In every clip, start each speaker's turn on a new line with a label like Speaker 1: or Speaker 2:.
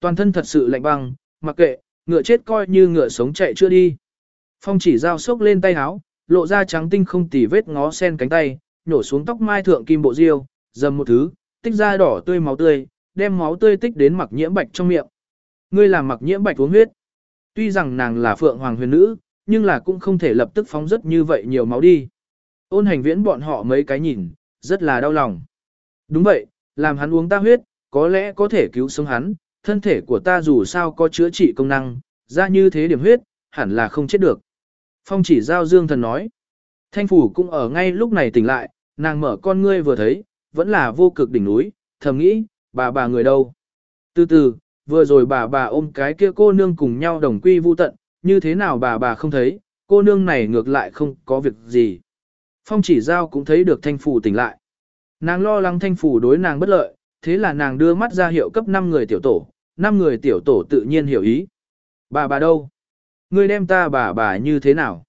Speaker 1: Toàn thân thật sự lạnh băng, mặc kệ, ngựa chết coi như ngựa sống chạy chưa đi. Phong chỉ dao sốc lên tay áo, lộ ra trắng tinh không tỉ vết ngó sen cánh tay, nhổ xuống tóc mai thượng kim bộ diêu, dầm một thứ, tích ra đỏ tươi máu tươi, đem máu tươi tích đến mặc nhiễm bạch trong miệng. Ngươi làm mặc nhiễm bạch uống huyết. Tuy rằng nàng là phượng hoàng huyền nữ, nhưng là cũng không thể lập tức phóng rất như vậy nhiều máu đi. Ôn hành viễn bọn họ mấy cái nhìn, rất là đau lòng. Đúng vậy, làm hắn uống ta huyết, có lẽ có thể cứu sống hắn, thân thể của ta dù sao có chữa trị công năng, ra như thế điểm huyết, hẳn là không chết được. Phong chỉ giao dương thần nói. Thanh phủ cũng ở ngay lúc này tỉnh lại, nàng mở con ngươi vừa thấy, vẫn là vô cực đỉnh núi, thầm nghĩ, bà bà người đâu. Từ từ, vừa rồi bà bà ôm cái kia cô nương cùng nhau đồng quy vu tận, như thế nào bà bà không thấy, cô nương này ngược lại không có việc gì. Phong chỉ giao cũng thấy được thanh phủ tỉnh lại. Nàng lo lắng thanh phủ đối nàng bất lợi, thế là nàng đưa mắt ra hiệu cấp 5 người tiểu tổ, Năm người tiểu tổ tự nhiên hiểu ý. Bà bà đâu? Ngươi đem ta bà bà như thế nào?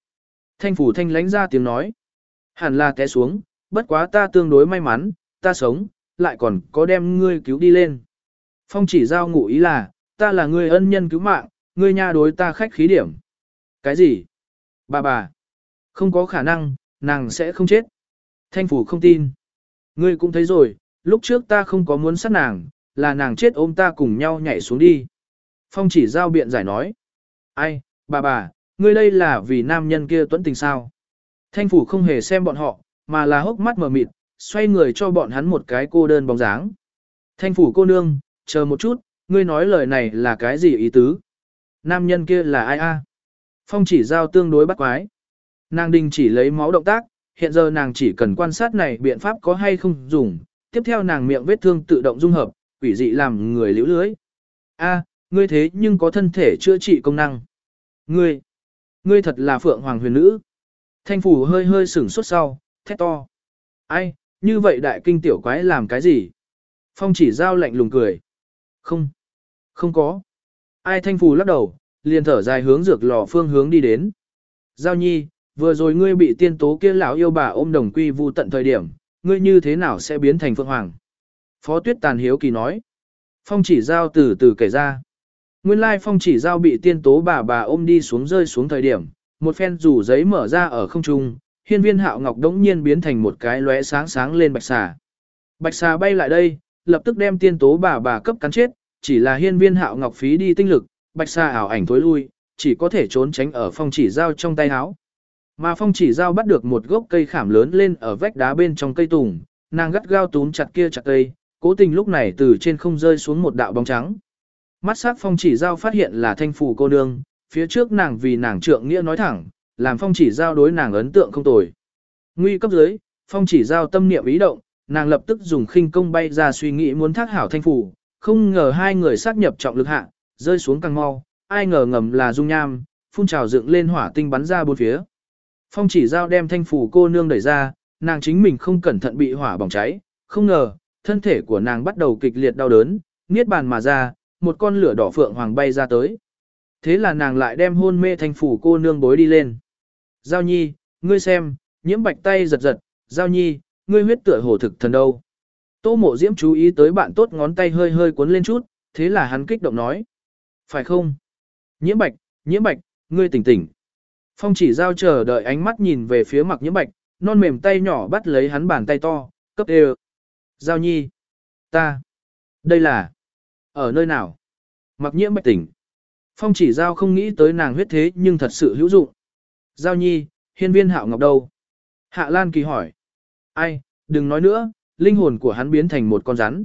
Speaker 1: Thanh phủ thanh lánh ra tiếng nói. Hẳn là té xuống, bất quá ta tương đối may mắn, ta sống, lại còn có đem ngươi cứu đi lên. Phong chỉ giao ngụ ý là, ta là người ân nhân cứu mạng, ngươi nha đối ta khách khí điểm. Cái gì? Bà bà. Không có khả năng, nàng sẽ không chết. Thanh phủ không tin. Ngươi cũng thấy rồi, lúc trước ta không có muốn sát nàng, là nàng chết ôm ta cùng nhau nhảy xuống đi. Phong chỉ giao biện giải nói. Ai, bà bà, ngươi đây là vì nam nhân kia tuấn tình sao? Thanh phủ không hề xem bọn họ, mà là hốc mắt mờ mịt, xoay người cho bọn hắn một cái cô đơn bóng dáng. Thanh phủ cô nương, chờ một chút, ngươi nói lời này là cái gì ý tứ? Nam nhân kia là ai a? Phong chỉ giao tương đối bắt quái. Nàng đình chỉ lấy máu động tác, hiện giờ nàng chỉ cần quan sát này biện pháp có hay không dùng, tiếp theo nàng miệng vết thương tự động dung hợp, quỷ dị làm người liễu lưới. A, ngươi thế nhưng có thân thể chữa trị công năng. Ngươi, ngươi thật là phượng hoàng huyền nữ. Thanh phủ hơi hơi sửng sốt sau, thét to. Ai, như vậy đại kinh tiểu quái làm cái gì? Phong chỉ giao lạnh lùng cười. Không, không có. Ai thanh phù lắc đầu, liền thở dài hướng dược lò phương hướng đi đến. Giao nhi, vừa rồi ngươi bị tiên tố kia lão yêu bà ôm đồng quy vu tận thời điểm, ngươi như thế nào sẽ biến thành phượng hoàng? Phó tuyết tàn hiếu kỳ nói. Phong chỉ giao từ từ kể ra. Nguyên lai phong chỉ giao bị tiên tố bà bà ôm đi xuống rơi xuống thời điểm, một phen rủ giấy mở ra ở không trung, hiên viên hạo ngọc đống nhiên biến thành một cái lóe sáng sáng lên bạch xà. Bạch xà bay lại đây, lập tức đem tiên tố bà bà cấp cắn chết, chỉ là hiên viên hạo ngọc phí đi tinh lực, bạch xà ảo ảnh tối lui, chỉ có thể trốn tránh ở phong chỉ Giao trong tay áo. Mà phong chỉ Giao bắt được một gốc cây khảm lớn lên ở vách đá bên trong cây tùng, nàng gắt gao túm chặt kia chặt cây, cố tình lúc này từ trên không rơi xuống một đạo bóng trắng. Mắt sắc phong chỉ giao phát hiện là thanh phù cô nương, phía trước nàng vì nàng trượng nghĩa nói thẳng, làm phong chỉ giao đối nàng ấn tượng không tồi. Nguy cấp dưới, phong chỉ giao tâm niệm ý động, nàng lập tức dùng khinh công bay ra suy nghĩ muốn thác hảo thanh phủ, không ngờ hai người sát nhập trọng lực hạ, rơi xuống càng mau, ai ngờ ngầm là dung nham, phun trào dựng lên hỏa tinh bắn ra bốn phía. Phong chỉ giao đem thanh phủ cô nương đẩy ra, nàng chính mình không cẩn thận bị hỏa bỏng cháy, không ngờ, thân thể của nàng bắt đầu kịch liệt đau đớn, niết bàn mà ra, một con lửa đỏ phượng hoàng bay ra tới. Thế là nàng lại đem hôn mê thanh phủ cô nương bối đi lên. Giao nhi, ngươi xem, nhiễm bạch tay giật giật, giao nhi, ngươi huyết tựa hồ thực thần đâu. Tô mộ diễm chú ý tới bạn tốt ngón tay hơi hơi cuốn lên chút, thế là hắn kích động nói. Phải không? Nhiễm bạch, nhiễm bạch, ngươi tỉnh tỉnh. Phong chỉ giao chờ đợi ánh mắt nhìn về phía mặt nhiễm bạch, non mềm tay nhỏ bắt lấy hắn bàn tay to, cấp đều. Giao nhi. Ta. Đây là. Ở nơi nào? Mặc nhiễm bạch tỉnh. Phong chỉ giao không nghĩ tới nàng huyết thế nhưng thật sự hữu dụng. Giao nhi, hiên viên hạo ngọc đâu? Hạ Lan kỳ hỏi. Ai, đừng nói nữa, linh hồn của hắn biến thành một con rắn.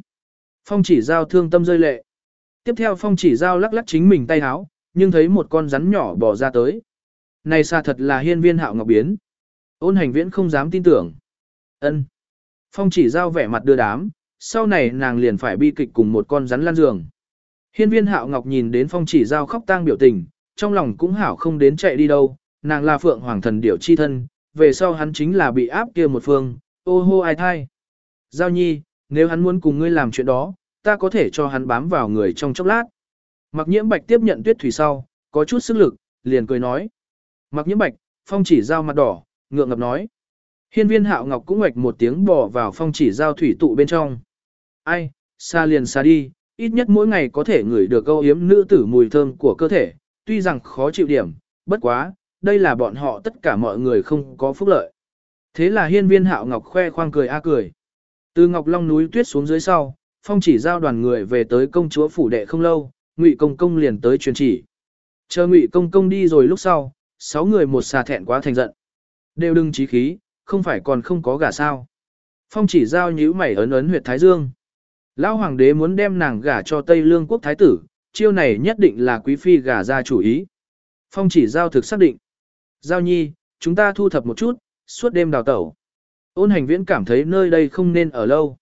Speaker 1: Phong chỉ giao thương tâm rơi lệ. Tiếp theo phong chỉ giao lắc lắc chính mình tay háo, nhưng thấy một con rắn nhỏ bò ra tới. Này xa thật là hiên viên hạo ngọc biến. Ôn hành viễn không dám tin tưởng. ân Phong chỉ giao vẻ mặt đưa đám, sau này nàng liền phải bi kịch cùng một con rắn lan giường. Hiên viên hạo ngọc nhìn đến phong chỉ giao khóc tang biểu tình, trong lòng cũng hảo không đến chạy đi đâu, nàng là phượng hoàng thần điểu chi thân, về sau hắn chính là bị áp kia một phương, ô hô ai thai. Giao nhi, nếu hắn muốn cùng ngươi làm chuyện đó, ta có thể cho hắn bám vào người trong chốc lát. Mặc nhiễm bạch tiếp nhận tuyết thủy sau, có chút sức lực, liền cười nói. Mặc nhiễm bạch, phong chỉ giao mặt đỏ, ngượng ngập nói. Hiên viên hạo ngọc cũng ngạch một tiếng bỏ vào phong chỉ giao thủy tụ bên trong. Ai, xa liền xa đi, ít nhất mỗi ngày có thể ngửi được câu yếm nữ tử mùi thơm của cơ thể, tuy rằng khó chịu điểm, bất quá, đây là bọn họ tất cả mọi người không có phúc lợi. Thế là hiên viên hạo ngọc khoe khoang cười a cười. Từ Ngọc Long núi tuyết xuống dưới sau, phong chỉ giao đoàn người về tới công chúa phủ đệ không lâu, ngụy công công liền tới truyền chỉ. Chờ ngụy công công đi rồi lúc sau, sáu người một xà thẹn quá thành giận. Đều đừng trí khí, không phải còn không có gả sao. Phong chỉ giao nhíu mày ấn ấn huyệt Thái Dương. Lão hoàng đế muốn đem nàng gả cho Tây Lương quốc thái tử, chiêu này nhất định là quý phi gả ra chủ ý. Phong chỉ giao thực xác định. Giao nhi, chúng ta thu thập một chút, suốt đêm đào tẩu. Ôn hành viễn cảm thấy nơi đây không nên ở lâu.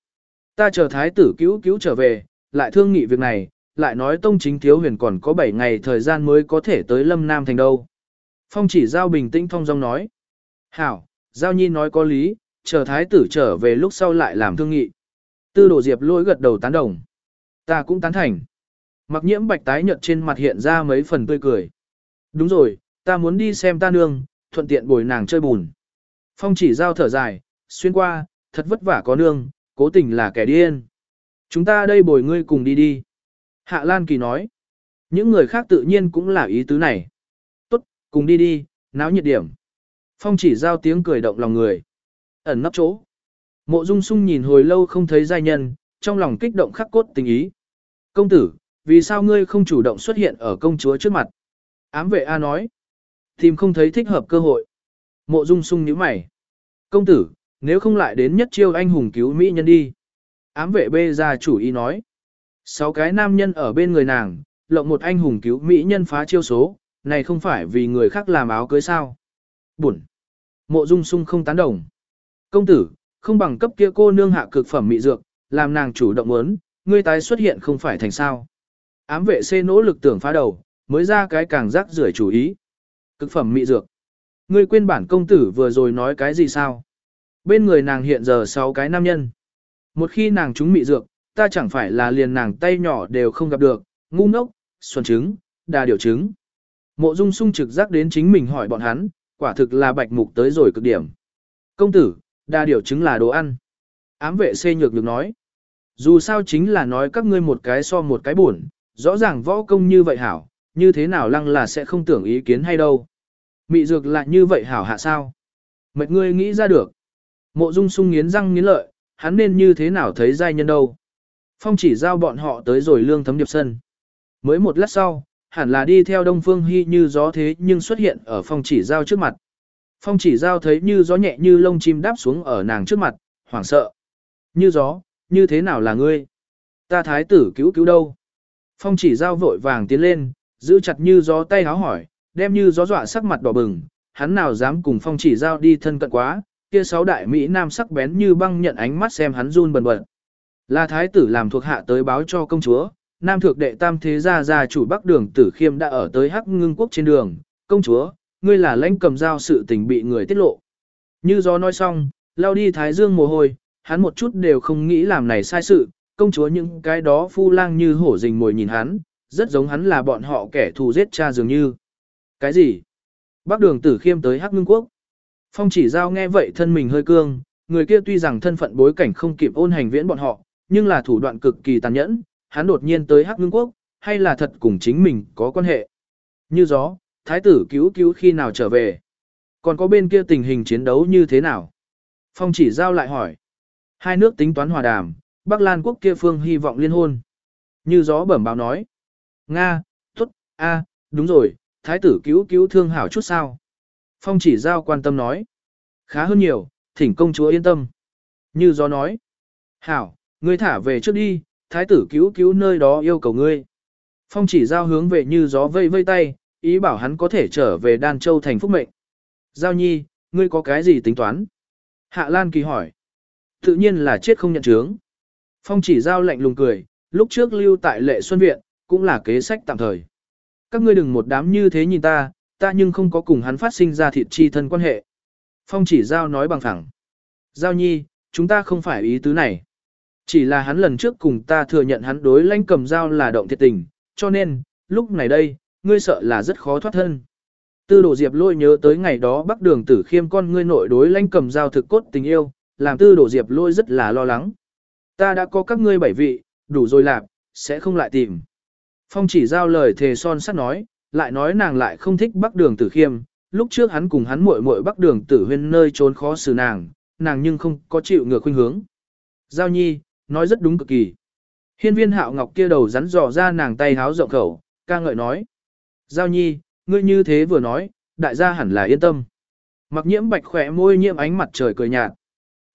Speaker 1: Ta chờ thái tử cứu cứu trở về, lại thương nghị việc này, lại nói tông chính thiếu huyền còn có 7 ngày thời gian mới có thể tới lâm nam thành đâu. Phong chỉ giao bình tĩnh thong dong nói. Hảo, giao nhi nói có lý, chờ thái tử trở về lúc sau lại làm thương nghị. Tư đồ diệp lôi gật đầu tán đồng. Ta cũng tán thành. Mặc nhiễm bạch tái nhợt trên mặt hiện ra mấy phần tươi cười. Đúng rồi, ta muốn đi xem ta nương, thuận tiện bồi nàng chơi bùn. Phong chỉ giao thở dài, xuyên qua, thật vất vả có nương, cố tình là kẻ điên. Chúng ta đây bồi ngươi cùng đi đi. Hạ Lan Kỳ nói. Những người khác tự nhiên cũng là ý tứ này. Tốt, cùng đi đi, náo nhiệt điểm. Phong chỉ giao tiếng cười động lòng người. Ẩn nấp chỗ. Mộ Dung Sung nhìn hồi lâu không thấy giai nhân, trong lòng kích động khắc cốt tình ý. Công tử, vì sao ngươi không chủ động xuất hiện ở công chúa trước mặt? Ám vệ A nói. Tìm không thấy thích hợp cơ hội. Mộ Dung Sung nhíu mày. Công tử, nếu không lại đến nhất chiêu anh hùng cứu Mỹ nhân đi. Ám vệ B ra chủ ý nói. Sáu cái nam nhân ở bên người nàng, lộng một anh hùng cứu Mỹ nhân phá chiêu số, này không phải vì người khác làm áo cưới sao. Bụn. Mộ Dung Sung không tán đồng. Công tử, không bằng cấp kia cô nương hạ cực phẩm mị dược, làm nàng chủ động muốn, ngươi tái xuất hiện không phải thành sao. Ám vệ C nỗ lực tưởng phá đầu, mới ra cái càng rắc rưởi chủ ý. Cực phẩm mị dược. Ngươi quên bản công tử vừa rồi nói cái gì sao? Bên người nàng hiện giờ sáu cái nam nhân. Một khi nàng trúng mị dược, ta chẳng phải là liền nàng tay nhỏ đều không gặp được, ngu ngốc, xuân trứng, đà điều trứng. Mộ dung sung trực giác đến chính mình hỏi bọn hắn, quả thực là bạch mục tới rồi cực điểm. Công tử, đa điều chứng là đồ ăn. Ám vệ xê nhược được nói. Dù sao chính là nói các ngươi một cái so một cái buồn, rõ ràng võ công như vậy hảo, như thế nào lăng là sẽ không tưởng ý kiến hay đâu. Mị dược lại như vậy hảo hạ sao? Mệt ngươi nghĩ ra được. Mộ dung sung nghiến răng nghiến lợi, hắn nên như thế nào thấy giai nhân đâu. Phong chỉ giao bọn họ tới rồi lương thấm điệp sân. Mới một lát sau, hẳn là đi theo đông phương hy như gió thế nhưng xuất hiện ở phong chỉ giao trước mặt. Phong chỉ giao thấy như gió nhẹ như lông chim đáp xuống ở nàng trước mặt, hoảng sợ. Như gió, như thế nào là ngươi? Ta thái tử cứu cứu đâu? Phong chỉ giao vội vàng tiến lên, giữ chặt như gió tay háo hỏi, đem như gió dọa sắc mặt đỏ bừng, hắn nào dám cùng phong chỉ giao đi thân cận quá, kia sáu đại Mỹ nam sắc bén như băng nhận ánh mắt xem hắn run bần bật. Là thái tử làm thuộc hạ tới báo cho công chúa, nam thượng đệ tam thế gia gia chủ bắc đường tử khiêm đã ở tới hắc ngưng quốc trên đường, công chúa, ngươi là lãnh cầm dao sự tình bị người tiết lộ. Như gió nói xong, lao đi thái dương mồ hôi, hắn một chút đều không nghĩ làm này sai sự, công chúa những cái đó phu lang như hổ rình mồi nhìn hắn, rất giống hắn là bọn họ kẻ thù giết cha dường như. Cái gì? Bác đường tử khiêm tới Hắc Ngưng Quốc. Phong chỉ giao nghe vậy thân mình hơi cương, người kia tuy rằng thân phận bối cảnh không kịp ôn hành viễn bọn họ, nhưng là thủ đoạn cực kỳ tàn nhẫn, hắn đột nhiên tới Hắc Ngưng Quốc, hay là thật cùng chính mình có quan hệ. Như gió, thái tử cứu cứu khi nào trở về. Còn có bên kia tình hình chiến đấu như thế nào? Phong chỉ giao lại hỏi. Hai nước tính toán hòa đàm, Bắc Lan quốc kia phương hy vọng liên hôn. Như gió bẩm báo nói. Nga, tốt, a, đúng rồi, thái tử cứu cứu thương hảo chút sao. Phong chỉ giao quan tâm nói. Khá hơn nhiều, thỉnh công chúa yên tâm. Như gió nói. Hảo, ngươi thả về trước đi, thái tử cứu cứu nơi đó yêu cầu ngươi. Phong chỉ giao hướng về như gió vây vây tay, ý bảo hắn có thể trở về Đan Châu thành phúc mệnh. Giao nhi, ngươi có cái gì tính toán? Hạ Lan Kỳ hỏi. Tự nhiên là chết không nhận chướng. Phong chỉ giao lạnh lùng cười, lúc trước lưu tại lệ xuân viện, cũng là kế sách tạm thời. Các ngươi đừng một đám như thế nhìn ta, ta nhưng không có cùng hắn phát sinh ra thịt chi thân quan hệ. Phong chỉ giao nói bằng thẳng. Giao nhi, chúng ta không phải ý tứ này. Chỉ là hắn lần trước cùng ta thừa nhận hắn đối lãnh cầm dao là động thiệt tình, cho nên, lúc này đây, ngươi sợ là rất khó thoát thân. Tư đồ diệp lôi nhớ tới ngày đó bắc đường tử khiêm con ngươi nội đối lãnh cầm dao thực cốt tình yêu, làm tư đồ diệp lôi rất là lo lắng. Ta đã có các ngươi bảy vị, đủ rồi lạp, sẽ không lại tìm. Phong chỉ giao lời thề son sắt nói, lại nói nàng lại không thích bắc đường tử khiêm, lúc trước hắn cùng hắn muội muội bắc đường tử huyên nơi trốn khó xử nàng, nàng nhưng không có chịu ngược khuynh hướng. Giao nhi, nói rất đúng cực kỳ. Hiên viên hạo ngọc kia đầu rắn dò ra nàng tay háo rộng khẩu, ca ngợi nói. Giao nhi, ngươi như thế vừa nói, đại gia hẳn là yên tâm. Mặc nhiễm bạch khỏe môi nhiễm ánh mặt trời cười nhạt.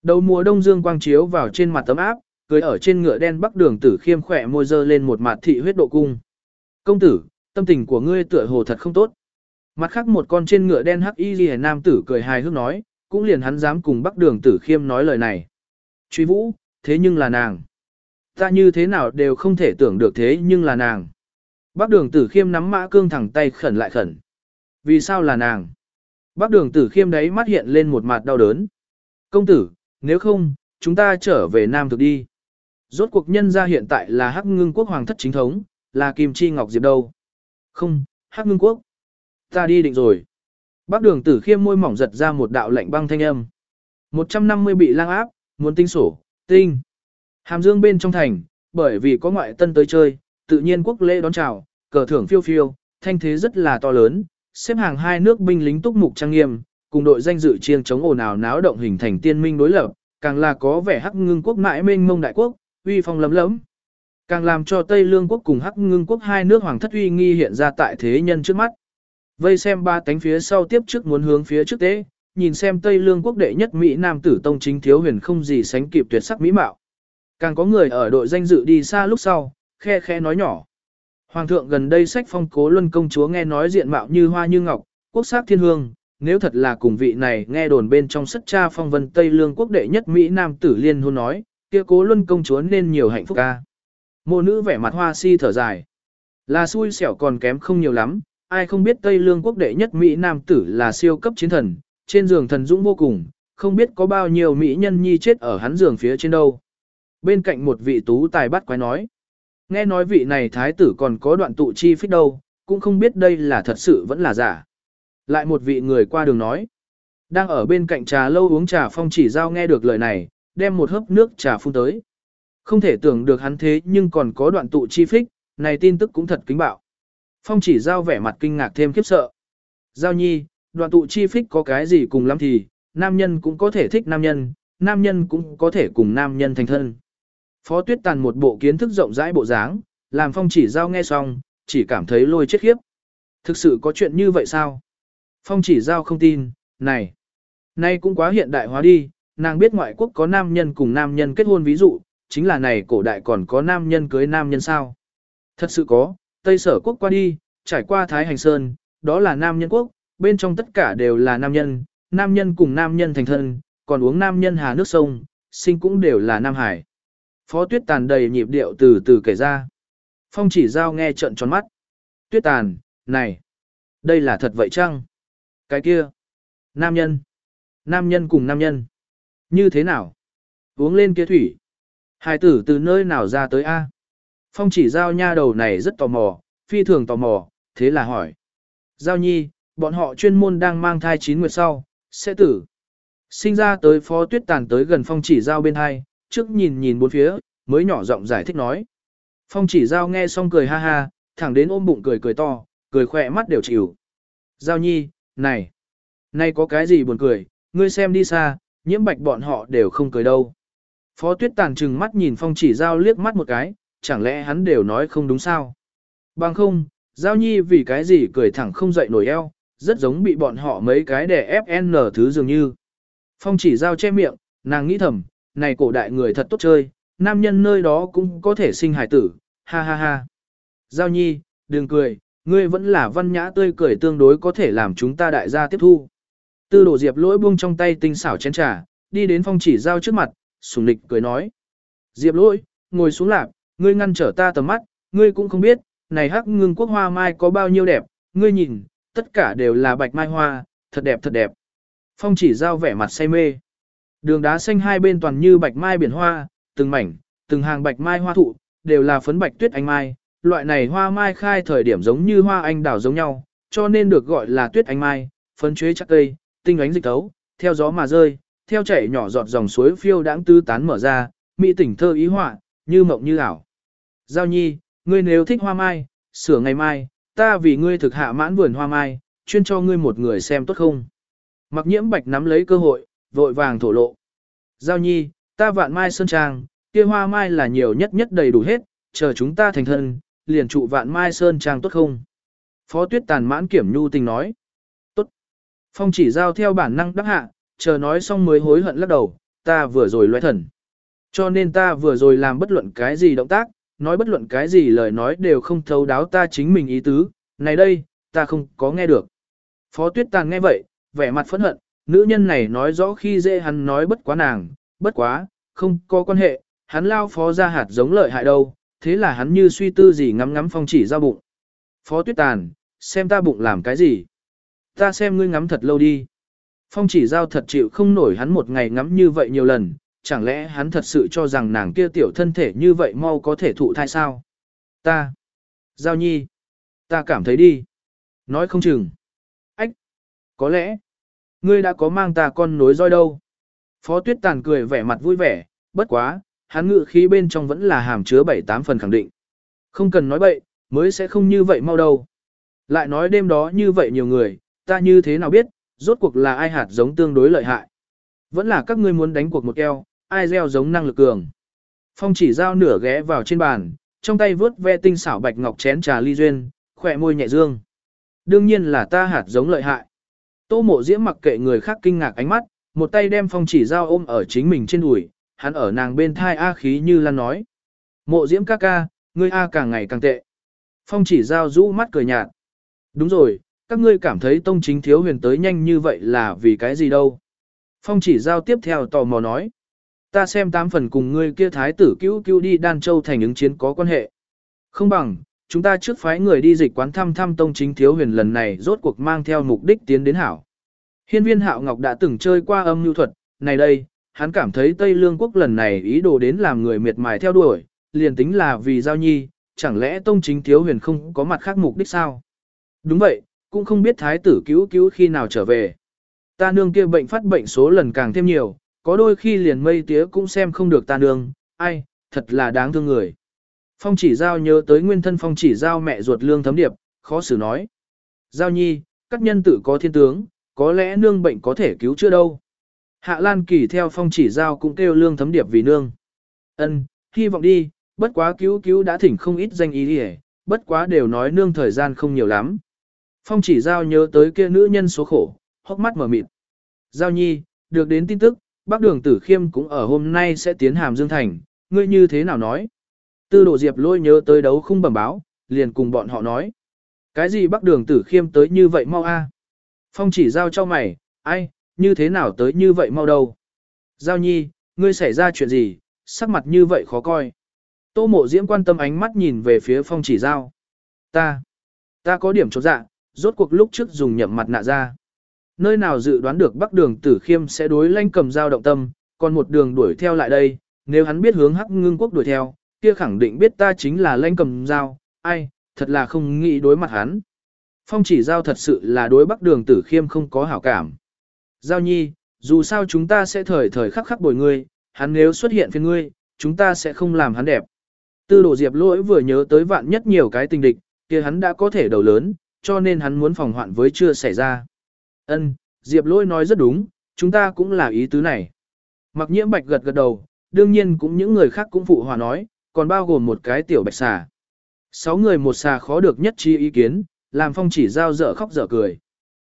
Speaker 1: Đầu mùa đông dương quang chiếu vào trên mặt tấm áp, cười ở trên ngựa đen bắc đường tử khiêm khỏe môi dơ lên một mặt thị huyết độ cung. Công tử, tâm tình của ngươi tựa hồ thật không tốt. Mặt khác một con trên ngựa đen hắc y ghi nam tử cười hài hước nói, cũng liền hắn dám cùng bắc đường tử khiêm nói lời này. Truy vũ, thế nhưng là nàng. Ta như thế nào đều không thể tưởng được thế nhưng là nàng. Bắc đường tử khiêm nắm mã cương thẳng tay khẩn lại khẩn. Vì sao là nàng? Bắc đường tử khiêm đấy mắt hiện lên một mặt đau đớn. Công tử, nếu không, chúng ta trở về Nam thực đi. Rốt cuộc nhân gia hiện tại là hắc ngưng quốc hoàng thất chính thống, là Kim Chi Ngọc Diệp đâu. Không, hắc ngưng quốc. Ta đi định rồi. Bác đường tử khiêm môi mỏng giật ra một đạo lạnh băng thanh âm. 150 bị lang áp, muốn tinh sổ, tinh. Hàm dương bên trong thành, bởi vì có ngoại tân tới chơi, tự nhiên quốc lễ đón chào, cờ thưởng phiêu phiêu, thanh thế rất là to lớn, xếp hàng hai nước binh lính túc mục trang nghiêm, cùng đội danh dự chiêng chống ồn ào náo động hình thành tiên minh đối lập, càng là có vẻ hắc ngưng quốc mãi mênh mông đại quốc, uy phong lấm lấm. Càng làm cho Tây Lương quốc cùng hắc ngưng quốc hai nước hoàng thất uy nghi hiện ra tại thế nhân trước mắt. Vây xem ba cánh phía sau tiếp trước muốn hướng phía trước tế, nhìn xem Tây Lương quốc đệ nhất Mỹ Nam tử tông chính thiếu huyền không gì sánh kịp tuyệt sắc mỹ mạo. Càng có người ở đội danh dự đi xa lúc sau, khe khe nói nhỏ. Hoàng thượng gần đây sách phong cố luân công chúa nghe nói diện mạo như hoa như ngọc, quốc sắc thiên hương, nếu thật là cùng vị này nghe đồn bên trong sất cha phong vân Tây Lương quốc đệ nhất Mỹ Nam tử liên hôn nói, kia cố luân công chúa nên nhiều hạnh phúc ca. Mộ nữ vẻ mặt hoa si thở dài. Là xui xẻo còn kém không nhiều lắm, ai không biết Tây Lương quốc đệ nhất Mỹ Nam tử là siêu cấp chiến thần, trên giường thần dũng vô cùng, không biết có bao nhiêu Mỹ nhân nhi chết ở hắn giường phía trên đâu. Bên cạnh một vị tú tài bắt quái nói. Nghe nói vị này thái tử còn có đoạn tụ chi phích đâu, cũng không biết đây là thật sự vẫn là giả. Lại một vị người qua đường nói. Đang ở bên cạnh trà lâu uống trà phong chỉ giao nghe được lời này, đem một hớp nước trà phun tới. Không thể tưởng được hắn thế nhưng còn có đoạn tụ chi phích, này tin tức cũng thật kính bạo. Phong chỉ giao vẻ mặt kinh ngạc thêm khiếp sợ. Giao nhi, đoạn tụ chi phích có cái gì cùng lắm thì, nam nhân cũng có thể thích nam nhân, nam nhân cũng có thể cùng nam nhân thành thân. Phó tuyết tàn một bộ kiến thức rộng rãi bộ dáng, làm phong chỉ giao nghe xong, chỉ cảm thấy lôi chết khiếp. Thực sự có chuyện như vậy sao? Phong chỉ giao không tin, này, nay cũng quá hiện đại hóa đi, nàng biết ngoại quốc có nam nhân cùng nam nhân kết hôn ví dụ, chính là này cổ đại còn có nam nhân cưới nam nhân sao. Thật sự có, Tây sở quốc qua đi, trải qua Thái Hành Sơn, đó là nam nhân quốc, bên trong tất cả đều là nam nhân, nam nhân cùng nam nhân thành thân, còn uống nam nhân hà nước sông, sinh cũng đều là nam hải. Phó tuyết tàn đầy nhịp điệu từ từ kể ra. Phong chỉ giao nghe trận tròn mắt. Tuyết tàn, này, đây là thật vậy chăng? Cái kia, nam nhân, nam nhân cùng nam nhân. Như thế nào? Uống lên kia thủy. Hải tử từ nơi nào ra tới A? Phong chỉ giao nha đầu này rất tò mò, phi thường tò mò, thế là hỏi. Giao nhi, bọn họ chuyên môn đang mang thai chín nguyệt sau, sẽ tử. Sinh ra tới phó tuyết tàn tới gần phong chỉ giao bên hai, trước nhìn nhìn bốn phía, mới nhỏ giọng giải thích nói. Phong chỉ giao nghe xong cười ha ha, thẳng đến ôm bụng cười cười to, cười khỏe mắt đều chịu. Giao nhi, này, nay có cái gì buồn cười, ngươi xem đi xa, nhiễm bạch bọn họ đều không cười đâu. Phó tuyết tàn trừng mắt nhìn phong chỉ giao liếc mắt một cái, chẳng lẽ hắn đều nói không đúng sao? Bằng không, giao nhi vì cái gì cười thẳng không dậy nổi eo, rất giống bị bọn họ mấy cái đè ép n thứ dường như. Phong chỉ giao che miệng, nàng nghĩ thầm, này cổ đại người thật tốt chơi, nam nhân nơi đó cũng có thể sinh hài tử, ha ha ha. Giao nhi, đừng cười, ngươi vẫn là văn nhã tươi cười tương đối có thể làm chúng ta đại gia tiếp thu. Tư đổ diệp lỗi buông trong tay tinh xảo chén trà, đi đến phong chỉ giao trước mặt, sùng lịch cười nói. Diệp lỗi, ngồi xuống lạp, ngươi ngăn trở ta tầm mắt, ngươi cũng không biết, này hắc ngưng quốc hoa mai có bao nhiêu đẹp, ngươi nhìn, tất cả đều là bạch mai hoa, thật đẹp thật đẹp. Phong chỉ giao vẻ mặt say mê. Đường đá xanh hai bên toàn như bạch mai biển hoa, từng mảnh, từng hàng bạch mai hoa thụ, đều là phấn bạch tuyết anh mai. Loại này hoa mai khai thời điểm giống như hoa anh đào giống nhau, cho nên được gọi là tuyết anh mai, phấn chuế chắc cây, tinh ánh dịch tấu, theo gió mà rơi, theo chảy nhỏ giọt dòng suối phiêu đãng tư tán mở ra, mỹ tỉnh thơ ý họa, như mộng như ảo. Giao nhi, ngươi nếu thích hoa mai, sửa ngày mai, ta vì ngươi thực hạ mãn vườn hoa mai, chuyên cho ngươi một người xem tốt không. Mặc nhiễm bạch nắm lấy cơ hội, vội vàng thổ lộ. Giao nhi, ta vạn mai sơn trang, kia hoa mai là nhiều nhất nhất đầy đủ hết, chờ chúng ta thành thân, liền trụ vạn mai sơn trang tốt không. Phó tuyết tàn mãn kiểm nhu tình nói. Tốt. Phong chỉ giao theo bản năng đắc hạ, chờ nói xong mới hối hận lắc đầu, ta vừa rồi loe thần. Cho nên ta vừa rồi làm bất luận cái gì động tác, nói bất luận cái gì lời nói đều không thấu đáo ta chính mình ý tứ, này đây, ta không có nghe được. Phó tuyết tàn nghe vậy, vẻ mặt phẫn hận, nữ nhân này nói rõ khi dễ hắn nói bất quá nàng, bất quá, không có quan hệ, hắn lao phó ra hạt giống lợi hại đâu, thế là hắn như suy tư gì ngắm ngắm phong chỉ ra bụng. Phó tuyết tàn, xem ta bụng làm cái gì? Ta xem ngươi ngắm thật lâu đi. Phong chỉ giao thật chịu không nổi hắn một ngày ngắm như vậy nhiều lần, chẳng lẽ hắn thật sự cho rằng nàng kia tiểu thân thể như vậy mau có thể thụ thai sao? Ta. Giao nhi. Ta cảm thấy đi. Nói không chừng. Ách. Có lẽ. Ngươi đã có mang ta con nối roi đâu. Phó tuyết tàn cười vẻ mặt vui vẻ, bất quá, hắn ngự khí bên trong vẫn là hàm chứa bảy tám phần khẳng định. Không cần nói bậy, mới sẽ không như vậy mau đâu. Lại nói đêm đó như vậy nhiều người, ta như thế nào biết, rốt cuộc là ai hạt giống tương đối lợi hại. Vẫn là các ngươi muốn đánh cuộc một eo, ai gieo giống năng lực cường. Phong chỉ giao nửa ghé vào trên bàn, trong tay vớt ve tinh xảo bạch ngọc chén trà ly duyên, khỏe môi nhẹ dương. Đương nhiên là ta hạt giống lợi hại. Tô mộ diễm mặc kệ người khác kinh ngạc ánh mắt, một tay đem phong chỉ giao ôm ở chính mình trên đùi, hắn ở nàng bên thai A khí như lan nói. Mộ diễm ca ca, ngươi A càng ngày càng tệ. Phong chỉ giao rũ mắt cười nhạt. Đúng rồi, các ngươi cảm thấy tông chính thiếu huyền tới nhanh như vậy là vì cái gì đâu. Phong chỉ giao tiếp theo tò mò nói. Ta xem tám phần cùng ngươi kia thái tử cứu cứu đi đan châu thành ứng chiến có quan hệ. Không bằng, chúng ta trước phái người đi dịch quán thăm thăm tông chính thiếu huyền lần này rốt cuộc mang theo mục đích tiến đến hảo. Hiên viên hạo ngọc đã từng chơi qua âm nhu thuật, này đây, hắn cảm thấy Tây Lương quốc lần này ý đồ đến làm người miệt mài theo đuổi, liền tính là vì giao nhi, chẳng lẽ tông chính thiếu huyền không có mặt khác mục đích sao? Đúng vậy, cũng không biết thái tử cứu cứu khi nào trở về. Ta nương kia bệnh phát bệnh số lần càng thêm nhiều, có đôi khi liền mây tía cũng xem không được ta nương, ai, thật là đáng thương người. Phong chỉ giao nhớ tới nguyên thân phong chỉ giao mẹ ruột lương thấm điệp, khó xử nói. Giao nhi, các nhân tử có thiên tướng, có lẽ nương bệnh có thể cứu chữa đâu. Hạ Lan Kỳ theo phong chỉ giao cũng kêu lương thấm điệp vì nương. Ân, hy vọng đi, bất quá cứu cứu đã thỉnh không ít danh ý đi bất quá đều nói nương thời gian không nhiều lắm. Phong chỉ giao nhớ tới kia nữ nhân số khổ, hốc mắt mở mịt. Giao nhi, được đến tin tức, bác đường tử khiêm cũng ở hôm nay sẽ tiến hàm Dương Thành, ngươi như thế nào nói? Tư đồ diệp lôi nhớ tới đấu không bẩm báo, liền cùng bọn họ nói. Cái gì bác đường tử khiêm tới như vậy mau a? Phong chỉ giao cho mày, ai, như thế nào tới như vậy mau đâu? Giao nhi, ngươi xảy ra chuyện gì, sắc mặt như vậy khó coi. Tô mộ diễm quan tâm ánh mắt nhìn về phía phong chỉ giao. Ta, ta có điểm chỗ dạ, rốt cuộc lúc trước dùng nhậm mặt nạ ra. Nơi nào dự đoán được bắc đường tử khiêm sẽ đối lanh cầm dao động tâm, còn một đường đuổi theo lại đây, nếu hắn biết hướng hắc ngưng quốc đuổi theo, kia khẳng định biết ta chính là lanh cầm dao, ai, thật là không nghĩ đối mặt hắn. Phong chỉ giao thật sự là đối bắc đường tử khiêm không có hảo cảm. Giao nhi, dù sao chúng ta sẽ thời thời khắc khắc bồi ngươi, hắn nếu xuất hiện phía ngươi, chúng ta sẽ không làm hắn đẹp. Tư đổ diệp lỗi vừa nhớ tới vạn nhất nhiều cái tình địch, kia hắn đã có thể đầu lớn, cho nên hắn muốn phòng hoạn với chưa xảy ra. Ân, diệp Lôi nói rất đúng, chúng ta cũng là ý tứ này. Mặc nhiễm bạch gật gật đầu, đương nhiên cũng những người khác cũng phụ hòa nói, còn bao gồm một cái tiểu bạch xà. Sáu người một xà khó được nhất trí ý kiến, làm phong chỉ giao dở khóc dở cười.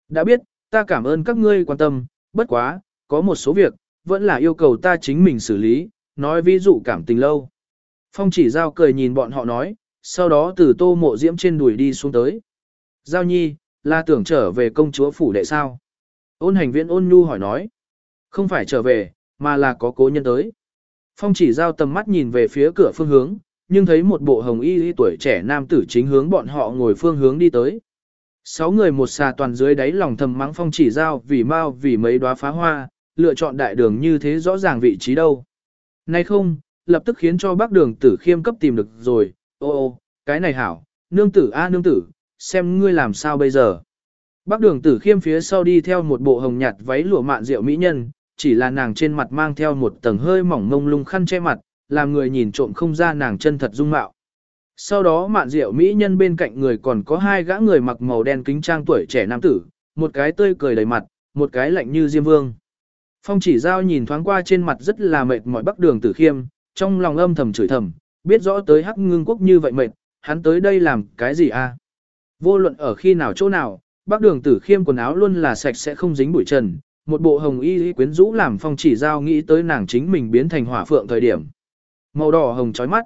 Speaker 1: Đã biết, ta cảm ơn các ngươi quan tâm, bất quá, có một số việc, vẫn là yêu cầu ta chính mình xử lý, nói ví dụ cảm tình lâu. Phong chỉ giao cười nhìn bọn họ nói, sau đó từ tô mộ diễm trên đùi đi xuống tới. Giao nhi, là tưởng trở về công chúa phủ đệ sao? Ôn hành viện ôn nhu hỏi nói. Không phải trở về, mà là có cố nhân tới. Phong chỉ giao tầm mắt nhìn về phía cửa phương hướng, nhưng thấy một bộ hồng y tuổi trẻ nam tử chính hướng bọn họ ngồi phương hướng đi tới. Sáu người một xà toàn dưới đáy lòng thầm mắng phong chỉ giao vì mau vì mấy đóa phá hoa, lựa chọn đại đường như thế rõ ràng vị trí đâu. Nay không, lập tức khiến cho bác đường tử khiêm cấp tìm được rồi, ô ô, cái này hảo, nương tử a nương tử, xem ngươi làm sao bây giờ. Bác đường tử khiêm phía sau đi theo một bộ hồng nhạt váy lụa mạn rượu mỹ nhân, chỉ là nàng trên mặt mang theo một tầng hơi mỏng mông lung khăn che mặt, làm người nhìn trộm không ra nàng chân thật dung mạo. Sau đó mạn rượu mỹ nhân bên cạnh người còn có hai gã người mặc màu đen kính trang tuổi trẻ nam tử, một cái tươi cười đầy mặt, một cái lạnh như diêm vương. Phong chỉ giao nhìn thoáng qua trên mặt rất là mệt mỏi bắc đường tử khiêm, trong lòng âm thầm chửi thầm, biết rõ tới hắc ngưng quốc như vậy mệt, hắn tới đây làm cái gì a? Vô luận ở khi nào chỗ nào, bắc đường tử khiêm quần áo luôn là sạch sẽ không dính bụi trần, một bộ hồng y quyến rũ làm phong chỉ giao nghĩ tới nàng chính mình biến thành hỏa phượng thời điểm. Màu đỏ hồng chói mắt.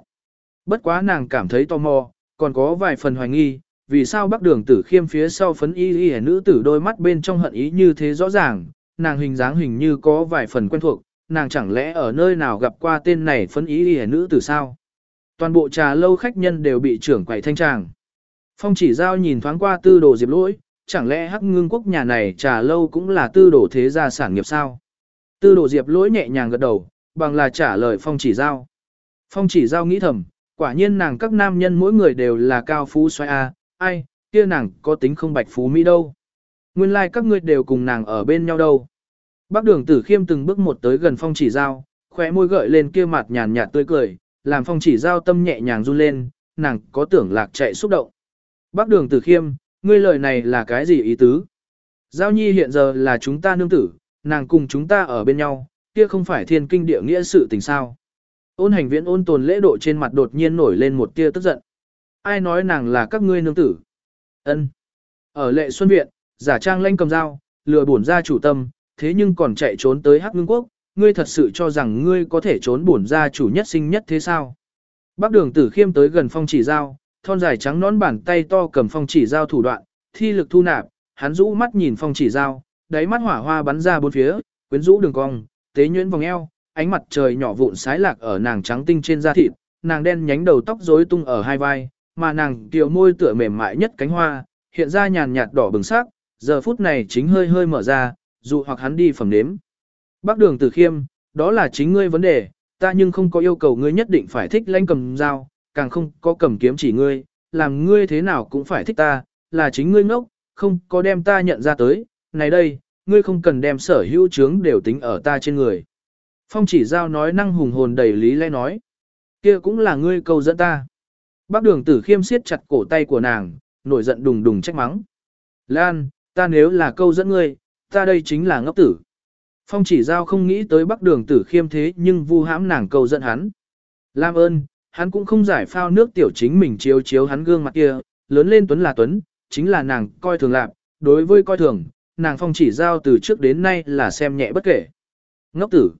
Speaker 1: Bất quá nàng cảm thấy tò mò, còn có vài phần hoài nghi, vì sao bắc đường tử khiêm phía sau phấn y y nữ tử đôi mắt bên trong hận ý như thế rõ ràng, nàng hình dáng hình như có vài phần quen thuộc, nàng chẳng lẽ ở nơi nào gặp qua tên này phấn y y nữ tử sao? Toàn bộ trà lâu khách nhân đều bị trưởng quầy thanh tràng. Phong chỉ giao nhìn thoáng qua tư đồ diệp lỗi, chẳng lẽ hắc ngưng quốc nhà này trà lâu cũng là tư đồ thế gia sản nghiệp sao? Tư đồ diệp lỗi nhẹ nhàng gật đầu, bằng là trả lời phong chỉ giao. Phong chỉ giao nghĩ thầm, quả nhiên nàng các nam nhân mỗi người đều là cao phú xoay A, ai, kia nàng có tính không bạch phú Mỹ đâu. Nguyên lai like các ngươi đều cùng nàng ở bên nhau đâu. Bác đường tử khiêm từng bước một tới gần phong chỉ giao, khóe môi gợi lên kia mặt nhàn nhạt tươi cười, làm phong chỉ giao tâm nhẹ nhàng run lên, nàng có tưởng lạc chạy xúc động. Bác đường tử khiêm, ngươi lời này là cái gì ý tứ? Giao nhi hiện giờ là chúng ta nương tử, nàng cùng chúng ta ở bên nhau, kia không phải thiên kinh địa nghĩa sự tình sao. Ôn hành viễn ôn tồn lễ độ trên mặt đột nhiên nổi lên một tia tức giận. Ai nói nàng là các ngươi nương tử? Ân. Ở lệ xuân viện, giả trang lanh cầm dao, lừa bổn ra chủ tâm, thế nhưng còn chạy trốn tới Hắc Ngưng Quốc, ngươi thật sự cho rằng ngươi có thể trốn bổn ra chủ nhất sinh nhất thế sao? Bác đường tử khiêm tới gần phong chỉ dao, thon dài trắng nón bàn tay to cầm phong chỉ dao thủ đoạn, thi lực thu nạp, hắn rũ mắt nhìn phong chỉ dao, đáy mắt hỏa hoa bắn ra bốn phía, quyến rũ đường cong, tế nhuyễn vòng eo, ánh mặt trời nhỏ vụn sái lạc ở nàng trắng tinh trên da thịt, nàng đen nhánh đầu tóc rối tung ở hai vai, mà nàng kiều môi tựa mềm mại nhất cánh hoa, hiện ra nhàn nhạt đỏ bừng sắc, giờ phút này chính hơi hơi mở ra, dụ hoặc hắn đi phẩm nếm. Bác đường tử khiêm, đó là chính ngươi vấn đề, ta nhưng không có yêu cầu ngươi nhất định phải thích lãnh cầm dao, càng không có cầm kiếm chỉ ngươi, làm ngươi thế nào cũng phải thích ta, là chính ngươi ngốc, không có đem ta nhận ra tới, này đây, ngươi không cần đem sở hữu chướng đều tính ở ta trên người. Phong chỉ giao nói năng hùng hồn đầy lý lẽ nói, kia cũng là ngươi câu dẫn ta. Bác đường tử khiêm siết chặt cổ tay của nàng, nổi giận đùng đùng trách mắng. Lan, ta nếu là câu dẫn ngươi, ta đây chính là ngốc tử. Phong chỉ giao không nghĩ tới bắc đường tử khiêm thế nhưng vu hãm nàng câu dẫn hắn. Lam ơn, hắn cũng không giải phao nước tiểu chính mình chiếu chiếu hắn gương mặt kia, lớn lên tuấn là tuấn, chính là nàng coi thường lạc, đối với coi thường, nàng phong chỉ giao từ trước đến nay là xem nhẹ bất kể. Ngốc tử.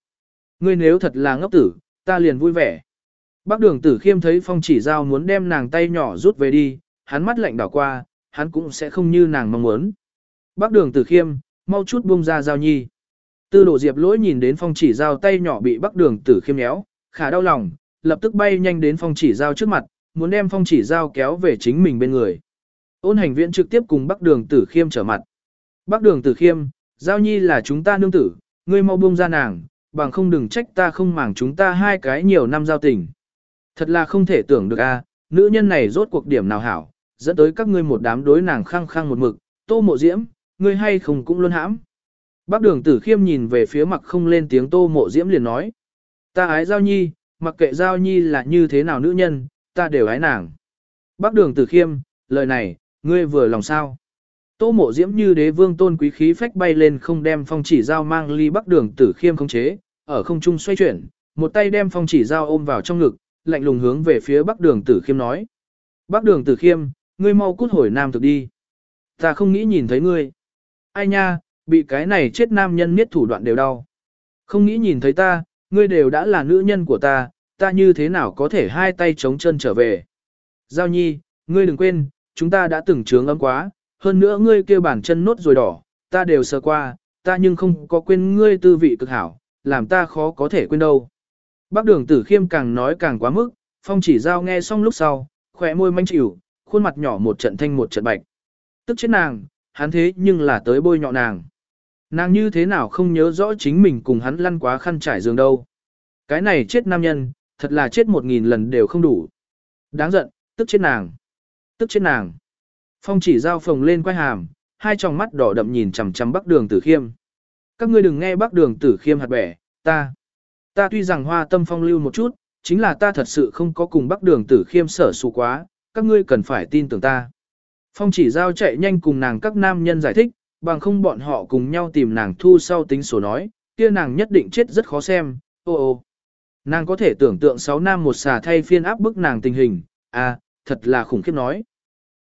Speaker 1: Ngươi nếu thật là ngốc tử, ta liền vui vẻ. Bác đường tử khiêm thấy phong chỉ giao muốn đem nàng tay nhỏ rút về đi, hắn mắt lạnh đảo qua, hắn cũng sẽ không như nàng mong muốn. Bác đường tử khiêm, mau chút buông ra giao nhi. Tư lộ diệp lỗi nhìn đến phong chỉ giao tay nhỏ bị bác đường tử khiêm nhéo, khả đau lòng, lập tức bay nhanh đến phong chỉ giao trước mặt, muốn đem phong chỉ giao kéo về chính mình bên người. Ôn hành viện trực tiếp cùng bác đường tử khiêm trở mặt. Bác đường tử khiêm, giao nhi là chúng ta nương tử, ngươi mau buông ra nàng, bằng không đừng trách ta không màng chúng ta hai cái nhiều năm giao tình. Thật là không thể tưởng được a, à, nữ nhân này rốt cuộc điểm nào hảo, dẫn tới các ngươi một đám đối nàng khăng khăng một mực, tô mộ diễm, ngươi hay không cũng luôn hãm. Bác đường tử khiêm nhìn về phía mặt không lên tiếng tô mộ diễm liền nói. Ta ái giao nhi, mặc kệ giao nhi là như thế nào nữ nhân, ta đều ái nàng. Bác đường tử khiêm, lời này, ngươi vừa lòng sao. Tô mộ diễm như đế vương tôn quý khí phách bay lên không đem phong chỉ giao mang ly bắc đường tử khiêm không chế, ở không trung xoay chuyển, một tay đem phong chỉ giao ôm vào trong ngực, lạnh lùng hướng về phía bắc đường tử khiêm nói. Bắc đường tử khiêm, ngươi mau cút hồi nam thực đi. Ta không nghĩ nhìn thấy ngươi. Ai nha, bị cái này chết nam nhân miết thủ đoạn đều đau. Không nghĩ nhìn thấy ta, ngươi đều đã là nữ nhân của ta, ta như thế nào có thể hai tay chống chân trở về. Giao nhi, ngươi đừng quên, chúng ta đã từng trướng ấm quá, hơn nữa ngươi kêu bản chân nốt rồi đỏ, ta đều sơ qua, ta nhưng không có quên ngươi tư vị cực hảo, làm ta khó có thể quên đâu. Bác đường tử khiêm càng nói càng quá mức, phong chỉ giao nghe xong lúc sau, khỏe môi manh chịu, khuôn mặt nhỏ một trận thanh một trận bạch. Tức chết nàng, hắn thế nhưng là tới bôi nhọ nàng. Nàng như thế nào không nhớ rõ chính mình cùng hắn lăn quá khăn trải giường đâu. Cái này chết nam nhân, thật là chết một nghìn lần đều không đủ. Đáng giận, tức chết nàng. Tức chết nàng. Phong chỉ giao phồng lên quay hàm, hai tròng mắt đỏ đậm nhìn chằm chằm bắc đường tử khiêm. Các ngươi đừng nghe bắc đường tử khiêm hạt bẻ, ta. Ta tuy rằng hoa tâm phong lưu một chút, chính là ta thật sự không có cùng bắc đường tử khiêm sở sụ quá, các ngươi cần phải tin tưởng ta. Phong chỉ giao chạy nhanh cùng nàng các nam nhân giải thích, bằng không bọn họ cùng nhau tìm nàng thu sau tính sổ nói, kia nàng nhất định chết rất khó xem, ô ô. Nàng có thể tưởng tượng sáu nam một xà thay phiên áp bức nàng tình hình, à, thật là khủng khiếp nói.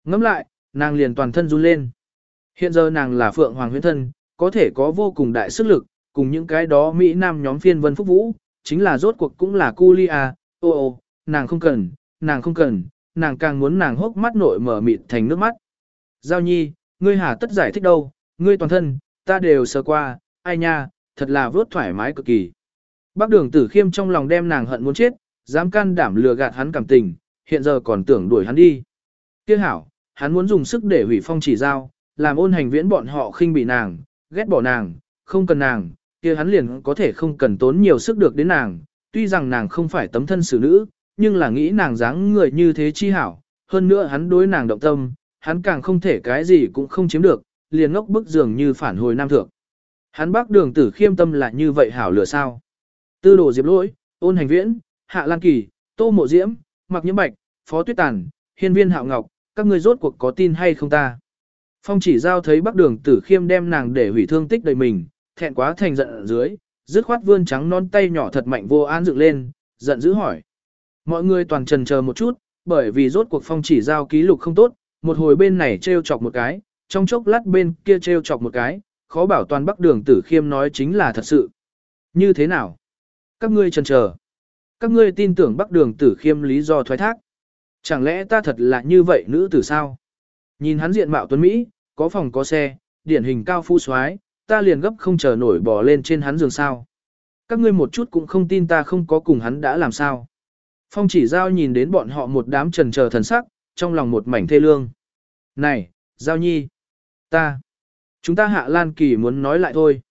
Speaker 1: Ngẫm lại, nàng liền toàn thân run lên. Hiện giờ nàng là Phượng Hoàng huyễn thân, có thể có vô cùng đại sức lực, cùng những cái đó Mỹ Nam nhóm phiên vân phúc vũ, chính là rốt cuộc cũng là cu li à, ô ô, nàng không cần, nàng không cần, nàng càng muốn nàng hốc mắt nội mở mịt thành nước mắt. Giao nhi, ngươi hà tất giải thích đâu, ngươi toàn thân, ta đều sờ qua, ai nha, thật là vớt thoải mái cực kỳ. Bác đường tử khiêm trong lòng đem nàng hận muốn chết, dám can đảm lừa gạt hắn cảm tình, hiện giờ còn tưởng đuổi hắn đi. Tiếc hảo, hắn muốn dùng sức để hủy phong chỉ giao, làm ôn hành viễn bọn họ khinh bị nàng, ghét bỏ nàng, không cần nàng, kia hắn liền có thể không cần tốn nhiều sức được đến nàng, tuy rằng nàng không phải tấm thân xử nữ, nhưng là nghĩ nàng dáng người như thế chi hảo, hơn nữa hắn đối nàng động tâm, hắn càng không thể cái gì cũng không chiếm được, liền ngốc bức dường như phản hồi nam thượng. Hắn bác đường tử khiêm tâm là như vậy hảo lửa sao. Tư đồ diệp lỗi, ôn hành viễn, hạ lan kỳ, tô mộ diễm, mặc nhiễm bạch, phó tuyết tàn, hiên viên hạo ngọc, các ngươi rốt cuộc có tin hay không ta. Phong chỉ giao thấy bác đường tử khiêm đem nàng để hủy thương tích đầy mình, thẹn quá thành giận ở dưới, dứt khoát vươn trắng non tay nhỏ thật mạnh vô an dựng lên, giận dữ hỏi. Mọi người toàn trần chờ một chút, bởi vì rốt cuộc phong chỉ giao ký lục không tốt, một hồi bên này trêu chọc một cái, trong chốc lát bên kia treo chọc một cái, khó bảo toàn bắc đường tử khiêm nói chính là thật sự. Như thế nào? Các ngươi chần chờ. Các ngươi tin tưởng bắc đường tử khiêm lý do thoái thác. Chẳng lẽ ta thật là như vậy nữ tử sao? Nhìn hắn diện mạo tuấn Mỹ, có phòng có xe, điển hình cao phu soái ta liền gấp không chờ nổi bò lên trên hắn giường sao. Các ngươi một chút cũng không tin ta không có cùng hắn đã làm sao. Phong chỉ giao nhìn đến bọn họ một đám trần chờ thần sắc, trong lòng một mảnh thê lương. Này, giao nhi, ta, chúng ta hạ lan kỳ muốn nói lại thôi.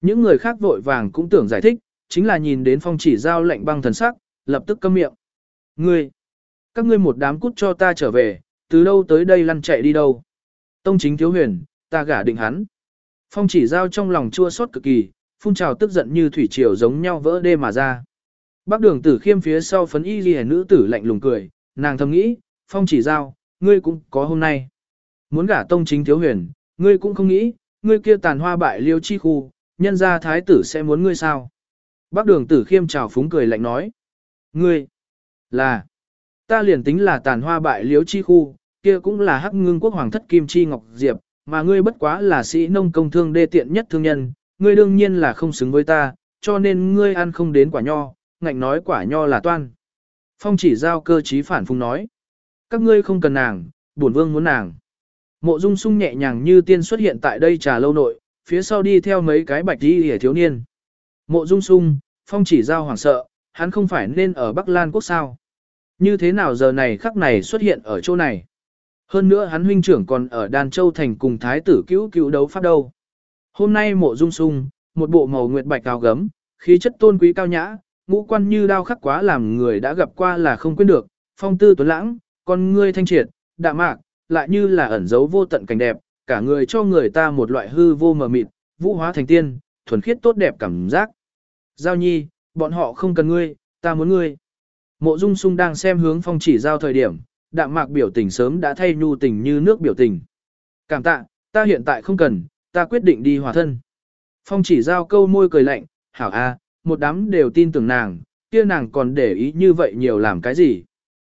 Speaker 1: Những người khác vội vàng cũng tưởng giải thích, chính là nhìn đến phong chỉ giao lệnh băng thần sắc, lập tức câm miệng. Ngươi, các ngươi một đám cút cho ta trở về, từ đâu tới đây lăn chạy đi đâu. Tông chính thiếu huyền, ta gả định hắn. Phong chỉ giao trong lòng chua xót cực kỳ, phun trào tức giận như thủy triều giống nhau vỡ đê mà ra. Bác đường tử khiêm phía sau phấn y ghi nữ tử lạnh lùng cười, nàng thầm nghĩ, phong chỉ giao, ngươi cũng có hôm nay. Muốn gả tông chính thiếu huyền, ngươi cũng không nghĩ, ngươi kia tàn hoa bại liêu chi khu, nhân ra thái tử sẽ muốn ngươi sao. Bác đường tử khiêm chào phúng cười lạnh nói. Ngươi, là, ta liền tính là tàn hoa bại liêu chi khu, kia cũng là hắc ngưng quốc hoàng thất kim chi ngọc diệp, mà ngươi bất quá là sĩ nông công thương đê tiện nhất thương nhân, ngươi đương nhiên là không xứng với ta, cho nên ngươi ăn không đến quả nho, ngạnh nói quả nho là toan. Phong chỉ giao cơ trí phản phung nói. Các ngươi không cần nàng, bổn vương muốn nàng. Mộ dung sung nhẹ nhàng như tiên xuất hiện tại đây trà lâu nội, phía sau đi theo mấy cái bạch đi hề thiếu niên. Mộ dung sung, phong chỉ giao hoảng sợ, hắn không phải nên ở Bắc Lan quốc sao. Như thế nào giờ này khắc này xuất hiện ở chỗ này? Hơn nữa hắn huynh trưởng còn ở Đan Châu Thành cùng thái tử cứu cứu đấu pháp đâu. Hôm nay mộ dung sung, một bộ màu nguyệt bạch cao gấm, khí chất tôn quý cao nhã, ngũ quan như đao khắc quá làm người đã gặp qua là không quên được, phong tư tuấn lãng, con ngươi thanh triệt, đạm mạc, lại như là ẩn giấu vô tận cảnh đẹp, cả người cho người ta một loại hư vô mờ mịt, vũ hóa thành tiên, thuần khiết tốt đẹp cảm giác. Giao nhi, bọn họ không cần ngươi, ta muốn ngươi. Mộ Dung Sung đang xem hướng phong chỉ giao thời điểm, đạm mạc biểu tình sớm đã thay nhu tình như nước biểu tình. Cảm tạ, ta hiện tại không cần, ta quyết định đi hòa thân. Phong chỉ giao câu môi cười lạnh, hảo a, một đám đều tin tưởng nàng, kia nàng còn để ý như vậy nhiều làm cái gì.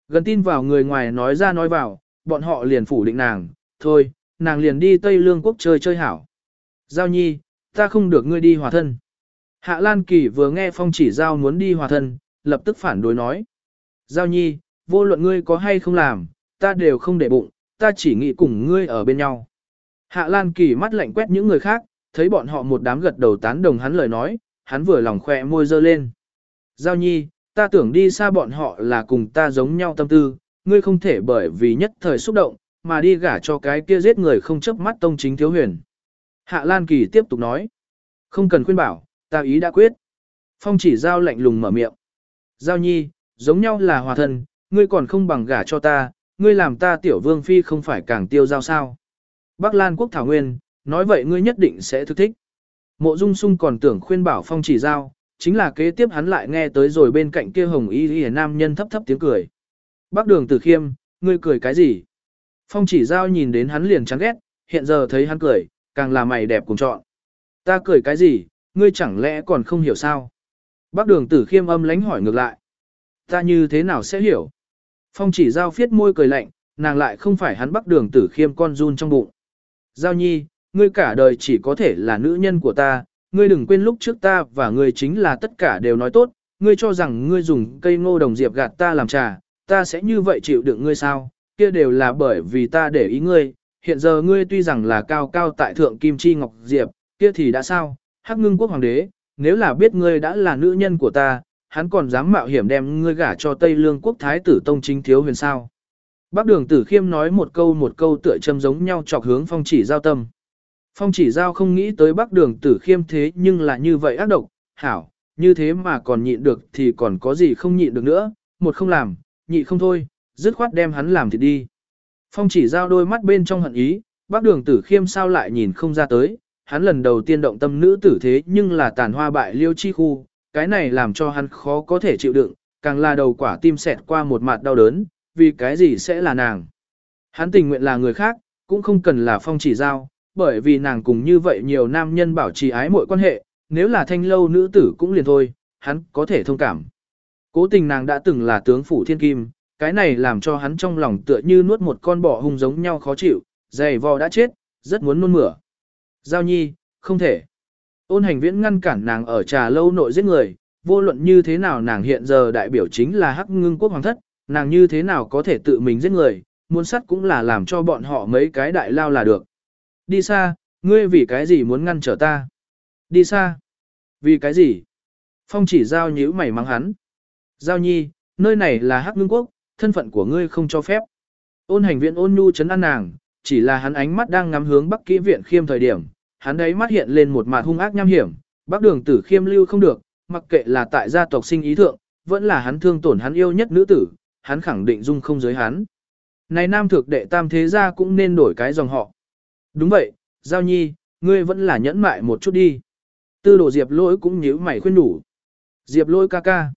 Speaker 1: Gần tin vào người ngoài nói ra nói vào, bọn họ liền phủ định nàng, thôi, nàng liền đi Tây Lương quốc chơi chơi hảo. Giao nhi, ta không được ngươi đi hòa thân. Hạ Lan Kỳ vừa nghe phong chỉ giao muốn đi hòa thân, lập tức phản đối nói. Giao nhi, vô luận ngươi có hay không làm, ta đều không để bụng, ta chỉ nghĩ cùng ngươi ở bên nhau. Hạ Lan Kỳ mắt lạnh quét những người khác, thấy bọn họ một đám gật đầu tán đồng hắn lời nói, hắn vừa lòng khỏe môi dơ lên. Giao nhi, ta tưởng đi xa bọn họ là cùng ta giống nhau tâm tư, ngươi không thể bởi vì nhất thời xúc động, mà đi gả cho cái kia giết người không chấp mắt tông chính thiếu huyền. Hạ Lan Kỳ tiếp tục nói, không cần khuyên bảo, ta ý đã quyết. Phong chỉ giao lạnh lùng mở miệng. Giao nhi, giống nhau là hòa thân, ngươi còn không bằng gả cho ta, ngươi làm ta tiểu vương phi không phải càng tiêu giao sao. Bắc Lan quốc thảo nguyên, nói vậy ngươi nhất định sẽ thức thích. Mộ Dung Sung còn tưởng khuyên bảo Phong Chỉ Giao, chính là kế tiếp hắn lại nghe tới rồi bên cạnh kia hồng y y nam nhân thấp thấp tiếng cười. Bác đường tử khiêm, ngươi cười cái gì? Phong chỉ giao nhìn đến hắn liền chán ghét, hiện giờ thấy hắn cười, càng là mày đẹp cùng chọn. Ta cười cái gì, ngươi chẳng lẽ còn không hiểu sao? Bác đường tử khiêm âm lánh hỏi ngược lại. Ta như thế nào sẽ hiểu? Phong chỉ giao phiết môi cười lạnh, nàng lại không phải hắn bác đường tử khiêm con run trong bụng. Giao nhi, ngươi cả đời chỉ có thể là nữ nhân của ta, ngươi đừng quên lúc trước ta và ngươi chính là tất cả đều nói tốt, ngươi cho rằng ngươi dùng cây ngô đồng diệp gạt ta làm trà, ta sẽ như vậy chịu đựng ngươi sao, kia đều là bởi vì ta để ý ngươi, hiện giờ ngươi tuy rằng là cao cao tại thượng kim chi ngọc diệp, kia thì đã sao, hắc ngưng quốc hoàng đế, nếu là biết ngươi đã là nữ nhân của ta, hắn còn dám mạo hiểm đem ngươi gả cho Tây Lương quốc thái tử tông chính thiếu huyền sao. Bác đường tử khiêm nói một câu một câu tựa châm giống nhau chọc hướng phong chỉ giao tâm. Phong chỉ giao không nghĩ tới bác đường tử khiêm thế nhưng là như vậy ác độc, hảo, như thế mà còn nhịn được thì còn có gì không nhịn được nữa, một không làm, nhị không thôi, dứt khoát đem hắn làm thịt đi. Phong chỉ giao đôi mắt bên trong hận ý, bác đường tử khiêm sao lại nhìn không ra tới, hắn lần đầu tiên động tâm nữ tử thế nhưng là tàn hoa bại liêu chi khu, cái này làm cho hắn khó có thể chịu đựng, càng là đầu quả tim xẹt qua một mặt đau đớn, vì cái gì sẽ là nàng. Hắn tình nguyện là người khác, cũng không cần là phong chỉ giao, bởi vì nàng cùng như vậy nhiều nam nhân bảo trì ái mọi quan hệ, nếu là thanh lâu nữ tử cũng liền thôi, hắn có thể thông cảm. Cố tình nàng đã từng là tướng phủ thiên kim, cái này làm cho hắn trong lòng tựa như nuốt một con bò hung giống nhau khó chịu, dày vò đã chết, rất muốn nôn mửa. Giao nhi, không thể. Ôn hành viễn ngăn cản nàng ở trà lâu nội giết người, vô luận như thế nào nàng hiện giờ đại biểu chính là hắc ngưng quốc hoàng thất, nàng như thế nào có thể tự mình giết người, muốn sắt cũng là làm cho bọn họ mấy cái đại lao là được. Đi xa, ngươi vì cái gì muốn ngăn trở ta? Đi xa. Vì cái gì? Phong chỉ giao nhíu mày mắng hắn. Giao nhi, nơi này là hắc ngưng quốc, thân phận của ngươi không cho phép. Ôn hành viện ôn nhu chấn an nàng, chỉ là hắn ánh mắt đang ngắm hướng bắc kỹ viện khiêm thời điểm, hắn đấy mắt hiện lên một mặt hung ác nham hiểm, bắc đường tử khiêm lưu không được, mặc kệ là tại gia tộc sinh ý thượng, vẫn là hắn thương tổn hắn yêu nhất nữ tử, hắn khẳng định dung không giới hắn. Này nam thực đệ tam thế gia cũng nên đổi cái dòng họ. Đúng vậy, Giao Nhi, ngươi vẫn là nhẫn mại một chút đi. Tư đồ Diệp lỗi cũng nhíu mày khuyên đủ. Diệp lỗi ca ca.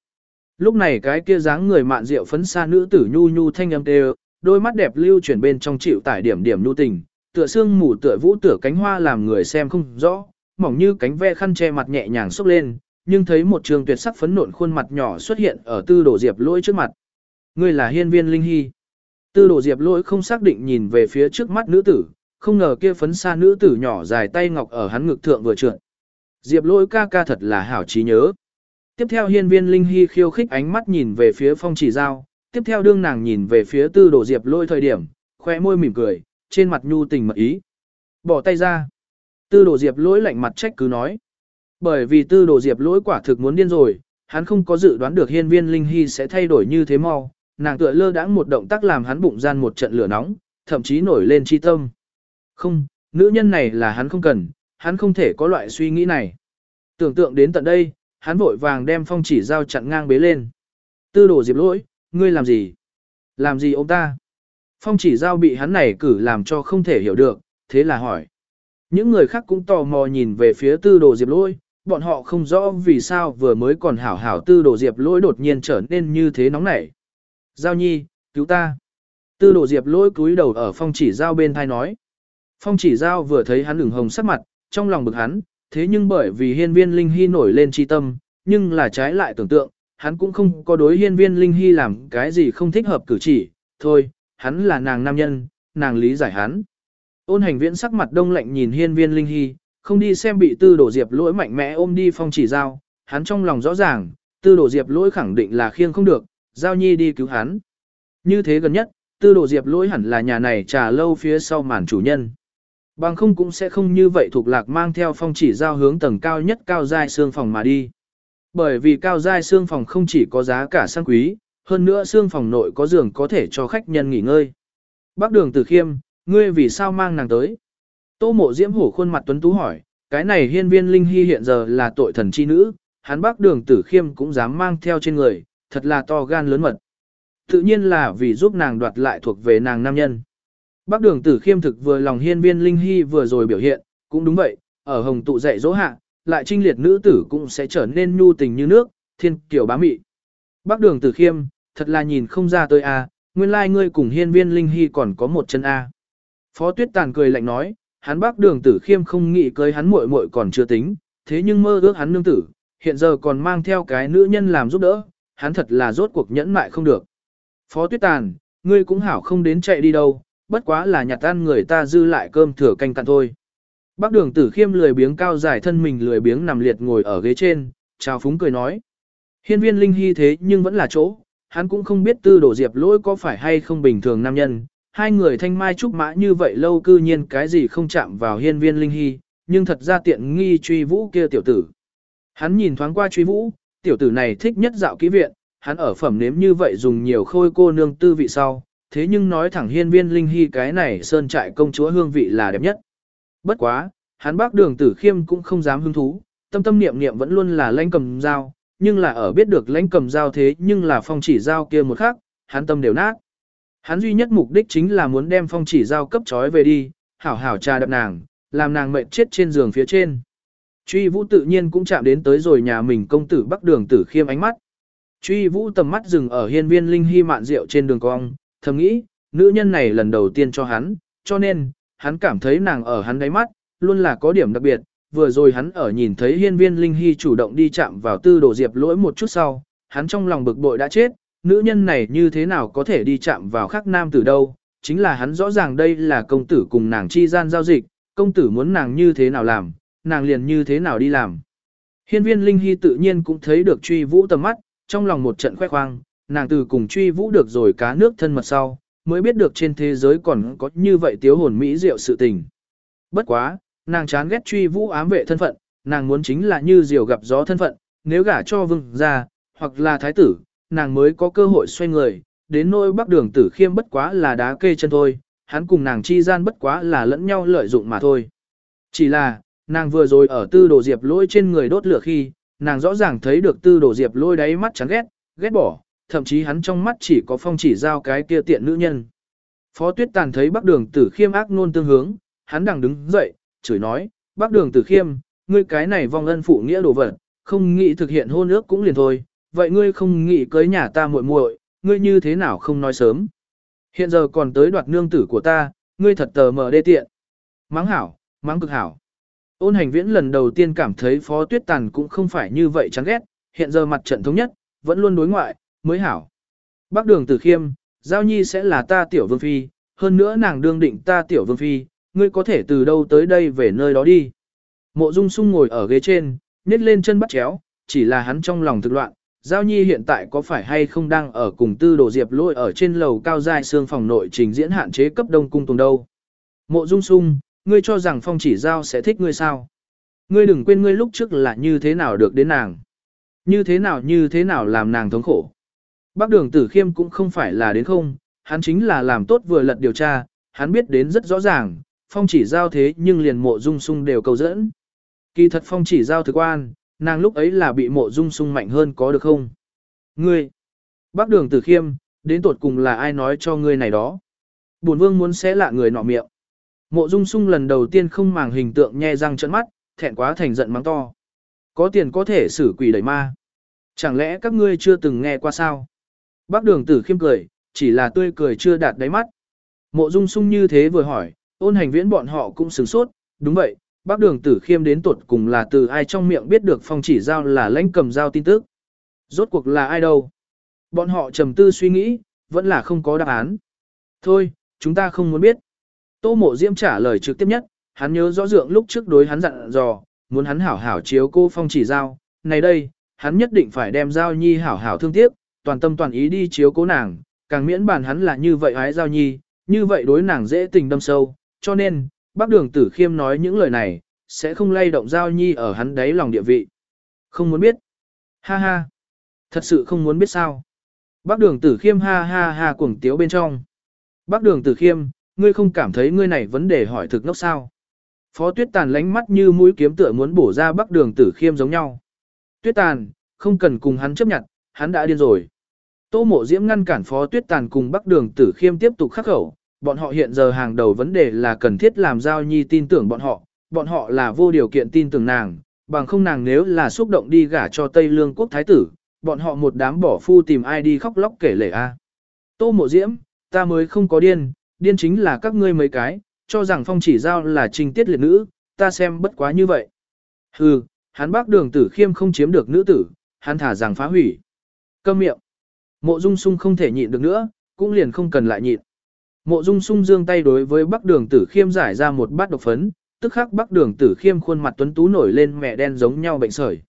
Speaker 1: Lúc này cái kia dáng người mạn rượu phấn xa nữ tử nhu nhu thanh âm đều, đôi mắt đẹp lưu chuyển bên trong chịu tải điểm điểm nhu tình, tựa xương mù tựa vũ tựa cánh hoa làm người xem không rõ, mỏng như cánh ve khăn che mặt nhẹ nhàng xốc lên, nhưng thấy một trường tuyệt sắc phấn nộn khuôn mặt nhỏ xuất hiện ở tư đồ diệp lỗi trước mặt. Ngươi là hiên viên linh hy. Tư đồ diệp lỗi không xác định nhìn về phía trước mắt nữ tử, không ngờ kia phấn xa nữ tử nhỏ dài tay ngọc ở hắn ngực thượng vừa trượt. Diệp lỗi ca ca thật là hảo trí nhớ. Tiếp theo hiên viên linh hy khiêu khích ánh mắt nhìn về phía phong chỉ giao, tiếp theo đương nàng nhìn về phía tư đồ diệp lôi thời điểm, khoe môi mỉm cười, trên mặt nhu tình mật ý. Bỏ tay ra. Tư đồ diệp lỗi lạnh mặt trách cứ nói. Bởi vì tư đồ diệp lỗi quả thực muốn điên rồi, hắn không có dự đoán được hiên viên linh hy sẽ thay đổi như thế mau, nàng tựa lơ đãng một động tác làm hắn bụng gian một trận lửa nóng, thậm chí nổi lên chi tâm. Không, nữ nhân này là hắn không cần, hắn không thể có loại suy nghĩ này. Tưởng tượng đến tận đây, hắn vội vàng đem phong chỉ giao chặn ngang bế lên. Tư đồ diệp lỗi, ngươi làm gì? Làm gì ông ta? Phong chỉ giao bị hắn này cử làm cho không thể hiểu được, thế là hỏi. Những người khác cũng tò mò nhìn về phía tư đồ diệp lỗi, bọn họ không rõ vì sao vừa mới còn hảo hảo tư đồ diệp lỗi đột nhiên trở nên như thế nóng nảy. Giao nhi, cứu ta. Tư đồ diệp lỗi cúi đầu ở phong chỉ giao bên thai nói. Phong chỉ giao vừa thấy hắn ửng hồng sắc mặt, trong lòng bực hắn, thế nhưng bởi vì hiên viên linh hy nổi lên chi tâm, nhưng là trái lại tưởng tượng, hắn cũng không có đối hiên viên linh hy làm cái gì không thích hợp cử chỉ, thôi, hắn là nàng nam nhân, nàng lý giải hắn. Ôn hành viễn sắc mặt đông lạnh nhìn hiên viên linh hy, không đi xem bị tư đổ diệp lỗi mạnh mẽ ôm đi phong chỉ giao, hắn trong lòng rõ ràng, tư đổ diệp lỗi khẳng định là khiêng không được, giao nhi đi cứu hắn. Như thế gần nhất, tư đổ diệp lỗi hẳn là nhà này trà lâu phía sau màn chủ nhân. Bằng không cũng sẽ không như vậy thuộc lạc mang theo phong chỉ giao hướng tầng cao nhất cao giai xương phòng mà đi. Bởi vì cao giai xương phòng không chỉ có giá cả sang quý, hơn nữa xương phòng nội có giường có thể cho khách nhân nghỉ ngơi. Bác đường tử khiêm, ngươi vì sao mang nàng tới? Tô mộ diễm hổ khuôn mặt tuấn tú hỏi, cái này hiên viên linh hy hiện giờ là tội thần chi nữ, hắn bác đường tử khiêm cũng dám mang theo trên người, thật là to gan lớn mật. Tự nhiên là vì giúp nàng đoạt lại thuộc về nàng nam nhân. Bác đường tử khiêm thực vừa lòng hiên viên linh hy vừa rồi biểu hiện, cũng đúng vậy, ở hồng tụ dạy dỗ hạ, lại trinh liệt nữ tử cũng sẽ trở nên nhu tình như nước, thiên kiểu bá mị. Bác đường tử khiêm, thật là nhìn không ra tôi a, nguyên lai like ngươi cùng hiên viên linh hy còn có một chân a. Phó tuyết tàn cười lạnh nói, hắn bác đường tử khiêm không nghĩ cưới hắn muội muội còn chưa tính, thế nhưng mơ ước hắn nương tử, hiện giờ còn mang theo cái nữ nhân làm giúp đỡ, hắn thật là rốt cuộc nhẫn mại không được. Phó tuyết tàn, ngươi cũng hảo không đến chạy đi đâu, bất quá là nhặt ăn người ta dư lại cơm thừa canh cạn thôi. Bác đường tử khiêm lười biếng cao dài thân mình lười biếng nằm liệt ngồi ở ghế trên, chào phúng cười nói. Hiên viên linh hy thế nhưng vẫn là chỗ, hắn cũng không biết tư đổ diệp lỗi có phải hay không bình thường nam nhân. Hai người thanh mai trúc mã như vậy lâu cư nhiên cái gì không chạm vào hiên viên linh hy, nhưng thật ra tiện nghi truy vũ kia tiểu tử. Hắn nhìn thoáng qua truy vũ, tiểu tử này thích nhất dạo ký viện, hắn ở phẩm nếm như vậy dùng nhiều khôi cô nương tư vị sau, thế nhưng nói thẳng hiên viên linh hy cái này sơn trại công chúa hương vị là đẹp nhất. Bất quá, hắn bác đường tử khiêm cũng không dám hứng thú, tâm tâm niệm niệm vẫn luôn là lãnh cầm dao, nhưng là ở biết được lãnh cầm dao thế nhưng là phong chỉ dao kia một khắc, hắn tâm đều nát. Hắn duy nhất mục đích chính là muốn đem phong chỉ dao cấp trói về đi, hảo hảo trà đập nàng, làm nàng mệnh chết trên giường phía trên. Truy vũ tự nhiên cũng chạm đến tới rồi nhà mình công tử bắc đường tử khiêm ánh mắt. Truy vũ tầm mắt dừng ở hiên viên linh hy mạn rượu trên đường cong, thầm nghĩ, nữ nhân này lần đầu tiên cho hắn, cho nên, hắn cảm thấy nàng ở hắn đáy mắt, luôn là có điểm đặc biệt. Vừa rồi hắn ở nhìn thấy hiên viên linh hy chủ động đi chạm vào tư đồ diệp lỗi một chút sau, hắn trong lòng bực bội đã chết, nữ nhân này như thế nào có thể đi chạm vào khắc nam tử đâu, chính là hắn rõ ràng đây là công tử cùng nàng chi gian giao dịch, công tử muốn nàng như thế nào làm, nàng liền như thế nào đi làm. Hiên viên Linh Hy tự nhiên cũng thấy được truy vũ tầm mắt, trong lòng một trận khoe khoang, nàng từ cùng truy vũ được rồi cá nước thân mật sau, mới biết được trên thế giới còn có như vậy tiếu hồn mỹ diệu sự tình. Bất quá, nàng chán ghét truy vũ ám vệ thân phận, nàng muốn chính là như diều gặp gió thân phận, nếu gả cho vương gia, hoặc là thái tử, nàng mới có cơ hội xoay người, đến nỗi bắc đường tử khiêm bất quá là đá kê chân thôi, hắn cùng nàng chi gian bất quá là lẫn nhau lợi dụng mà thôi. Chỉ là, nàng vừa rồi ở tư đồ diệp lôi trên người đốt lửa khi, nàng rõ ràng thấy được tư đồ diệp lôi đáy mắt chán ghét, ghét bỏ, thậm chí hắn trong mắt chỉ có phong chỉ giao cái kia tiện nữ nhân. Phó tuyết tàn thấy bác đường tử khiêm ác nôn tương hướng, hắn đằng đứng dậy, chửi nói, bác đường tử khiêm, ngươi cái này vong ân phụ nghĩa đồ vật, không nghĩ thực hiện hôn ước cũng liền thôi, vậy ngươi không nghĩ cưới nhà ta muội muội, ngươi như thế nào không nói sớm. Hiện giờ còn tới đoạt nương tử của ta, ngươi thật tờ mờ đê tiện. Mắng hảo, mắng cực hảo. Ôn hành viễn lần đầu tiên cảm thấy phó tuyết tàn cũng không phải như vậy chán ghét, hiện giờ mặt trận thống nhất, vẫn luôn đối ngoại, mới hảo. Bác đường tử khiêm, giao nhi sẽ là ta tiểu vương phi, hơn nữa nàng đương định ta tiểu vương phi, ngươi có thể từ đâu tới đây về nơi đó đi. Mộ dung sung ngồi ở ghế trên, nhét lên chân bắt chéo, chỉ là hắn trong lòng thực loạn, Giao Nhi hiện tại có phải hay không đang ở cùng tư đồ diệp lôi ở trên lầu cao giai xương phòng nội trình diễn hạn chế cấp đông cung tùng đâu. Mộ Dung Sung, ngươi cho rằng phong chỉ giao sẽ thích ngươi sao? Ngươi đừng quên ngươi lúc trước là như thế nào được đến nàng. Như thế nào như thế nào làm nàng thống khổ. Bác đường tử khiêm cũng không phải là đến không, hắn chính là làm tốt vừa lật điều tra, hắn biết đến rất rõ ràng, phong chỉ giao thế nhưng liền mộ dung sung đều cầu dẫn. Kỳ thật phong chỉ giao thực quan, nàng lúc ấy là bị mộ dung sung mạnh hơn có được không? Ngươi, bác đường tử khiêm, đến tột cùng là ai nói cho ngươi này đó? Bổn vương muốn xé lạ người nọ miệng. Mộ dung sung lần đầu tiên không màng hình tượng nhe răng trợn mắt, thẹn quá thành giận mắng to. Có tiền có thể xử quỷ đẩy ma. Chẳng lẽ các ngươi chưa từng nghe qua sao? Bác đường tử khiêm cười, chỉ là tươi cười chưa đạt đáy mắt. Mộ dung sung như thế vừa hỏi, ôn hành viễn bọn họ cũng sửng sốt, đúng vậy, bác đường tử khiêm đến tuột cùng là từ ai trong miệng biết được phong chỉ giao là lãnh cầm giao tin tức. Rốt cuộc là ai đâu? Bọn họ trầm tư suy nghĩ, vẫn là không có đáp án. Thôi, chúng ta không muốn biết. Tô mộ diễm trả lời trực tiếp nhất, hắn nhớ rõ dượng lúc trước đối hắn dặn dò, muốn hắn hảo hảo chiếu cô phong chỉ giao. Này đây, hắn nhất định phải đem giao nhi hảo hảo thương tiếc, toàn tâm toàn ý đi chiếu cố nàng, càng miễn bàn hắn là như vậy hái giao nhi, như vậy đối nàng dễ tình đâm sâu, cho nên, bác đường tử khiêm nói những lời này, sẽ không lay động giao nhi ở hắn đáy lòng địa vị. Không muốn biết. Ha ha. Thật sự không muốn biết sao. Bác đường tử khiêm ha ha ha cuồng tiếu bên trong. Bác đường tử khiêm, ngươi không cảm thấy ngươi này vấn đề hỏi thực ngốc sao. Phó tuyết tàn lánh mắt như mũi kiếm tựa muốn bổ ra bác đường tử khiêm giống nhau. Tuyết tàn, không cần cùng hắn chấp nhận, hắn đã điên rồi. Tô mộ diễm ngăn cản phó tuyết tàn cùng bắc đường tử khiêm tiếp tục khắc khẩu, bọn họ hiện giờ hàng đầu vấn đề là cần thiết làm giao nhi tin tưởng bọn họ, bọn họ là vô điều kiện tin tưởng nàng, bằng không nàng nếu là xúc động đi gả cho Tây Lương quốc thái tử, bọn họ một đám bỏ phu tìm ai đi khóc lóc kể lể a. Tô mộ diễm, ta mới không có điên, điên chính là các ngươi mấy cái, cho rằng phong chỉ giao là trình tiết liệt nữ, ta xem bất quá như vậy. Hừ, hắn bác đường tử khiêm không chiếm được nữ tử, hắn thả rằng phá hủy. Câm miệng. Mộ dung sung không thể nhịn được nữa, cũng liền không cần lại nhịn. Mộ dung sung giương tay đối với bắc đường tử khiêm giải ra một bát độc phấn, tức khắc bắc đường tử khiêm khuôn mặt tuấn tú nổi lên mẹ đen giống nhau bệnh sởi.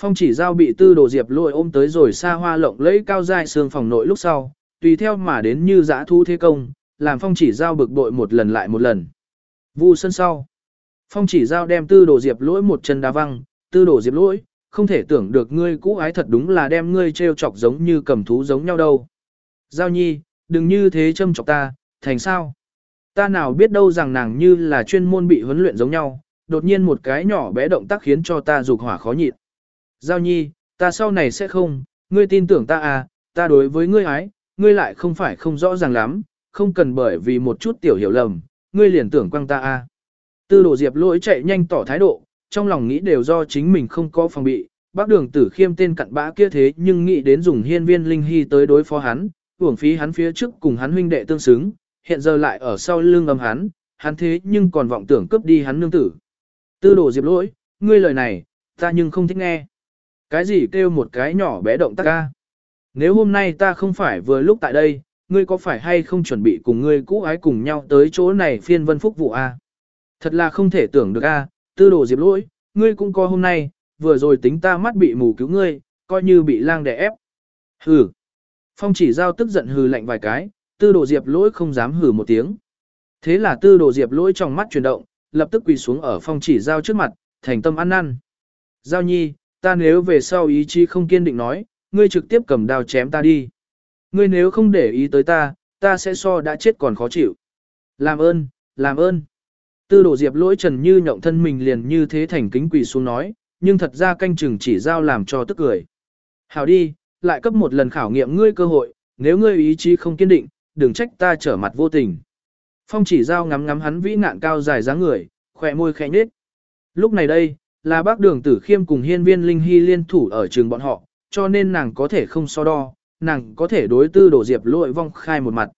Speaker 1: Phong chỉ giao bị tư đồ diệp lôi ôm tới rồi xa hoa lộng lấy cao dài xương phòng nội lúc sau, tùy theo mà đến như dã thu thế công, làm phong chỉ giao bực bội một lần lại một lần. Vu sân sau. Phong chỉ giao đem tư đồ diệp lỗi một chân đá văng, tư đồ diệp lỗi, không thể tưởng được ngươi cũ ái thật đúng là đem ngươi trêu chọc giống như cầm thú giống nhau đâu. Giao nhi, đừng như thế châm chọc ta, thành sao? Ta nào biết đâu rằng nàng như là chuyên môn bị huấn luyện giống nhau, đột nhiên một cái nhỏ bé động tác khiến cho ta dục hỏa khó nhịn. Giao nhi, ta sau này sẽ không, ngươi tin tưởng ta à, ta đối với ngươi ái, ngươi lại không phải không rõ ràng lắm, không cần bởi vì một chút tiểu hiểu lầm, ngươi liền tưởng quăng ta à. Tư đồ diệp lỗi chạy nhanh tỏ thái độ, trong lòng nghĩ đều do chính mình không có phòng bị, bác đường tử khiêm tên cặn bã kia thế nhưng nghĩ đến dùng hiên viên linh hy tới đối phó hắn, uổng phí hắn phía trước cùng hắn huynh đệ tương xứng, hiện giờ lại ở sau lưng âm hắn, hắn thế nhưng còn vọng tưởng cướp đi hắn nương tử. Tư đồ diệp lỗi, ngươi lời này, ta nhưng không thích nghe. Cái gì kêu một cái nhỏ bé động tác ca? Nếu hôm nay ta không phải vừa lúc tại đây, ngươi có phải hay không chuẩn bị cùng ngươi cũ ái cùng nhau tới chỗ này phiên vân phúc vụ a? Thật là không thể tưởng được a, tư đồ diệp lỗi, ngươi cũng có hôm nay, vừa rồi tính ta mắt bị mù cứu ngươi, coi như bị lang đè ép. Hừ. Phong chỉ giao tức giận hừ lạnh vài cái, tư đồ diệp lỗi không dám hừ một tiếng. Thế là tư đồ diệp lỗi trong mắt chuyển động, lập tức quỳ xuống ở phong chỉ giao trước mặt, thành tâm ăn năn. Giao nhi, ta nếu về sau ý chí không kiên định nói, ngươi trực tiếp cầm đao chém ta đi. Ngươi nếu không để ý tới ta, ta sẽ so đã chết còn khó chịu. Làm ơn, làm ơn. Tư đồ diệp lỗi trần như nhộng thân mình liền như thế thành kính quỳ xuống nói, nhưng thật ra canh chừng chỉ giao làm cho tức cười. Hảo đi, lại cấp một lần khảo nghiệm ngươi cơ hội, nếu ngươi ý chí không kiên định, đừng trách ta trở mặt vô tình. Phong chỉ giao ngắm ngắm hắn vĩ nạn cao dài dáng người, khỏe môi khẽ nhếch. Lúc này đây, là bác đường tử khiêm cùng hiên viên linh hy liên thủ ở trường bọn họ, cho nên nàng có thể không so đo, nàng có thể đối tư đổ diệp lỗi vong khai một mặt.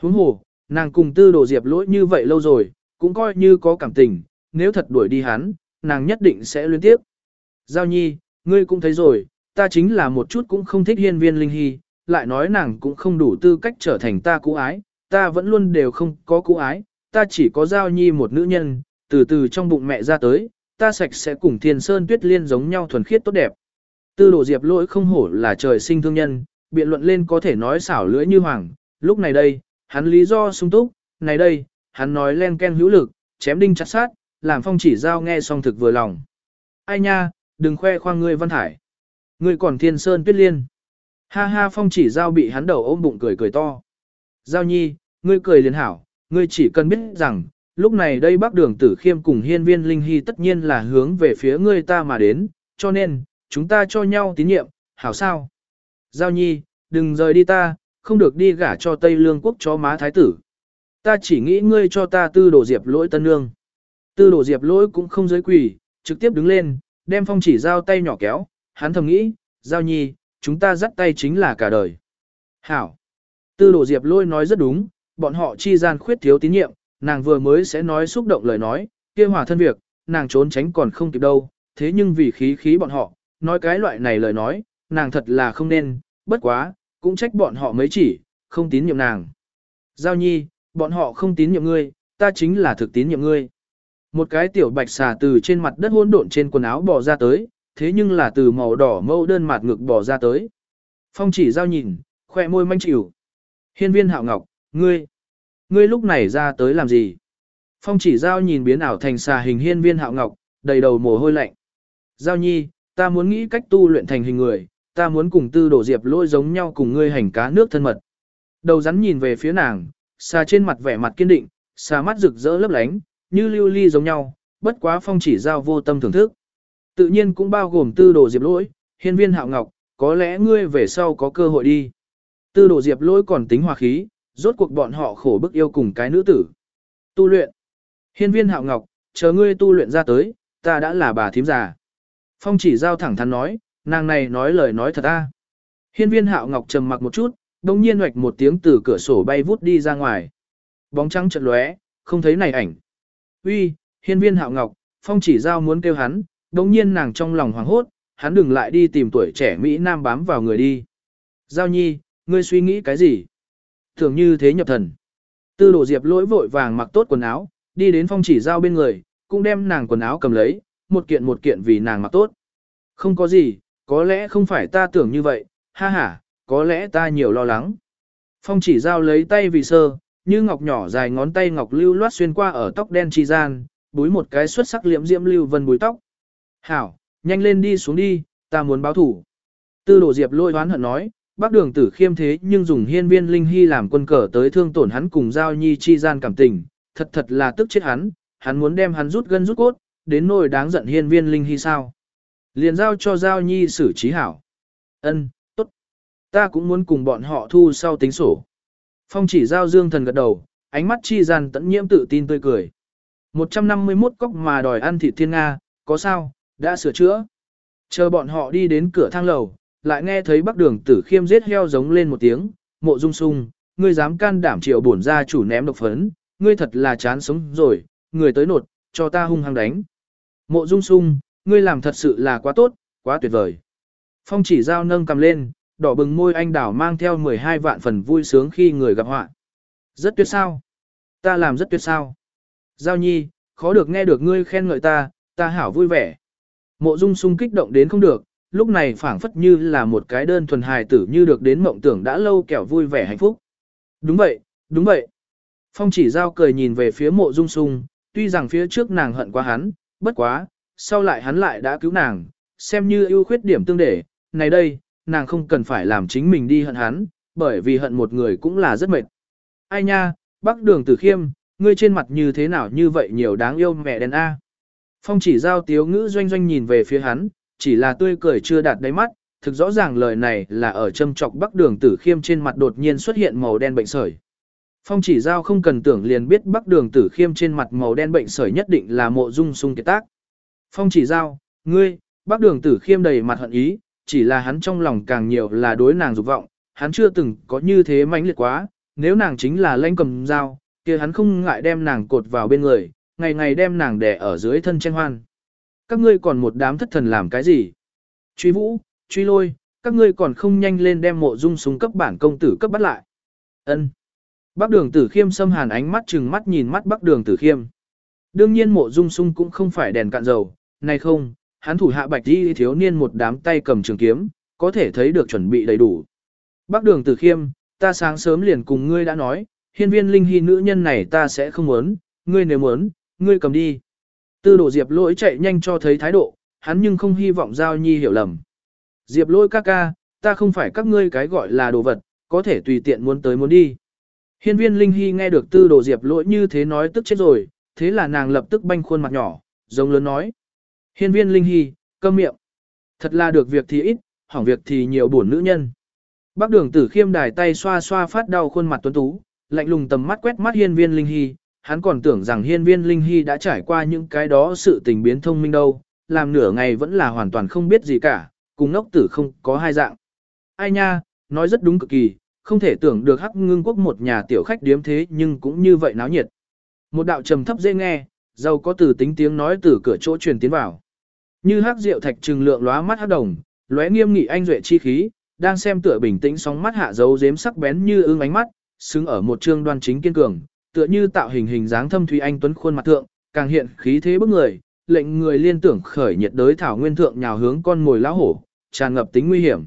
Speaker 1: Huống hồ, nàng cùng tư đổ diệp lỗi như vậy lâu rồi, cũng coi như có cảm tình, nếu thật đuổi đi hắn, nàng nhất định sẽ liên tiếp. Giao nhi, ngươi cũng thấy rồi, ta chính là một chút cũng không thích hiên viên linh hy, lại nói nàng cũng không đủ tư cách trở thành ta cũ ái, ta vẫn luôn đều không có cũ ái, ta chỉ có giao nhi một nữ nhân, từ từ trong bụng mẹ ra tới, ta sạch sẽ cùng thiên sơn tuyết liên giống nhau thuần khiết tốt đẹp. Tư đồ diệp lỗi không hổ là trời sinh thương nhân, biện luận lên có thể nói xảo lưỡi như hoàng, lúc này đây, hắn lý do sung túc, này đây, hắn nói len ken hữu lực, chém đinh chặt sát, làm phong chỉ giao nghe xong thực vừa lòng. Ai nha, đừng khoe khoang ngươi văn hải. Ngươi còn thiên sơn tuyết liên. Ha ha phong chỉ giao bị hắn đầu ôm bụng cười cười to. Giao nhi, ngươi cười liền hảo, ngươi chỉ cần biết rằng, lúc này đây bác đường tử khiêm cùng hiên viên linh hy tất nhiên là hướng về phía ngươi ta mà đến, cho nên, chúng ta cho nhau tín nhiệm, hảo sao. Giao nhi, đừng rời đi ta, không được đi gả cho Tây Lương quốc chó má thái tử. Ta chỉ nghĩ ngươi cho ta tư đồ diệp lỗi tân nương. Tư đồ diệp lỗi cũng không giới quỷ, trực tiếp đứng lên, đem phong chỉ giao tay nhỏ kéo, hắn thầm nghĩ, giao nhi, chúng ta dắt tay chính là cả đời. Hảo. Tư đồ diệp lỗi nói rất đúng, bọn họ chi gian khuyết thiếu tín nhiệm, nàng vừa mới sẽ nói xúc động lời nói, kia hòa thân việc, nàng trốn tránh còn không kịp đâu, thế nhưng vì khí khí bọn họ, nói cái loại này lời nói, nàng thật là không nên, bất quá, cũng trách bọn họ mấy chỉ, không tín nhiệm nàng. Giao nhi, bọn họ không tín nhiệm ngươi, ta chính là thực tín nhiệm ngươi. Một cái tiểu bạch xà từ trên mặt đất hỗn độn trên quần áo bò ra tới, thế nhưng là từ màu đỏ mâu đơn mặt ngực bò ra tới. Phong chỉ giao nhìn, khoe môi manh chịu. Hiên viên hạo ngọc, ngươi, ngươi lúc này ra tới làm gì? Phong chỉ giao nhìn biến ảo thành xà hình hiên viên hạo ngọc, đầy đầu mồ hôi lạnh. Giao nhi, ta muốn nghĩ cách tu luyện thành hình người, ta muốn cùng tư đổ diệp lôi giống nhau cùng ngươi hành cá nước thân mật. Đầu rắn nhìn về phía nàng, xà trên mặt vẻ mặt kiên định, xà mắt rực rỡ lấp lánh, như lưu ly giống nhau, bất quá phong chỉ giao vô tâm thưởng thức. Tự nhiên cũng bao gồm tư đồ diệp lỗi, hiên viên hạo ngọc, có lẽ ngươi về sau có cơ hội đi. Tư đồ diệp lỗi còn tính hòa khí, rốt cuộc bọn họ khổ bức yêu cùng cái nữ tử. Tu luyện. Hiên viên hạo ngọc, chờ ngươi tu luyện ra tới, ta đã là bà thím già. Phong chỉ giao thẳng thắn nói, nàng này nói lời nói thật ta. Hiên viên hạo ngọc trầm mặc một chút, đông nhiên hoạch một tiếng từ cửa sổ bay vút đi ra ngoài. Bóng trắng chợt lóe, không thấy này ảnh. Uy, hiên viên hạo ngọc, phong chỉ giao muốn kêu hắn, đông nhiên nàng trong lòng hoảng hốt, hắn đừng lại đi tìm tuổi trẻ Mỹ Nam bám vào người đi. Giao nhi, ngươi suy nghĩ cái gì? Thường như thế nhập thần. Tư đổ diệp lỗi vội vàng mặc tốt quần áo, đi đến phong chỉ giao bên người, cũng đem nàng quần áo cầm lấy, một kiện một kiện vì nàng mặc tốt. Không có gì, có lẽ không phải ta tưởng như vậy, ha ha, có lẽ ta nhiều lo lắng. Phong chỉ giao lấy tay vì sơ, như ngọc nhỏ dài ngón tay ngọc lưu loát xuyên qua ở tóc đen chi gian, búi một cái xuất sắc liễm diễm lưu vân búi tóc. Hảo, nhanh lên đi xuống đi, ta muốn báo thủ. Tư đổ diệp lôi hoán hận nói, bác đường tử khiêm thế nhưng dùng hiên viên linh hy làm quân cờ tới thương tổn hắn cùng giao nhi chi gian cảm tình, thật thật là tức chết hắn, hắn muốn đem hắn rút gân rút cốt, đến nỗi đáng giận hiên viên linh hy sao. Liền giao cho giao nhi xử trí hảo. Ân. Ta cũng muốn cùng bọn họ thu sau tính sổ. Phong chỉ giao dương thần gật đầu, ánh mắt chi gian tẫn nhiễm tự tin tươi cười. 151 cốc mà đòi ăn thịt thiên Nga, có sao, đã sửa chữa. Chờ bọn họ đi đến cửa thang lầu, lại nghe thấy bắc đường tử khiêm giết heo giống lên một tiếng, mộ dung sung, ngươi dám can đảm triệu bổn ra chủ ném độc phấn, ngươi thật là chán sống rồi, người tới nột, cho ta hung hăng đánh. Mộ dung sung, ngươi làm thật sự là quá tốt, quá tuyệt vời. Phong chỉ giao nâng cầm lên, đỏ bừng môi anh đảo mang theo 12 vạn phần vui sướng khi người gặp họa. Rất tuyệt sao? Ta làm rất tuyệt sao? Giao nhi, khó được nghe được ngươi khen ngợi ta, ta hảo vui vẻ. Mộ dung sung kích động đến không được, lúc này phảng phất như là một cái đơn thuần hài tử như được đến mộng tưởng đã lâu kẻo vui vẻ hạnh phúc. Đúng vậy, đúng vậy. Phong chỉ giao cười nhìn về phía mộ dung sung, tuy rằng phía trước nàng hận quá hắn, bất quá, sau lại hắn lại đã cứu nàng, xem như ưu khuyết điểm tương để, này đây, nàng không cần phải làm chính mình đi hận hắn, bởi vì hận một người cũng là rất mệt. Ai nha, bác đường tử khiêm, ngươi trên mặt như thế nào như vậy nhiều đáng yêu mẹ đen A. Phong chỉ giao tiếu ngữ doanh doanh nhìn về phía hắn, chỉ là tươi cười chưa đạt đáy mắt, thực rõ ràng lời này là ở châm trọc bắc đường tử khiêm trên mặt đột nhiên xuất hiện màu đen bệnh sởi. Phong chỉ giao không cần tưởng liền biết bắc đường tử khiêm trên mặt màu đen bệnh sởi nhất định là mộ dung sung kiệt tác. Phong chỉ giao, ngươi, bắc đường tử khiêm đầy mặt hận ý, chỉ là hắn trong lòng càng nhiều là đối nàng dục vọng, hắn chưa từng có như thế mãnh liệt quá, nếu nàng chính là lãnh cầm dao, kia hắn không ngại đem nàng cột vào bên người, ngày ngày đem nàng đè ở dưới thân tranh hoan. Các ngươi còn một đám thất thần làm cái gì? Truy vũ, truy lôi, các ngươi còn không nhanh lên đem mộ dung súng cấp bản công tử cấp bắt lại. Ân. Bắc đường tử khiêm xâm hàn ánh mắt chừng mắt nhìn mắt bắc đường tử khiêm. Đương nhiên mộ dung sung cũng không phải đèn cạn dầu, này không, hắn thủ hạ bạch đi thiếu niên một đám tay cầm trường kiếm, có thể thấy được chuẩn bị đầy đủ. Bắc đường tử khiêm, ta sáng sớm liền cùng ngươi đã nói, hiên viên linh hy nữ nhân này ta sẽ không muốn, ngươi nếu muốn, ngươi cầm đi. Tư đổ diệp lỗi chạy nhanh cho thấy thái độ, hắn nhưng không hy vọng giao nhi hiểu lầm. Diệp lỗi ca ca, ta không phải các ngươi cái gọi là đồ vật, có thể tùy tiện muốn tới muốn đi. Hiên viên linh hy nghe được tư đồ diệp lỗi như thế nói tức chết rồi, thế là nàng lập tức banh khuôn mặt nhỏ, giống lớn nói. Hiên viên linh hy, câm miệng. Thật là được việc thì ít, hỏng việc thì nhiều buồn nữ nhân. Bác đường tử khiêm đài tay xoa xoa phát đau khuôn mặt tuấn tú, lạnh lùng tầm mắt quét mắt hiên viên linh hy, hắn còn tưởng rằng hiên viên linh hy đã trải qua những cái đó sự tình biến thông minh đâu, làm nửa ngày vẫn là hoàn toàn không biết gì cả, cùng ngốc tử không có hai dạng. Ai nha, nói rất đúng cực kỳ, không thể tưởng được hắc ngưng quốc một nhà tiểu khách điếm thế nhưng cũng như vậy náo nhiệt. Một đạo trầm thấp dễ nghe, giàu có từ tính tiếng nói từ cửa chỗ truyền tiến vào. Như hắc rượu thạch trừng lượng lóa mắt hắc đồng, lóe nghiêm nghị anh duệ chi khí, đang xem tựa bình tĩnh sóng mắt hạ dấu dếm sắc bén như ương ánh mắt, xứng ở một trương đoan chính kiên cường, tựa như tạo hình hình dáng thâm thủy anh tuấn khuôn mặt thượng, càng hiện khí thế bức người, lệnh người liên tưởng khởi nhiệt đới thảo nguyên thượng nhào hướng con mồi lão hổ, tràn ngập tính nguy hiểm.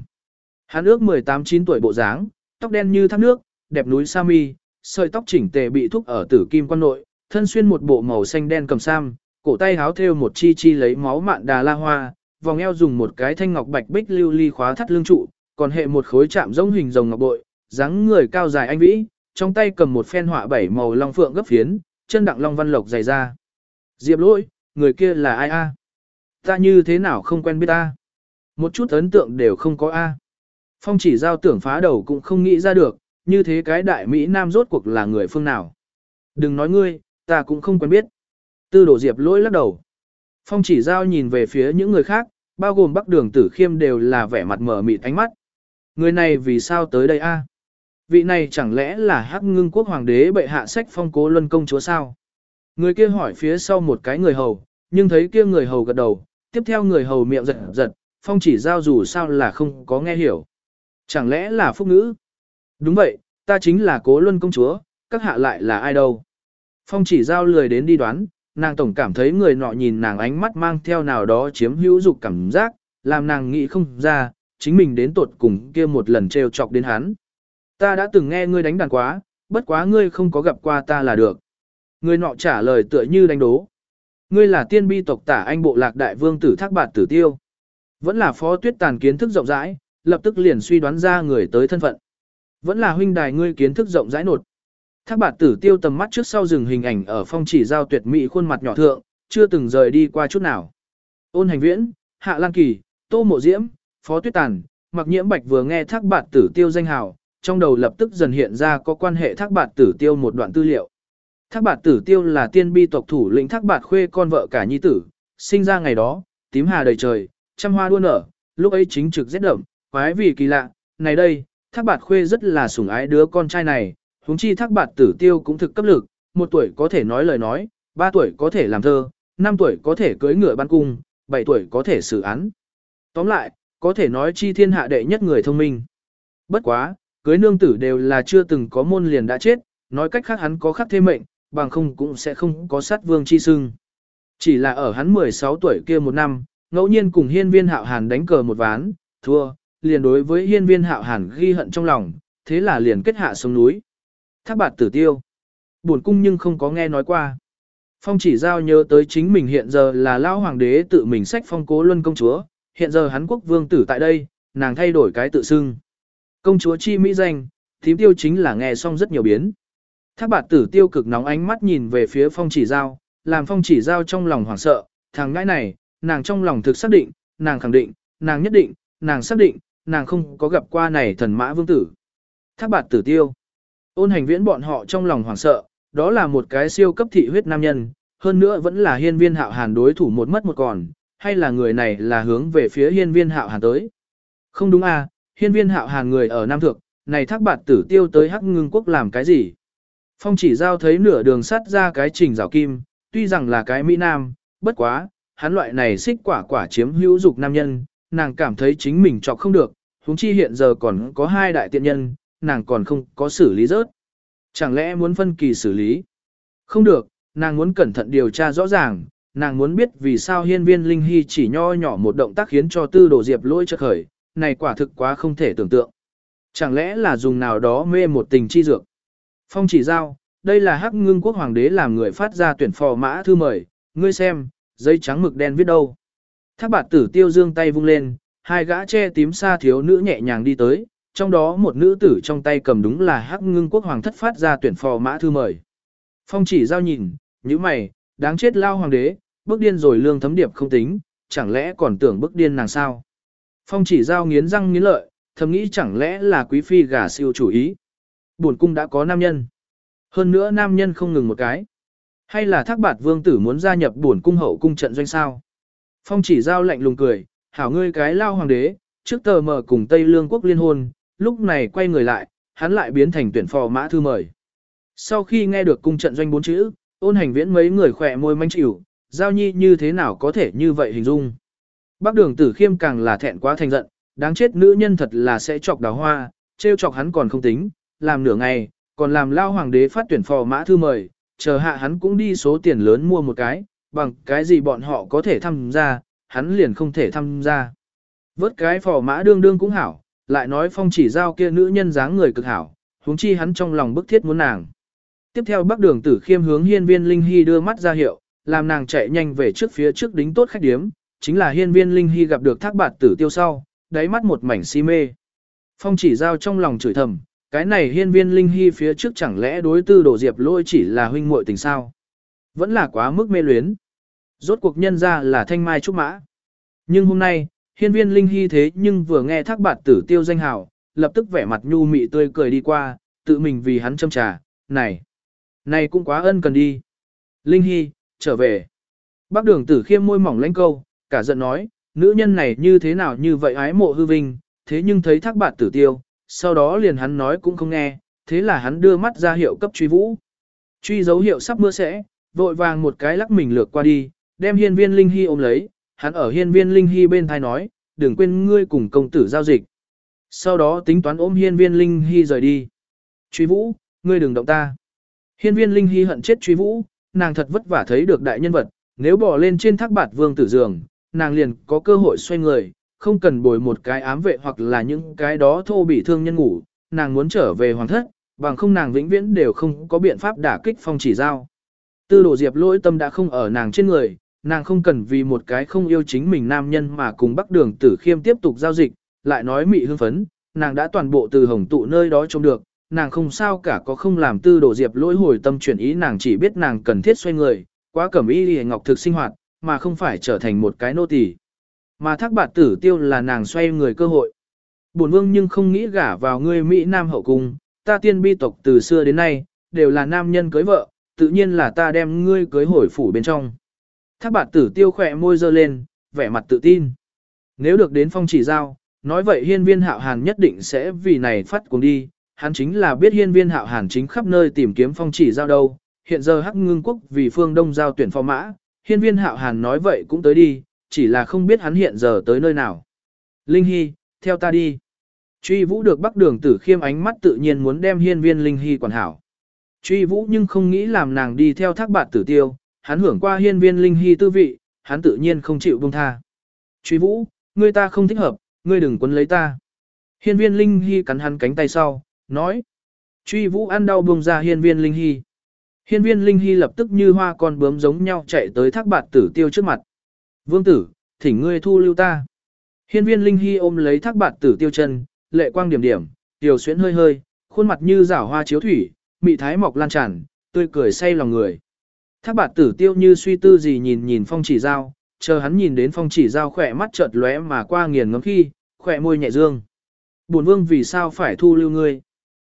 Speaker 1: Hắn ước 18-9 tuổi bộ dáng, tóc đen như thác nước, đẹp núi sa mi, sợi tóc chỉnh tề bị thúc ở tử kim quan nội, thân xuyên một bộ màu xanh đen cầm sam, cổ tay háo thêu một chi chi lấy máu mạn đà la hoa, vòng eo dùng một cái thanh ngọc bạch bích lưu ly khóa thắt lưng trụ, còn hệ một khối chạm giống hình rồng ngọc bội, dáng người cao dài anh vĩ, trong tay cầm một phen họa bảy màu long phượng gấp phiến, chân đặng long văn lộc dày ra. Diệp lỗi, người kia là ai a? Ta như thế nào không quen biết ta? Một chút ấn tượng đều không có a. Phong chỉ giao tưởng phá đầu cũng không nghĩ ra được, như thế cái đại Mỹ Nam rốt cuộc là người phương nào. Đừng nói ngươi, ta cũng không quen biết. Tư đổ diệp lỗi lắc đầu. Phong chỉ giao nhìn về phía những người khác, bao gồm bắc đường tử khiêm đều là vẻ mặt mở mịt ánh mắt. Người này vì sao tới đây a? Vị này chẳng lẽ là hắc ngưng quốc hoàng đế bệ hạ sách phong cố luân công chúa sao? Người kia hỏi phía sau một cái người hầu, nhưng thấy kia người hầu gật đầu, tiếp theo người hầu miệng giật giật, phong chỉ giao dù sao là không có nghe hiểu. Chẳng lẽ là phúc ngữ? Đúng vậy, ta chính là cố luân công chúa, các hạ lại là ai đâu? Phong chỉ giao lười đến đi đoán, nàng tổng cảm thấy người nọ nhìn nàng ánh mắt mang theo nào đó chiếm hữu dục cảm giác, làm nàng nghĩ không ra, chính mình đến tột cùng kia một lần trêu chọc đến hắn. Ta đã từng nghe ngươi đánh đàn quá, bất quá ngươi không có gặp qua ta là được. Người nọ trả lời tựa như đánh đố. Ngươi là tiên bi tộc tả anh bộ lạc đại vương tử thác bạt tử tiêu. Vẫn là phó tuyết tàn kiến thức rộng rãi, lập tức liền suy đoán ra người tới thân phận. Vẫn là huynh đài ngươi kiến thức rộng rãi nột. Thác bạt tử tiêu tầm mắt trước sau rừng hình ảnh ở phong chỉ giao tuyệt mỹ khuôn mặt nhỏ thượng, chưa từng rời đi qua chút nào. Ôn hành viễn, hạ lan kỳ, tô mộ diễm, phó tuyết tàn, mặc nhiễm bạch vừa nghe thác bạt tử tiêu danh hào, trong đầu lập tức dần hiện ra có quan hệ thác bạt tử tiêu một đoạn tư liệu. Thác bạt tử tiêu là tiên bi tộc thủ lĩnh thác bạt khuê con vợ cả nhi tử, sinh ra ngày đó, tím hà đầy trời, trăm hoa đua nở, lúc ấy chính trực rét đậm, quái vì kỳ lạ, này đây, thác bạt khuê rất là sủng ái đứa con trai này, huống chi thác bạt tử tiêu cũng thực cấp lực, một tuổi có thể nói lời nói, ba tuổi có thể làm thơ, năm tuổi có thể cưới ngựa ban cung, bảy tuổi có thể xử án. Tóm lại, có thể nói chi thiên hạ đệ nhất người thông minh. Bất quá, cưới nương tử đều là chưa từng có môn liền đã chết, nói cách khác hắn có khắc thêm mệnh, bằng không cũng sẽ không có sát vương chi sưng. Chỉ là ở hắn 16 tuổi kia một năm, ngẫu nhiên cùng hiên viên hạo hàn đánh cờ một ván, thua, liền đối với hiên viên hạo hàn ghi hận trong lòng, thế là liền kết hạ xuống núi. Thác bạt tử tiêu. Buồn cung nhưng không có nghe nói qua. Phong chỉ giao nhớ tới chính mình hiện giờ là lão hoàng đế tự mình sách phong cố luân công chúa, hiện giờ hắn quốc vương tử tại đây, nàng thay đổi cái tự xưng. Công chúa chi mỹ danh, thím tiêu chính là nghe xong rất nhiều biến. Thác bạt tử tiêu cực nóng ánh mắt nhìn về phía phong chỉ giao, làm phong chỉ giao trong lòng hoảng sợ, thằng ngãi này, nàng trong lòng thực xác định, nàng khẳng định, nàng nhất định, nàng xác định, nàng không có gặp qua này thần mã vương tử. Thác bạt tử tiêu. Ôn hành viễn bọn họ trong lòng hoảng sợ, đó là một cái siêu cấp thị huyết nam nhân, hơn nữa vẫn là hiên viên hạo hàn đối thủ một mất một còn, hay là người này là hướng về phía hiên viên hạo hàn tới. Không đúng à, hiên viên hạo hàn người ở Nam Thượng, này thác bạt tử tiêu tới hắc ngưng quốc làm cái gì? Phong chỉ giao thấy nửa đường sắt ra cái trình rào kim, tuy rằng là cái Mỹ Nam, bất quá, hắn loại này xích quả quả chiếm hữu dục nam nhân, nàng cảm thấy chính mình chọc không được, huống chi hiện giờ còn có hai đại tiện nhân, nàng còn không có xử lý rớt. Chẳng lẽ muốn phân kỳ xử lý? Không được, nàng muốn cẩn thận điều tra rõ ràng, nàng muốn biết vì sao hiên viên linh hy chỉ nho nhỏ một động tác khiến cho tư đồ diệp lôi chất khởi, này quả thực quá không thể tưởng tượng. Chẳng lẽ là dùng nào đó mê một tình chi dược? Phong chỉ giao, đây là hắc ngưng quốc hoàng đế làm người phát ra tuyển phò mã thư mời, ngươi xem, giấy trắng mực đen viết đâu. Thác bạt tử tiêu dương tay vung lên, hai gã che tím xa thiếu nữ nhẹ nhàng đi tới, trong đó một nữ tử trong tay cầm đúng là hắc ngưng quốc hoàng thất phát ra tuyển phò mã thư mời. Phong chỉ giao nhìn, như mày, đáng chết lao hoàng đế, bước điên rồi lương thấm điệp không tính, chẳng lẽ còn tưởng bước điên nàng sao. Phong chỉ giao nghiến răng nghiến lợi, thầm nghĩ chẳng lẽ là quý phi gả siêu chủ ý. Buồn cung đã có nam nhân. Hơn nữa nam nhân không ngừng một cái. Hay là thác bạt vương tử muốn gia nhập buồn cung hậu cung trận doanh sao? Phong chỉ giao lạnh lùng cười, hảo ngươi cái lao hoàng đế, trước tờ mở cùng Tây Lương quốc liên hôn, lúc này quay người lại, hắn lại biến thành tuyển phò mã thư mời. Sau khi nghe được cung trận doanh bốn chữ, ôn hành viễn mấy người khỏe môi manh chịu, giao nhi như thế nào có thể như vậy hình dung. Bác đường tử khiêm càng là thẹn quá thành giận, đáng chết nữ nhân thật là sẽ chọc đào hoa, trêu chọc hắn còn không tính, làm nửa ngày, còn làm lao hoàng đế phát tuyển phò mã thư mời, chờ hạ hắn cũng đi số tiền lớn mua một cái, bằng cái gì bọn họ có thể tham gia, hắn liền không thể tham gia. Vớt cái phò mã đương đương cũng hảo, lại nói phong chỉ giao kia nữ nhân dáng người cực hảo, huống chi hắn trong lòng bức thiết muốn nàng. Tiếp theo bắc đường tử khiêm hướng hiên viên linh hy đưa mắt ra hiệu, làm nàng chạy nhanh về trước phía trước đính tốt khách điếm, chính là hiên viên linh hy gặp được thác bạt tử tiêu sau, đáy mắt một mảnh si mê. Phong chỉ giao trong lòng chửi thầm, cái này hiên viên linh hy phía trước chẳng lẽ đối tư đổ diệp lôi chỉ là huynh muội tình sao? Vẫn là quá mức mê luyến. Rốt cuộc nhân ra là thanh mai trúc mã. Nhưng hôm nay, hiên viên linh hy thế nhưng vừa nghe thác bạt tử tiêu danh hào, lập tức vẻ mặt nhu mị tươi cười đi qua, tự mình vì hắn châm trà, này, này cũng quá ân cần đi. Linh hy, trở về. Bác đường tử khiêm môi mỏng lãnh câu, cả giận nói, nữ nhân này như thế nào như vậy ái mộ hư vinh, thế nhưng thấy thác bạt tử tiêu, sau đó liền hắn nói cũng không nghe, thế là hắn đưa mắt ra hiệu cấp truy vũ. Truy dấu hiệu sắp mưa sẽ, vội vàng một cái lắc mình lược qua đi, đem hiên viên linh hy ôm lấy, hắn ở hiên viên linh hy bên thai nói, đừng quên ngươi cùng công tử giao dịch. Sau đó tính toán ôm hiên viên linh hy rời đi. Truy vũ, ngươi đừng động ta. Hiên viên linh hy hận chết truy vũ, nàng thật vất vả thấy được đại nhân vật, nếu bỏ lên trên thác bạt vương tử giường, nàng liền có cơ hội xoay người, không cần bồi một cái ám vệ hoặc là những cái đó thô bị thương nhân ngủ, nàng muốn trở về hoàng thất, bằng không nàng vĩnh viễn đều không có biện pháp đả kích phong chỉ giao. Tư đồ diệp lỗi tâm đã không ở nàng trên người, nàng không cần vì một cái không yêu chính mình nam nhân mà cùng bắc đường tử khiêm tiếp tục giao dịch, lại nói mị hương phấn, nàng đã toàn bộ từ hồng tụ nơi đó trông được, nàng không sao cả có không làm tư đồ diệp lỗi hồi tâm chuyển ý nàng chỉ biết nàng cần thiết xoay người, quá cẩm y lìa ngọc thực sinh hoạt, mà không phải trở thành một cái nô tỳ. Mà thác bạt tử tiêu là nàng xoay người cơ hội. Bổn vương nhưng không nghĩ gả vào ngươi Mỹ Nam hậu cung, ta tiên bi tộc từ xưa đến nay, đều là nam nhân cưới vợ, tự nhiên là ta đem ngươi cưới hồi phủ bên trong. Thác bạt tử tiêu khỏe môi dơ lên, vẻ mặt tự tin. Nếu được đến phong chỉ giao, nói vậy hiên viên hạo hàn nhất định sẽ vì này phát cùng đi, hắn chính là biết hiên viên hạo hàn chính khắp nơi tìm kiếm phong chỉ giao đâu, hiện giờ hắc ngưng quốc vì phương đông giao tuyển phò mã, hiên viên hạo hàn nói vậy cũng tới đi, chỉ là không biết hắn hiện giờ tới nơi nào. Linh Hy, theo ta đi. Truy vũ được bắc đường tử khiêm ánh mắt tự nhiên muốn đem hiên viên Linh Hy quản hảo. Truy vũ nhưng không nghĩ làm nàng đi theo thác bạt tử tiêu, hắn hưởng qua hiên viên Linh Hy tư vị, hắn tự nhiên không chịu buông tha. Truy vũ, ngươi ta không thích hợp, ngươi đừng quấn lấy ta. Hiên viên Linh Hy cắn hắn cánh tay sau, nói. Truy vũ ăn đau buông ra hiên viên Linh Hy. Hiên viên Linh Hy lập tức như hoa con bướm giống nhau chạy tới thác bạt tử tiêu trước mặt. Vương tử, thỉnh ngươi thu lưu ta. Hiên viên Linh Hy ôm lấy thác bạt tử tiêu chân, lệ quang điểm điểm, tiểu xuyến hơi hơi, khuôn mặt như rảo hoa chiếu thủy, mị thái mọc lan tràn, tươi cười say lòng người. Thác bạt tử tiêu như suy tư gì nhìn nhìn phong chỉ giao, chờ hắn nhìn đến phong chỉ giao khỏe mắt chợt lóe mà qua nghiền ngấm khi, khỏe môi nhẹ dương. Buồn vương vì sao phải thu lưu ngươi?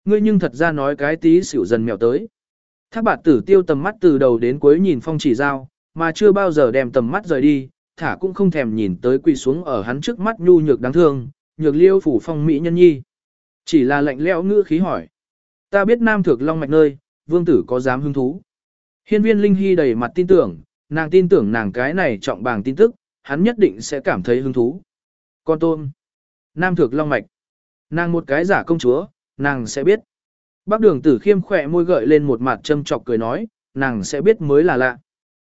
Speaker 1: Ngươi nhưng thật ra nói cái tí xỉu dần mèo tới. Thác bạt tử tiêu tầm mắt từ đầu đến cuối nhìn phong chỉ giao, mà chưa bao giờ đem tầm mắt rời đi, thả cũng không thèm nhìn tới quỳ xuống ở hắn trước mắt nhu nhược đáng thương, nhược liêu phủ phong mỹ nhân nhi. Chỉ là lạnh lẽo ngữ khí hỏi. Ta biết nam thược long mạch nơi, vương tử có dám hứng thú. Hiên viên Linh Hy đầy mặt tin tưởng, nàng tin tưởng nàng cái này trọng bàng tin tức, hắn nhất định sẽ cảm thấy hứng thú. Con tôm. Nam thược long mạch. Nàng một cái giả công chúa, nàng sẽ biết. Bác đường tử khiêm khỏe môi gợi lên một mặt châm chọc cười nói, nàng sẽ biết mới là lạ.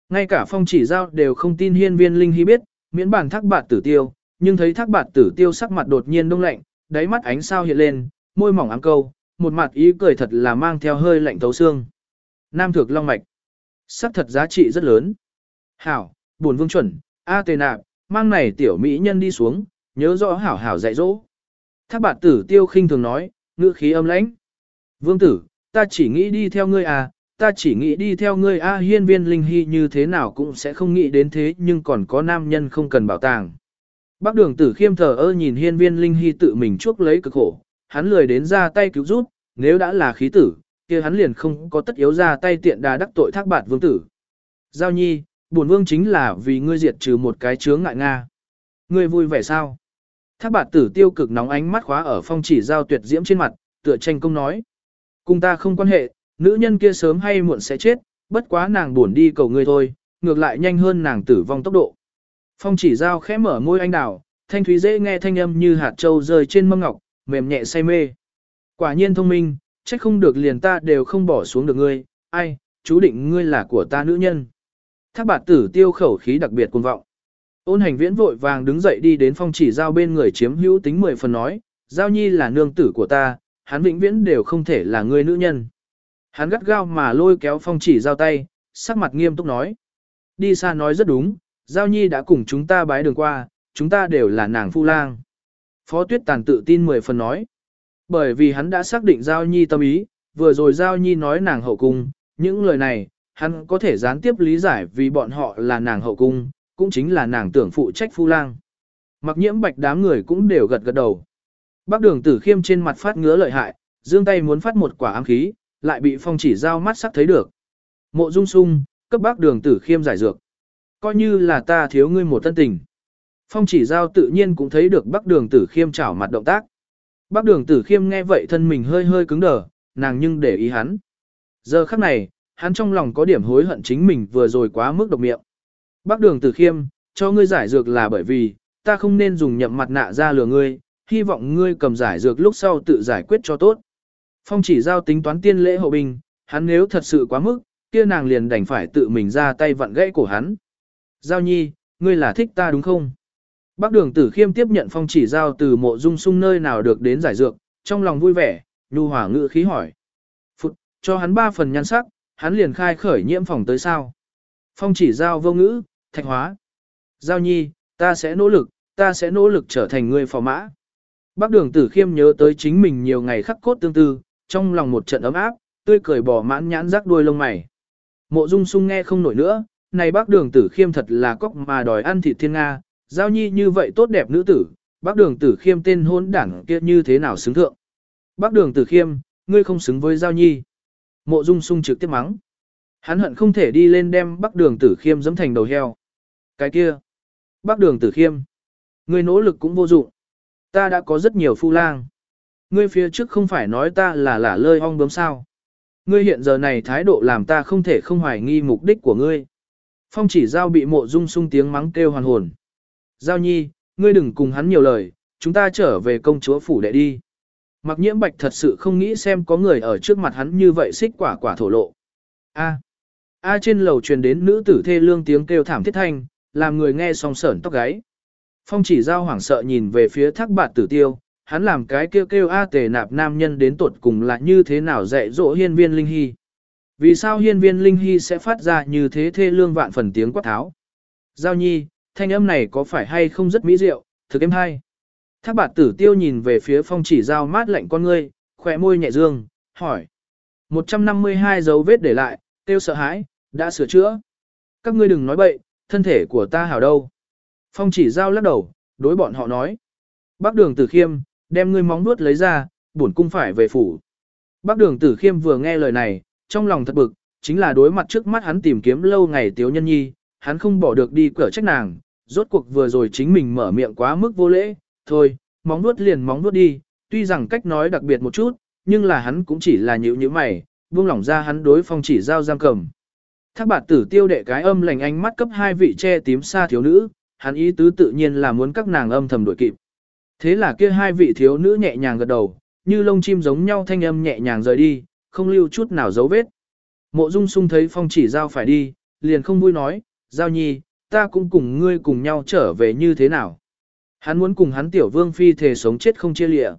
Speaker 1: Ngay cả phong chỉ giao đều không tin hiên viên linh hy biết, miễn bản thác bạt tử tiêu, nhưng thấy thác bạt tử tiêu sắc mặt đột nhiên đông lạnh, đáy mắt ánh sao hiện lên, môi mỏng ám câu, một mặt ý cười thật là mang theo hơi lạnh thấu xương. Nam thược long mạch, sắc thật giá trị rất lớn. Hảo, buồn vương chuẩn, A tề nạp, mang này tiểu mỹ nhân đi xuống, nhớ rõ hảo hảo dạy dỗ. Thác bạt tử tiêu khinh thường nói, ngữ khí âm lãnh. Vương tử, ta chỉ nghĩ đi theo ngươi à, ta chỉ nghĩ đi theo ngươi a hiên viên linh hy như thế nào cũng sẽ không nghĩ đến thế nhưng còn có nam nhân không cần bảo tàng. Bác đường tử khiêm thờ ơ nhìn hiên viên linh hy tự mình chuốc lấy cực khổ, hắn lười đến ra tay cứu rút, nếu đã là khí tử, kia hắn liền không có tất yếu ra tay tiện đà đắc tội thác bạt vương tử. Giao nhi, bổn vương chính là vì ngươi diệt trừ một cái chướng ngại Nga. Ngươi vui vẻ sao? Thác bạt tử tiêu cực nóng ánh mắt khóa ở phong chỉ giao tuyệt diễm trên mặt, tựa tranh công nói. Cùng ta không quan hệ, nữ nhân kia sớm hay muộn sẽ chết, bất quá nàng buồn đi cầu ngươi thôi, ngược lại nhanh hơn nàng tử vong tốc độ. Phong chỉ giao khẽ mở môi anh đào, thanh thúy dễ nghe thanh âm như hạt trâu rơi trên mâm ngọc, mềm nhẹ say mê. Quả nhiên thông minh, trách không được liền ta đều không bỏ xuống được ngươi, ai, chú định ngươi là của ta nữ nhân. Thác bạt tử tiêu khẩu khí đặc biệt cuồng vọng. Ôn hành viễn vội vàng đứng dậy đi đến phong chỉ giao bên người chiếm hữu tính mười phần nói, giao nhi là nương tử của ta, hắn vĩnh viễn đều không thể là người nữ nhân. Hắn gắt gao mà lôi kéo phong chỉ giao tay, sắc mặt nghiêm túc nói. Đi xa nói rất đúng, giao nhi đã cùng chúng ta bái đường qua, chúng ta đều là nàng phu lang. Phó tuyết tàn tự tin mười phần nói. Bởi vì hắn đã xác định giao nhi tâm ý, vừa rồi giao nhi nói nàng hậu cung, những lời này, hắn có thể gián tiếp lý giải vì bọn họ là nàng hậu cung, cũng chính là nàng tưởng phụ trách phu lang. Mặc nhiễm bạch đám người cũng đều gật gật đầu. Bác đường tử khiêm trên mặt phát ngứa lợi hại, dương tay muốn phát một quả ám khí, lại bị phong chỉ giao mắt sắc thấy được. Mộ dung sung, cấp bác đường tử khiêm giải dược. Coi như là ta thiếu ngươi một tân tình. Phong chỉ giao tự nhiên cũng thấy được bác đường tử khiêm chảo mặt động tác. Bác đường tử khiêm nghe vậy thân mình hơi hơi cứng đờ, nàng nhưng để ý hắn. Giờ khắc này, hắn trong lòng có điểm hối hận chính mình vừa rồi quá mức độc miệng. Bác đường tử khiêm, cho ngươi giải dược là bởi vì, ta không nên dùng nhậm mặt nạ ra lừa ngươi, hy vọng ngươi cầm giải dược lúc sau tự giải quyết cho tốt. Phong chỉ giao tính toán tiên lễ hậu bình, hắn nếu thật sự quá mức, kia nàng liền đành phải tự mình ra tay vặn gãy cổ hắn. Giao nhi, ngươi là thích ta đúng không? Bác đường tử khiêm tiếp nhận phong chỉ giao từ mộ dung sung nơi nào được đến giải dược, trong lòng vui vẻ, nhu hỏa ngự khí hỏi. Phụt, cho hắn ba phần nhan sắc, hắn liền khai khởi nhiễm phòng tới sao. Phong chỉ giao vô ngữ, thạch hóa. Giao nhi, ta sẽ nỗ lực, ta sẽ nỗ lực trở thành người phò mã. Bác đường tử khiêm nhớ tới chính mình nhiều ngày khắc cốt tương tư, trong lòng một trận ấm áp, tươi cười bỏ mãn nhãn rắc đuôi lông mày. Mộ dung sung nghe không nổi nữa, này bác đường tử khiêm thật là cóc mà đòi ăn thịt thiên Nga, giao nhi như vậy tốt đẹp nữ tử, bác đường tử khiêm tên hôn đảng kia như thế nào xứng thượng. Bác đường tử khiêm, ngươi không xứng với giao nhi. Mộ dung sung trực tiếp mắng. Hắn hận không thể đi lên đem bác đường tử khiêm dẫm thành đầu heo. Cái kia. Bác đường tử khiêm. Ngươi nỗ lực cũng vô dụng. Ta đã có rất nhiều phu lang. Ngươi phía trước không phải nói ta là lả lơi ong bướm sao. Ngươi hiện giờ này thái độ làm ta không thể không hoài nghi mục đích của ngươi. Phong chỉ giao bị mộ dung sung tiếng mắng kêu hoàn hồn. Giao nhi, ngươi đừng cùng hắn nhiều lời, chúng ta trở về công chúa phủ đệ đi. Mặc nhiễm bạch thật sự không nghĩ xem có người ở trước mặt hắn như vậy xích quả quả thổ lộ. A. A trên lầu truyền đến nữ tử thê lương tiếng kêu thảm thiết thanh, làm người nghe song sởn tóc gáy. Phong chỉ giao hoảng sợ nhìn về phía thác bạt tử tiêu, hắn làm cái kêu kêu A tề nạp nam nhân đến tuột cùng là như thế nào dạy dỗ hiên viên linh hy. Vì sao hiên viên linh hy sẽ phát ra như thế thê lương vạn phần tiếng quát tháo? Giao nhi, thanh âm này có phải hay không rất mỹ diệu, thực em hay. Thác bạt tử tiêu nhìn về phía phong chỉ giao mát lạnh con ngươi, khỏe môi nhẹ dương, hỏi. 152 dấu vết để lại, tiêu sợ hãi, đã sửa chữa. Các ngươi đừng nói bậy, thân thể của ta hảo đâu. Phong chỉ giao lắc đầu, đối bọn họ nói. Bác đường tử khiêm, đem ngươi móng nuốt lấy ra, bổn cung phải về phủ. Bác đường tử khiêm vừa nghe lời này, trong lòng thật bực, chính là đối mặt trước mắt hắn tìm kiếm lâu ngày tiếu nhân nhi, hắn không bỏ được đi cửa trách nàng, rốt cuộc vừa rồi chính mình mở miệng quá mức vô lễ, thôi, móng nuốt liền móng nuốt đi, tuy rằng cách nói đặc biệt một chút, nhưng là hắn cũng chỉ là nhữ nhữ mày, buông lỏng ra hắn đối phong chỉ giao giam cầm. Thác bạt tử tiêu đệ cái âm lành ánh mắt cấp hai vị che tím xa thiếu nữ, hắn ý tứ tự nhiên là muốn các nàng âm thầm đuổi kịp. Thế là kia hai vị thiếu nữ nhẹ nhàng gật đầu, như lông chim giống nhau thanh âm nhẹ nhàng rời đi, không lưu chút nào dấu vết. Mộ Dung Sung thấy phong chỉ giao phải đi, liền không vui nói, giao nhi, ta cũng cùng ngươi cùng nhau trở về như thế nào. Hắn muốn cùng hắn tiểu vương phi thể sống chết không chia lịa.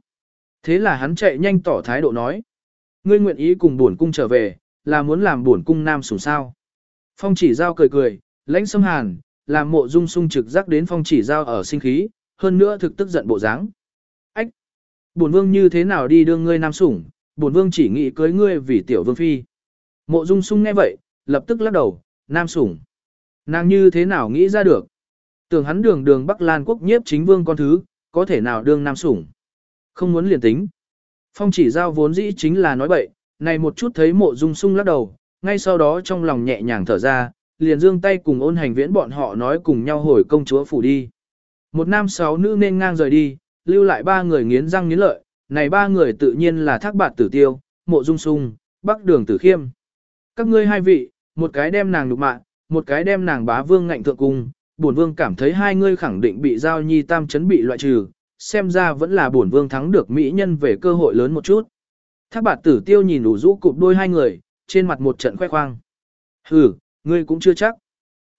Speaker 1: Thế là hắn chạy nhanh tỏ thái độ nói. Ngươi nguyện ý cùng bổn cung trở về, là muốn làm bổn cung nam sủng sao. Phong chỉ giao cười cười, lãnh sâm hàn, làm mộ dung sung trực giác đến phong chỉ giao ở sinh khí, hơn nữa thực tức giận bộ dáng. Ách! Bổn vương như thế nào đi đương ngươi nam sủng, bổn vương chỉ nghĩ cưới ngươi vì tiểu vương phi. Mộ dung sung nghe vậy, lập tức lắc đầu, nam sủng. Nàng như thế nào nghĩ ra được? Tưởng hắn đường đường Bắc Lan quốc nhiếp chính vương con thứ, có thể nào đương nam sủng. Không muốn liền tính. Phong chỉ giao vốn dĩ chính là nói bậy, này một chút thấy mộ dung sung lắc đầu, ngay sau đó trong lòng nhẹ nhàng thở ra, liền dương tay cùng ôn hành viễn bọn họ nói cùng nhau hồi công chúa phủ đi. Một nam sáu nữ nên ngang rời đi, lưu lại ba người nghiến răng nghiến lợi, này ba người tự nhiên là thác bạt tử tiêu, mộ dung sung, bắc đường tử khiêm. Các ngươi hai vị, một cái đem nàng nục mạng, một cái đem nàng bá vương ngạnh thượng cung, bổn vương cảm thấy hai ngươi khẳng định bị giao nhi tam chấn bị loại trừ, xem ra vẫn là bổn vương thắng được mỹ nhân về cơ hội lớn một chút. Thác bạt tử tiêu nhìn đủ rũ cụp đôi hai người, trên mặt một trận khoe khoang. Hừ, ngươi cũng chưa chắc.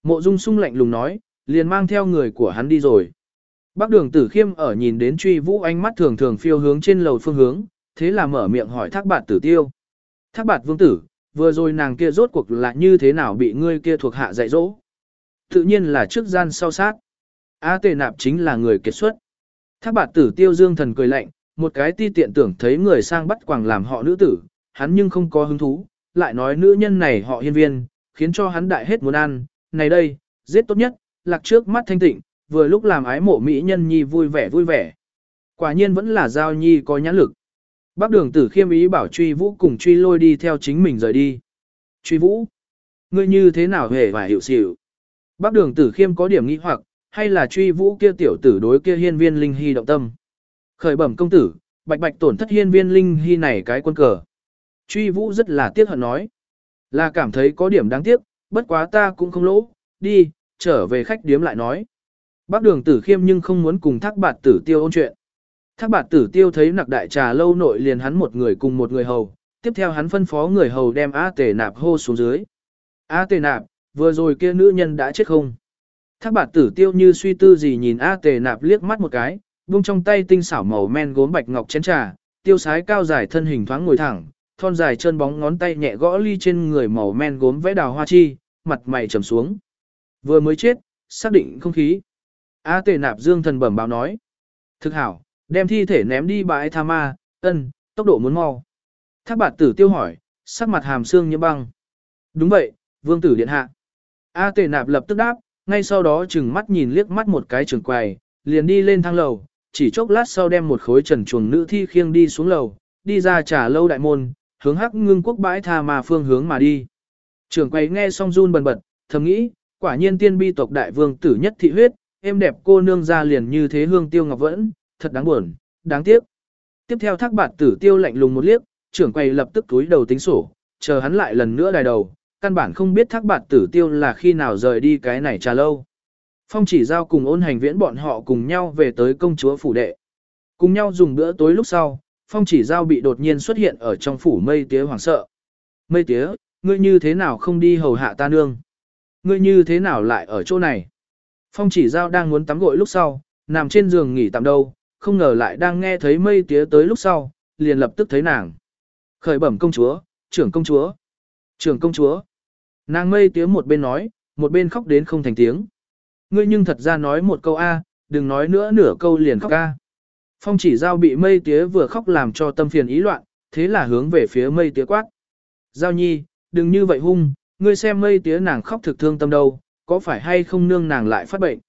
Speaker 1: Mộ dung sung lạnh lùng nói, liền mang theo người của hắn đi rồi. Bác đường tử khiêm ở nhìn đến truy vũ ánh mắt thường thường phiêu hướng trên lầu phương hướng, thế là mở miệng hỏi thác bạt tử tiêu. Thác bạt vương tử, vừa rồi nàng kia rốt cuộc là như thế nào bị ngươi kia thuộc hạ dạy dỗ. Tự nhiên là trước gian sau sát. A tề nạp chính là người kết xuất. Thác bạt tử tiêu dương thần cười lạnh, một cái ti tiện tưởng thấy người sang bắt quàng làm họ nữ tử, hắn nhưng không có hứng thú, lại nói nữ nhân này họ hiên viên, khiến cho hắn đại hết muốn ăn, này đây, giết tốt nhất, lạc trước mắt thanh tịnh, vừa lúc làm ái mộ mỹ nhân nhi vui vẻ vui vẻ. Quả nhiên vẫn là giao nhi có nhãn lực. Bác đường tử khiêm ý bảo truy vũ cùng truy lôi đi theo chính mình rời đi. Truy vũ, ngươi như thế nào hề và hiểu xỉu. Bác đường tử khiêm có điểm nghi hoặc, hay là truy vũ kia tiểu tử đối kia hiên viên linh hy động tâm. Khởi bẩm công tử, bạch bạch tổn thất hiên viên linh hy này cái quân cờ. Truy vũ rất là tiếc hận nói. Là cảm thấy có điểm đáng tiếc, bất quá ta cũng không lỗ, đi, trở về khách điếm lại nói. Bác đường tử khiêm nhưng không muốn cùng thác bạt tử tiêu ôn chuyện. Thác bạt tử tiêu thấy nặc đại trà lâu nội liền hắn một người cùng một người hầu, tiếp theo hắn phân phó người hầu đem A tề nạp hô xuống dưới. A tề nạp, vừa rồi kia nữ nhân đã chết không? Thác bạt tử tiêu như suy tư gì nhìn A tề nạp liếc mắt một cái, buông trong tay tinh xảo màu men gốm bạch ngọc chén trà, tiêu sái cao dài thân hình thoáng ngồi thẳng, thon dài chân bóng ngón tay nhẹ gõ ly trên người màu men gốm vẽ đào hoa chi, mặt mày trầm xuống. Vừa mới chết, xác định không khí. A tề nạp dương thần bẩm báo nói. Thực hảo, đem thi thể ném đi bãi tha ma, ân, tốc độ muốn mau. Thác bạt tử tiêu hỏi, sắc mặt hàm xương như băng. Đúng vậy, vương tử điện hạ. A tề nạp lập tức đáp, ngay sau đó chừng mắt nhìn liếc mắt một cái trường quầy, liền đi lên thang lầu, chỉ chốc lát sau đem một khối trần chuồng nữ thi khiêng đi xuống lầu, đi ra trả lâu đại môn, hướng hắc ngưng quốc bãi tha mà phương hướng mà đi. Trường quầy nghe xong run bần bật, thầm nghĩ, quả nhiên tiên bi tộc đại vương tử nhất thị huyết, em đẹp cô nương ra liền như thế hương tiêu ngọc vẫn, thật đáng buồn, đáng tiếc. Tiếp theo thác bạt tử tiêu lạnh lùng một liếc, trưởng quầy lập tức túi đầu tính sổ, chờ hắn lại lần nữa đài đầu, căn bản không biết thác bạt tử tiêu là khi nào rời đi cái này trà lâu. Phong chỉ giao cùng ôn hành viễn bọn họ cùng nhau về tới công chúa phủ đệ. Cùng nhau dùng bữa tối lúc sau, phong chỉ giao bị đột nhiên xuất hiện ở trong phủ mây tía hoảng sợ. Mây tía, ngươi như thế nào không đi hầu hạ ta nương? Ngươi như thế nào lại ở chỗ này? Phong chỉ giao đang muốn tắm gội lúc sau, nằm trên giường nghỉ tạm đâu, không ngờ lại đang nghe thấy mây tía tới lúc sau, liền lập tức thấy nàng. Khởi bẩm công chúa, trưởng công chúa, trưởng công chúa. Nàng mây tía một bên nói, một bên khóc đến không thành tiếng. Ngươi nhưng thật ra nói một câu A, đừng nói nữa nửa câu liền khóc A. Phong chỉ giao bị mây tía vừa khóc làm cho tâm phiền ý loạn, thế là hướng về phía mây tía quát. Giao nhi, đừng như vậy hung, ngươi xem mây tía nàng khóc thực thương tâm đâu, có phải hay không nương nàng lại phát bệnh.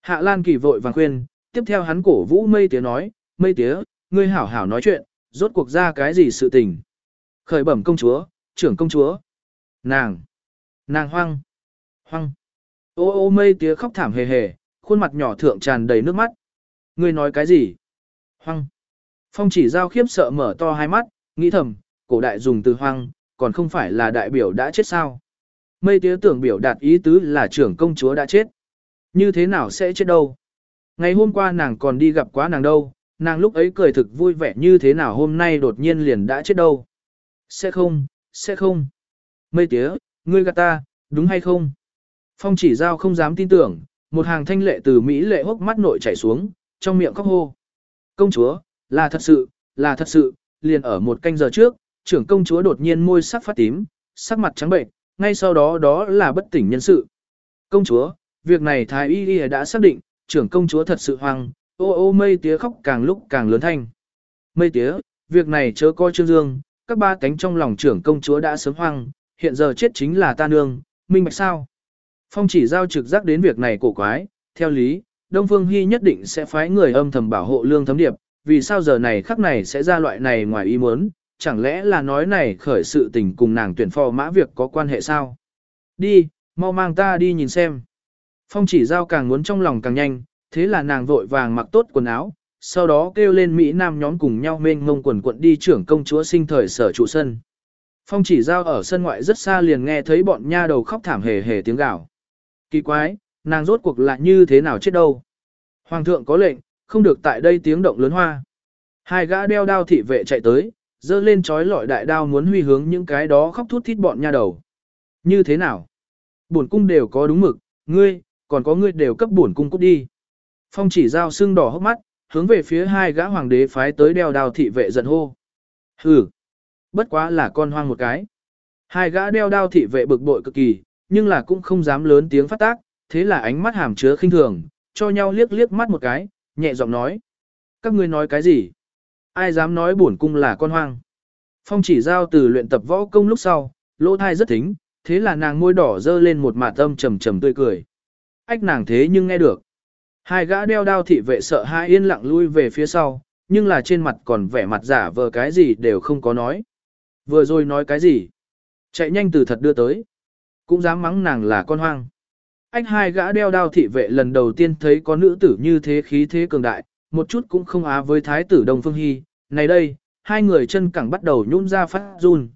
Speaker 1: Hạ Lan kỳ vội vàng khuyên, tiếp theo hắn cổ vũ mây tía nói, mây tía, ngươi hảo hảo nói chuyện, rốt cuộc ra cái gì sự tình. Khởi bẩm công chúa, trưởng công chúa. Nàng, nàng hoang, hoang. Ô ô mây tía khóc thảm hề hề, khuôn mặt nhỏ thượng tràn đầy nước mắt. Ngươi nói cái gì? Hoang. Phong chỉ giao khiếp sợ mở to hai mắt, nghĩ thầm, cổ đại dùng từ hoang, còn không phải là đại biểu đã chết sao. Mây tía tưởng biểu đạt ý tứ là trưởng công chúa đã chết. Như thế nào sẽ chết đâu? Ngày hôm qua nàng còn đi gặp quá nàng đâu, nàng lúc ấy cười thực vui vẻ như thế nào hôm nay đột nhiên liền đã chết đâu. Sẽ không, sẽ không. Mây tía, ngươi gạt ta, đúng hay không? Phong chỉ giao không dám tin tưởng, một hàng thanh lệ từ Mỹ lệ hốc mắt nội chảy xuống, trong miệng khóc hô. Công chúa, là thật sự, là thật sự, liền ở một canh giờ trước, trưởng công chúa đột nhiên môi sắc phát tím, sắc mặt trắng bệnh, ngay sau đó đó là bất tỉnh nhân sự. Công chúa, việc này Thái Y Y đã xác định, trưởng công chúa thật sự hoang, ô ô mây tía khóc càng lúc càng lớn thanh. Mây tía, việc này chớ coi trương dương, các ba cánh trong lòng trưởng công chúa đã sớm hoang, hiện giờ chết chính là ta nương, minh bạch sao. Phong chỉ giao trực giác đến việc này cổ quái, theo lý, Đông Phương Hy nhất định sẽ phái người âm thầm bảo hộ lương thấm điệp, vì sao giờ này khắc này sẽ ra loại này ngoài ý muốn, chẳng lẽ là nói này khởi sự tình cùng nàng tuyển phò mã việc có quan hệ sao? Đi, mau mang ta đi nhìn xem. Phong chỉ giao càng muốn trong lòng càng nhanh, thế là nàng vội vàng mặc tốt quần áo, sau đó kêu lên Mỹ Nam nhóm cùng nhau mênh ngông quần quận đi trưởng công chúa sinh thời sở trụ sân. Phong chỉ giao ở sân ngoại rất xa liền nghe thấy bọn nha đầu khóc thảm hề hề tiếng gào. Kỳ quái, nàng rốt cuộc lại như thế nào chết đâu. Hoàng thượng có lệnh, không được tại đây tiếng động lớn hoa. Hai gã đeo đao thị vệ chạy tới, dơ lên chói lọi đại đao muốn huy hướng những cái đó khóc thút thít bọn nha đầu. Như thế nào? Bổn cung đều có đúng mực, ngươi, còn có ngươi đều cấp bổn cung cút đi. Phong chỉ giao sưng đỏ hốc mắt, hướng về phía hai gã hoàng đế phái tới đeo đao thị vệ giận hô. Hừ, bất quá là con hoang một cái. Hai gã đeo đao thị vệ bực bội cực kỳ, nhưng là cũng không dám lớn tiếng phát tác, thế là ánh mắt hàm chứa khinh thường, cho nhau liếc liếc mắt một cái, nhẹ giọng nói. Các ngươi nói cái gì? Ai dám nói bổn cung là con hoang? Phong chỉ giao từ luyện tập võ công lúc sau, lỗ thai rất thính, thế là nàng môi đỏ dơ lên một mạt tâm trầm trầm tươi cười. Ách nàng thế nhưng nghe được. Hai gã đeo đao thị vệ sợ hai yên lặng lui về phía sau, nhưng là trên mặt còn vẻ mặt giả vờ cái gì đều không có nói. Vừa rồi nói cái gì? Chạy nhanh từ thật đưa tới. Cũng dám mắng nàng là con hoang. Anh hai gã đeo đao thị vệ lần đầu tiên thấy có nữ tử như thế khí thế cường đại, một chút cũng không á với thái tử Đông Phương Hy. Này đây, hai người chân cẳng bắt đầu nhún ra phát run.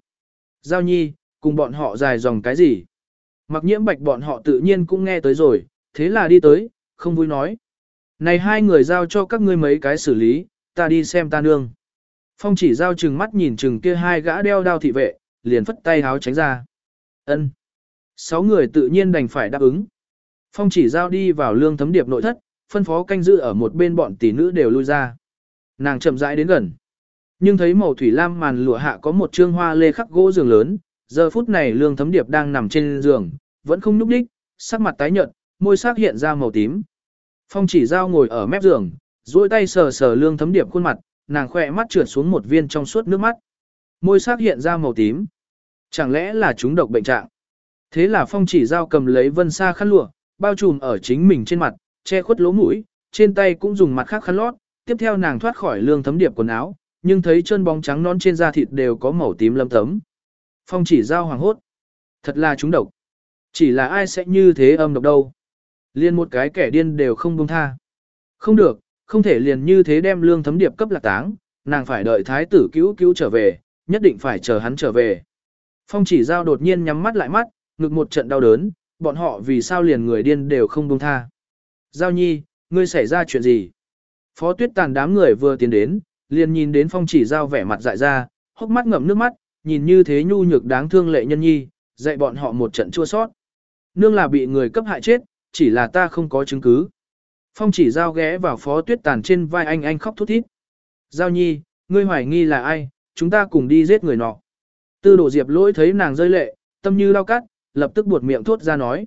Speaker 1: Giao nhi, cùng bọn họ dài dòng cái gì? Mặc nhiễm bạch bọn họ tự nhiên cũng nghe tới rồi, thế là đi tới, không vui nói. Này hai người giao cho các ngươi mấy cái xử lý, ta đi xem ta nương. Phong chỉ giao chừng mắt nhìn chừng kia hai gã đeo đao thị vệ, liền phất tay háo tránh ra. ân Sáu người tự nhiên đành phải đáp ứng. Phong chỉ giao đi vào lương thấm điệp nội thất, phân phó canh giữ ở một bên bọn tỷ nữ đều lui ra. Nàng chậm rãi đến gần. Nhưng thấy màu thủy lam màn lụa hạ có một trương hoa lê khắc gỗ giường lớn, giờ phút này lương thấm điệp đang nằm trên giường, vẫn không nhúc đích, sắc mặt tái nhợt, môi sắc hiện ra màu tím. Phong chỉ giao ngồi ở mép giường, duỗi tay sờ sờ lương thấm điệp khuôn mặt, nàng khỏe mắt trượt xuống một viên trong suốt nước mắt. Môi sắc hiện ra màu tím. Chẳng lẽ là chúng độc bệnh trạng? Thế là phong chỉ giao cầm lấy vân sa khăn lụa, bao trùm ở chính mình trên mặt, che khuất lỗ mũi, trên tay cũng dùng mặt khác khăn lót, tiếp theo nàng thoát khỏi lương thấm điệp quần áo, nhưng thấy chân bóng trắng non trên da thịt đều có màu tím lâm tấm. Phong chỉ giao hoàng hốt. Thật là chúng độc. Chỉ là ai sẽ như thế âm độc đâu liền một cái kẻ điên đều không buông tha. Không được, không thể liền như thế đem lương thấm điệp cấp lạc táng, nàng phải đợi thái tử cứu cứu trở về, nhất định phải chờ hắn trở về. Phong chỉ giao đột nhiên nhắm mắt lại mắt, ngực một trận đau đớn, bọn họ vì sao liền người điên đều không buông tha. Giao nhi, ngươi xảy ra chuyện gì? Phó tuyết tàn đám người vừa tiến đến, liền nhìn đến phong chỉ giao vẻ mặt dại ra, hốc mắt ngậm nước mắt, nhìn như thế nhu nhược đáng thương lệ nhân nhi, dạy bọn họ một trận chua sót. Nương là bị người cấp hại chết, chỉ là ta không có chứng cứ. Phong chỉ giao ghé vào phó tuyết tàn trên vai anh anh khóc thút thít. Giao nhi, ngươi hoài nghi là ai, chúng ta cùng đi giết người nọ. Tư đổ diệp lỗi thấy nàng rơi lệ, tâm như lao cắt, lập tức buột miệng thốt ra nói.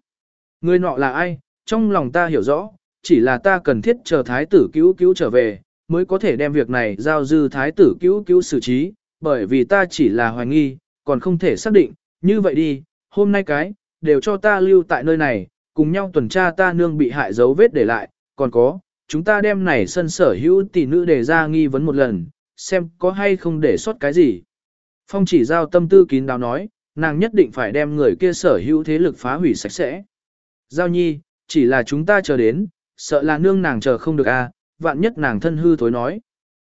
Speaker 1: Người nọ là ai, trong lòng ta hiểu rõ, chỉ là ta cần thiết chờ thái tử cứu cứu trở về, mới có thể đem việc này giao dư thái tử cứu cứu xử trí, bởi vì ta chỉ là hoài nghi, còn không thể xác định, như vậy đi, hôm nay cái, đều cho ta lưu tại nơi này, cùng nhau tuần tra ta nương bị hại dấu vết để lại, còn có, chúng ta đem này sân sở hữu tỷ nữ để ra nghi vấn một lần, xem có hay không để sót cái gì. Phong chỉ giao tâm tư kín đáo nói, nàng nhất định phải đem người kia sở hữu thế lực phá hủy sạch sẽ. Giao nhi, chỉ là chúng ta chờ đến, sợ là nương nàng chờ không được a, à, vạn nhất nàng thân hư thối nói.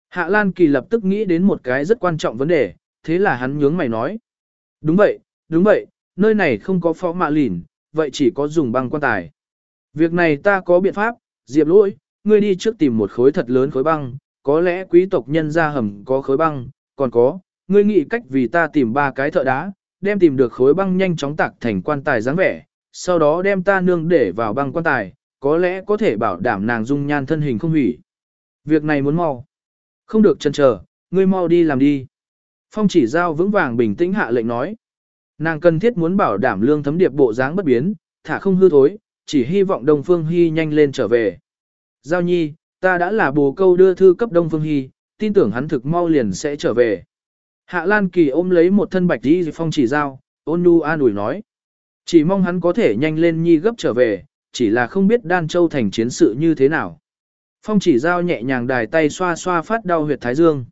Speaker 1: Hạ Lan Kỳ lập tức nghĩ đến một cái rất quan trọng vấn đề, thế là hắn nhướng mày nói. Đúng vậy, đúng vậy, nơi này không có phó mạ lìn, vậy chỉ có dùng băng quan tài. Việc này ta có biện pháp, Diệp lỗi, ngươi đi trước tìm một khối thật lớn khối băng, có lẽ quý tộc nhân ra hầm có khối băng, còn có, ngươi nghĩ cách vì ta tìm ba cái thợ đá, đem tìm được khối băng nhanh chóng tạc thành quan tài dáng vẻ, sau đó đem ta nương để vào băng quan tài, có lẽ có thể bảo đảm nàng dung nhan thân hình không hủy. Việc này muốn mau. Không được chần chờ, ngươi mau đi làm đi. Phong chỉ giao vững vàng bình tĩnh hạ lệnh nói. Nàng cần thiết muốn bảo đảm lương thấm điệp bộ dáng bất biến, thả không hư thối, chỉ hy vọng Đông Phương Hy nhanh lên trở về. Giao nhi, ta đã là bồ câu đưa thư cấp Đông Phương Hy, tin tưởng hắn thực mau liền sẽ trở về. Hạ Lan Kỳ ôm lấy một thân bạch đi phong chỉ giao, ôn nhu an ủi nói. Chỉ mong hắn có thể nhanh lên nhi gấp trở về, chỉ là không biết Đan Châu thành chiến sự như thế nào. Phong chỉ giao nhẹ nhàng đài tay xoa xoa phát đau huyệt thái dương.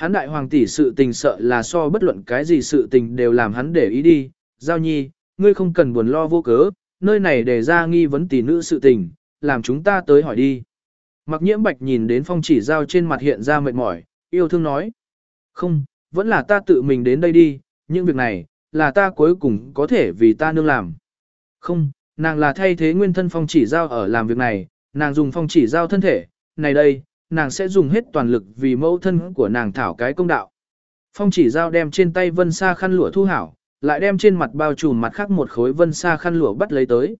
Speaker 1: Hắn đại hoàng tỷ sự tình sợ là so bất luận cái gì sự tình đều làm hắn để ý đi. Giao nhi, ngươi không cần buồn lo vô cớ, nơi này để ra nghi vấn tỷ nữ sự tình, làm chúng ta tới hỏi đi. Mặc nhiễm bạch nhìn đến phong chỉ giao trên mặt hiện ra mệt mỏi, yêu thương nói. Không, vẫn là ta tự mình đến đây đi, những việc này, là ta cuối cùng có thể vì ta nương làm. Không, nàng là thay thế nguyên thân phong chỉ giao ở làm việc này, nàng dùng phong chỉ giao thân thể, này đây, nàng sẽ dùng hết toàn lực vì mẫu thân của nàng thảo cái công đạo. Phong chỉ giao đem trên tay vân sa khăn lụa thu hảo, lại đem trên mặt bao trùm mặt khác một khối vân sa khăn lụa bắt lấy tới.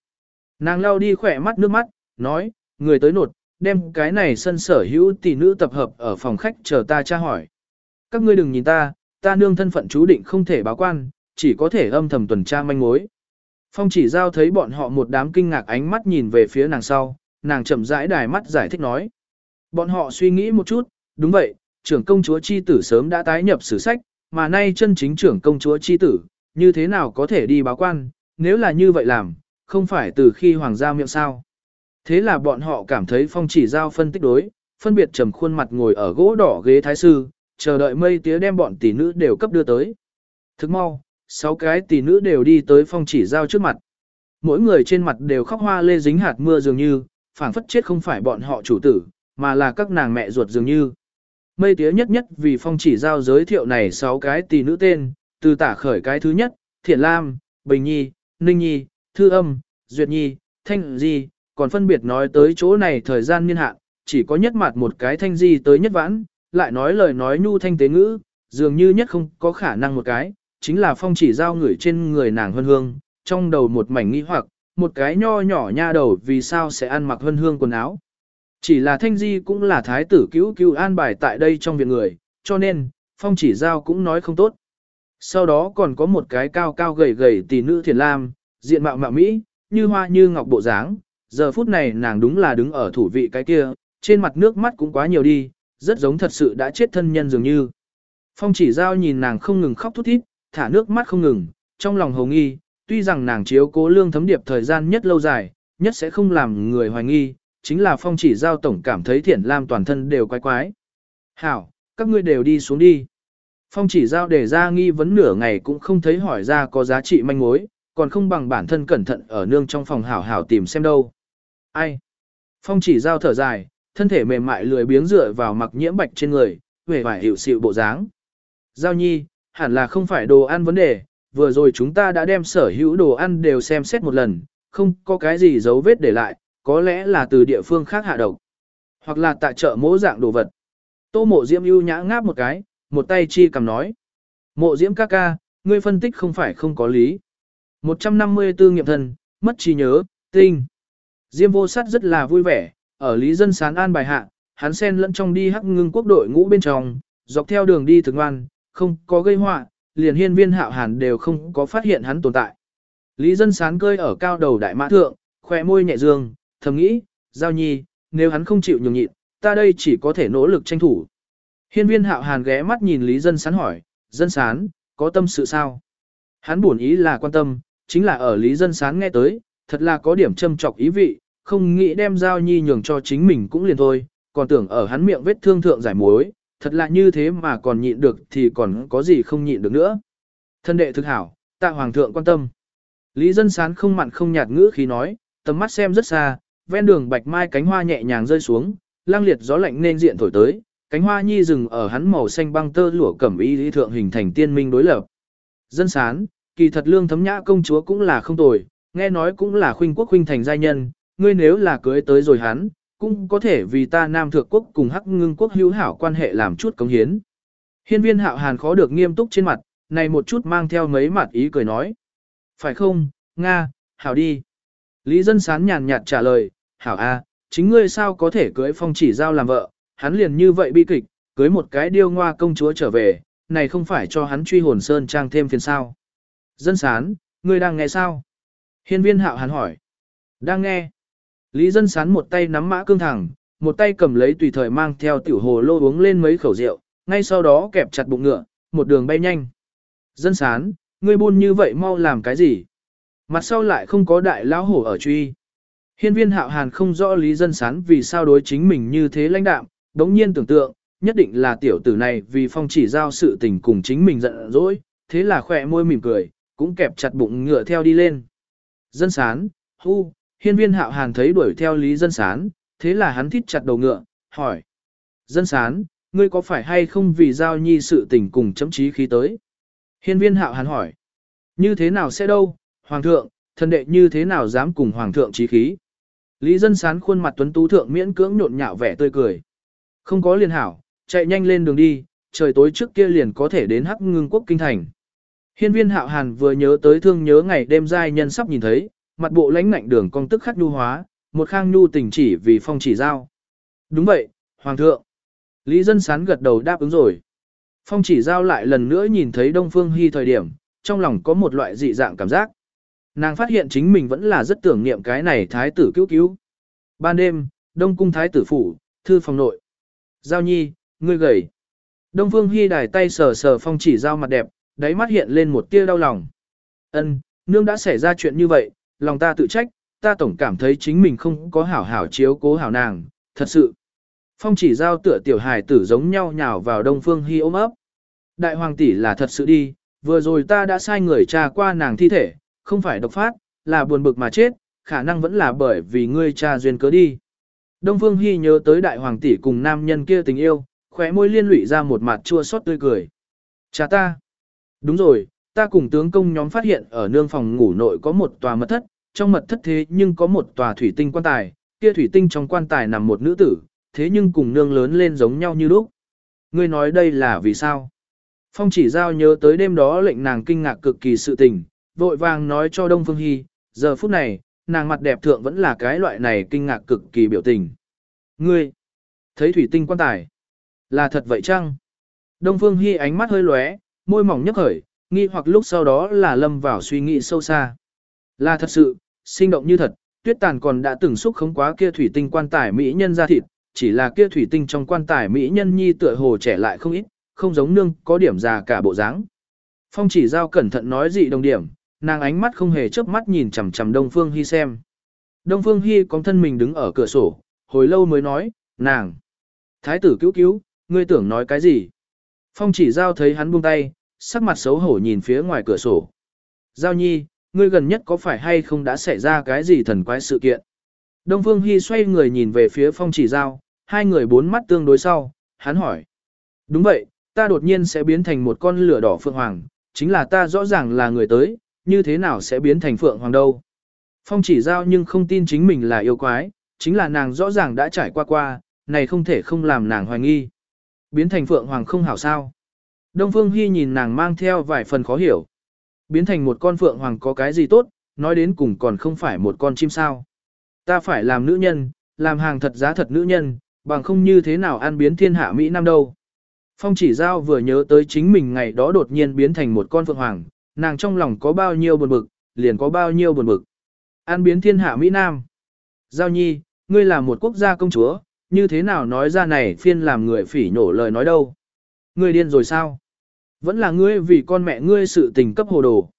Speaker 1: Nàng lau đi khỏe mắt nước mắt, nói, người tới nột, đem cái này sân sở hữu tỷ nữ tập hợp ở phòng khách chờ ta tra hỏi. Các ngươi đừng nhìn ta, ta nương thân phận chú định không thể báo quan, chỉ có thể âm thầm tuần tra manh mối. Phong chỉ giao thấy bọn họ một đám kinh ngạc ánh mắt nhìn về phía nàng sau, nàng chậm rãi đài mắt giải thích nói. Bọn họ suy nghĩ một chút, đúng vậy, trưởng công chúa chi tử sớm đã tái nhập sử sách, mà nay chân chính trưởng công chúa chi tử, như thế nào có thể đi báo quan, nếu là như vậy làm, không phải từ khi hoàng gia miệng sao. Thế là bọn họ cảm thấy phong chỉ giao phân tích đối, phân biệt trầm khuôn mặt ngồi ở gỗ đỏ ghế thái sư, chờ đợi mây tía đem bọn tỷ nữ đều cấp đưa tới. Thức mau, sáu cái tỷ nữ đều đi tới phong chỉ giao trước mặt. mỗi người trên mặt đều khóc hoa lê dính hạt mưa dường như, phảng phất chết không phải bọn họ chủ tử, mà là các nàng mẹ ruột dường như. Mây tía nhất nhất vì phong chỉ giao giới thiệu này 6 cái tỷ nữ tên, từ tả khởi cái thứ nhất, Thiện Lam, Bình Nhi, Ninh Nhi, Thư Âm, Duyệt Nhi, Thanh Di, còn phân biệt nói tới chỗ này thời gian niên hạn, chỉ có nhất mặt một cái Thanh Di tới nhất vãn, lại nói lời nói nhu thanh tế ngữ, dường như nhất không có khả năng một cái, chính là phong chỉ giao người trên người nàng hân hương, trong đầu một mảnh nghi hoặc, một cái nho nhỏ nha đầu vì sao sẽ ăn mặc hân hương quần áo. Chỉ là thanh di cũng là thái tử cứu cứu an bài tại đây trong viện người, cho nên, phong chỉ giao cũng nói không tốt. Sau đó còn có một cái cao cao gầy gầy tỷ nữ thiền lam, diện mạo mạo Mỹ, như hoa như ngọc bộ dáng. Giờ phút này nàng đúng là đứng ở thủ vị cái kia, trên mặt nước mắt cũng quá nhiều đi, rất giống thật sự đã chết thân nhân dường như. Phong chỉ giao nhìn nàng không ngừng khóc thút thít, thả nước mắt không ngừng, trong lòng hồng nghi, tuy rằng nàng chiếu cố lương thấm điệp thời gian nhất lâu dài, nhất sẽ không làm người hoài nghi, chính là phong chỉ giao tổng cảm thấy thiển lam toàn thân đều quái quái. Hảo, các ngươi đều đi xuống đi. Phong chỉ giao để ra nghi vấn nửa ngày cũng không thấy hỏi ra có giá trị manh mối, còn không bằng bản thân cẩn thận ở nương trong phòng hảo hảo tìm xem đâu. Ai? Phong chỉ giao thở dài, thân thể mềm mại lười biếng dựa vào mặc nhiễm bạch trên người, vẻ vải hiệu sự bộ dáng. Giao nhi, hẳn là không phải đồ ăn vấn đề, vừa rồi chúng ta đã đem sở hữu đồ ăn đều xem xét một lần, không có cái gì dấu vết để lại, có lẽ là từ địa phương khác hạ độc, hoặc là tại chợ mỗ dạng đồ vật. Tô mộ diễm ưu nhã ngáp một cái, một tay chi cầm nói. Mộ diễm ca ca, ngươi phân tích không phải không có lý. 154 nghiệm thân, mất trí nhớ, tinh. Diêm vô sát rất là vui vẻ, ở lý dân sán an bài hạ, hắn xen lẫn trong đi hắc ngưng quốc đội ngũ bên trong, dọc theo đường đi thường ngoan, không có gây họa, liền hiên viên hạo hàn đều không có phát hiện hắn tồn tại. Lý dân sán cơi ở cao đầu đại mã thượng, khỏe môi nhẹ dương, thầm nghĩ, giao nhi, nếu hắn không chịu nhường nhịn, ta đây chỉ có thể nỗ lực tranh thủ. Hiên viên hạo hàn ghé mắt nhìn Lý dân sán hỏi, dân sán, có tâm sự sao? Hắn buồn ý là quan tâm, chính là ở Lý dân sán nghe tới, thật là có điểm châm trọc ý vị, không nghĩ đem giao nhi nhường cho chính mình cũng liền thôi, còn tưởng ở hắn miệng vết thương thượng giải mối, thật là như thế mà còn nhịn được thì còn có gì không nhịn được nữa. Thân đệ thực hảo, tạ hoàng thượng quan tâm. Lý dân sán không mặn không nhạt ngữ khí nói, tầm mắt xem rất xa, ven đường bạch mai cánh hoa nhẹ nhàng rơi xuống, lang liệt gió lạnh nên diện thổi tới, cánh hoa nhi rừng ở hắn màu xanh băng tơ lụa cẩm y lý thượng hình thành tiên minh đối lập. Dân sán, kỳ thật lương thấm nhã công chúa cũng là không tồi, nghe nói cũng là khuynh quốc khuynh thành giai nhân, ngươi nếu là cưới tới rồi hắn, cũng có thể vì ta Nam Thượng Quốc cùng Hắc Ngưng Quốc hữu hảo quan hệ làm chút cống hiến. Hiên viên hạo hàn khó được nghiêm túc trên mặt, này một chút mang theo mấy mặt ý cười nói. Phải không, Nga, hảo đi. Lý dân sán nhàn nhạt trả lời, hảo a, chính ngươi sao có thể cưới phong chỉ giao làm vợ, hắn liền như vậy bi kịch, cưới một cái điêu ngoa công chúa trở về, này không phải cho hắn truy hồn sơn trang thêm phiền sao. Dân sán, ngươi đang nghe sao? Hiên viên hạo hắn hỏi. Đang nghe. Lý dân sán một tay nắm mã cương thẳng, một tay cầm lấy tùy thời mang theo tiểu hồ lô uống lên mấy khẩu rượu, ngay sau đó kẹp chặt bụng ngựa, một đường bay nhanh. Dân sán, ngươi buôn như vậy mau làm cái gì? Mặt sau lại không có đại lão hổ ở truy. Hiên viên hạo hàn không rõ lý dân sán vì sao đối chính mình như thế lãnh đạm, đống nhiên tưởng tượng, nhất định là tiểu tử này vì phong chỉ giao sự tình cùng chính mình giận dỗi, thế là khỏe môi mỉm cười, cũng kẹp chặt bụng ngựa theo đi lên. Dân sán, hu, hiên viên hạo hàn thấy đuổi theo Lý Dân Sán, thế là hắn thít chặt đầu ngựa, hỏi. Dân Sán, ngươi có phải hay không vì giao nhi sự tình cùng chấm trí khí tới? Hiên viên hạo hàn hỏi. Như thế nào sẽ đâu, Hoàng thượng, thân đệ như thế nào dám cùng Hoàng thượng trí khí? Lý Dân Sán khuôn mặt tuấn tú thượng miễn cưỡng nhộn nhạo vẻ tươi cười. Không có liền hảo, chạy nhanh lên đường đi, trời tối trước kia liền có thể đến hắc ngưng quốc kinh thành. Hiên viên hạo hàn vừa nhớ tới thương nhớ ngày đêm giai nhân sắp nhìn thấy, mặt bộ lãnh ngạnh đường cong tức khắc nhu hóa, một khang nhu tình chỉ vì phong chỉ giao. Đúng vậy, Hoàng thượng. Lý dân sán gật đầu đáp ứng rồi. Phong chỉ giao lại lần nữa nhìn thấy Đông Phương Hy thời điểm, trong lòng có một loại dị dạng cảm giác. Nàng phát hiện chính mình vẫn là rất tưởng niệm cái này thái tử cứu cứu. Ban đêm, Đông Cung thái tử phủ, thư phòng nội. Giao nhi, ngươi gầy. Đông Phương Hy đài tay sờ sờ phong chỉ giao mặt đẹp, đáy mắt hiện lên một tia đau lòng. Ân, nương đã xảy ra chuyện như vậy, lòng ta tự trách, ta tổng cảm thấy chính mình không có hảo hảo chiếu cố hảo nàng, thật sự. Phong chỉ giao tựa tiểu hài tử giống nhau nhào vào đông phương hy ôm ấp. Đại hoàng tỷ là thật sự đi, vừa rồi ta đã sai người tra qua nàng thi thể, không phải độc phát, là buồn bực mà chết, khả năng vẫn là bởi vì ngươi cha duyên cớ đi. Đông Phương Hy nhớ tới đại hoàng tỷ cùng nam nhân kia tình yêu, khóe môi liên lụy ra một mặt chua xót tươi cười. Cha ta. Đúng rồi, ta cùng tướng công nhóm phát hiện ở nương phòng ngủ nội có một tòa mật thất, trong mật thất thế nhưng có một tòa thủy tinh quan tài, kia thủy tinh trong quan tài nằm một nữ tử, thế nhưng cùng nương lớn lên giống nhau như lúc. Ngươi nói đây là vì sao? Phong chỉ giao nhớ tới đêm đó lệnh nàng kinh ngạc cực kỳ sự tình, vội vàng nói cho Đông Phương Hy, giờ phút này, nàng mặt đẹp thượng vẫn là cái loại này kinh ngạc cực kỳ biểu tình. Ngươi, thấy thủy tinh quan tài, là thật vậy chăng? Đông Phương Hy ánh mắt hơi lóe, môi mỏng nhấp khởi, nghi hoặc lúc sau đó là lâm vào suy nghĩ sâu xa. Là thật sự, sinh động như thật, tuyết tàn còn đã từng xúc khống quá kia thủy tinh quan tài mỹ nhân ra thịt, chỉ là kia thủy tinh trong quan tài mỹ nhân nhi tựa hồ trẻ lại không ít, không giống nương, có điểm già cả bộ dáng. Phong chỉ giao cẩn thận nói dị đồng điểm, nàng ánh mắt không hề chớp mắt nhìn chằm chằm Đông Phương Hi xem. Đông Phương Hi có thân mình đứng ở cửa sổ, hồi lâu mới nói, nàng. Thái tử cứu cứu, ngươi tưởng nói cái gì? Phong chỉ giao thấy hắn buông tay, sắc mặt xấu hổ nhìn phía ngoài cửa sổ. Giao nhi, ngươi gần nhất có phải hay không đã xảy ra cái gì thần quái sự kiện? Đông Phương Hi xoay người nhìn về phía phong chỉ giao, hai người bốn mắt tương đối sau, hắn hỏi. Đúng vậy, ta đột nhiên sẽ biến thành một con lửa đỏ phượng hoàng, chính là ta rõ ràng là người tới, như thế nào sẽ biến thành phượng hoàng đâu. Phong chỉ giao nhưng không tin chính mình là yêu quái, chính là nàng rõ ràng đã trải qua qua, này không thể không làm nàng hoài nghi. Biến thành phượng hoàng không hảo sao. Đông Phương Hy nhìn nàng mang theo vài phần khó hiểu. Biến thành một con phượng hoàng có cái gì tốt, nói đến cùng còn không phải một con chim sao. Ta phải làm nữ nhân, làm hàng thật giá thật nữ nhân, bằng không như thế nào ăn biến thiên hạ Mỹ Nam đâu. Phong chỉ giao vừa nhớ tới chính mình ngày đó đột nhiên biến thành một con phượng hoàng, nàng trong lòng có bao nhiêu buồn bực, liền có bao nhiêu buồn bực. An biến thiên hạ Mỹ Nam. Giao nhi, ngươi là một quốc gia công chúa, như thế nào nói ra này phiên làm người phỉ nhổ lời nói đâu. Ngươi điên rồi sao? Vẫn là ngươi vì con mẹ ngươi sự tình cấp hồ đồ.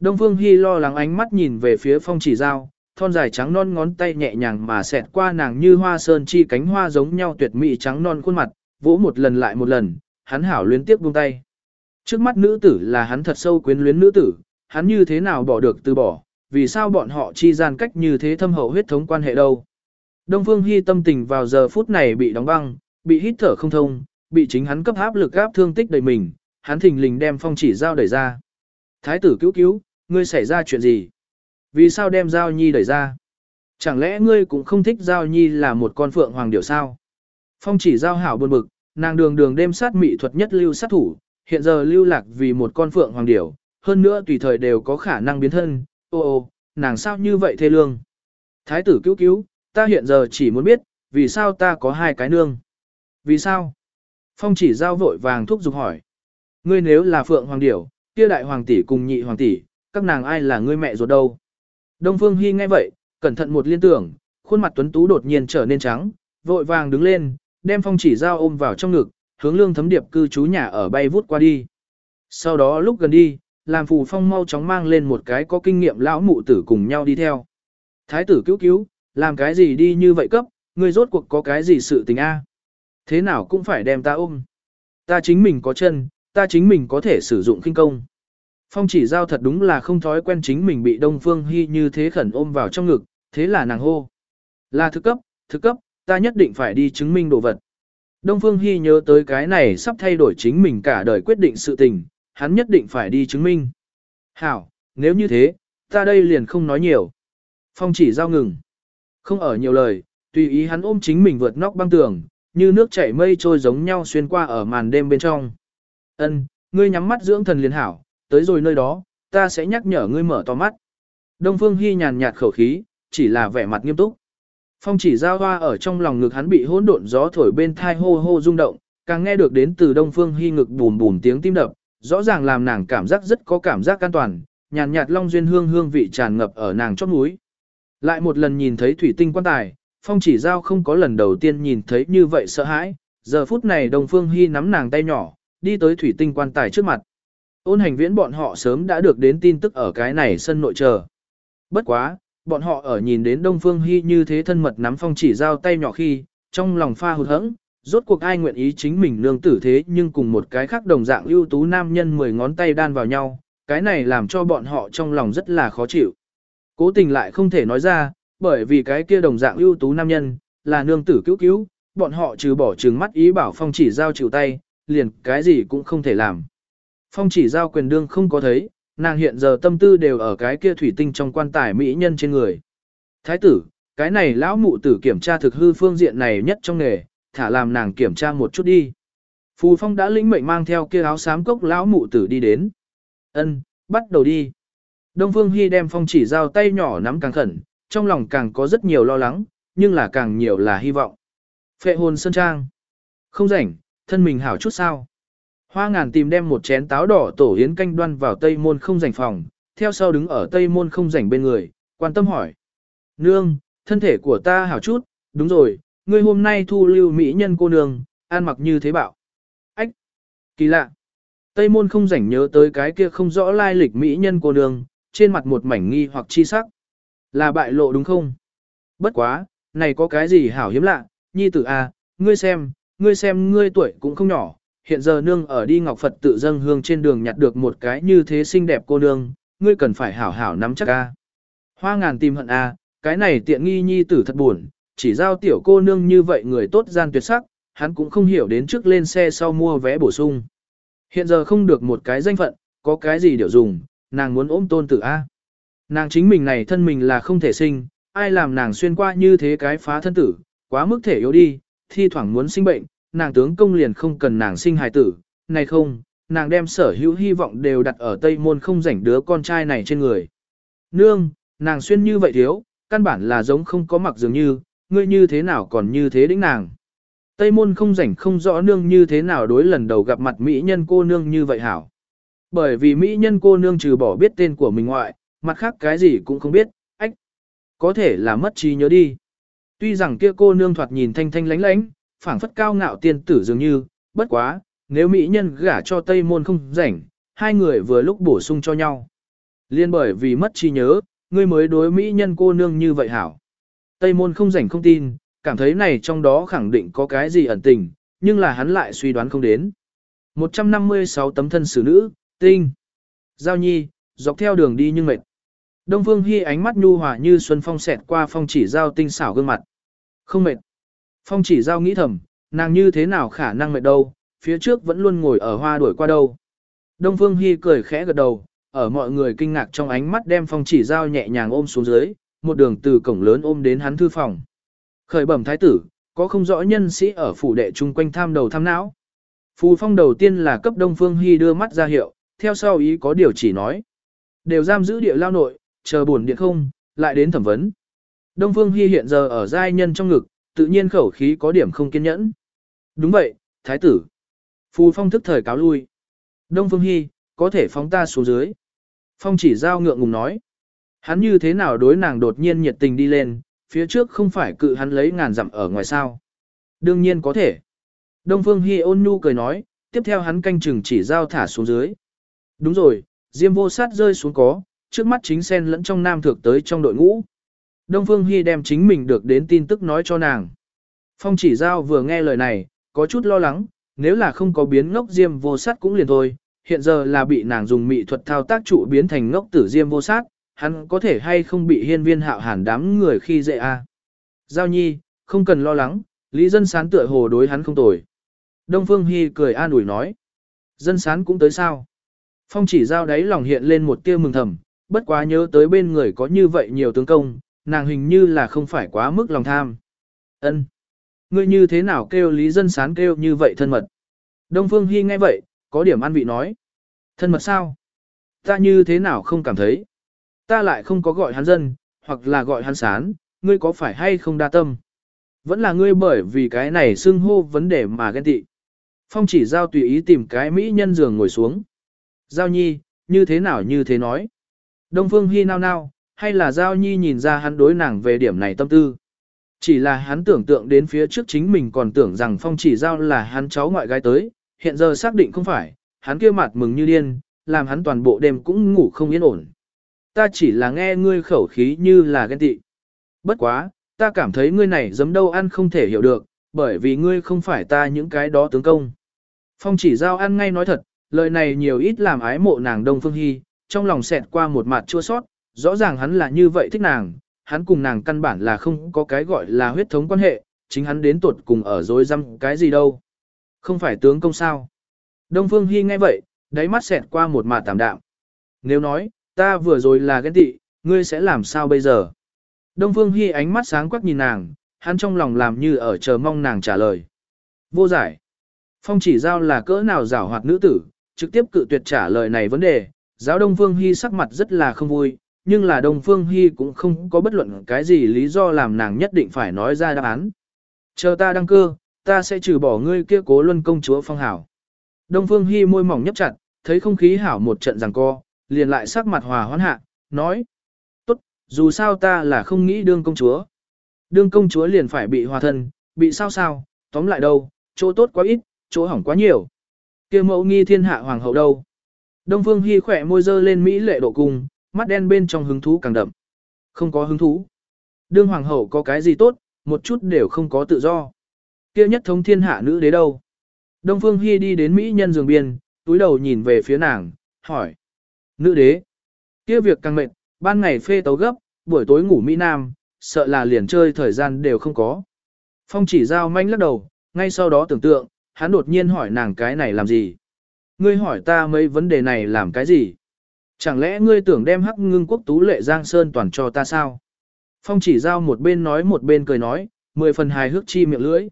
Speaker 1: Đông Phương Hy lo lắng ánh mắt nhìn về phía phong chỉ giao, thon dài trắng non ngón tay nhẹ nhàng mà xẹt qua nàng như hoa sơn chi cánh hoa giống nhau tuyệt mỹ trắng non khuôn mặt, vỗ một lần lại một lần, hắn hảo luyến tiếp buông tay. Trước mắt nữ tử là hắn thật sâu quyến luyến nữ tử, hắn như thế nào bỏ được từ bỏ, vì sao bọn họ chi gian cách như thế thâm hậu huyết thống quan hệ đâu. Đông Phương Hy tâm tình vào giờ phút này bị đóng băng, bị hít thở không thông, bị chính hắn cấp áp lực áp thương tích đầy mình, hắn thình lình đem phong chỉ dao đẩy ra. Thái tử cứu cứu, ngươi xảy ra chuyện gì? Vì sao đem dao Nhi đẩy ra? Chẳng lẽ ngươi cũng không thích Giao Nhi là một con phượng hoàng điểu sao? Phong chỉ giao hảo buồn bực, nàng đường đường đêm sát mỹ thuật nhất lưu sát thủ, hiện giờ lưu lạc vì một con phượng hoàng điểu, hơn nữa tùy thời đều có khả năng biến thân, ô ô, nàng sao như vậy thê lương? Thái tử cứu cứu, ta hiện giờ chỉ muốn biết, vì sao ta có hai cái nương? Vì sao? Phong chỉ giao vội vàng thúc giục hỏi. Ngươi nếu là phượng hoàng điểu, kia đại hoàng tỷ cùng nhị hoàng tỷ, các nàng ai là ngươi mẹ ruột đâu? Đông Phương Hy nghe vậy, cẩn thận một liên tưởng, khuôn mặt tuấn tú đột nhiên trở nên trắng, vội vàng đứng lên, đem phong chỉ giao ôm vào trong ngực, hướng lương thấm điệp cư trú nhà ở bay vút qua đi. Sau đó lúc gần đi, làm phù phong mau chóng mang lên một cái có kinh nghiệm lão mụ tử cùng nhau đi theo. Thái tử cứu cứu, làm cái gì đi như vậy cấp, người rốt cuộc có cái gì sự tình a? Thế nào cũng phải đem ta ôm. Ta chính mình có chân, ta chính mình có thể sử dụng kinh công. Phong chỉ giao thật đúng là không thói quen chính mình bị Đông Phương Hy như thế khẩn ôm vào trong ngực, thế là nàng hô. Là thực cấp, thực cấp, ta nhất định phải đi chứng minh đồ vật. Đông Phương Hy nhớ tới cái này sắp thay đổi chính mình cả đời quyết định sự tình, hắn nhất định phải đi chứng minh. Hảo, nếu như thế, ta đây liền không nói nhiều. Phong chỉ giao ngừng. Không ở nhiều lời, tùy ý hắn ôm chính mình vượt nóc băng tường, như nước chảy mây trôi giống nhau xuyên qua ở màn đêm bên trong. Ân, ngươi nhắm mắt dưỡng thần liền hảo, tới rồi nơi đó, ta sẽ nhắc nhở ngươi mở to mắt. Đông Phương Hy nhàn nhạt khẩu khí, chỉ là vẻ mặt nghiêm túc. Phong chỉ giao hoa ở trong lòng ngực hắn bị hỗn độn gió thổi bên thai hô hô rung động, càng nghe được đến từ Đông Phương Hy ngực bùm bùm tiếng tim đập, rõ ràng làm nàng cảm giác rất có cảm giác an toàn, nhàn nhạt long duyên hương hương vị tràn ngập ở nàng chót mũi. Lại một lần nhìn thấy thủy tinh quan tài, Phong chỉ giao không có lần đầu tiên nhìn thấy như vậy sợ hãi, giờ phút này Đông Phương Hy nắm nàng tay nhỏ, đi tới thủy tinh quan tài trước mặt. Ôn hành viễn bọn họ sớm đã được đến tin tức ở cái này sân nội chờ. Bất quá, bọn họ ở nhìn đến Đông Phương Hy như thế thân mật nắm phong chỉ giao tay nhỏ khi, trong lòng pha hụt hẫng, rốt cuộc ai nguyện ý chính mình nương tử thế nhưng cùng một cái khác đồng dạng ưu tú nam nhân mười ngón tay đan vào nhau, cái này làm cho bọn họ trong lòng rất là khó chịu. Cố tình lại không thể nói ra, bởi vì cái kia đồng dạng ưu tú nam nhân, là nương tử cứu cứu, bọn họ trừ bỏ trừng mắt ý bảo phong chỉ giao chịu tay, liền cái gì cũng không thể làm. Phong chỉ giao quyền đương không có thấy, nàng hiện giờ tâm tư đều ở cái kia thủy tinh trong quan tài mỹ nhân trên người. Thái tử, cái này lão mụ tử kiểm tra thực hư phương diện này nhất trong nghề, thả làm nàng kiểm tra một chút đi. Phù Phong đã lĩnh mệnh mang theo kia áo xám cốc lão mụ tử đi đến. Ân, bắt đầu đi. Đông Phương Hy đem Phong chỉ giao tay nhỏ nắm càng khẩn, trong lòng càng có rất nhiều lo lắng, nhưng là càng nhiều là hy vọng. Phệ hồn sơn trang. Không rảnh, thân mình hảo chút sao. Hoa ngàn tìm đem một chén táo đỏ tổ yến canh đoan vào tây môn không rảnh phòng, theo sau đứng ở tây môn không rảnh bên người, quan tâm hỏi. Nương, thân thể của ta hảo chút, đúng rồi, ngươi hôm nay thu lưu mỹ nhân cô nương, ăn mặc như thế bảo. Ách! Kỳ lạ! Tây môn không rảnh nhớ tới cái kia không rõ lai lịch mỹ nhân cô nương, trên mặt một mảnh nghi hoặc chi sắc. Là bại lộ đúng không? Bất quá, này có cái gì hảo hiếm lạ, nhi tử a, à, ngươi xem, ngươi xem ngươi tuổi cũng không nhỏ, hiện giờ nương ở đi ngọc Phật tự dâng hương trên đường nhặt được một cái như thế xinh đẹp cô nương, ngươi cần phải hảo hảo nắm chắc a. Hoa ngàn tìm hận a, cái này tiện nghi nhi tử thật buồn, chỉ giao tiểu cô nương như vậy người tốt gian tuyệt sắc, hắn cũng không hiểu đến trước lên xe sau mua vé bổ sung. Hiện giờ không được một cái danh phận, có cái gì điều dùng, nàng muốn ôm tôn tử A. Nàng chính mình này thân mình là không thể sinh, ai làm nàng xuyên qua như thế cái phá thân tử, quá mức thể yếu đi, thi thoảng muốn sinh bệnh, nàng tướng công liền không cần nàng sinh hài tử, này không, nàng đem sở hữu hy vọng đều đặt ở tây môn không rảnh đứa con trai này trên người. Nương, nàng xuyên như vậy thiếu, căn bản là giống không có mặc dường như, ngươi như thế nào còn như thế đĩnh nàng. Tây môn không rảnh không rõ nương như thế nào đối lần đầu gặp mặt mỹ nhân cô nương như vậy hảo. Bởi vì mỹ nhân cô nương trừ bỏ biết tên của mình ngoại, mặt khác cái gì cũng không biết, ách. Có thể là mất trí nhớ đi. Tuy rằng kia cô nương thoạt nhìn thanh thanh lánh lánh, phảng phất cao ngạo tiên tử dường như, bất quá, nếu mỹ nhân gả cho Tây môn không rảnh, hai người vừa lúc bổ sung cho nhau. Liên bởi vì mất trí nhớ, ngươi mới đối mỹ nhân cô nương như vậy hảo. Tây môn không rảnh không tin, cảm thấy này trong đó khẳng định có cái gì ẩn tình, nhưng là hắn lại suy đoán không đến. 156 tấm thân xử nữ, tinh. Giao nhi, dọc theo đường đi nhưng mệt. Đông Phương Hi ánh mắt nhu hòa như xuân phong xẹt qua phong chỉ giao tinh xảo gương mặt. Không mệt. Phong chỉ giao nghĩ thầm, nàng như thế nào khả năng mệt đâu, phía trước vẫn luôn ngồi ở hoa đuổi qua đâu. Đông Phương Hi cười khẽ gật đầu, ở mọi người kinh ngạc trong ánh mắt đem phong chỉ giao nhẹ nhàng ôm xuống dưới, một đường từ cổng lớn ôm đến hắn thư phòng. Khởi bẩm thái tử, có không rõ nhân sĩ ở phủ đệ chung quanh tham đầu tham não. Phù phong đầu tiên là cấp Đông Phương Hy đưa mắt ra hiệu, theo sau ý có điều chỉ nói. Đều giam giữ địa lao nội, chờ buồn điện không, lại đến thẩm vấn. Đông Phương Hy hiện giờ ở giai nhân trong ngực, tự nhiên khẩu khí có điểm không kiên nhẫn. Đúng vậy, thái tử. Phù phong thức thời cáo lui. Đông Phương Hy, có thể phóng ta xuống dưới. Phong chỉ giao ngượng ngùng nói. Hắn như thế nào đối nàng đột nhiên nhiệt tình đi lên, phía trước không phải cự hắn lấy ngàn dặm ở ngoài sao. Đương nhiên có thể. Đông Phương Hi ôn nhu cười nói, tiếp theo hắn canh chừng chỉ giao thả xuống dưới. Đúng rồi, Diêm vô sát rơi xuống có, trước mắt chính sen lẫn trong nam thượng tới trong đội ngũ. Đông Phương Hi đem chính mình được đến tin tức nói cho nàng. Phong chỉ giao vừa nghe lời này, có chút lo lắng, nếu là không có biến ngốc Diêm vô sát cũng liền thôi, hiện giờ là bị nàng dùng mỹ thuật thao tác trụ biến thành ngốc tử Diêm vô sát, hắn có thể hay không bị hiên viên hạo hàn đám người khi dễ a. Giao nhi, không cần lo lắng, lý dân sán tựa hồ đối hắn không tồi. Đông Phương Hy cười an ủi nói. Dân sán cũng tới sao? Phong chỉ giao đáy lòng hiện lên một tia mừng thầm, bất quá nhớ tới bên người có như vậy nhiều tướng công, nàng hình như là không phải quá mức lòng tham. Ân, Ngươi như thế nào kêu lý dân sán kêu như vậy thân mật? Đông Phương Hy nghe vậy, có điểm an vị nói. Thân mật sao? Ta như thế nào không cảm thấy? Ta lại không có gọi hắn dân, hoặc là gọi hắn sán, ngươi có phải hay không đa tâm? Vẫn là ngươi bởi vì cái này xưng hô vấn đề mà ghen tị. Phong chỉ giao tùy ý tìm cái mỹ nhân giường ngồi xuống. Giao nhi, như thế nào như thế nói. Đông phương hy nao nao, hay là giao nhi nhìn ra hắn đối nàng về điểm này tâm tư. Chỉ là hắn tưởng tượng đến phía trước chính mình còn tưởng rằng phong chỉ giao là hắn cháu ngoại gái tới, hiện giờ xác định không phải, hắn kia mặt mừng như điên, làm hắn toàn bộ đêm cũng ngủ không yên ổn ta chỉ là nghe ngươi khẩu khí như là ghen tị. Bất quá, ta cảm thấy ngươi này giấm đâu ăn không thể hiểu được, bởi vì ngươi không phải ta những cái đó tướng công. Phong chỉ giao ăn ngay nói thật, lời này nhiều ít làm ái mộ nàng Đông Phương Hy, trong lòng xẹt qua một mặt chua sót, Rõ ràng hắn là như vậy thích nàng, hắn cùng nàng căn bản là không có cái gọi là huyết thống quan hệ, chính hắn đến tuột cùng ở dối răm cái gì đâu. Không phải tướng công sao. Đông Phương Hy nghe vậy, đáy mắt xẹt qua một mạt tạm đạm. Nếu nói, ta vừa rồi là ghen tị, ngươi sẽ làm sao bây giờ? Đông Phương Hy ánh mắt sáng quắc nhìn nàng, hắn trong lòng làm như ở chờ mong nàng trả lời. Vô giải. Phong chỉ giao là cỡ nào giảo hoạt nữ tử, trực tiếp cự tuyệt trả lời này vấn đề. Giáo Đông Phương Hy sắc mặt rất là không vui, nhưng là Đông Phương Hy cũng không có bất luận cái gì lý do làm nàng nhất định phải nói ra đáp án. Chờ ta đăng cơ, ta sẽ trừ bỏ ngươi kia cố luân công chúa phong hảo. Đông Phương Hy môi mỏng nhấp chặt, thấy không khí hảo một trận giằng co, liền lại sắc mặt hòa hoãn hạ, nói. Tốt, dù sao ta là không nghĩ đương công chúa. Đương công chúa liền phải bị hòa thân, bị sao sao, tóm lại đâu, chỗ tốt quá ít, chỗ hỏng quá nhiều. kia mẫu nghi thiên hạ hoàng hậu đâu. Đông Phương Hy khỏe môi dơ lên Mỹ lệ độ cung, mắt đen bên trong hứng thú càng đậm. Không có hứng thú. Đương hoàng hậu có cái gì tốt, một chút đều không có tự do. kia nhất thống thiên hạ nữ đế đâu. Đông Phương Hi đi đến Mỹ nhân giường biên, túi đầu nhìn về phía nàng, hỏi. Nữ đế. kia việc càng mệt, ban ngày phê tấu gấp, buổi tối ngủ Mỹ Nam, sợ là liền chơi thời gian đều không có. Phong chỉ giao manh lắc đầu, ngay sau đó tưởng tượng, hắn đột nhiên hỏi nàng cái này làm gì. Ngươi hỏi ta mấy vấn đề này làm cái gì? Chẳng lẽ ngươi tưởng đem hắc ngưng quốc tú lệ giang sơn toàn cho ta sao? Phong chỉ giao một bên nói một bên cười nói, mười phần hài hước chi miệng lưỡi.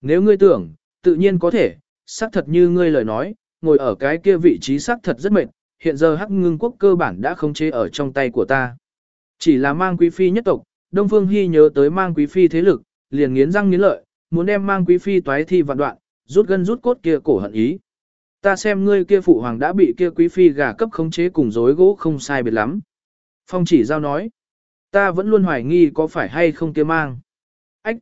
Speaker 1: Nếu ngươi tưởng, tự nhiên có thể, xác thật như ngươi lời nói, ngồi ở cái kia vị trí xác thật rất mệt, hiện giờ hắc ngưng quốc cơ bản đã không chế ở trong tay của ta. Chỉ là mang quý phi nhất tộc, Đông Phương Hy nhớ tới mang quý phi thế lực, liền nghiến răng nghiến lợi, muốn đem mang quý phi toái thi vạn đoạn, rút gân rút cốt kia cổ hận ý. Ta xem ngươi kia phụ hoàng đã bị kia quý phi gà cấp khống chế cùng rối gỗ không sai biệt lắm. Phong chỉ giao nói, ta vẫn luôn hoài nghi có phải hay không kia mang. Ách,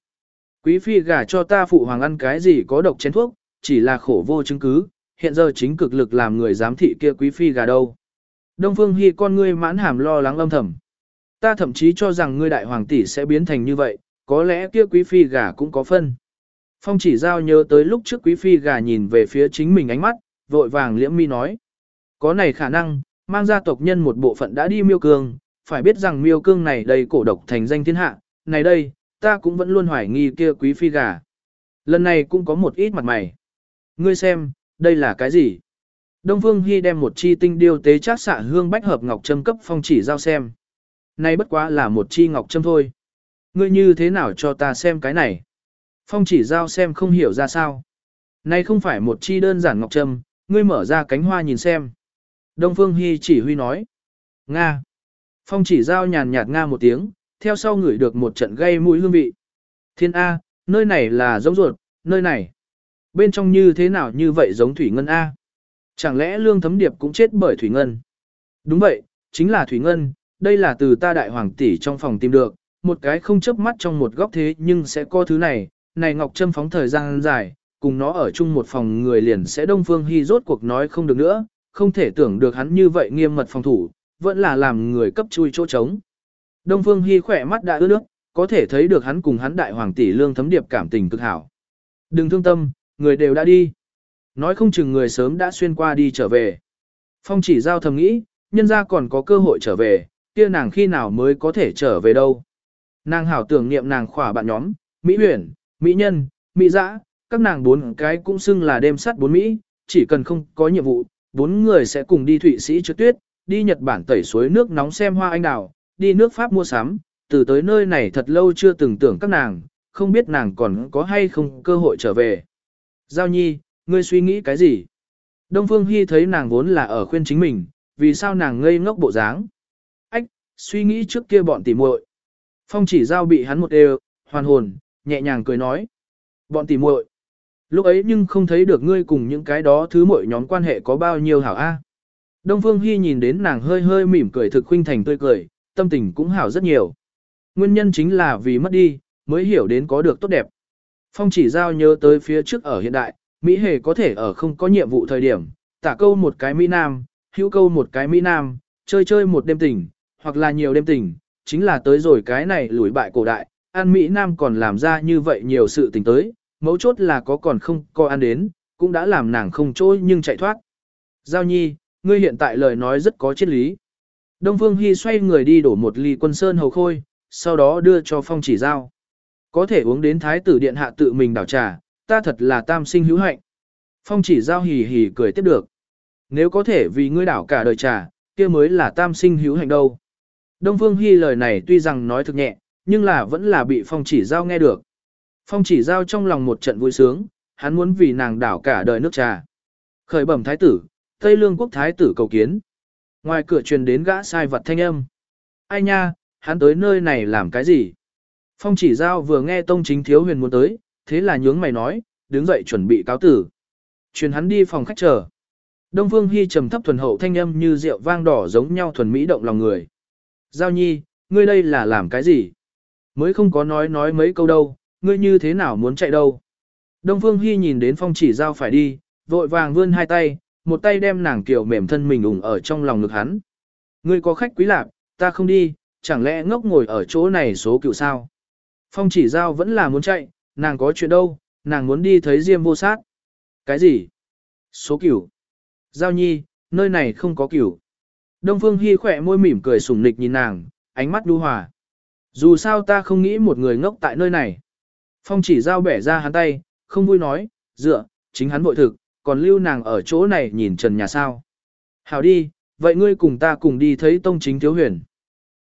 Speaker 1: quý phi gà cho ta phụ hoàng ăn cái gì có độc chén thuốc, chỉ là khổ vô chứng cứ, hiện giờ chính cực lực làm người giám thị kia quý phi gà đâu. Đông Phương Hy con ngươi mãn hàm lo lắng âm thầm. Ta thậm chí cho rằng ngươi đại hoàng tỷ sẽ biến thành như vậy, có lẽ kia quý phi gà cũng có phân. Phong chỉ giao nhớ tới lúc trước quý phi gà nhìn về phía chính mình ánh mắt, vội vàng liễm mi nói. Có này khả năng, mang gia tộc nhân một bộ phận đã đi miêu cương, phải biết rằng miêu cương này đầy cổ độc thành danh thiên hạ, này đây, ta cũng vẫn luôn hoài nghi kia quý phi gà. Lần này cũng có một ít mặt mày. Ngươi xem, đây là cái gì? Đông Phương Hy đem một chi tinh điêu tế chát xạ hương bách hợp ngọc châm cấp phong chỉ giao xem. Này bất quá là một chi ngọc châm thôi. Ngươi như thế nào cho ta xem cái này? Phong chỉ giao xem không hiểu ra sao. Này không phải một chi đơn giản ngọc trâm, ngươi mở ra cánh hoa nhìn xem. Đông Phương Hy chỉ huy nói. Nga. Phong chỉ giao nhàn nhạt Nga một tiếng, theo sau ngửi được một trận gây mũi hương vị. Thiên A, nơi này là giống ruột, nơi này. Bên trong như thế nào như vậy giống Thủy Ngân A? Chẳng lẽ Lương Thấm Điệp cũng chết bởi Thủy Ngân? Đúng vậy, chính là Thủy Ngân, đây là từ ta đại hoàng tỷ trong phòng tìm được, một cái không chớp mắt trong một góc thế nhưng sẽ có thứ này, này Ngọc Trâm phóng thời gian dài, cùng nó ở chung một phòng người liền sẽ Đông Phương Hy rốt cuộc nói không được nữa, không thể tưởng được hắn như vậy nghiêm mật phòng thủ, vẫn là làm người cấp chui chỗ trống. Đông Phương Hy khỏe mắt đã ướt nước, có thể thấy được hắn cùng hắn đại hoàng tỷ lương thấm điệp cảm tình cực hảo. Đừng thương tâm, người đều đã đi. Nói không chừng người sớm đã xuyên qua đi trở về. Phong chỉ giao thầm nghĩ, nhân ra còn có cơ hội trở về, kia nàng khi nào mới có thể trở về đâu. Nàng hảo tưởng niệm nàng khỏa bạn nhóm, Mỹ huyền, Mỹ nhân, Mỹ dã, các nàng bốn cái cũng xưng là đêm sắt bốn Mỹ, chỉ cần không có nhiệm vụ, bốn người sẽ cùng đi Thụy Sĩ trượt tuyết, đi Nhật Bản tẩy suối nước nóng xem hoa anh đào, đi nước Pháp mua sắm, từ tới nơi này thật lâu chưa từng tưởng các nàng, không biết nàng còn có hay không cơ hội trở về. Giao nhi, ngươi suy nghĩ cái gì? Đông Phương Hy thấy nàng vốn là ở khuyên chính mình, vì sao nàng ngây ngốc bộ dáng? Ách, suy nghĩ trước kia bọn tỉ muội. Phong chỉ giao bị hắn một đều, hoàn hồn, nhẹ nhàng cười nói. Bọn tỉ muội. Lúc ấy nhưng không thấy được ngươi cùng những cái đó thứ mỗi nhóm quan hệ có bao nhiêu hảo a. Đông Phương Hy nhìn đến nàng hơi hơi mỉm cười thực khuynh thành tươi cười, tâm tình cũng hảo rất nhiều. Nguyên nhân chính là vì mất đi, mới hiểu đến có được tốt đẹp. Phong chỉ giao nhớ tới phía trước ở hiện đại, Mỹ hề có thể ở không có nhiệm vụ thời điểm, tả câu một cái Mỹ Nam, hữu câu một cái Mỹ Nam, chơi chơi một đêm tình, hoặc là nhiều đêm tình, chính là tới rồi cái này lùi bại cổ đại, An Mỹ Nam còn làm ra như vậy nhiều sự tình tới, mấu chốt là có còn không coi ăn đến, cũng đã làm nàng không trôi nhưng chạy thoát. Giao nhi, ngươi hiện tại lời nói rất có triết lý. Đông Phương Hy xoay người đi đổ một ly quân sơn hầu khôi, sau đó đưa cho phong chỉ giao. Có thể uống đến thái tử điện hạ tự mình đảo trà, ta thật là tam sinh hữu hạnh. Phong chỉ giao hì hì cười tiếp được. Nếu có thể vì ngươi đảo cả đời trà, kia mới là tam sinh hữu hạnh đâu. Đông Phương Hy lời này tuy rằng nói thực nhẹ, nhưng là vẫn là bị phong chỉ giao nghe được. Phong chỉ giao trong lòng một trận vui sướng, hắn muốn vì nàng đảo cả đời nước trà. Khởi bẩm thái tử, Tây Lương quốc thái tử cầu kiến. Ngoài cửa truyền đến gã sai vật thanh âm. Ai nha, hắn tới nơi này làm cái gì? Phong chỉ giao vừa nghe tông chính thiếu huyền muốn tới, thế là nhướng mày nói, đứng dậy chuẩn bị cáo tử. Truyền hắn đi phòng khách chờ. Đông Phương Hy trầm thấp thuần hậu thanh âm như rượu vang đỏ giống nhau thuần mỹ động lòng người. Giao nhi, ngươi đây là làm cái gì? Mới không có nói nói mấy câu đâu, ngươi như thế nào muốn chạy đâu? Đông Phương Hi nhìn đến phong chỉ giao phải đi, vội vàng vươn hai tay, một tay đem nàng kiểu mềm thân mình ủng ở trong lòng ngực hắn. Ngươi có khách quý lạc, ta không đi, chẳng lẽ ngốc ngồi ở chỗ này số cựu sao? Phong chỉ giao vẫn là muốn chạy, nàng có chuyện đâu, nàng muốn đi thấy Diêm vô sát. Cái gì? Số cửu. Giao nhi, nơi này không có cửu. Đông Phương Hi khỏe môi mỉm cười sủng nịch nhìn nàng, ánh mắt đu hòa. Dù sao ta không nghĩ một người ngốc tại nơi này. Phong chỉ giao bẻ ra hắn tay, không vui nói, dựa, chính hắn vội thực, còn lưu nàng ở chỗ này nhìn trần nhà sao. Hảo đi, vậy ngươi cùng ta cùng đi thấy tông chính thiếu huyền.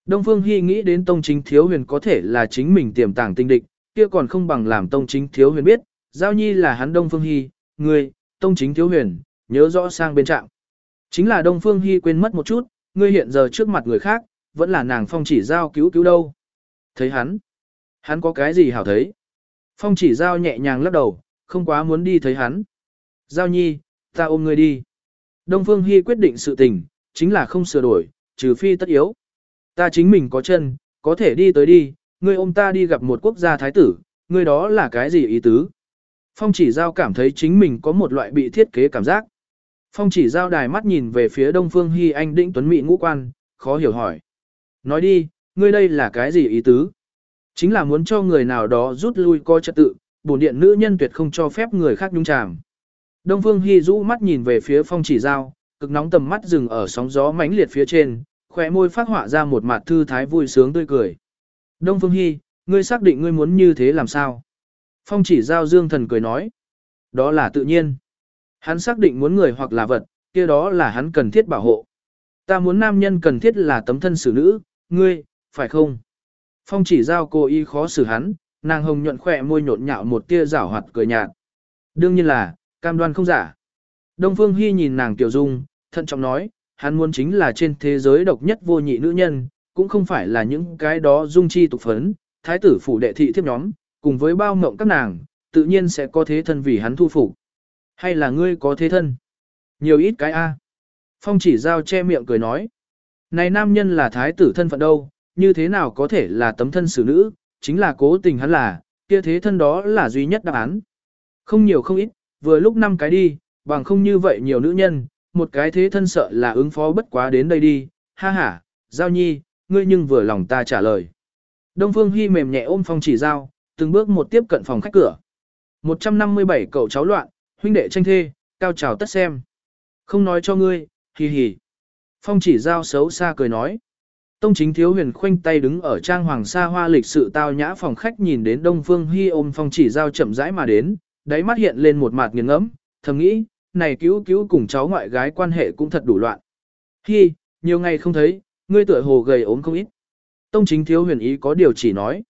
Speaker 1: Đông Phương Hy nghĩ đến tông chính thiếu huyền có thể là chính mình tiềm tàng tinh địch, kia còn không bằng làm tông chính thiếu huyền biết, giao nhi là hắn Đông Phương Hy, ngươi, tông chính thiếu huyền, nhớ rõ sang bên trạng. Chính là Đông Phương Hy quên mất một chút, ngươi hiện giờ trước mặt người khác, vẫn là nàng phong chỉ giao cứu cứu đâu. Thấy hắn, hắn có cái gì hảo thấy. Phong chỉ giao nhẹ nhàng lắc đầu, không quá muốn đi thấy hắn. Giao nhi, ta ôm ngươi đi. Đông Phương Hy quyết định sự tình, chính là không sửa đổi, trừ phi tất yếu. Ta chính mình có chân, có thể đi tới đi, ngươi ôm ta đi gặp một quốc gia thái tử, ngươi đó là cái gì ý tứ? Phong chỉ giao cảm thấy chính mình có một loại bị thiết kế cảm giác. Phong chỉ giao đài mắt nhìn về phía Đông Phương Hy Anh Đĩnh Tuấn Mỹ ngũ quan, khó hiểu hỏi. Nói đi, ngươi đây là cái gì ý tứ? Chính là muốn cho người nào đó rút lui coi trật tự, bổn điện nữ nhân tuyệt không cho phép người khác nhung chàm. Đông Phương Hy rũ mắt nhìn về phía phong chỉ giao, cực nóng tầm mắt dừng ở sóng gió mãnh liệt phía trên, khỏe môi phát họa ra một mặt thư thái vui sướng tươi cười. Đông Phương Hy, ngươi xác định ngươi muốn như thế làm sao? Phong chỉ giao dương thần cười nói. Đó là tự nhiên. Hắn xác định muốn người hoặc là vật, kia đó là hắn cần thiết bảo hộ. Ta muốn nam nhân cần thiết là tấm thân xử nữ, ngươi, phải không? Phong chỉ giao cô y khó xử hắn, nàng hồng nhuận khỏe môi nhộn nhạo một tia rảo hoạt cười nhạt. Đương nhiên là, cam đoan không giả. Đông Phương Hy nhìn nàng tiểu dung, thận trọng nói, hắn muốn chính là trên thế giới độc nhất vô nhị nữ nhân, cũng không phải là những cái đó dung chi tục phấn, thái tử phủ đệ thị thiếp nhóm, cùng với bao mộng các nàng, tự nhiên sẽ có thế thân vì hắn thu phục. Hay là ngươi có thế thân? Nhiều ít cái A. Phong chỉ giao che miệng cười nói. Này nam nhân là thái tử thân phận đâu, như thế nào có thể là tấm thân xử nữ, chính là cố tình hắn là, kia thế thân đó là duy nhất đáp án. Không nhiều không ít, vừa lúc năm cái đi, bằng không như vậy nhiều nữ nhân, một cái thế thân sợ là ứng phó bất quá đến đây đi, ha ha, giao nhi, ngươi nhưng vừa lòng ta trả lời. Đông Phương Hy mềm nhẹ ôm phong chỉ giao, từng bước một tiếp cận phòng khách cửa. 157 cậu cháu loạn, huynh đệ tranh thê, cao trào tất xem. Không nói cho ngươi, hì hì. Phong chỉ giao xấu xa cười nói. Tông chính thiếu huyền khoanh tay đứng ở trang hoàng sa hoa lịch sự tao nhã phòng khách nhìn đến Đông Phương Hy ôm phong chỉ giao chậm rãi mà đến, đáy mắt hiện lên một mặt nghiền ngẫm, thầm nghĩ, này cứu cứu cùng cháu ngoại gái quan hệ cũng thật đủ loạn. Hi, nhiều ngày không thấy, ngươi tuổi hồ gầy ốm không ít. Tông chính thiếu huyền ý có điều chỉ nói.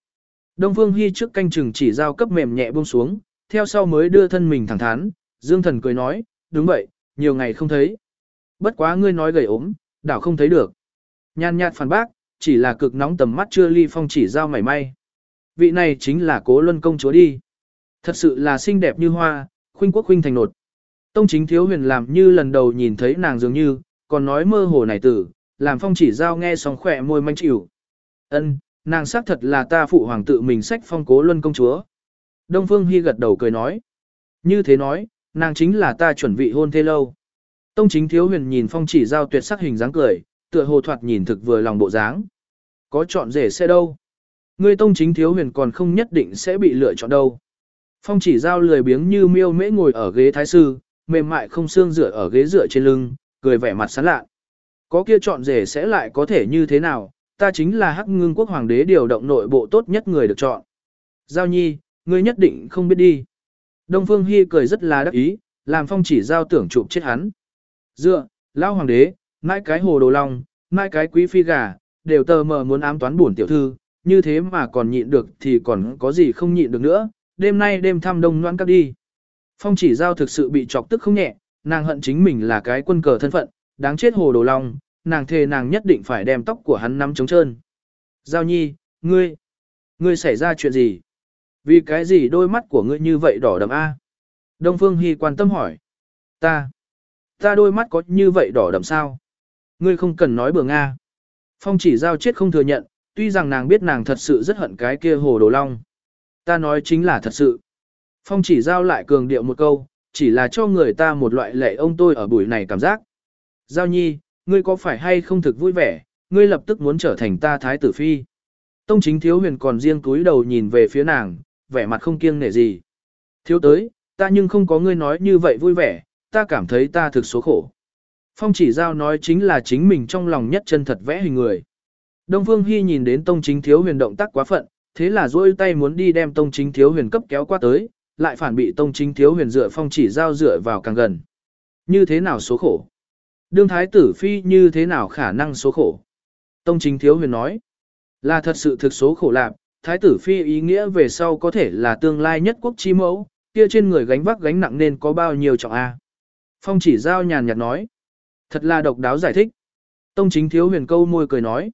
Speaker 1: Đông Phương Hi trước canh chừng chỉ giao cấp mềm nhẹ buông xuống, theo sau mới đưa thân mình thẳng thắn, Dương Thần cười nói, đúng vậy, nhiều ngày không thấy. Bất quá ngươi nói gầy ốm, đảo không thấy được. Nhan nhạt phản bác, chỉ là cực nóng tầm mắt chưa ly phong chỉ giao mảy may. Vị này chính là cố luân công chúa đi. Thật sự là xinh đẹp như hoa, khuynh quốc khuynh thành nột. Tông chính thiếu huyền làm như lần đầu nhìn thấy nàng dường như, còn nói mơ hồ này tử, làm phong chỉ giao nghe sóng khỏe môi manh chịu. Ân, nàng xác thật là ta phụ hoàng tự mình sách phong cố luân công chúa. Đông Phương Hy gật đầu cười nói. Như thế nói, nàng chính là ta chuẩn bị hôn thê lâu. Tông chính thiếu huyền nhìn phong chỉ giao tuyệt sắc hình dáng cười, tựa hồ thoạt nhìn thực vừa lòng bộ dáng. Có chọn rể xe đâu? Ngươi tông chính thiếu huyền còn không nhất định sẽ bị lựa chọn đâu. Phong chỉ giao lười biếng như miêu mễ ngồi ở ghế thái sư, mềm mại không xương dựa ở ghế dựa trên lưng, cười vẻ mặt sán lạ. Có kia chọn rể sẽ lại có thể như thế nào, ta chính là hắc ngưng quốc hoàng đế điều động nội bộ tốt nhất người được chọn. Giao nhi, ngươi nhất định không biết đi. Đông Phương Hy cười rất là đắc ý, làm phong chỉ giao tưởng chụp chết hắn. Dựa, lão hoàng đế, mai cái hồ đồ long, mai cái quý phi gà, đều tờ mờ muốn ám toán buồn tiểu thư, như thế mà còn nhịn được thì còn có gì không nhịn được nữa, đêm nay đêm thăm đông noan các đi. Phong chỉ giao thực sự bị chọc tức không nhẹ, nàng hận chính mình là cái quân cờ thân phận, đáng chết hồ đồ long, nàng thề nàng nhất định phải đem tóc của hắn nắm trống trơn. Giao nhi, ngươi, ngươi xảy ra chuyện gì? Vì cái gì đôi mắt của ngươi như vậy đỏ đậm a? Đông Phương Hy quan tâm hỏi. Ta, ta đôi mắt có như vậy đỏ đậm sao? Ngươi không cần nói bừa Nga. Phong chỉ giao chết không thừa nhận, tuy rằng nàng biết nàng thật sự rất hận cái kia hồ đồ long. Ta nói chính là thật sự. Phong chỉ giao lại cường điệu một câu, chỉ là cho người ta một loại lệ ông tôi ở buổi này cảm giác. Giao nhi, ngươi có phải hay không thực vui vẻ, ngươi lập tức muốn trở thành ta thái tử phi. Tông chính thiếu huyền còn riêng túi đầu nhìn về phía nàng, vẻ mặt không kiêng nể gì. Thiếu tới, ta nhưng không có ngươi nói như vậy vui vẻ, ta cảm thấy ta thực số khổ. Phong chỉ giao nói chính là chính mình trong lòng nhất chân thật vẽ hình người. Đông Phương Hy nhìn đến Tông Chính Thiếu Huyền động tác quá phận, thế là duỗi tay muốn đi đem Tông Chính Thiếu Huyền cấp kéo qua tới, lại phản bị Tông Chính Thiếu Huyền dựa phong chỉ giao dựa vào càng gần. Như thế nào số khổ? Đương thái tử phi như thế nào khả năng số khổ? Tông Chính Thiếu Huyền nói, là thật sự thực số khổ lạc, thái tử phi ý nghĩa về sau có thể là tương lai nhất quốc chi mẫu, kia trên người gánh vác gánh nặng nên có bao nhiêu trọng a? Phong chỉ giao nhàn nhạt nói, thật là độc đáo giải thích. Tông Chính Thiếu Huyền câu môi cười nói,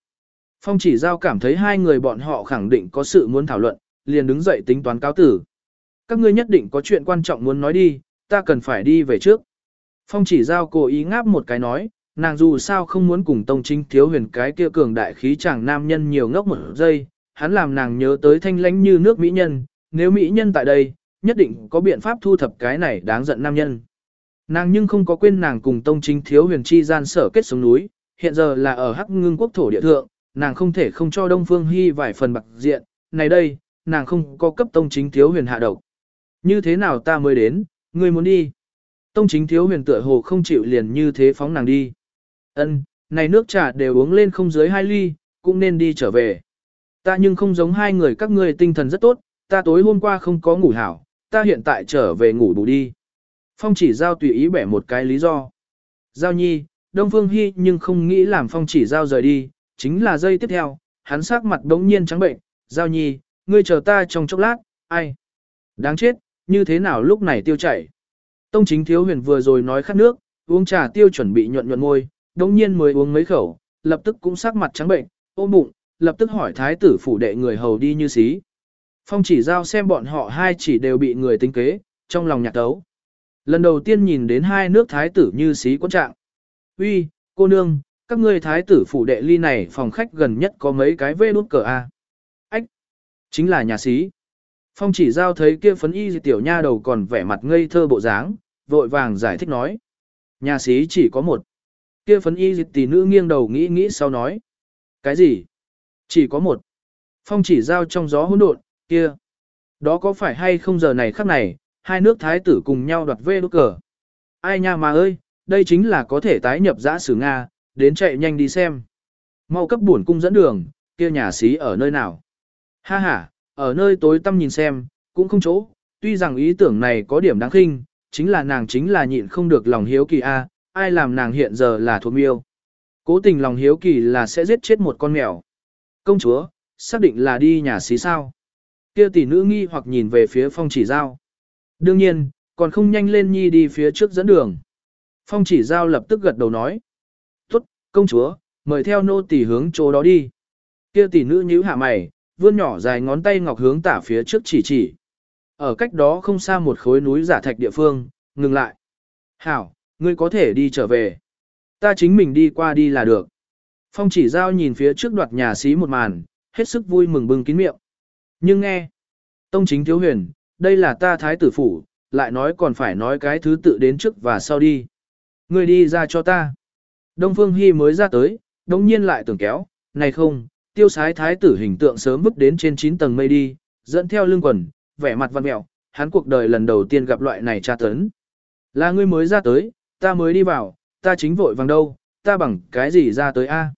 Speaker 1: Phong chỉ giao cảm thấy hai người bọn họ khẳng định có sự muốn thảo luận, liền đứng dậy tính toán cáo tử. Các ngươi nhất định có chuyện quan trọng muốn nói đi, ta cần phải đi về trước. Phong chỉ giao cố ý ngáp một cái nói, nàng dù sao không muốn cùng tông chính thiếu huyền cái kia cường đại khí chàng nam nhân nhiều ngốc một giây, hắn làm nàng nhớ tới thanh lãnh như nước mỹ nhân, nếu mỹ nhân tại đây, nhất định có biện pháp thu thập cái này đáng giận nam nhân. Nàng nhưng không có quên nàng cùng tông chính thiếu huyền chi gian sở kết sống núi, hiện giờ là ở hắc ngưng quốc thổ địa thượng, nàng không thể không cho Đông Phương Hy vài phần bạc diện, này đây, nàng không có cấp tông chính thiếu huyền hạ độc. Như thế nào ta mới đến, ngươi muốn đi. Tông chính thiếu huyền tựa hồ không chịu liền như thế phóng nàng đi. Ân, này nước trà đều uống lên không dưới hai ly, cũng nên đi trở về. Ta nhưng không giống hai người các ngươi tinh thần rất tốt, ta tối hôm qua không có ngủ hảo, ta hiện tại trở về ngủ bù đi. Phong chỉ giao tùy ý bẻ một cái lý do. Giao nhi, Đông Phương Hy nhưng không nghĩ làm phong chỉ giao rời đi, chính là giây tiếp theo, hắn sắc mặt đống nhiên trắng bệnh, giao nhi, ngươi chờ ta trong chốc lát, ai? Đáng chết, như thế nào lúc này tiêu chảy? Tông chính thiếu huyền vừa rồi nói khát nước, uống trà tiêu chuẩn bị nhuận nhuận môi, đống nhiên mới uống mấy khẩu, lập tức cũng sắc mặt trắng bệnh, ôm bụng, lập tức hỏi thái tử phủ đệ người hầu đi như xí. Phong chỉ giao xem bọn họ hai chỉ đều bị người tính kế, trong lòng nhạc tấu. Lần đầu tiên nhìn đến hai nước thái tử như xí quân trạng. Uy, cô nương, các ngươi thái tử phủ đệ ly này phòng khách gần nhất có mấy cái vê nút cờ A. Ách! Chính là nhà xí, Phong chỉ giao thấy kia phấn y tiểu nha đầu còn vẻ mặt ngây thơ bộ dáng, vội vàng giải thích nói. Nhà xí chỉ có một. Kia phấn y tỷ nữ nghiêng đầu nghĩ nghĩ sau nói. Cái gì? Chỉ có một. Phong chỉ giao trong gió hỗn độn, kia. Đó có phải hay không giờ này khắc này, hai nước thái tử cùng nhau đoạt vê đốt cờ. Ai nha mà ơi, đây chính là có thể tái nhập giã sử Nga, đến chạy nhanh đi xem. Mau cấp buồn cung dẫn đường, kia nhà xí ở nơi nào. Ha ha, ở nơi tối tăm nhìn xem, cũng không chỗ, tuy rằng ý tưởng này có điểm đáng khinh, chính là nàng chính là nhịn không được lòng hiếu kỳ a, ai làm nàng hiện giờ là thuộc miêu. Cố tình lòng hiếu kỳ là sẽ giết chết một con mèo. Công chúa, xác định là đi nhà xí sao. Kia tỷ nữ nghi hoặc nhìn về phía phong chỉ giao. Đương nhiên, còn không nhanh lên nhi đi phía trước dẫn đường. Phong chỉ giao lập tức gật đầu nói. Tốt, công chúa, mời theo nô tỳ hướng chỗ đó đi. Kia tỷ nữ nhíu hạ mày, vươn nhỏ dài ngón tay ngọc hướng tả phía trước chỉ chỉ. Ở cách đó không xa một khối núi giả thạch địa phương, ngừng lại. Hảo, ngươi có thể đi trở về. Ta chính mình đi qua đi là được. Phong chỉ giao nhìn phía trước đoạt nhà xí một màn, hết sức vui mừng bưng kín miệng. Nhưng nghe, tông chính thiếu huyền, đây là ta thái tử phủ, lại nói còn phải nói cái thứ tự đến trước và sau đi. Ngươi đi ra cho ta. Đông Phương Hy mới ra tới, đồng nhiên lại tưởng kéo, này không, tiêu sái thái tử hình tượng sớm bước đến trên 9 tầng mây đi, dẫn theo lưng quần, vẻ mặt văn mẹo, hắn cuộc đời lần đầu tiên gặp loại này tra tấn. Là ngươi mới ra tới, ta mới đi vào, ta chính vội vàng đâu, ta bằng cái gì ra tới a?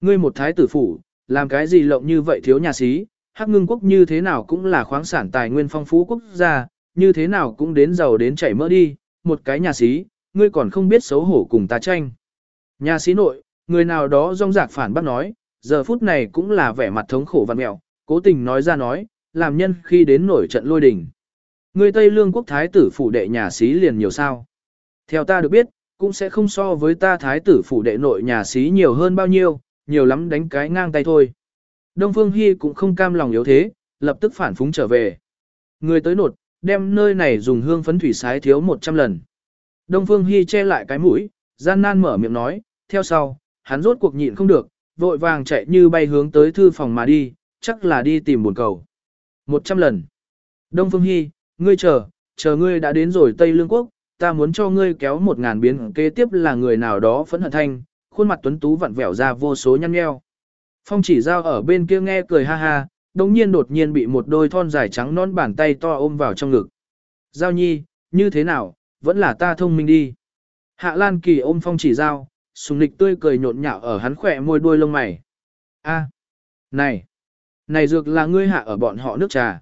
Speaker 1: Ngươi một thái tử phủ, làm cái gì lộng như vậy thiếu nhà sĩ, hắc ngưng quốc như thế nào cũng là khoáng sản tài nguyên phong phú quốc gia, như thế nào cũng đến giàu đến chảy mỡ đi, một cái nhà sĩ, ngươi còn không biết xấu hổ cùng ta tranh. Nhà sĩ nội, người nào đó rong rạc phản bác nói, giờ phút này cũng là vẻ mặt thống khổ văn mẹo, cố tình nói ra nói, làm nhân khi đến nổi trận lôi đình. Người Tây Lương quốc thái tử phủ đệ nhà sĩ liền nhiều sao. Theo ta được biết, cũng sẽ không so với ta thái tử phủ đệ nội nhà sĩ nhiều hơn bao nhiêu, nhiều lắm đánh cái ngang tay thôi. Đông Phương Hy cũng không cam lòng yếu thế, lập tức phản phúng trở về. Người tới nột, đem nơi này dùng hương phấn thủy sái thiếu 100 lần. Đông Phương Hy che lại cái mũi, gian nan mở miệng nói, theo sau, hắn rốt cuộc nhịn không được, vội vàng chạy như bay hướng tới thư phòng mà đi, chắc là đi tìm buồn cầu. 100 lần. Đông Phương Hy, ngươi chờ, chờ ngươi đã đến rồi Tây Lương Quốc, ta muốn cho ngươi kéo một ngàn biến kế tiếp là người nào đó phẫn hận thanh, khuôn mặt tuấn tú vặn vẹo ra vô số nhăn nheo. Phong chỉ giao ở bên kia nghe cười ha ha, đồng nhiên đột nhiên bị một đôi thon dài trắng non bàn tay to ôm vào trong ngực. Giao nhi, như thế nào, vẫn là ta thông minh đi. Hạ Lan Kỳ ôm phong chỉ giao, sùng nịch tươi cười nhộn nhạo ở hắn khỏe môi đuôi lông mày. A, này, này dược là ngươi hạ ở bọn họ nước trà.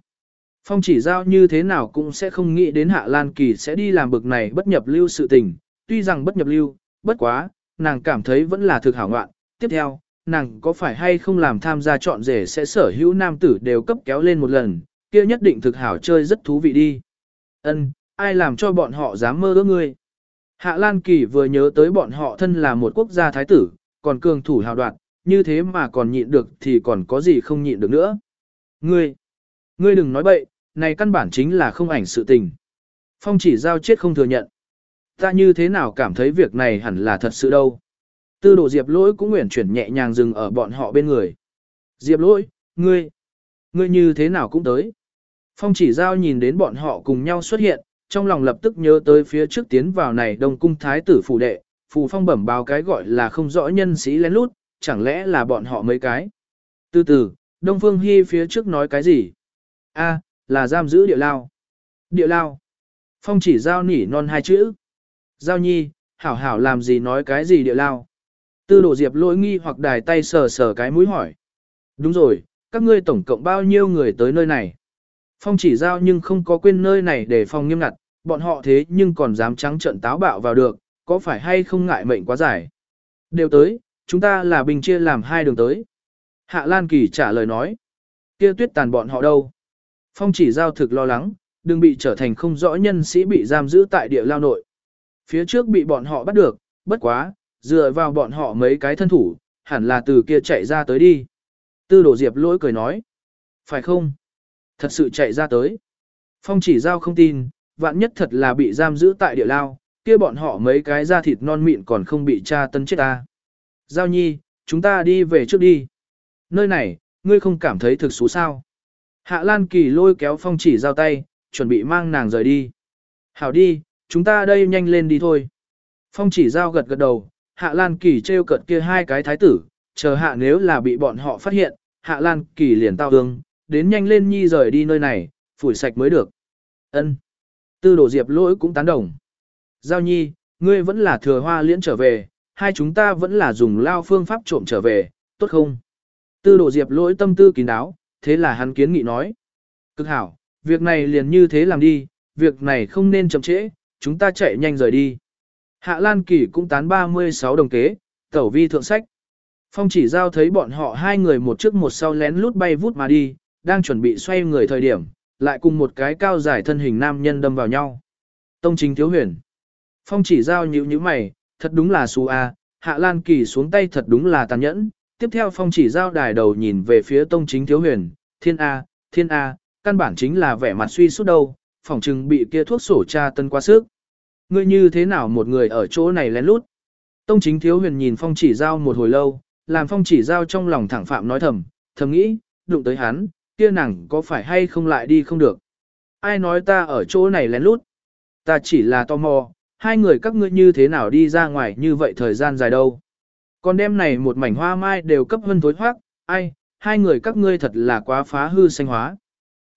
Speaker 1: Phong chỉ giao như thế nào cũng sẽ không nghĩ đến Hạ Lan Kỳ sẽ đi làm bực này bất nhập lưu sự tình, tuy rằng bất nhập lưu, bất quá, nàng cảm thấy vẫn là thực hảo ngoạn. Tiếp theo, nàng có phải hay không làm tham gia chọn rể sẽ sở hữu nam tử đều cấp kéo lên một lần, kia nhất định thực hảo chơi rất thú vị đi. Ân, ai làm cho bọn họ dám mơ ước ngươi. Hạ Lan Kỳ vừa nhớ tới bọn họ thân là một quốc gia thái tử, còn cường thủ hào đoạt, như thế mà còn nhịn được thì còn có gì không nhịn được nữa. Ngươi, ngươi đừng nói bậy, này căn bản chính là không ảnh sự tình. Phong chỉ giao chết không thừa nhận. Ta như thế nào cảm thấy việc này hẳn là thật sự đâu. Tư đồ Diệp lỗi cũng nguyện chuyển nhẹ nhàng dừng ở bọn họ bên người. Diệp lỗi, ngươi, ngươi như thế nào cũng tới. Phong chỉ giao nhìn đến bọn họ cùng nhau xuất hiện, trong lòng lập tức nhớ tới phía trước tiến vào này đông cung thái tử phủ đệ, phù phong bẩm báo cái gọi là không rõ nhân sĩ lén lút, chẳng lẽ là bọn họ mấy cái. Từ từ, Đông Phương Hy phía trước nói cái gì? A, là giam giữ địa lao. Địa lao. Phong chỉ giao nỉ non hai chữ. Giao nhi, hảo hảo làm gì nói cái gì địa lao. Tư đồ diệp lỗi nghi hoặc đài tay sờ sờ cái mũi hỏi. Đúng rồi, các ngươi tổng cộng bao nhiêu người tới nơi này? Phong chỉ giao nhưng không có quên nơi này để phòng nghiêm ngặt, bọn họ thế nhưng còn dám trắng trận táo bạo vào được, có phải hay không ngại mệnh quá dài? Đều tới, chúng ta là bình chia làm hai đường tới. Hạ Lan Kỳ trả lời nói. kia tuyết tàn bọn họ đâu? Phong chỉ giao thực lo lắng, đừng bị trở thành không rõ nhân sĩ bị giam giữ tại địa lao nội. Phía trước bị bọn họ bắt được, bất quá, dựa vào bọn họ mấy cái thân thủ, hẳn là từ kia chạy ra tới đi. Tư đổ diệp lỗi cười nói. Phải không? Thật sự chạy ra tới. Phong chỉ giao không tin, vạn nhất thật là bị giam giữ tại địa lao, kia bọn họ mấy cái da thịt non mịn còn không bị tra tấn chết ta. Giao nhi, chúng ta đi về trước đi. Nơi này, ngươi không cảm thấy thực xú sao. Hạ Lan Kỳ lôi kéo phong chỉ giao tay, chuẩn bị mang nàng rời đi. Hảo đi, chúng ta đây nhanh lên đi thôi. Phong chỉ giao gật gật đầu, Hạ Lan Kỳ treo cợt kia hai cái thái tử, chờ hạ nếu là bị bọn họ phát hiện, Hạ Lan Kỳ liền tao hương, đến nhanh lên nhi rời đi nơi này, phủi sạch mới được. Ân. Tư đồ diệp lỗi cũng tán đồng. Giao nhi, ngươi vẫn là thừa hoa liễn trở về, hai chúng ta vẫn là dùng lao phương pháp trộm trở về, tốt không? Tư đồ diệp lỗi tâm tư kín đáo, thế là hắn kiến nghị nói. Cực hảo, việc này liền như thế làm đi, việc này không nên chậm trễ, chúng ta chạy nhanh rời đi. Hạ Lan Kỳ cũng tán 36 đồng kế, tẩu vi thượng sách. Phong chỉ giao thấy bọn họ hai người một trước một sau lén lút bay vút mà đi, đang chuẩn bị xoay người thời điểm, lại cùng một cái cao dài thân hình nam nhân đâm vào nhau. Tông chính thiếu huyền. Phong chỉ giao nhíu nhíu mày, thật đúng là xù a, Hạ Lan Kỳ xuống tay thật đúng là tàn nhẫn. Tiếp theo phong chỉ giao đài đầu nhìn về phía tông chính thiếu huyền, thiên A, thiên A, căn bản chính là vẻ mặt suy suốt đâu, phỏng chừng bị kia thuốc sổ tra tân quá sức. Ngươi như thế nào một người ở chỗ này lén lút? Tông chính thiếu huyền nhìn phong chỉ giao một hồi lâu, làm phong chỉ giao trong lòng thẳng phạm nói thầm, thầm nghĩ, đụng tới hắn, kia nàng có phải hay không lại đi không được. Ai nói ta ở chỗ này lén lút? Ta chỉ là tò mò, hai người các ngươi như thế nào đi ra ngoài như vậy thời gian dài đâu. Còn đêm này một mảnh hoa mai đều cấp hân thối hoác, ai, hai người các ngươi thật là quá phá hư xanh hóa.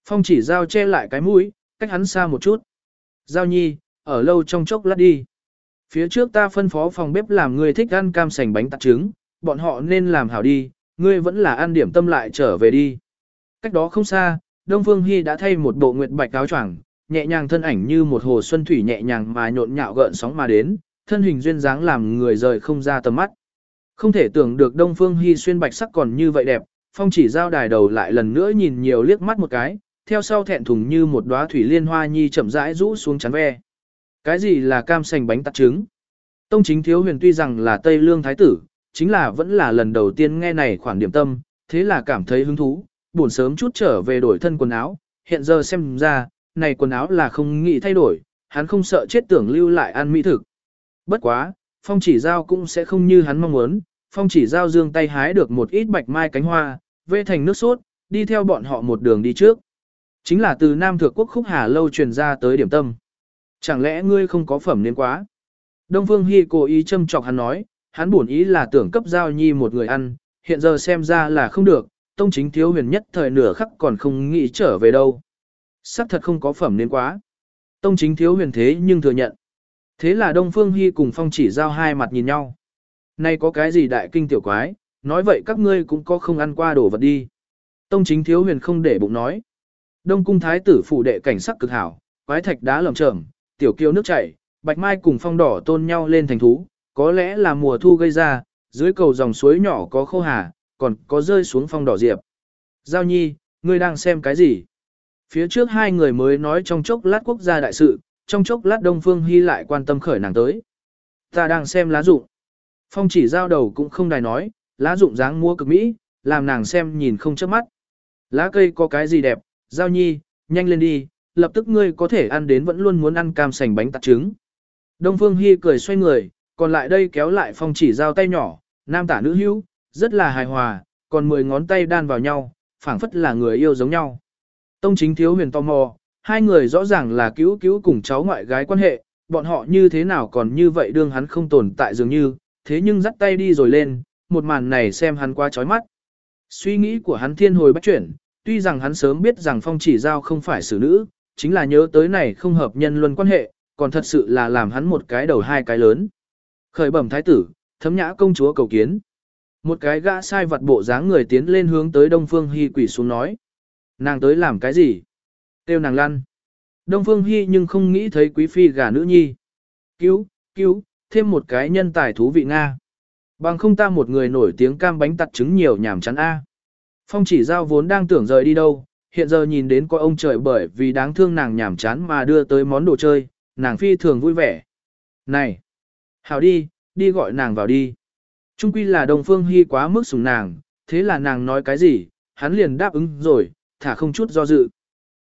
Speaker 1: Phong chỉ giao che lại cái mũi, cách hắn xa một chút. Giao nhi, ở lâu trong chốc lát đi. Phía trước ta phân phó phòng bếp làm người thích ăn cam sành bánh tạt trứng, bọn họ nên làm hảo đi, ngươi vẫn là ăn điểm tâm lại trở về đi. Cách đó không xa, Đông Phương Hy đã thay một bộ nguyệt bạch áo choàng, nhẹ nhàng thân ảnh như một hồ xuân thủy nhẹ nhàng mà nhộn nhạo gợn sóng mà đến, thân hình duyên dáng làm người rời không ra tầm mắt. Không thể tưởng được Đông Phương Hy xuyên bạch sắc còn như vậy đẹp, phong chỉ giao đài đầu lại lần nữa nhìn nhiều liếc mắt một cái, theo sau thẹn thùng như một đóa thủy liên hoa nhi chậm rãi rũ xuống chắn ve. Cái gì là cam sành bánh tạt trứng? Tông chính thiếu huyền tuy rằng là Tây Lương Thái tử, chính là vẫn là lần đầu tiên nghe này khoản điểm tâm, thế là cảm thấy hứng thú, buồn sớm chút trở về đổi thân quần áo, hiện giờ xem ra, này quần áo là không nghĩ thay đổi, hắn không sợ chết tưởng lưu lại ăn mỹ thực. Bất quá, phong chỉ giao cũng sẽ không như hắn mong muốn, phong chỉ giao dương tay hái được một ít bạch mai cánh hoa, vê thành nước sốt, đi theo bọn họ một đường đi trước. Chính là từ Nam Thượng Quốc Khúc Hà Lâu truyền ra tới điểm tâm. Chẳng lẽ ngươi không có phẩm nên quá? Đông Phương Hi cố ý châm chọc hắn nói, hắn buồn ý là tưởng cấp giao nhi một người ăn, hiện giờ xem ra là không được, tông chính thiếu huyền nhất thời nửa khắc còn không nghĩ trở về đâu. Sắc thật không có phẩm nên quá. Tông chính thiếu huyền thế nhưng thừa nhận. Thế là Đông Phương Hi cùng Phong chỉ giao hai mặt nhìn nhau. Nay có cái gì đại kinh tiểu quái, nói vậy các ngươi cũng có không ăn qua đồ vật đi. Tông chính thiếu huyền không để bụng nói. Đông cung thái tử phủ đệ cảnh sắc cực hảo, quái thạch đá lởm chởm, tiểu kiêu nước chảy, bạch mai cùng phong đỏ tôn nhau lên thành thú, có lẽ là mùa thu gây ra, dưới cầu dòng suối nhỏ có khô hà, còn có rơi xuống phong đỏ diệp. Giao nhi, ngươi đang xem cái gì? Phía trước hai người mới nói trong chốc lát quốc gia đại sự, trong chốc lát Đông Phương Hy lại quan tâm khởi nàng tới. Ta đang xem lá dụng. Phong chỉ giao đầu cũng không đài nói, lá dụng dáng mua cực mỹ, làm nàng xem nhìn không chớp mắt. Lá cây có cái gì đẹp, giao nhi, nhanh lên đi, lập tức ngươi có thể ăn đến vẫn luôn muốn ăn cam sành bánh tạt trứng. Đông Phương Hi cười xoay người, còn lại đây kéo lại phong chỉ giao tay nhỏ, nam tả nữ hữu, rất là hài hòa, còn mười ngón tay đan vào nhau, phảng phất là người yêu giống nhau. Tông chính thiếu huyền tò mò, hai người rõ ràng là cứu cứu cùng cháu ngoại gái quan hệ, bọn họ như thế nào còn như vậy đương hắn không tồn tại dường như, thế nhưng dắt tay đi rồi lên, một màn này xem hắn quá chói mắt. Suy nghĩ của hắn thiên hồi bắt chuyển, tuy rằng hắn sớm biết rằng phong chỉ giao không phải xử nữ, chính là nhớ tới này không hợp nhân luân quan hệ, còn thật sự là làm hắn một cái đầu hai cái lớn. Khởi bẩm thái tử, thấm nhã công chúa cầu kiến. Một cái gã sai vật bộ dáng người tiến lên hướng tới Đông Phương Hy quỷ xuống nói. Nàng tới làm cái gì? Tiêu nàng lăn. Đông Phương Hy nhưng không nghĩ thấy quý phi gả nữ nhi. Cứu, cứu, thêm một cái nhân tài thú vị Nga. Bằng không ta một người nổi tiếng cam bánh tặt trứng nhiều nhảm chán A. Phong chỉ giao vốn đang tưởng rời đi đâu, hiện giờ nhìn đến có ông trời bởi vì đáng thương nàng nhảm chán mà đưa tới món đồ chơi, nàng phi thường vui vẻ. Này! Hảo đi, đi gọi nàng vào đi. Trung quy là đồng Phương Hy quá mức sủng nàng, thế là nàng nói cái gì, hắn liền đáp ứng rồi, thả không chút do dự.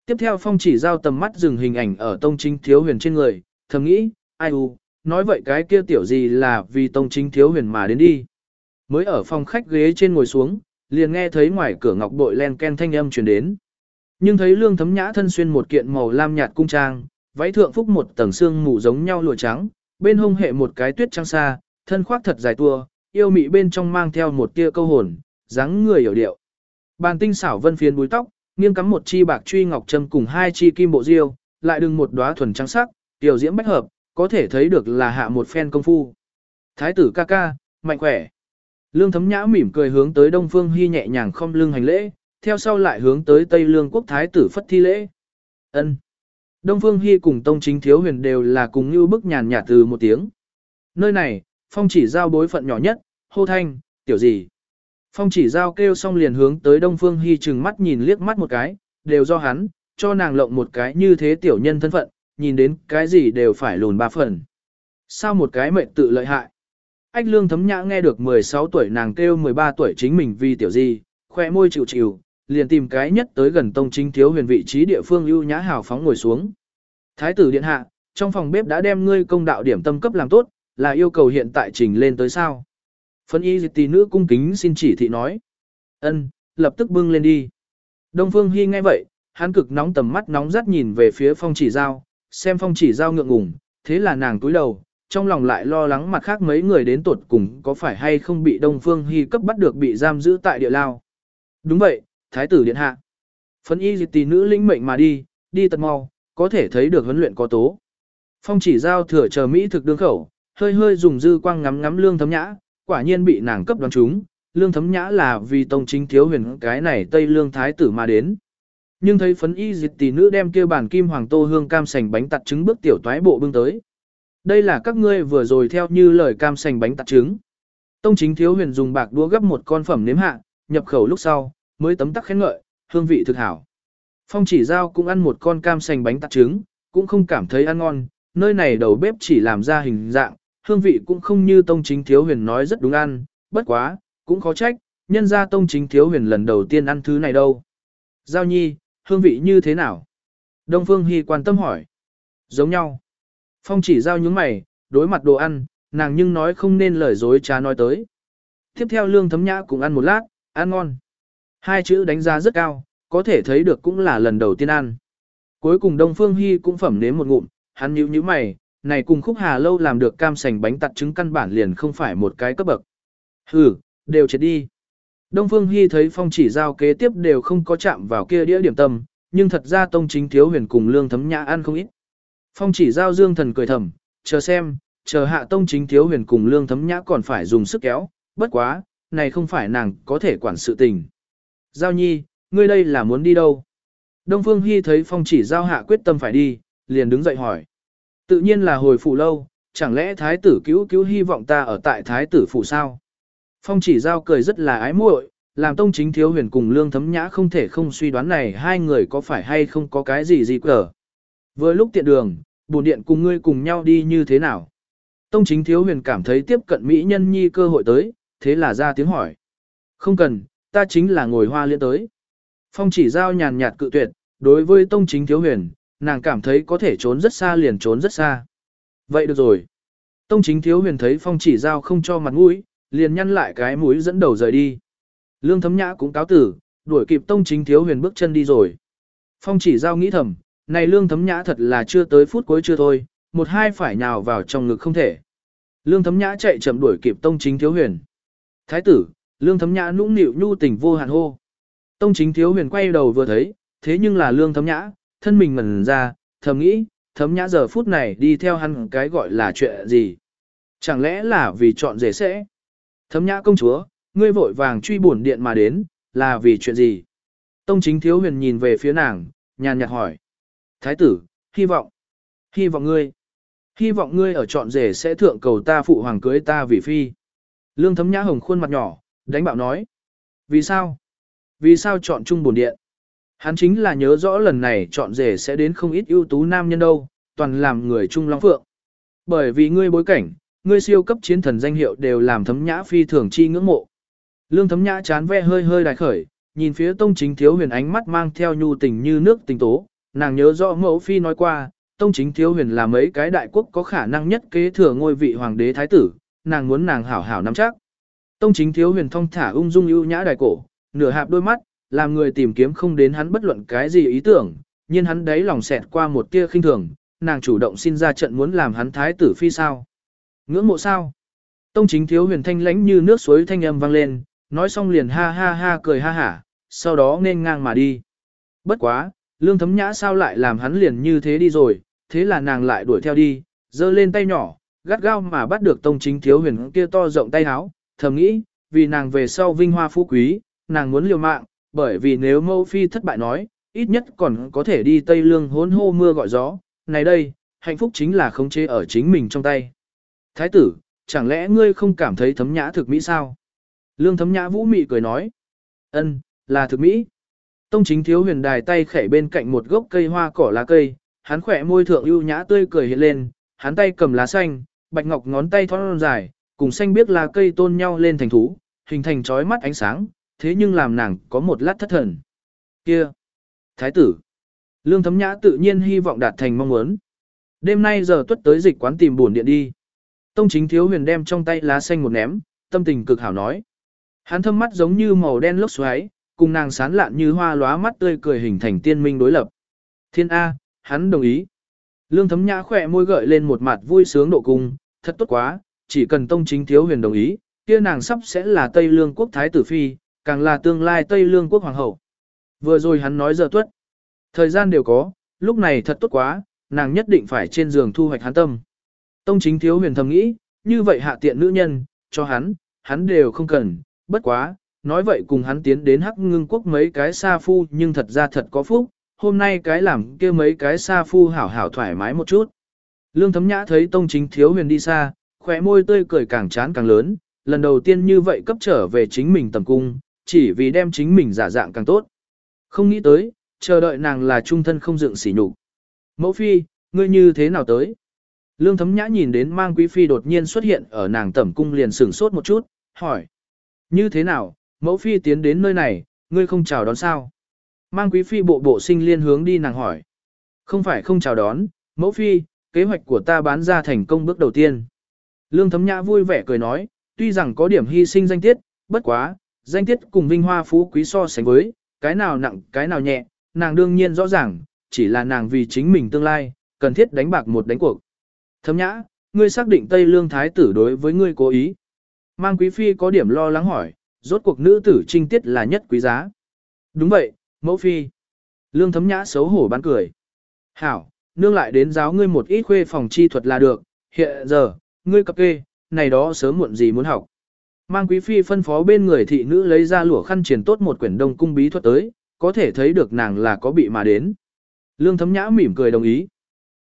Speaker 1: Tiếp theo Phong chỉ giao tầm mắt dừng hình ảnh ở tông chính thiếu huyền trên người, thầm nghĩ, ai u, nói vậy cái kia tiểu gì là vì tông chính thiếu huyền mà đến đi. Mới ở phòng khách ghế trên ngồi xuống, liền nghe thấy ngoài cửa ngọc bội len ken thanh âm truyền đến. Nhưng thấy lương thấm nhã thân xuyên một kiện màu lam nhạt cung trang, váy thượng phúc một tầng xương mù giống nhau lụa trắng, bên hông hệ một cái tuyết trắng xa, thân khoác thật dài tua, yêu mị bên trong mang theo một tia câu hồn, dáng người hiểu điệu. Bàn tinh xảo vân phiến búi tóc, nghiêng cắm một chi bạc truy ngọc trâm cùng hai chi kim bộ diêu, lại đừng một đóa thuần trắng sắc, tiểu diễm bách hợp, có thể thấy được là hạ một phen công phu. Thái tử ca ca, mạnh khỏe. Lương thấm nhã mỉm cười hướng tới Đông Phương Hy nhẹ nhàng không lưng hành lễ, theo sau lại hướng tới Tây Lương quốc thái tử phất thi lễ. Ân. Đông Phương Hi cùng Tông Chính Thiếu Huyền đều là cùng như bức nhàn nhạt từ một tiếng. Nơi này, Phong chỉ giao bối phận nhỏ nhất, hô thanh, tiểu gì. Phong chỉ giao kêu xong liền hướng tới Đông Phương Hi chừng mắt nhìn liếc mắt một cái, đều do hắn, cho nàng lộng một cái như thế tiểu nhân thân phận, nhìn đến cái gì đều phải lùn ba phần. Sao một cái mệnh tự lợi hại? Ách lương thấm nhã nghe được 16 tuổi nàng kêu 13 tuổi chính mình vì tiểu gì, khoe môi chịu chịu, liền tìm cái nhất tới gần tông chính thiếu huyền vị trí địa phương ưu nhã hào phóng ngồi xuống. Thái tử điện hạ, trong phòng bếp đã đem ngươi công đạo điểm tâm cấp làm tốt, là yêu cầu hiện tại trình lên tới sao. Phân y tỷ nữ cung kính xin chỉ thị nói. ân lập tức bưng lên đi. Đông Phương Hy nghe vậy, hắn cực nóng tầm mắt nóng rát nhìn về phía phong chỉ giao, xem phong chỉ giao ngượng ngùng, thế là nàng túi đầu, trong lòng lại lo lắng mặt khác mấy người đến tuột cùng có phải hay không bị Đông Phương Hy cấp bắt được bị giam giữ tại địa lao. Đúng vậy, Thái tử điện hạ. Phấn y tỷ nữ lĩnh mệnh mà đi, đi tật mau, có thể thấy được huấn luyện có tố. Phong chỉ giao thừa chờ Mỹ thực đương khẩu, hơi hơi dùng dư quang ngắm ngắm lương thấm nhã, quả nhiên bị nàng cấp đoán chúng. lương thấm nhã là vì tông chính thiếu huyền cái này tây lương thái tử mà đến. Nhưng thấy phấn y dịch tỷ nữ đem kia bản kim hoàng tô hương cam sành bánh tặt trứng bước tiểu toái bộ bưng tới. Đây là các ngươi vừa rồi theo như lời cam sành bánh tặt trứng. Tông chính thiếu huyền dùng bạc đũa gấp một con phẩm nếm hạ, nhập khẩu lúc sau, mới tấm tắc khen ngợi, hương vị thực hảo. Phong chỉ giao cũng ăn một con cam sành bánh tạt trứng, cũng không cảm thấy ăn ngon, nơi này đầu bếp chỉ làm ra hình dạng, hương vị cũng không như tông chính thiếu huyền nói rất đúng ăn, bất quá, cũng khó trách, nhân ra tông chính thiếu huyền lần đầu tiên ăn thứ này đâu. Giao nhi, hương vị như thế nào? Đông Phương Hy quan tâm hỏi. Giống nhau. Phong chỉ giao những mày, đối mặt đồ ăn, nàng nhưng nói không nên lời dối trá nói tới. Tiếp theo lương thấm nhã cũng ăn một lát, ăn ngon. Hai chữ đánh giá rất cao, có thể thấy được cũng là lần đầu tiên ăn. Cuối cùng Đông Phương Hy cũng phẩm nếm một ngụm, hắn nhíu nhíu mày, này cùng khúc hà lâu làm được cam sành bánh tặt trứng căn bản liền không phải một cái cấp bậc. Hừ, đều chết đi. Đông Phương Hy thấy phong chỉ giao kế tiếp đều không có chạm vào kia đĩa điểm tâm, nhưng thật ra tông chính thiếu huyền cùng lương thấm nhã ăn không ít. Phong chỉ giao dương thần cười thầm, chờ xem, chờ hạ tông chính thiếu huyền cùng lương thấm nhã còn phải dùng sức kéo, bất quá, này không phải nàng có thể quản sự tình. Giao nhi, ngươi đây là muốn đi đâu? Đông Phương Hy thấy phong chỉ giao hạ quyết tâm phải đi, liền đứng dậy hỏi. Tự nhiên là hồi phủ lâu, chẳng lẽ thái tử cứu cứu hy vọng ta ở tại thái tử phủ sao? Phong chỉ giao cười rất là ái muội, làm tông chính thiếu huyền cùng lương thấm nhã không thể không suy đoán này hai người có phải hay không có cái gì gì cờ. Vừa lúc tiện đường, bổn điện cùng ngươi cùng nhau đi như thế nào? Tông chính thiếu huyền cảm thấy tiếp cận Mỹ nhân nhi cơ hội tới, thế là ra tiếng hỏi. Không cần, ta chính là ngồi hoa liên tới. Phong chỉ giao nhàn nhạt cự tuyệt, đối với tông chính thiếu huyền, nàng cảm thấy có thể trốn rất xa liền trốn rất xa. Vậy được rồi. Tông chính thiếu huyền thấy phong chỉ giao không cho mặt mũi, liền nhăn lại cái mũi dẫn đầu rời đi. Lương thấm nhã cũng cáo tử, đuổi kịp tông chính thiếu huyền bước chân đi rồi. Phong chỉ giao nghĩ thầm, này lương thấm nhã thật là chưa tới phút cuối chưa thôi, một hai phải nhào vào trong ngực không thể. Lương thấm nhã chạy chậm đuổi kịp tông chính thiếu huyền. Thái tử, lương thấm nhã nũng nịu nhu tình vô hạn hô. Tông chính thiếu huyền quay đầu vừa thấy, thế nhưng là lương thấm nhã, thân mình ngẩn ra, thầm nghĩ, thấm nhã giờ phút này đi theo hắn cái gọi là chuyện gì. Chẳng lẽ là vì chọn rể sẽ? Thấm nhã công chúa, ngươi vội vàng truy bổn điện mà đến, là vì chuyện gì? Tông chính thiếu huyền nhìn về phía nàng, nhàn nhạt hỏi. Thái tử, hy vọng. Hy vọng ngươi. Hy vọng ngươi ở chọn rể sẽ thượng cầu ta phụ hoàng cưới ta vì phi. Lương thấm nhã hồng khuôn mặt nhỏ, đánh bạo nói. Vì sao? Vì sao chọn chung bổn điện? Hắn chính là nhớ rõ lần này chọn rể sẽ đến không ít ưu tú nam nhân đâu, toàn làm người trung long phượng. Bởi vì ngươi bối cảnh, ngươi siêu cấp chiến thần danh hiệu đều làm thấm nhã phi thường chi ngưỡng mộ. Lương thấm nhã chán ve hơi hơi đại khởi, nhìn phía tông chính thiếu huyền ánh mắt mang theo nhu tình như nước tình tố, nàng nhớ rõ mẫu phi nói qua, tông chính thiếu huyền là mấy cái đại quốc có khả năng nhất kế thừa ngôi vị hoàng đế thái tử, nàng muốn nàng hảo hảo nắm chắc. Tông chính thiếu huyền thong thả ung dung ưu nhã đại cổ, nửa hạp đôi mắt, làm người tìm kiếm không đến hắn bất luận cái gì ý tưởng, nhưng hắn đấy lòng xẹt qua một tia khinh thường, nàng chủ động xin ra trận muốn làm hắn thái tử phi sao. Ngưỡng mộ sao? Tông chính thiếu huyền thanh lãnh như nước suối thanh âm vang lên, nói xong liền ha ha ha cười ha hả, sau đó nên ngang mà đi. Bất quá, lương thấm nhã sao lại làm hắn liền như thế đi rồi, thế là nàng lại đuổi theo đi, giơ lên tay nhỏ, gắt gao mà bắt được tông chính thiếu huyền kia to rộng tay háo, thầm nghĩ, vì nàng về sau vinh hoa phú quý, nàng muốn liều mạng, bởi vì nếu mẫu phi thất bại nói, ít nhất còn có thể đi Tây Lương hốn hô mưa gọi gió, này đây, hạnh phúc chính là khống chế ở chính mình trong tay. Thái tử, chẳng lẽ ngươi không cảm thấy thấm nhã thực mỹ sao? Lương thấm nhã vũ mị cười nói. ân, là thực mỹ. Tông chính thiếu huyền đài tay khẽ bên cạnh một gốc cây hoa cỏ lá cây, hắn khỏe môi thượng ưu nhã tươi cười hiện lên, hắn tay cầm lá xanh, bạch ngọc ngón tay thon dài, cùng xanh biết lá cây tôn nhau lên thành thú, hình thành chói mắt ánh sáng, thế nhưng làm nàng có một lát thất thần. Kia! Thái tử! Lương thấm nhã tự nhiên hy vọng đạt thành mong muốn. Đêm nay giờ tuất tới dịch quán tìm buồn điện đi. Tông chính thiếu huyền đem trong tay lá xanh một ném, tâm tình cực hảo nói. Hắn thâm mắt giống như màu đen lốc xoáy, cùng nàng sán lạn như hoa lóa mắt tươi cười hình thành tiên minh đối lập. Thiên A, hắn đồng ý. Lương thấm nhã khỏe môi gợi lên một mặt vui sướng độ cung, thật tốt quá, chỉ cần tông chính thiếu huyền đồng ý, kia nàng sắp sẽ là Tây Lương quốc thái tử phi, càng là tương lai Tây Lương quốc hoàng hậu. Vừa rồi hắn nói giờ tuất. Thời gian đều có, lúc này thật tốt quá, nàng nhất định phải trên giường thu hoạch hắn tâm. Tông chính thiếu huyền thầm nghĩ, như vậy hạ tiện nữ nhân, cho hắn, hắn đều không cần, bất quá, nói vậy cùng hắn tiến đến hắc ngưng quốc mấy cái sa phu nhưng thật ra thật có phúc, hôm nay cái làm kia mấy cái sa phu hảo hảo thoải mái một chút. Lương thấm nhã thấy tông chính thiếu huyền đi xa, khỏe môi tươi cười càng chán càng lớn, lần đầu tiên như vậy cấp trở về chính mình tầm cung, chỉ vì đem chính mình giả dạng càng tốt. Không nghĩ tới, chờ đợi nàng là trung thân không dựng sỉ nhục. Mẫu phi, ngươi như thế nào tới? Lương thấm nhã nhìn đến mang quý phi đột nhiên xuất hiện ở nàng tẩm cung liền sửng sốt một chút, hỏi. Như thế nào, mẫu phi tiến đến nơi này, ngươi không chào đón sao? Mang quý phi bộ bộ sinh liên hướng đi nàng hỏi. Không phải không chào đón, mẫu phi, kế hoạch của ta bán ra thành công bước đầu tiên. Lương thấm nhã vui vẻ cười nói, tuy rằng có điểm hy sinh danh tiết, bất quá, danh tiết cùng vinh hoa phú quý so sánh với, cái nào nặng, cái nào nhẹ, nàng đương nhiên rõ ràng, chỉ là nàng vì chính mình tương lai, cần thiết đánh bạc một đánh cuộc. Thấm nhã, ngươi xác định Tây Lương Thái tử đối với ngươi cố ý. Mang quý phi có điểm lo lắng hỏi, rốt cuộc nữ tử trinh tiết là nhất quý giá. Đúng vậy, mẫu phi. Lương thấm nhã xấu hổ bán cười. Hảo, nương lại đến giáo ngươi một ít khuê phòng chi thuật là được, hiện giờ, ngươi cập kê, này đó sớm muộn gì muốn học. Mang quý phi phân phó bên người thị nữ lấy ra lụa khăn triển tốt một quyển đông cung bí thuật tới, có thể thấy được nàng là có bị mà đến. Lương thấm nhã mỉm cười đồng ý.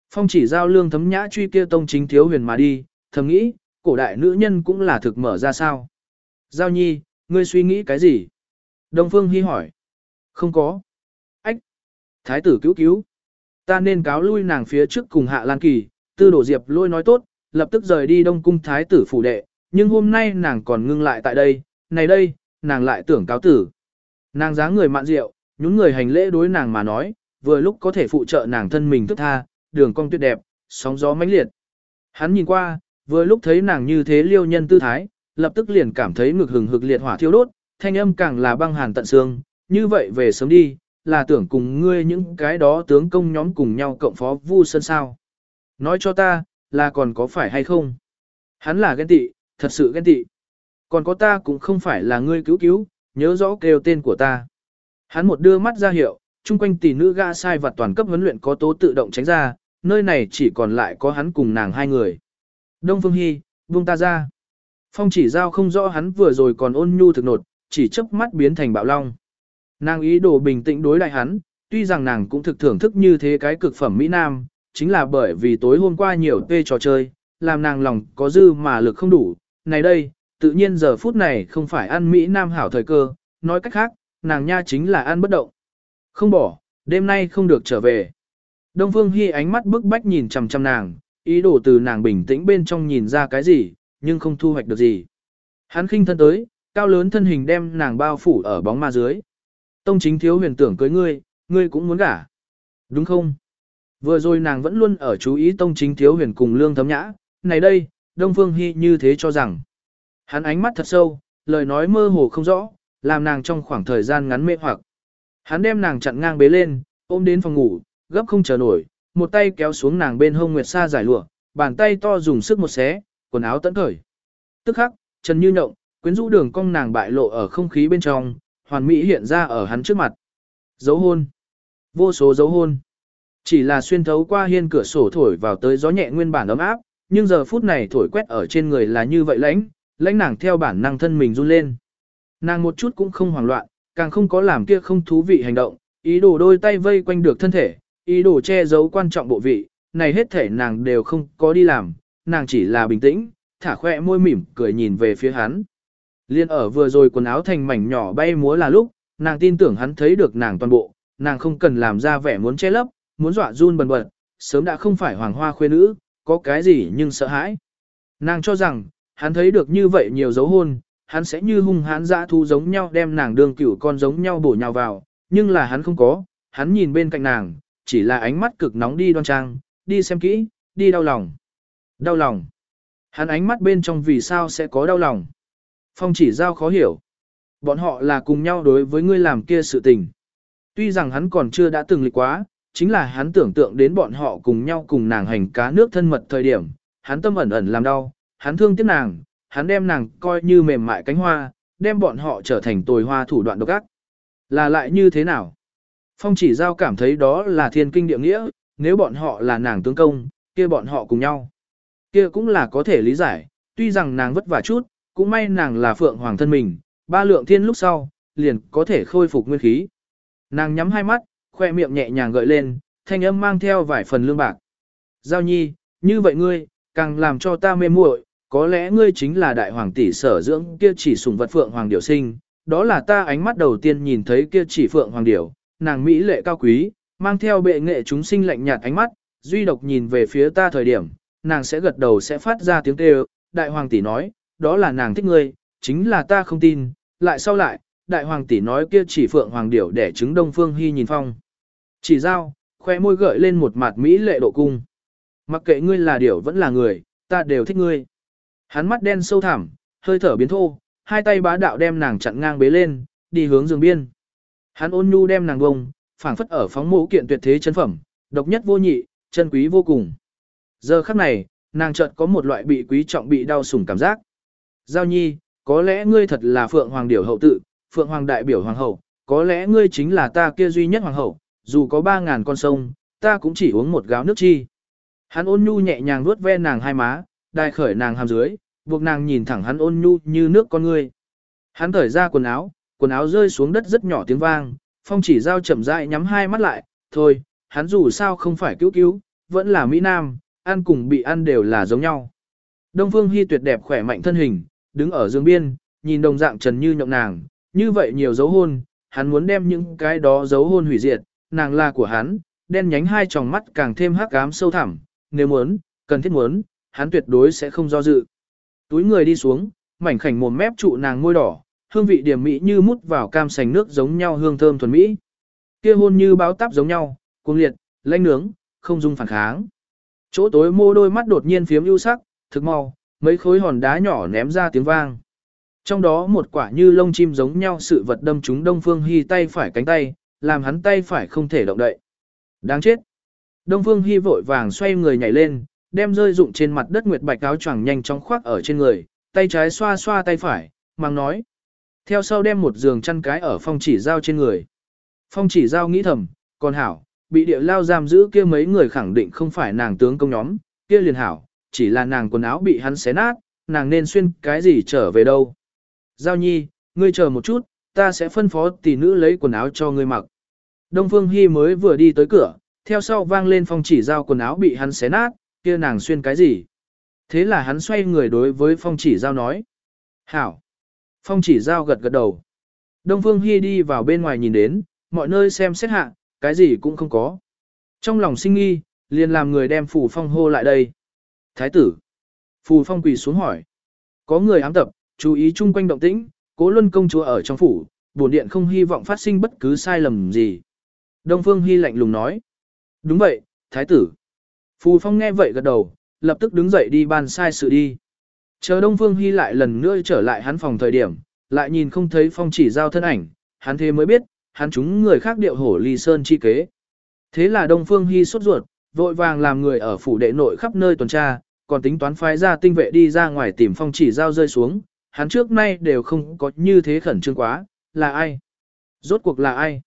Speaker 1: Phong chỉ giao lương thấm nhã truy kia tông chính thiếu huyền mà đi, thầm nghĩ, cổ đại nữ nhân cũng là thực mở ra sao. Giao nhi, ngươi suy nghĩ cái gì? Đông Phương Hy hỏi. Không có. Ách. Thái tử cứu cứu. Ta nên cáo lui nàng phía trước cùng Hạ Lan Kỳ, tư đổ diệp lôi nói tốt, lập tức rời đi Đông Cung Thái tử phủ đệ, nhưng hôm nay nàng còn ngưng lại tại đây, này đây, nàng lại tưởng cáo tử. Nàng dáng người mạn rượu, nhún người hành lễ đối nàng mà nói, vừa lúc có thể phụ trợ nàng thân mình thức tha, đường cong tuyệt đẹp, sóng gió mãnh liệt. Hắn nhìn qua, vừa lúc thấy nàng như thế liêu nhân tư thái, lập tức liền cảm thấy ngực hừng hực liệt hỏa thiêu đốt, thanh âm càng là băng hàn tận xương, như vậy về sớm đi, là tưởng cùng ngươi những cái đó tướng công nhóm cùng nhau cộng phó vu sân sao. Nói cho ta, là còn có phải hay không? Hắn là ghen tị, thật sự ghen tị. Còn có ta cũng không phải là ngươi cứu cứu, nhớ rõ kêu tên của ta. Hắn một đưa mắt ra hiệu, chung quanh tỷ nữ gã sai và toàn cấp huấn luyện có tố tự động tránh ra, nơi này chỉ còn lại có hắn cùng nàng hai người. Đông Phương Hy, buông ta ra. Phong chỉ giao không rõ hắn vừa rồi còn ôn nhu thực nột, chỉ chớp mắt biến thành bạo long. Nàng ý đồ bình tĩnh đối đại hắn, tuy rằng nàng cũng thực thưởng thức như thế cái cực phẩm Mỹ Nam, chính là bởi vì tối hôm qua nhiều tê trò chơi, làm nàng lòng có dư mà lực không đủ. Này đây, tự nhiên giờ phút này không phải ăn Mỹ Nam hảo thời cơ, nói cách khác, nàng nha chính là ăn bất động. Không bỏ, đêm nay không được trở về. Đông Phương Hy ánh mắt bức bách nhìn chằm chằm nàng, ý đồ từ nàng bình tĩnh bên trong nhìn ra cái gì, nhưng không thu hoạch được gì. Hắn khinh thân tới, cao lớn thân hình đem nàng bao phủ ở bóng ma dưới. Tông chính thiếu huyền tưởng cưới ngươi, ngươi cũng muốn gả. Đúng không? Vừa rồi nàng vẫn luôn ở chú ý tông chính thiếu huyền cùng lương thấm nhã. Này đây, Đông Phương Hy như thế cho rằng. Hắn ánh mắt thật sâu, lời nói mơ hồ không rõ, làm nàng trong khoảng thời gian ngắn mê hoặc. Hắn đem nàng chặn ngang bế lên, ôm đến phòng ngủ, gấp không chờ nổi, một tay kéo xuống nàng bên hông nguyệt sa giải lụa, bàn tay to dùng sức một xé, quần áo tận khởi. Tức khắc, Trần Như Nhộng, quyến rũ đường cong nàng bại lộ ở không khí bên trong, hoàn mỹ hiện ra ở hắn trước mặt. Dấu hôn. Vô số dấu hôn. Chỉ là xuyên thấu qua hiên cửa sổ thổi vào tới gió nhẹ nguyên bản ấm áp, nhưng giờ phút này thổi quét ở trên người là như vậy lãnh, lãnh nàng theo bản năng thân mình run lên. Nàng một chút cũng không hoảng loạn, càng không có làm kia không thú vị hành động, ý đồ đôi tay vây quanh được thân thể, ý đồ che giấu quan trọng bộ vị, này hết thể nàng đều không có đi làm, nàng chỉ là bình tĩnh, thả khoe môi mỉm cười nhìn về phía hắn. Liên ở vừa rồi quần áo thành mảnh nhỏ bay múa là lúc, nàng tin tưởng hắn thấy được nàng toàn bộ, nàng không cần làm ra vẻ muốn che lấp, muốn dọa run bần bật, sớm đã không phải hoàng hoa khuê nữ, có cái gì nhưng sợ hãi. Nàng cho rằng, hắn thấy được như vậy nhiều dấu hôn, hắn sẽ như hung hãn dã thu giống nhau đem nàng đường cửu con giống nhau bổ nhào vào, nhưng là hắn không có, hắn nhìn bên cạnh nàng, chỉ là ánh mắt cực nóng đi đoan trang, đi xem kỹ, đi đau lòng. Đau lòng. Hắn ánh mắt bên trong vì sao sẽ có đau lòng. Phong chỉ giao khó hiểu. Bọn họ là cùng nhau đối với ngươi làm kia sự tình. Tuy rằng hắn còn chưa đã từng lịch quá, chính là hắn tưởng tượng đến bọn họ cùng nhau cùng nàng hành cá nước thân mật thời điểm, hắn tâm ẩn ẩn làm đau, hắn thương tiếc nàng, hắn đem nàng coi như mềm mại cánh hoa, đem bọn họ trở thành tồi hoa thủ đoạn độc ác. Là lại như thế nào? Phong chỉ giao cảm thấy đó là thiên kinh địa nghĩa, nếu bọn họ là nàng tướng công, kia bọn họ cùng nhau. Kia cũng là có thể lý giải, tuy rằng nàng vất vả chút, cũng may nàng là phượng hoàng thân mình, ba lượng thiên lúc sau, liền có thể khôi phục nguyên khí. Nàng nhắm hai mắt, khoe miệng nhẹ nhàng gợi lên, thanh âm mang theo vài phần lương bạc. Giao nhi, như vậy ngươi, càng làm cho ta mê muội, có lẽ ngươi chính là đại hoàng tỷ sở dưỡng kia chỉ sùng vật phượng hoàng điểu sinh, đó là ta ánh mắt đầu tiên nhìn thấy kia chỉ phượng hoàng điểu, nàng mỹ lệ cao quý, mang theo bệ nghệ chúng sinh lạnh nhạt ánh mắt, duy độc nhìn về phía ta thời điểm, nàng sẽ gật đầu sẽ phát ra tiếng kêu, đại hoàng tỷ nói, đó là nàng thích ngươi, chính là ta không tin, lại sau lại, đại hoàng tỷ nói kia chỉ phượng hoàng điểu để chứng đông phương hy nhìn phong. Chỉ giao, khoe môi gợi lên một mặt mỹ lệ độ cung. Mặc kệ ngươi là điểu vẫn là người, ta đều thích ngươi. Hắn mắt đen sâu thẳm, hơi thở biến thô, hai tay bá đạo đem nàng chặn ngang bế lên, đi hướng giường biên. Hắn ôn nhu đem nàng bông, phảng phất ở phóng mũ kiện tuyệt thế chân phẩm, độc nhất vô nhị, chân quý vô cùng. Giờ khắc này, nàng chợt có một loại bị quý trọng bị đau sủng cảm giác. Giao nhi, có lẽ ngươi thật là Phượng Hoàng Điểu hậu tự, Phượng Hoàng đại biểu Hoàng hậu, có lẽ ngươi chính là ta kia duy nhất Hoàng hậu, dù có ba ngàn con sông, ta cũng chỉ uống một gáo nước chi. Hắn ôn nhu nhẹ nhàng vuốt ve nàng hai má, đai khởi nàng hàm dưới, buộc nàng nhìn thẳng hắn ôn nhu như nước con ngươi. Hắn thở ra quần áo, quần áo rơi xuống đất rất nhỏ tiếng vang, phong chỉ giao chậm rãi nhắm hai mắt lại, thôi, hắn dù sao không phải cứu cứu, vẫn là Mỹ Nam, ăn cùng bị ăn đều là giống nhau. Đông Phương Hy tuyệt đẹp khỏe mạnh thân hình, đứng ở dương biên, nhìn đồng dạng trần như nhộng nàng, như vậy nhiều dấu hôn, hắn muốn đem những cái đó dấu hôn hủy diệt, nàng là của hắn, đen nhánh hai tròng mắt càng thêm hắc ám sâu thẳm, nếu muốn, cần thiết muốn, hắn tuyệt đối sẽ không do dự. Túi người đi xuống, mảnh khảnh mồm mép trụ nàng môi đỏ, hương vị điểm mỹ như mút vào cam sành nước giống nhau hương thơm thuần mỹ. Kia hôn như báo táp giống nhau, cuồng liệt, lanh nướng, không dung phản kháng. Chỗ tối mô đôi mắt đột nhiên phiếm ưu sắc, thực mau, mấy khối hòn đá nhỏ ném ra tiếng vang. Trong đó một quả như lông chim giống nhau sự vật đâm trúng Đông Phương Hy tay phải cánh tay, làm hắn tay phải không thể động đậy. Đáng chết. Đông Phương Hi vội vàng xoay người nhảy lên, đem rơi dụng trên mặt đất nguyệt bạch áo choàng nhanh chóng khoác ở trên người, tay trái xoa xoa tay phải, mang nói. Theo sau đem một giường chăn cái ở phong chỉ giao trên người. Phong chỉ giao nghĩ thầm, còn hảo, bị địa lao giam giữ kia mấy người khẳng định không phải nàng tướng công nhóm, kia liền hảo, chỉ là nàng quần áo bị hắn xé nát, nàng nên xuyên cái gì trở về đâu. Giao nhi, ngươi chờ một chút, ta sẽ phân phó tỷ nữ lấy quần áo cho ngươi mặc. Đông Phương Hi mới vừa đi tới cửa, theo sau vang lên phong chỉ giao quần áo bị hắn xé nát, kia nàng xuyên cái gì. Thế là hắn xoay người đối với phong chỉ giao nói. Hảo. Phong chỉ giao gật gật đầu. Đông Phương Hi đi vào bên ngoài nhìn đến, mọi nơi xem xét hạ, cái gì cũng không có. Trong lòng sinh nghi, liền làm người đem Phù Phong hô lại đây. Thái tử. Phù Phong quỳ xuống hỏi. Có người ám tập, chú ý chung quanh động tĩnh, cố luân công chúa ở trong phủ, bổn điện không hy vọng phát sinh bất cứ sai lầm gì. Đông Phương Hy lạnh lùng nói. Đúng vậy, thái tử. Phù Phong nghe vậy gật đầu, lập tức đứng dậy đi ban sai sự đi. Chờ Đông Phương Hy lại lần nữa trở lại hắn phòng thời điểm, lại nhìn không thấy Phong chỉ giao thân ảnh, hắn thế mới biết, hắn chúng người khác điệu hổ ly sơn chi kế. Thế là Đông Phương Hy sốt ruột, vội vàng làm người ở phủ đệ nội khắp nơi tuần tra, còn tính toán phái ra tinh vệ đi ra ngoài tìm Phong chỉ giao rơi xuống, hắn trước nay đều không có như thế khẩn trương quá, là ai? Rốt cuộc là ai?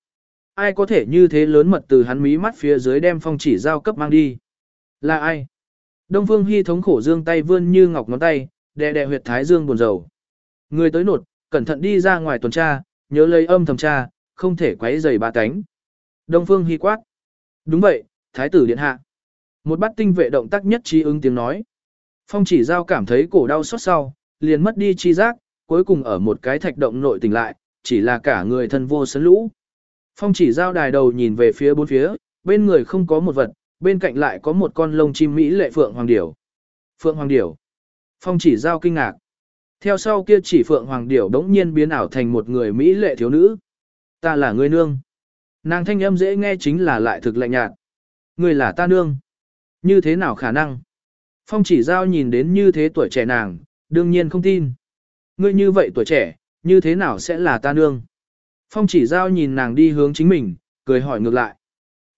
Speaker 1: Ai có thể như thế lớn mật từ hắn mí mắt phía dưới đem Phong chỉ giao cấp mang đi? Là ai? Đông Phương Hy thống khổ dương tay vươn như ngọc ngón tay, đè đè huyệt thái dương buồn rầu. Người tới nột, cẩn thận đi ra ngoài tuần tra, nhớ lấy âm thầm tra, không thể quấy rầy ba cánh. Đông Phương Hy quát. Đúng vậy, thái tử điện hạ. Một bát tinh vệ động tác nhất trí ứng tiếng nói. Phong chỉ giao cảm thấy cổ đau xót sau, liền mất đi chi giác, cuối cùng ở một cái thạch động nội tỉnh lại, chỉ là cả người thân vô sấn lũ. Phong chỉ giao đài đầu nhìn về phía bốn phía, bên người không có một vật, bên cạnh lại có một con lông chim mỹ lệ phượng hoàng điểu. Phượng hoàng điểu. Phong chỉ giao kinh ngạc. Theo sau kia chỉ phượng hoàng điểu đống nhiên biến ảo thành một người mỹ lệ thiếu nữ. Ta là người nương. Nàng thanh âm dễ nghe chính là lại thực lạnh nhạt. Người là ta nương. Như thế nào khả năng? Phong chỉ giao nhìn đến như thế tuổi trẻ nàng, đương nhiên không tin. Ngươi như vậy tuổi trẻ, như thế nào sẽ là ta nương? Phong chỉ giao nhìn nàng đi hướng chính mình, cười hỏi ngược lại.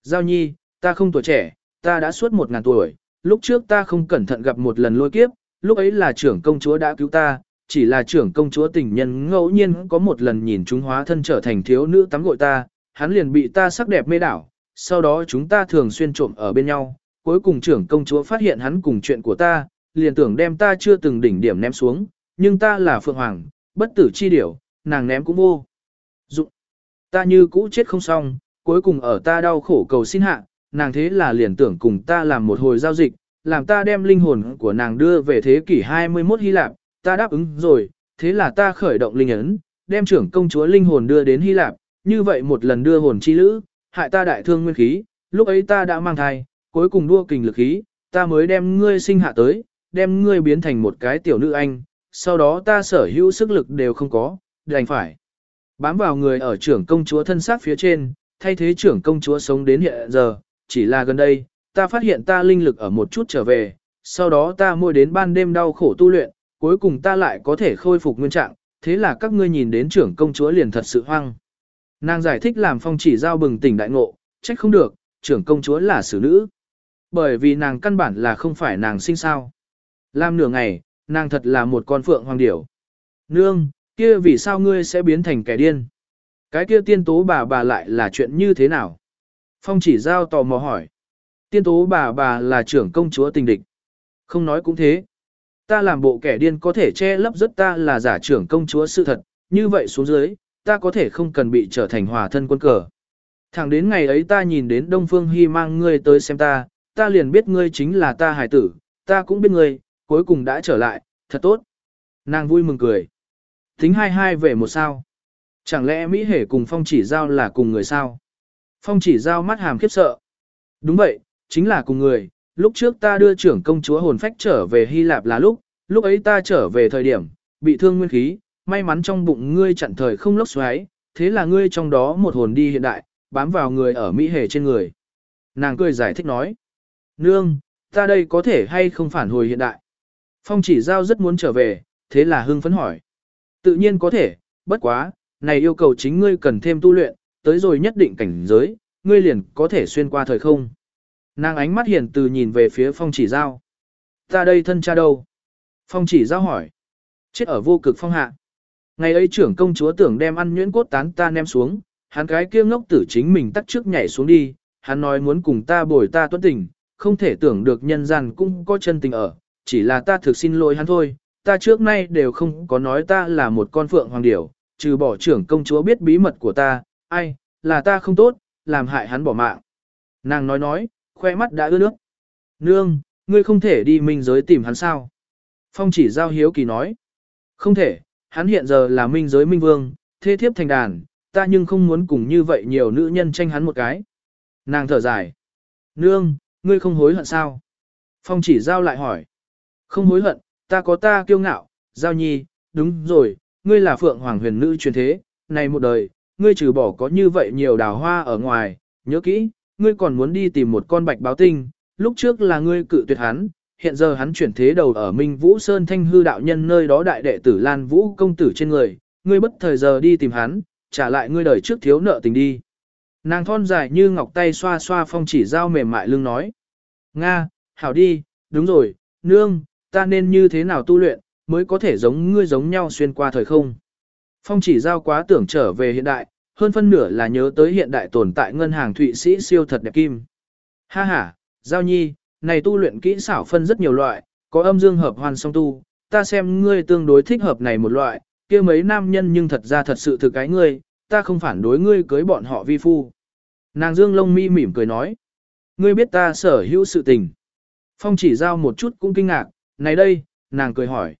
Speaker 1: Giao nhi, ta không tuổi trẻ, ta đã suốt một ngàn tuổi, lúc trước ta không cẩn thận gặp một lần lôi kiếp, lúc ấy là trưởng công chúa đã cứu ta, chỉ là trưởng công chúa tình nhân ngẫu nhiên có một lần nhìn chúng hóa thân trở thành thiếu nữ tắm gội ta, hắn liền bị ta sắc đẹp mê đảo, sau đó chúng ta thường xuyên trộm ở bên nhau, cuối cùng trưởng công chúa phát hiện hắn cùng chuyện của ta, liền tưởng đem ta chưa từng đỉnh điểm ném xuống, nhưng ta là Phượng Hoàng, bất tử chi điểu, nàng ném cũng vô. Dụng, ta như cũ chết không xong, cuối cùng ở ta đau khổ cầu xin hạ, nàng thế là liền tưởng cùng ta làm một hồi giao dịch, làm ta đem linh hồn của nàng đưa về thế kỷ 21 Hy Lạp, ta đáp ứng rồi, thế là ta khởi động linh ấn, đem trưởng công chúa linh hồn đưa đến Hy Lạp, như vậy một lần đưa hồn chi lữ, hại ta đại thương nguyên khí, lúc ấy ta đã mang thai, cuối cùng đua kình lực khí, ta mới đem ngươi sinh hạ tới, đem ngươi biến thành một cái tiểu nữ anh, sau đó ta sở hữu sức lực đều không có, đành phải. Bám vào người ở trưởng công chúa thân xác phía trên, thay thế trưởng công chúa sống đến hiện giờ, chỉ là gần đây, ta phát hiện ta linh lực ở một chút trở về, sau đó ta mua đến ban đêm đau khổ tu luyện, cuối cùng ta lại có thể khôi phục nguyên trạng, thế là các ngươi nhìn đến trưởng công chúa liền thật sự hoang. Nàng giải thích làm phong chỉ giao bừng tỉnh đại ngộ, trách không được, trưởng công chúa là xử nữ. Bởi vì nàng căn bản là không phải nàng sinh sao. Làm nửa ngày, nàng thật là một con phượng hoàng điểu. Nương, kia vì sao ngươi sẽ biến thành kẻ điên? Cái kia tiên tố bà bà lại là chuyện như thế nào? Phong chỉ giao tò mò hỏi. Tiên tố bà bà là trưởng công chúa tình địch. Không nói cũng thế. Ta làm bộ kẻ điên có thể che lấp rất ta là giả trưởng công chúa sự thật, như vậy xuống dưới, ta có thể không cần bị trở thành hòa thân quân cờ. Thẳng đến ngày ấy ta nhìn đến Đông Phương Hy mang ngươi tới xem ta, ta liền biết ngươi chính là ta hải tử, ta cũng biết ngươi, cuối cùng đã trở lại, thật tốt. Nàng vui mừng cười. Tính hai hai về một sao. Chẳng lẽ Mỹ Hề cùng Phong chỉ giao là cùng người sao? Phong chỉ giao mắt hàm khiếp sợ. Đúng vậy, chính là cùng người. Lúc trước ta đưa trưởng công chúa hồn phách trở về Hy Lạp là lúc, lúc ấy ta trở về thời điểm, bị thương nguyên khí, may mắn trong bụng ngươi chặn thời không lốc xoáy, thế là ngươi trong đó một hồn đi hiện đại, bám vào người ở Mỹ hề trên người. Nàng cười giải thích nói. Nương, ta đây có thể hay không phản hồi hiện đại? Phong chỉ giao rất muốn trở về, thế là hưng phấn hỏi. Tự nhiên có thể, bất quá, này yêu cầu chính ngươi cần thêm tu luyện, tới rồi nhất định cảnh giới, ngươi liền có thể xuyên qua thời không. Nàng ánh mắt hiền từ nhìn về phía phong chỉ giao. Ta đây thân cha đâu? Phong chỉ giao hỏi. Chết ở vô cực phong hạ. Ngày ấy trưởng công chúa tưởng đem ăn nhuyễn cốt tán ta ném xuống, hắn cái kia ngốc tử chính mình tắt trước nhảy xuống đi, hắn nói muốn cùng ta bồi ta tuấn tình, không thể tưởng được nhân gian cũng có chân tình ở, chỉ là ta thực xin lỗi hắn thôi, ta trước nay đều không có nói ta là một con phượng hoàng điểu, trừ bỏ trưởng công chúa biết bí mật của ta, ai, là ta không tốt, làm hại hắn bỏ mạng. Nàng nói nói, khoe mắt đã ướt nước. Nương, ngươi không thể đi minh giới tìm hắn sao? Phong chỉ giao hiếu kỳ nói. Không thể, hắn hiện giờ là minh giới minh vương, thế thiếp thành đàn, ta nhưng không muốn cùng như vậy nhiều nữ nhân tranh hắn một cái. Nàng thở dài. Nương, ngươi không hối hận sao? Phong chỉ giao lại hỏi. Không hối hận, ta có ta kiêu ngạo, giao nhi, đúng rồi, ngươi là phượng hoàng huyền nữ truyền thế, này một đời, ngươi trừ bỏ có như vậy nhiều đào hoa ở ngoài, nhớ kỹ, ngươi còn muốn đi tìm một con bạch báo tinh, lúc trước là ngươi cự tuyệt hắn, hiện giờ hắn chuyển thế đầu ở Minh Vũ Sơn Thanh hư đạo nhân nơi đó đại đệ tử Lan Vũ công tử trên người, ngươi bất thời giờ đi tìm hắn, trả lại ngươi đời trước thiếu nợ tình đi. Nàng thon dài như ngọc tay xoa xoa phong chỉ dao mềm mại lưng nói. Nga, hảo đi, đúng rồi, nương, ta nên như thế nào tu luyện, mới có thể giống ngươi giống nhau xuyên qua thời không. Phong chỉ giao quá tưởng trở về hiện đại, hơn phân nửa là nhớ tới hiện đại tồn tại ngân hàng Thụy Sĩ siêu thật đẹp kim. Ha ha, giao nhi, này tu luyện kỹ xảo phân rất nhiều loại, có âm dương hợp hoàn song tu, ta xem ngươi tương đối thích hợp này một loại, kia mấy nam nhân nhưng thật ra thật sự thực cái ngươi, ta không phản đối ngươi cưới bọn họ vi phu. Nàng dương lông mi mỉm cười nói, ngươi biết ta sở hữu sự tình. Phong chỉ giao một chút cũng kinh ngạc, này đây, nàng cười hỏi.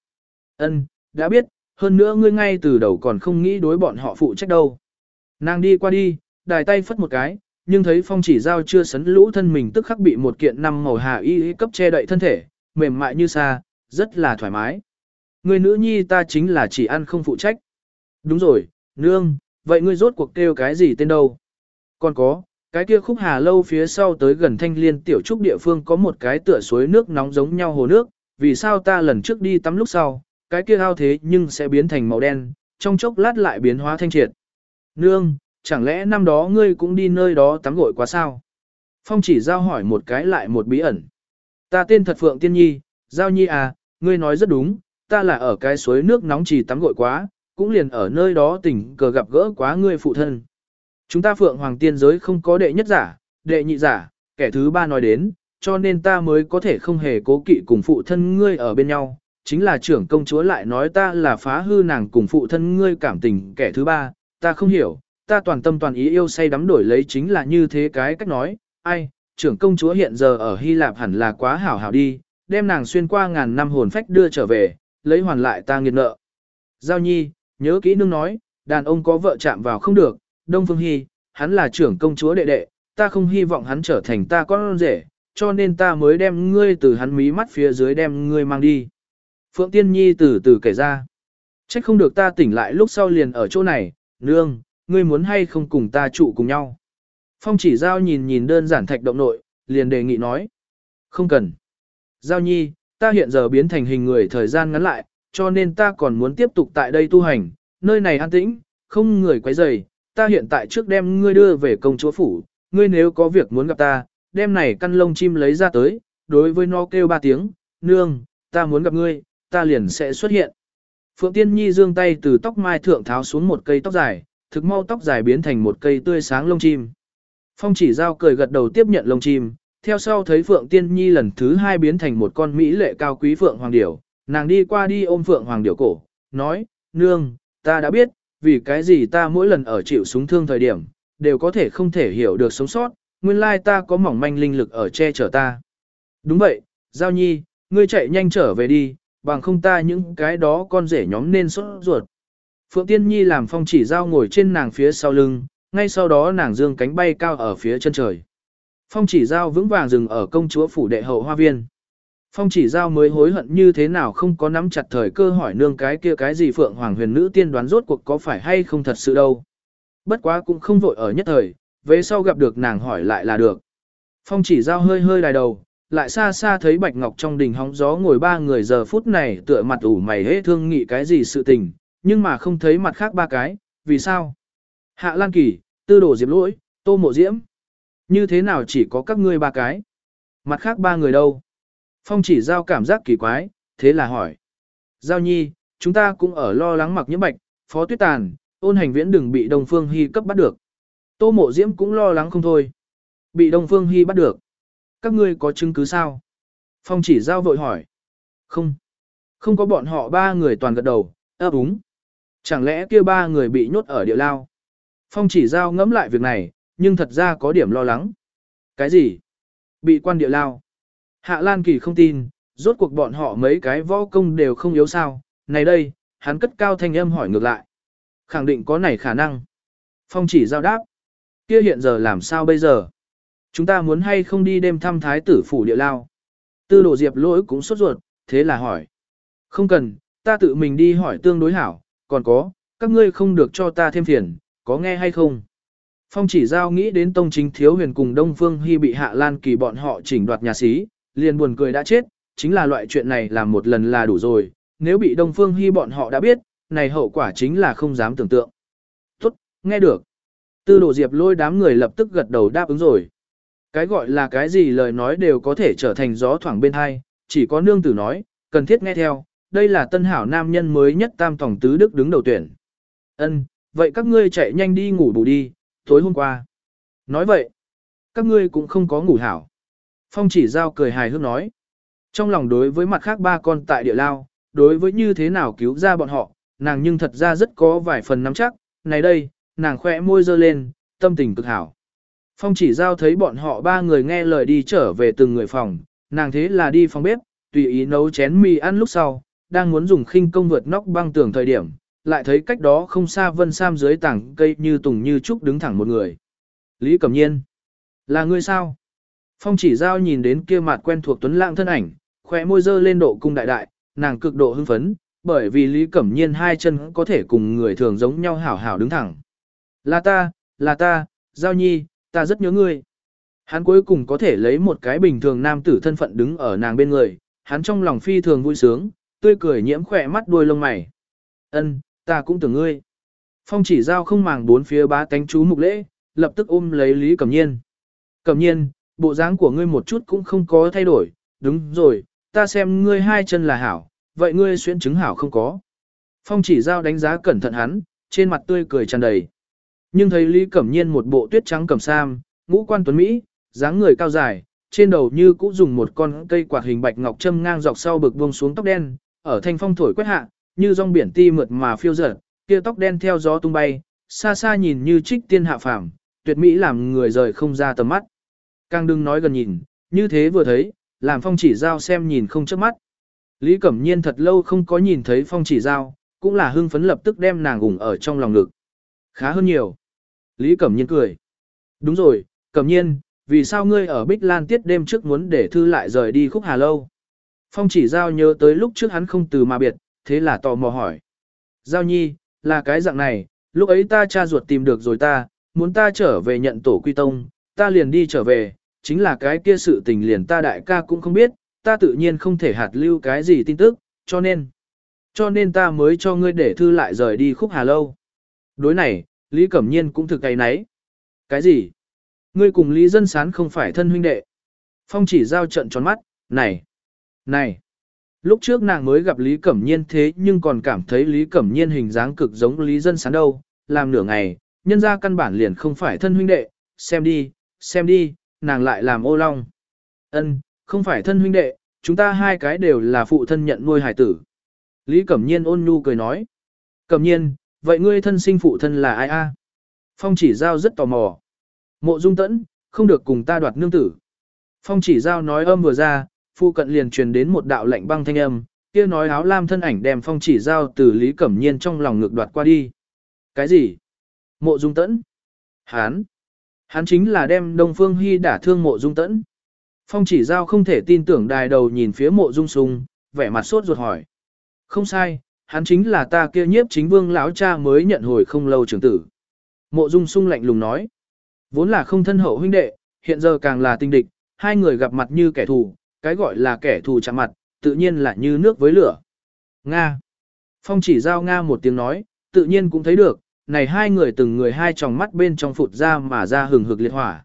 Speaker 1: ân, đã biết, hơn nữa ngươi ngay từ đầu còn không nghĩ đối bọn họ phụ trách đâu. Nàng đi qua đi, đài tay phất một cái, nhưng thấy phong chỉ giao chưa sấn lũ thân mình tức khắc bị một kiện năm màu hà y cấp che đậy thân thể, mềm mại như xa, rất là thoải mái. Người nữ nhi ta chính là chỉ ăn không phụ trách. Đúng rồi, nương, vậy ngươi rốt cuộc kêu cái gì tên đâu? Còn có, cái kia khúc hà lâu phía sau tới gần thanh liên tiểu trúc địa phương có một cái tựa suối nước nóng giống nhau hồ nước, vì sao ta lần trước đi tắm lúc sau, cái kia ao thế nhưng sẽ biến thành màu đen, trong chốc lát lại biến hóa thanh triệt. Nương, chẳng lẽ năm đó ngươi cũng đi nơi đó tắm gội quá sao? Phong chỉ giao hỏi một cái lại một bí ẩn. Ta tên thật Phượng Tiên Nhi, Giao Nhi à, ngươi nói rất đúng, ta là ở cái suối nước nóng chỉ tắm gội quá, cũng liền ở nơi đó tình cờ gặp gỡ quá ngươi phụ thân. Chúng ta Phượng Hoàng Tiên giới không có đệ nhất giả, đệ nhị giả, kẻ thứ ba nói đến, cho nên ta mới có thể không hề cố kỵ cùng phụ thân ngươi ở bên nhau. Chính là trưởng công chúa lại nói ta là phá hư nàng cùng phụ thân ngươi cảm tình kẻ thứ ba, ta không hiểu, ta toàn tâm toàn ý yêu say đắm đổi lấy chính là như thế cái cách nói, ai, trưởng công chúa hiện giờ ở Hy Lạp hẳn là quá hảo hảo đi, đem nàng xuyên qua ngàn năm hồn phách đưa trở về, lấy hoàn lại ta nghiệt nợ. Giao nhi, nhớ kỹ nương nói, đàn ông có vợ chạm vào không được, Đông Phương Hy, hắn là trưởng công chúa đệ đệ, ta không hy vọng hắn trở thành ta con rể, cho nên ta mới đem ngươi từ hắn mí mắt phía dưới đem ngươi mang đi. Phượng Tiên Nhi từ từ kể ra. Trách không được ta tỉnh lại lúc sau liền ở chỗ này, nương, ngươi muốn hay không cùng ta trụ cùng nhau. Phong chỉ giao nhìn nhìn đơn giản thạch động nội, liền đề nghị nói. Không cần. Giao nhi, ta hiện giờ biến thành hình người thời gian ngắn lại, cho nên ta còn muốn tiếp tục tại đây tu hành, nơi này an tĩnh, không người quấy rầy. ta hiện tại trước đem ngươi đưa về công chúa phủ, ngươi nếu có việc muốn gặp ta, đem này căn lông chim lấy ra tới, đối với nó kêu ba tiếng, nương, ta muốn gặp ngươi, ta liền sẽ xuất hiện. Phượng Tiên Nhi giương tay từ tóc mai thượng tháo xuống một cây tóc dài, thực mau tóc dài biến thành một cây tươi sáng lông chim. Phong chỉ giao cười gật đầu tiếp nhận lông chim, theo sau thấy Phượng Tiên Nhi lần thứ hai biến thành một con mỹ lệ cao quý Phượng Hoàng Điểu, nàng đi qua đi ôm Phượng Hoàng Điểu cổ, nói, nương, ta đã biết, vì cái gì ta mỗi lần ở chịu súng thương thời điểm, đều có thể không thể hiểu được sống sót, nguyên lai ta có mỏng manh linh lực ở che chở ta. Đúng vậy, Giao Nhi, ngươi chạy nhanh trở về đi, bằng không ta những cái đó con rể nhóm nên sốt ruột. Phượng Tiên Nhi làm phong chỉ giao ngồi trên nàng phía sau lưng, ngay sau đó nàng dương cánh bay cao ở phía chân trời. Phong chỉ giao vững vàng dừng ở công chúa phủ đệ hậu hoa viên. Phong chỉ giao mới hối hận như thế nào không có nắm chặt thời cơ hỏi nương cái kia cái gì Phượng Hoàng huyền nữ tiên đoán rốt cuộc có phải hay không thật sự đâu. Bất quá cũng không vội ở nhất thời, về sau gặp được nàng hỏi lại là được. Phong chỉ giao hơi hơi đài đầu, lại xa xa thấy Bạch Ngọc trong đình hóng gió ngồi ba người giờ phút này tựa mặt ủ mày hế thương nghị cái gì sự tình, nhưng mà không thấy mặt khác ba cái, vì sao? Hạ Lan Kỳ, Tư Đồ Diệp Lỗi, Tô Mộ Diễm. Như thế nào chỉ có các ngươi ba cái? Mặt khác ba người đâu? Phong chỉ giao cảm giác kỳ quái, thế là hỏi. Giao nhi, chúng ta cũng ở lo lắng mặc nhiễm bạch, phó tuyết tàn, ôn hành viễn đừng bị Đông Phương Hy cấp bắt được. Tô Mộ Diễm cũng lo lắng không thôi. Bị Đông Phương Hy bắt được. Các ngươi có chứng cứ sao? Phong chỉ giao vội hỏi. Không. Không có bọn họ ba người toàn gật đầu, ấp úng. Chẳng lẽ kia ba người bị nhốt ở địa lao? Phong chỉ giao ngẫm lại việc này, nhưng thật ra có điểm lo lắng. Cái gì? Bị quan địa lao. Hạ Lan Kỳ không tin, rốt cuộc bọn họ mấy cái võ công đều không yếu sao. Này đây, hắn cất cao thanh âm hỏi ngược lại. Khẳng định có này khả năng. Phong chỉ giao đáp. Kia hiện giờ làm sao bây giờ? Chúng ta muốn hay không đi đêm thăm thái tử phủ địa lao? Tư đồ diệp lỗi cũng sốt ruột, thế là hỏi. Không cần, ta tự mình đi hỏi tương đối hảo, còn có, các ngươi không được cho ta thêm phiền, có nghe hay không? Phong chỉ giao nghĩ đến tông chính thiếu huyền cùng Đông Phương Hy bị Hạ Lan Kỳ bọn họ chỉnh đoạt nhà sĩ, liền buồn cười đã chết, chính là loại chuyện này làm một lần là đủ rồi, nếu bị Đông Phương Hy bọn họ đã biết, này hậu quả chính là không dám tưởng tượng. Tốt, nghe được. Tư đồ diệp lôi đám người lập tức gật đầu đáp ứng rồi. Cái gọi là cái gì lời nói đều có thể trở thành gió thoảng bên hai, chỉ có nương tử nói, cần thiết nghe theo, đây là tân hảo nam nhân mới nhất tam tổng tứ đức đứng đầu tuyển. Ân, vậy các ngươi chạy nhanh đi ngủ bù đi, tối hôm qua. Nói vậy, các ngươi cũng không có ngủ hảo. Phong chỉ giao cười hài hước nói. Trong lòng đối với mặt khác ba con tại địa lao, đối với như thế nào cứu ra bọn họ, nàng nhưng thật ra rất có vài phần nắm chắc, này đây, nàng khỏe môi dơ lên, tâm tình cực hảo. Phong chỉ giao thấy bọn họ ba người nghe lời đi trở về từng người phòng, nàng thế là đi phòng bếp, tùy ý nấu chén mì ăn lúc sau, đang muốn dùng khinh công vượt nóc băng tường thời điểm, lại thấy cách đó không xa vân sam dưới tảng cây như tùng như trúc đứng thẳng một người. Lý Cẩm Nhiên. Là ngươi sao? Phong chỉ giao nhìn đến kia mặt quen thuộc tuấn lãng thân ảnh, khỏe môi dơ lên độ cung đại đại, nàng cực độ hưng phấn, bởi vì Lý Cẩm Nhiên hai chân có thể cùng người thường giống nhau hảo hảo đứng thẳng. Là ta, là ta, giao nhi, ta rất nhớ ngươi. Hắn cuối cùng có thể lấy một cái bình thường nam tử thân phận đứng ở nàng bên người, hắn trong lòng phi thường vui sướng, tươi cười nhiễm khỏe mắt đuôi lông mày. Ân, ta cũng tưởng ngươi. Phong chỉ giao không màng bốn phía bá tánh chú mục lễ, lập tức ôm lấy Lý Cẩm Nhiên. Cẩm Nhiên, bộ dáng của ngươi một chút cũng không có thay đổi, đúng rồi, ta xem ngươi hai chân là hảo, vậy ngươi xuyên chứng hảo không có. Phong chỉ giao đánh giá cẩn thận hắn, trên mặt tươi cười tràn đầy. Nhưng thấy Lý Cẩm Nhiên một bộ tuyết trắng cẩm sam, ngũ quan tuấn Mỹ, dáng người cao dài, trên đầu như cũ dùng một con cây quạt hình bạch ngọc châm ngang dọc sau bực buông xuống tóc đen, ở thanh phong thổi quét hạ, như rong biển ti mượt mà phiêu dở, kia tóc đen theo gió tung bay, xa xa nhìn như trích tiên hạ phàm, tuyệt mỹ làm người rời không ra tầm mắt. Càng đừng nói gần nhìn, như thế vừa thấy, làm phong chỉ giao xem nhìn không chớp mắt. Lý Cẩm Nhiên thật lâu không có nhìn thấy phong chỉ giao, cũng là hưng phấn lập tức đem nàng ủng ở trong lòng ngực. Khá hơn nhiều. Lý Cẩm Nhiên cười. Đúng rồi, Cẩm Nhiên, vì sao ngươi ở Bích Lan tiết đêm trước muốn để thư lại rời đi khúc hà lâu? Phong chỉ giao nhớ tới lúc trước hắn không từ mà biệt, thế là tò mò hỏi. Giao nhi, là cái dạng này, lúc ấy ta cha ruột tìm được rồi ta, muốn ta trở về nhận tổ quy tông, ta liền đi trở về, chính là cái kia sự tình liền ta đại ca cũng không biết, ta tự nhiên không thể hạt lưu cái gì tin tức, cho nên, cho nên ta mới cho ngươi để thư lại rời đi khúc hà lâu. Đối này, Lý Cẩm Nhiên cũng thực cái nấy. Cái gì? Ngươi cùng Lý Dân Sán không phải thân huynh đệ. Phong chỉ giao trận tròn mắt, này, này. Lúc trước nàng mới gặp Lý Cẩm Nhiên thế nhưng còn cảm thấy Lý Cẩm Nhiên hình dáng cực giống Lý Dân Sán đâu, làm nửa ngày, nhân ra căn bản liền không phải thân huynh đệ, xem đi, xem đi, nàng lại làm ô long. Ân, không phải thân huynh đệ, chúng ta hai cái đều là phụ thân nhận nuôi hải tử. Lý Cẩm Nhiên ôn nhu cười nói. Cẩm Nhiên, vậy ngươi thân sinh phụ thân là ai a? Phong chỉ giao rất tò mò. Mộ dung tẫn, không được cùng ta đoạt nương tử. Phong chỉ giao nói âm vừa ra, phụ cận liền truyền đến một đạo lạnh băng thanh âm, kia nói áo lam thân ảnh đem phong chỉ giao từ Lý Cẩm Nhiên trong lòng ngược đoạt qua đi. Cái gì? Mộ dung tẫn? Hán? Hắn chính là đem Đông Phương Hy đả thương mộ dung tẫn. Phong chỉ giao không thể tin tưởng đài đầu nhìn phía mộ dung sung, vẻ mặt sốt ruột hỏi. Không sai, hắn chính là ta kia nhiếp chính vương lão cha mới nhận hồi không lâu trưởng tử. Mộ dung sung lạnh lùng nói. Vốn là không thân hậu huynh đệ, hiện giờ càng là tinh địch, hai người gặp mặt như kẻ thù, cái gọi là kẻ thù chạm mặt, tự nhiên là như nước với lửa. Nga. Phong chỉ giao Nga một tiếng nói, tự nhiên cũng thấy được, này hai người từng người hai tròng mắt bên trong phụt ra mà ra hừng hực liệt hỏa.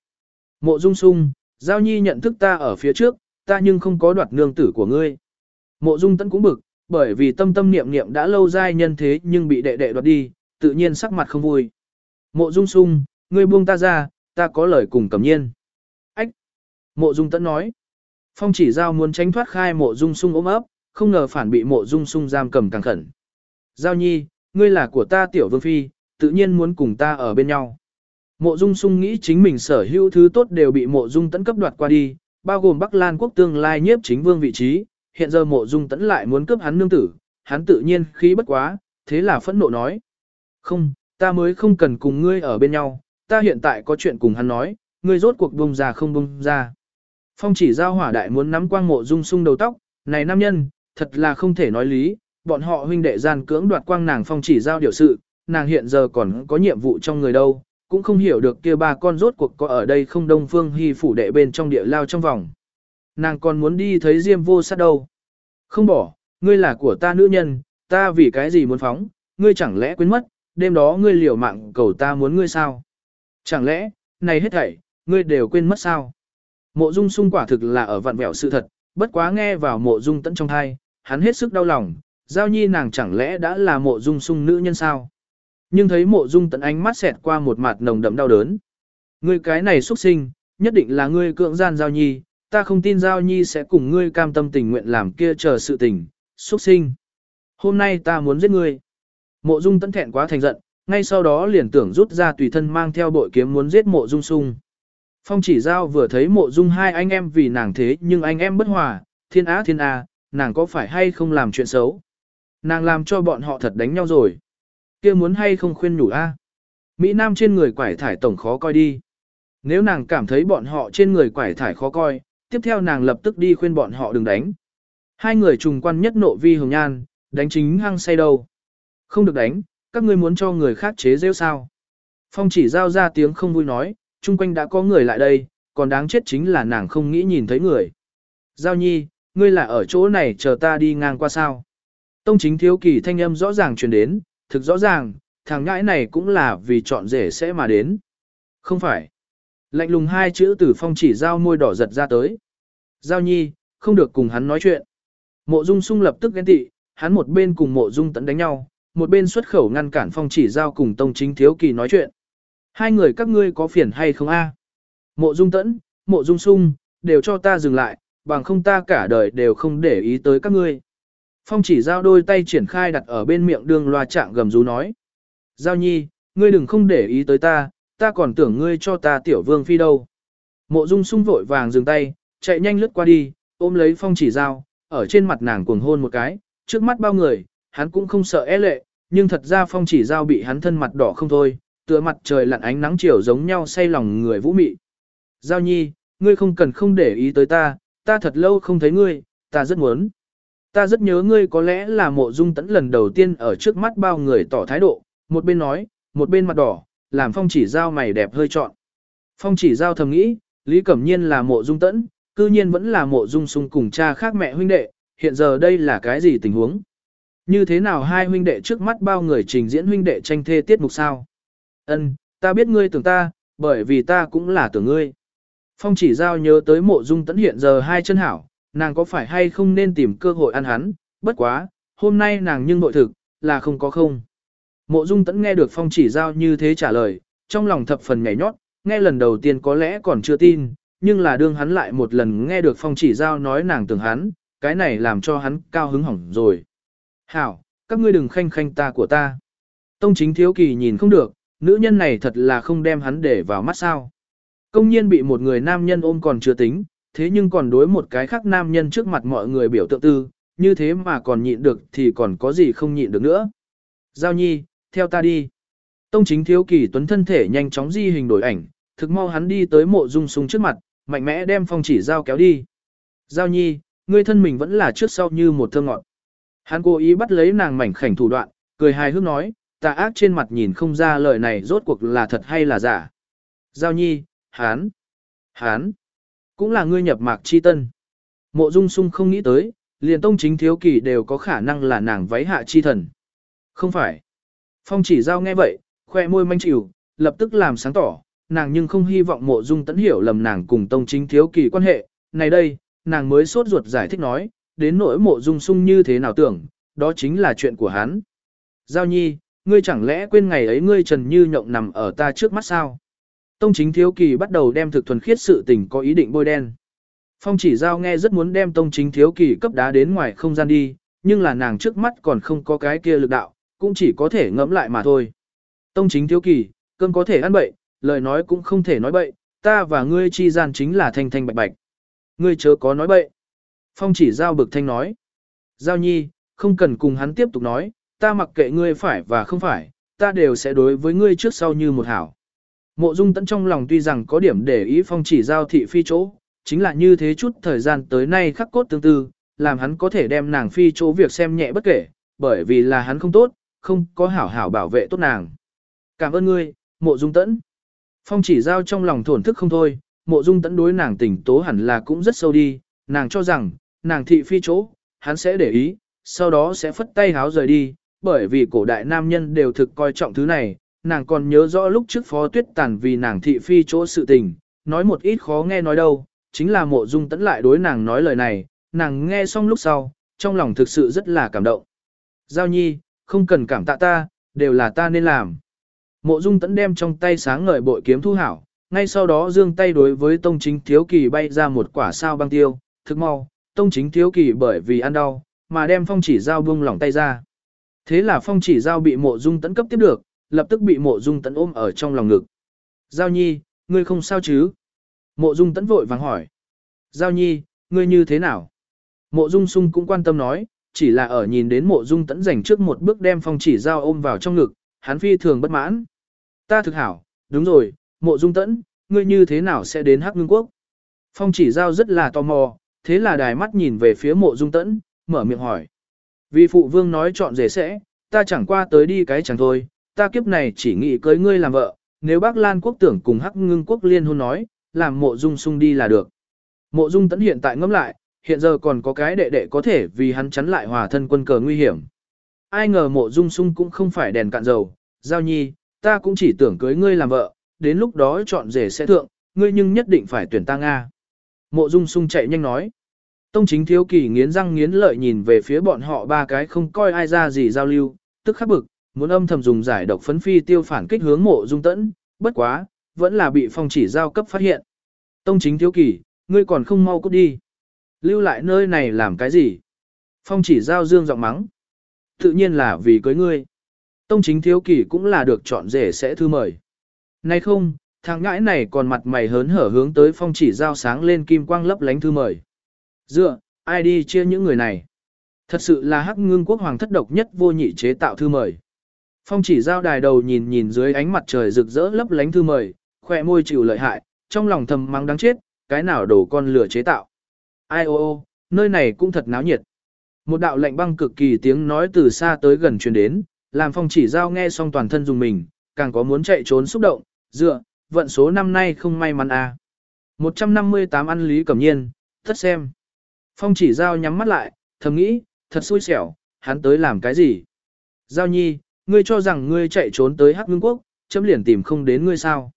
Speaker 1: Mộ dung sung, giao nhi nhận thức ta ở phía trước, ta nhưng không có đoạt nương tử của ngươi. Mộ dung tấn cũng bực, bởi vì tâm tâm niệm niệm đã lâu dai nhân thế nhưng bị đệ đệ đoạt đi, tự nhiên sắc mặt không vui. Mộ dung sung, ngươi buông ta ra, ta có lời cùng cẩm nhiên. Ách! Mộ dung tấn nói. Phong chỉ giao muốn tránh thoát khai mộ dung sung ôm ấp, không ngờ phản bị mộ dung sung giam cầm càng khẩn. Giao nhi, ngươi là của ta tiểu vương phi, tự nhiên muốn cùng ta ở bên nhau. Mộ dung sung nghĩ chính mình sở hữu thứ tốt đều bị mộ dung tấn cấp đoạt qua đi, bao gồm Bắc Lan quốc tương lai nhiếp chính vương vị trí, hiện giờ mộ dung tấn lại muốn cướp hắn nương tử, hắn tự nhiên khí bất quá, thế là phẫn nộ nói. Không, ta mới không cần cùng ngươi ở bên nhau, ta hiện tại có chuyện cùng hắn nói, ngươi rốt cuộc bông ra không bông ra. Phong chỉ giao hỏa đại muốn nắm quang mộ dung sung đầu tóc, này nam nhân, thật là không thể nói lý, bọn họ huynh đệ gian cưỡng đoạt quang nàng phong chỉ giao điều sự, nàng hiện giờ còn có nhiệm vụ trong người đâu, cũng không hiểu được kia ba con rốt cuộc có ở đây không đông phương hy phủ đệ bên trong địa lao trong vòng. Nàng còn muốn đi thấy diêm vô sát đâu. Không bỏ, ngươi là của ta nữ nhân, ta vì cái gì muốn phóng, ngươi chẳng lẽ quên mất, đêm đó ngươi liều mạng cầu ta muốn ngươi sao? Chẳng lẽ, này hết thảy, ngươi đều quên mất sao? Mộ dung sung quả thực là ở vặn vẹo sự thật, bất quá nghe vào mộ dung tận trong thai, hắn hết sức đau lòng, giao nhi nàng chẳng lẽ đã là mộ dung sung nữ nhân sao? Nhưng thấy mộ dung tận ánh mắt xẹt qua một mặt nồng đậm đau đớn. Ngươi cái này xuất sinh, nhất định là ngươi cưỡng gian giao nhi, ta không tin giao nhi sẽ cùng ngươi cam tâm tình nguyện làm kia chờ sự tình, xuất sinh. Hôm nay ta muốn giết ngươi. Mộ dung tận thẹn quá thành giận, ngay sau đó liền tưởng rút ra tùy thân mang theo bội kiếm muốn giết mộ dung sung. Phong chỉ giao vừa thấy mộ dung hai anh em vì nàng thế nhưng anh em bất hòa, thiên á thiên a, nàng có phải hay không làm chuyện xấu. Nàng làm cho bọn họ thật đánh nhau rồi kia muốn hay không khuyên nhủ a? Mỹ Nam trên người quải thải tổng khó coi đi. Nếu nàng cảm thấy bọn họ trên người quải thải khó coi, tiếp theo nàng lập tức đi khuyên bọn họ đừng đánh. Hai người trùng quan nhất nộ vi hồng nhan, đánh chính hăng say đâu. Không được đánh, các ngươi muốn cho người khác chế rêu sao. Phong chỉ giao ra tiếng không vui nói, chung quanh đã có người lại đây, còn đáng chết chính là nàng không nghĩ nhìn thấy người. Giao nhi, ngươi là ở chỗ này chờ ta đi ngang qua sao. Tông chính thiếu kỳ thanh âm rõ ràng truyền đến, thực rõ ràng, thằng ngãi này cũng là vì chọn rể sẽ mà đến. Không phải. Lạnh lùng hai chữ từ phong chỉ giao môi đỏ giật ra tới. Giao nhi, không được cùng hắn nói chuyện. Mộ dung sung lập tức ghen tị, hắn một bên cùng mộ dung tấn đánh nhau, một bên xuất khẩu ngăn cản phong chỉ giao cùng tông chính thiếu kỳ nói chuyện. Hai người các ngươi có phiền hay không a? Mộ dung tẫn, mộ dung sung, đều cho ta dừng lại, bằng không ta cả đời đều không để ý tới các ngươi. Phong chỉ giao đôi tay triển khai đặt ở bên miệng đường loa trạng gầm rú nói. Giao nhi, ngươi đừng không để ý tới ta, ta còn tưởng ngươi cho ta tiểu vương phi đâu. Mộ dung sung vội vàng dừng tay, chạy nhanh lướt qua đi, ôm lấy phong chỉ giao, ở trên mặt nàng cuồng hôn một cái, trước mắt bao người, hắn cũng không sợ é lệ, nhưng thật ra phong chỉ giao bị hắn thân mặt đỏ không thôi, tựa mặt trời lặn ánh nắng chiều giống nhau say lòng người vũ mị. Giao nhi, ngươi không cần không để ý tới ta, ta thật lâu không thấy ngươi, ta rất muốn. Ta rất nhớ ngươi có lẽ là mộ dung tẫn lần đầu tiên ở trước mắt bao người tỏ thái độ, một bên nói, một bên mặt đỏ, làm phong chỉ giao mày đẹp hơi trọn. Phong chỉ giao thầm nghĩ, Lý Cẩm Nhiên là mộ dung tẫn, cư nhiên vẫn là mộ dung sung cùng cha khác mẹ huynh đệ, hiện giờ đây là cái gì tình huống? Như thế nào hai huynh đệ trước mắt bao người trình diễn huynh đệ tranh thê tiết mục sao? Ân, ta biết ngươi tưởng ta, bởi vì ta cũng là tưởng ngươi. Phong chỉ giao nhớ tới mộ dung tẫn hiện giờ hai chân hảo, nàng có phải hay không nên tìm cơ hội ăn hắn, bất quá, hôm nay nàng nhưng nội thực, là không có không. Mộ dung tẫn nghe được phong chỉ giao như thế trả lời, trong lòng thập phần nhảy nhót, nghe lần đầu tiên có lẽ còn chưa tin, nhưng là đương hắn lại một lần nghe được phong chỉ giao nói nàng tưởng hắn, cái này làm cho hắn cao hứng hỏng rồi. Hảo, các ngươi đừng khanh khanh ta của ta. Tông chính thiếu kỳ nhìn không được, nữ nhân này thật là không đem hắn để vào mắt sao. Công nhiên bị một người nam nhân ôm còn chưa tính, thế nhưng còn đối một cái khác nam nhân trước mặt mọi người biểu tượng tư, như thế mà còn nhịn được thì còn có gì không nhịn được nữa. Giao nhi, theo ta đi. Tông chính thiếu kỳ tuấn thân thể nhanh chóng di hình đổi ảnh, thực mau hắn đi tới mộ dung sung trước mặt, mạnh mẽ đem phong chỉ giao kéo đi. Giao nhi, ngươi thân mình vẫn là trước sau như một thơ ngọn. Hắn cố ý bắt lấy nàng mảnh khảnh thủ đoạn, cười hài hước nói, tà ác trên mặt nhìn không ra lời này rốt cuộc là thật hay là giả. Giao nhi, hán, hán, cũng là ngươi nhập mạc chi tân. Mộ dung sung không nghĩ tới, liền tông chính thiếu kỳ đều có khả năng là nàng váy hạ chi thần. Không phải. Phong chỉ giao nghe vậy, khoe môi manh chịu, lập tức làm sáng tỏ, nàng nhưng không hy vọng mộ dung tẫn hiểu lầm nàng cùng tông chính thiếu kỳ quan hệ. Này đây, nàng mới sốt ruột giải thích nói, đến nỗi mộ dung sung như thế nào tưởng, đó chính là chuyện của hắn. Giao nhi, ngươi chẳng lẽ quên ngày ấy ngươi trần như nhộng nằm ở ta trước mắt sao? Tông chính thiếu kỳ bắt đầu đem thực thuần khiết sự tình có ý định bôi đen. Phong chỉ giao nghe rất muốn đem tông chính thiếu kỳ cấp đá đến ngoài không gian đi, nhưng là nàng trước mắt còn không có cái kia lực đạo, cũng chỉ có thể ngẫm lại mà thôi. Tông chính thiếu kỳ, cơm có thể ăn bậy, lời nói cũng không thể nói bậy, ta và ngươi chi gian chính là thanh thanh bạch bạch. Ngươi chớ có nói bậy. Phong chỉ giao bực thanh nói. Giao nhi, không cần cùng hắn tiếp tục nói, ta mặc kệ ngươi phải và không phải, ta đều sẽ đối với ngươi trước sau như một hảo. Mộ dung tẫn trong lòng tuy rằng có điểm để ý phong chỉ giao thị phi chỗ, chính là như thế chút thời gian tới nay khắc cốt tương tư, làm hắn có thể đem nàng phi chỗ việc xem nhẹ bất kể, bởi vì là hắn không tốt, không có hảo hảo bảo vệ tốt nàng. Cảm ơn ngươi, mộ dung tẫn. Phong chỉ giao trong lòng thổn thức không thôi, mộ dung tẫn đối nàng tình tố hẳn là cũng rất sâu đi, nàng cho rằng, nàng thị phi chỗ, hắn sẽ để ý, sau đó sẽ phất tay háo rời đi, bởi vì cổ đại nam nhân đều thực coi trọng thứ này, nàng còn nhớ rõ lúc trước phó tuyết tàn vì nàng thị phi chỗ sự tình, nói một ít khó nghe nói đâu, chính là mộ dung tẫn lại đối nàng nói lời này, nàng nghe xong lúc sau, trong lòng thực sự rất là cảm động. Giao nhi, không cần cảm tạ ta, đều là ta nên làm. Mộ dung tẫn đem trong tay sáng ngời bội kiếm thu hảo, ngay sau đó dương tay đối với tông chính thiếu kỳ bay ra một quả sao băng tiêu, thực mau, tông chính thiếu kỳ bởi vì ăn đau, mà đem phong chỉ dao buông lỏng tay ra. Thế là phong chỉ dao bị mộ dung tẫn cấp tiếp được, lập tức bị mộ dung tẫn ôm ở trong lòng ngực. Giao nhi, ngươi không sao chứ? Mộ dung tẫn vội vàng hỏi. Giao nhi, ngươi như thế nào? Mộ dung sung cũng quan tâm nói, chỉ là ở nhìn đến mộ dung tẫn dành trước một bước đem phong chỉ giao ôm vào trong ngực, hắn phi thường bất mãn. Ta thực hảo, đúng rồi, mộ dung tẫn, ngươi như thế nào sẽ đến hắc ngưng quốc? Phong chỉ giao rất là tò mò, thế là đài mắt nhìn về phía mộ dung tẫn, mở miệng hỏi. Vì phụ vương nói chọn rể sẽ, ta chẳng qua tới đi cái chẳng thôi, ta kiếp này chỉ nghĩ cưới ngươi làm vợ, nếu bác Lan quốc tưởng cùng hắc ngưng quốc liên hôn nói, làm mộ dung sung đi là được. Mộ dung tẫn hiện tại ngẫm lại, hiện giờ còn có cái đệ đệ có thể vì hắn chắn lại hòa thân quân cờ nguy hiểm. Ai ngờ mộ dung sung cũng không phải đèn cạn dầu, giao nhi, ta cũng chỉ tưởng cưới ngươi làm vợ, đến lúc đó chọn rể sẽ thượng, ngươi nhưng nhất định phải tuyển ta Nga. Mộ dung sung chạy nhanh nói. Tông chính thiếu kỳ nghiến răng nghiến lợi nhìn về phía bọn họ ba cái không coi ai ra gì giao lưu, tức khắc bực, muốn âm thầm dùng giải độc phấn phi tiêu phản kích hướng mộ dung tẫn, bất quá, vẫn là bị phong chỉ giao cấp phát hiện. Tông chính thiếu kỳ, ngươi còn không mau cút đi. Lưu lại nơi này làm cái gì? Phong chỉ giao dương giọng mắng. Tự nhiên là vì cưới ngươi. Tông chính thiếu kỷ cũng là được chọn rể sẽ thư mời. Nay không, thằng ngãi này còn mặt mày hớn hở hướng tới phong chỉ giao sáng lên kim quang lấp lánh thư mời. Dựa, ai đi chia những người này? Thật sự là hắc ngưng quốc hoàng thất độc nhất vô nhị chế tạo thư mời. Phong chỉ giao đài đầu nhìn nhìn dưới ánh mặt trời rực rỡ lấp lánh thư mời, khỏe môi chịu lợi hại, trong lòng thầm mắng đáng chết, cái nào đổ con lửa chế tạo. Ai ô ô, nơi này cũng thật náo nhiệt. Một đạo lạnh băng cực kỳ tiếng nói từ xa tới gần truyền đến, làm phong chỉ giao nghe xong toàn thân dùng mình, càng có muốn chạy trốn xúc động, dựa, vận số năm nay không may mắn à. 158 ăn lý cẩm nhiên, thất xem. Phong chỉ giao nhắm mắt lại, thầm nghĩ, thật xui xẻo, hắn tới làm cái gì? Giao nhi, ngươi cho rằng ngươi chạy trốn tới Hắc Ngưng Quốc, chấm liền tìm không đến ngươi sao?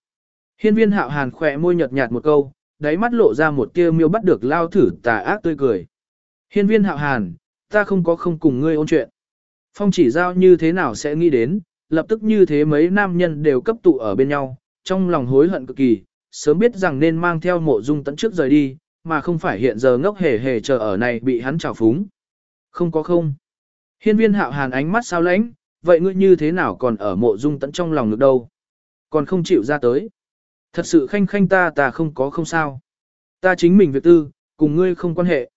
Speaker 1: Hiên viên hạo hàn khỏe môi nhợt nhạt một câu, đáy mắt lộ ra một tia miêu bắt được lao thử tà ác tươi cười. Hiên viên hạo hàn, ta không có không cùng ngươi ôn chuyện. Phong chỉ giao như thế nào sẽ nghĩ đến, lập tức như thế mấy nam nhân đều cấp tụ ở bên nhau, trong lòng hối hận cực kỳ, sớm biết rằng nên mang theo mộ dung tận trước rời đi, mà không phải hiện giờ ngốc hề hề chờ ở này bị hắn trào phúng. Không có không. Hiên viên hạo hàn ánh mắt sao lãnh, vậy ngươi như thế nào còn ở mộ dung tận trong lòng được đâu? Còn không chịu ra tới. Thật sự khanh khanh ta ta không có không sao. Ta chính mình việc tư, cùng ngươi không quan hệ.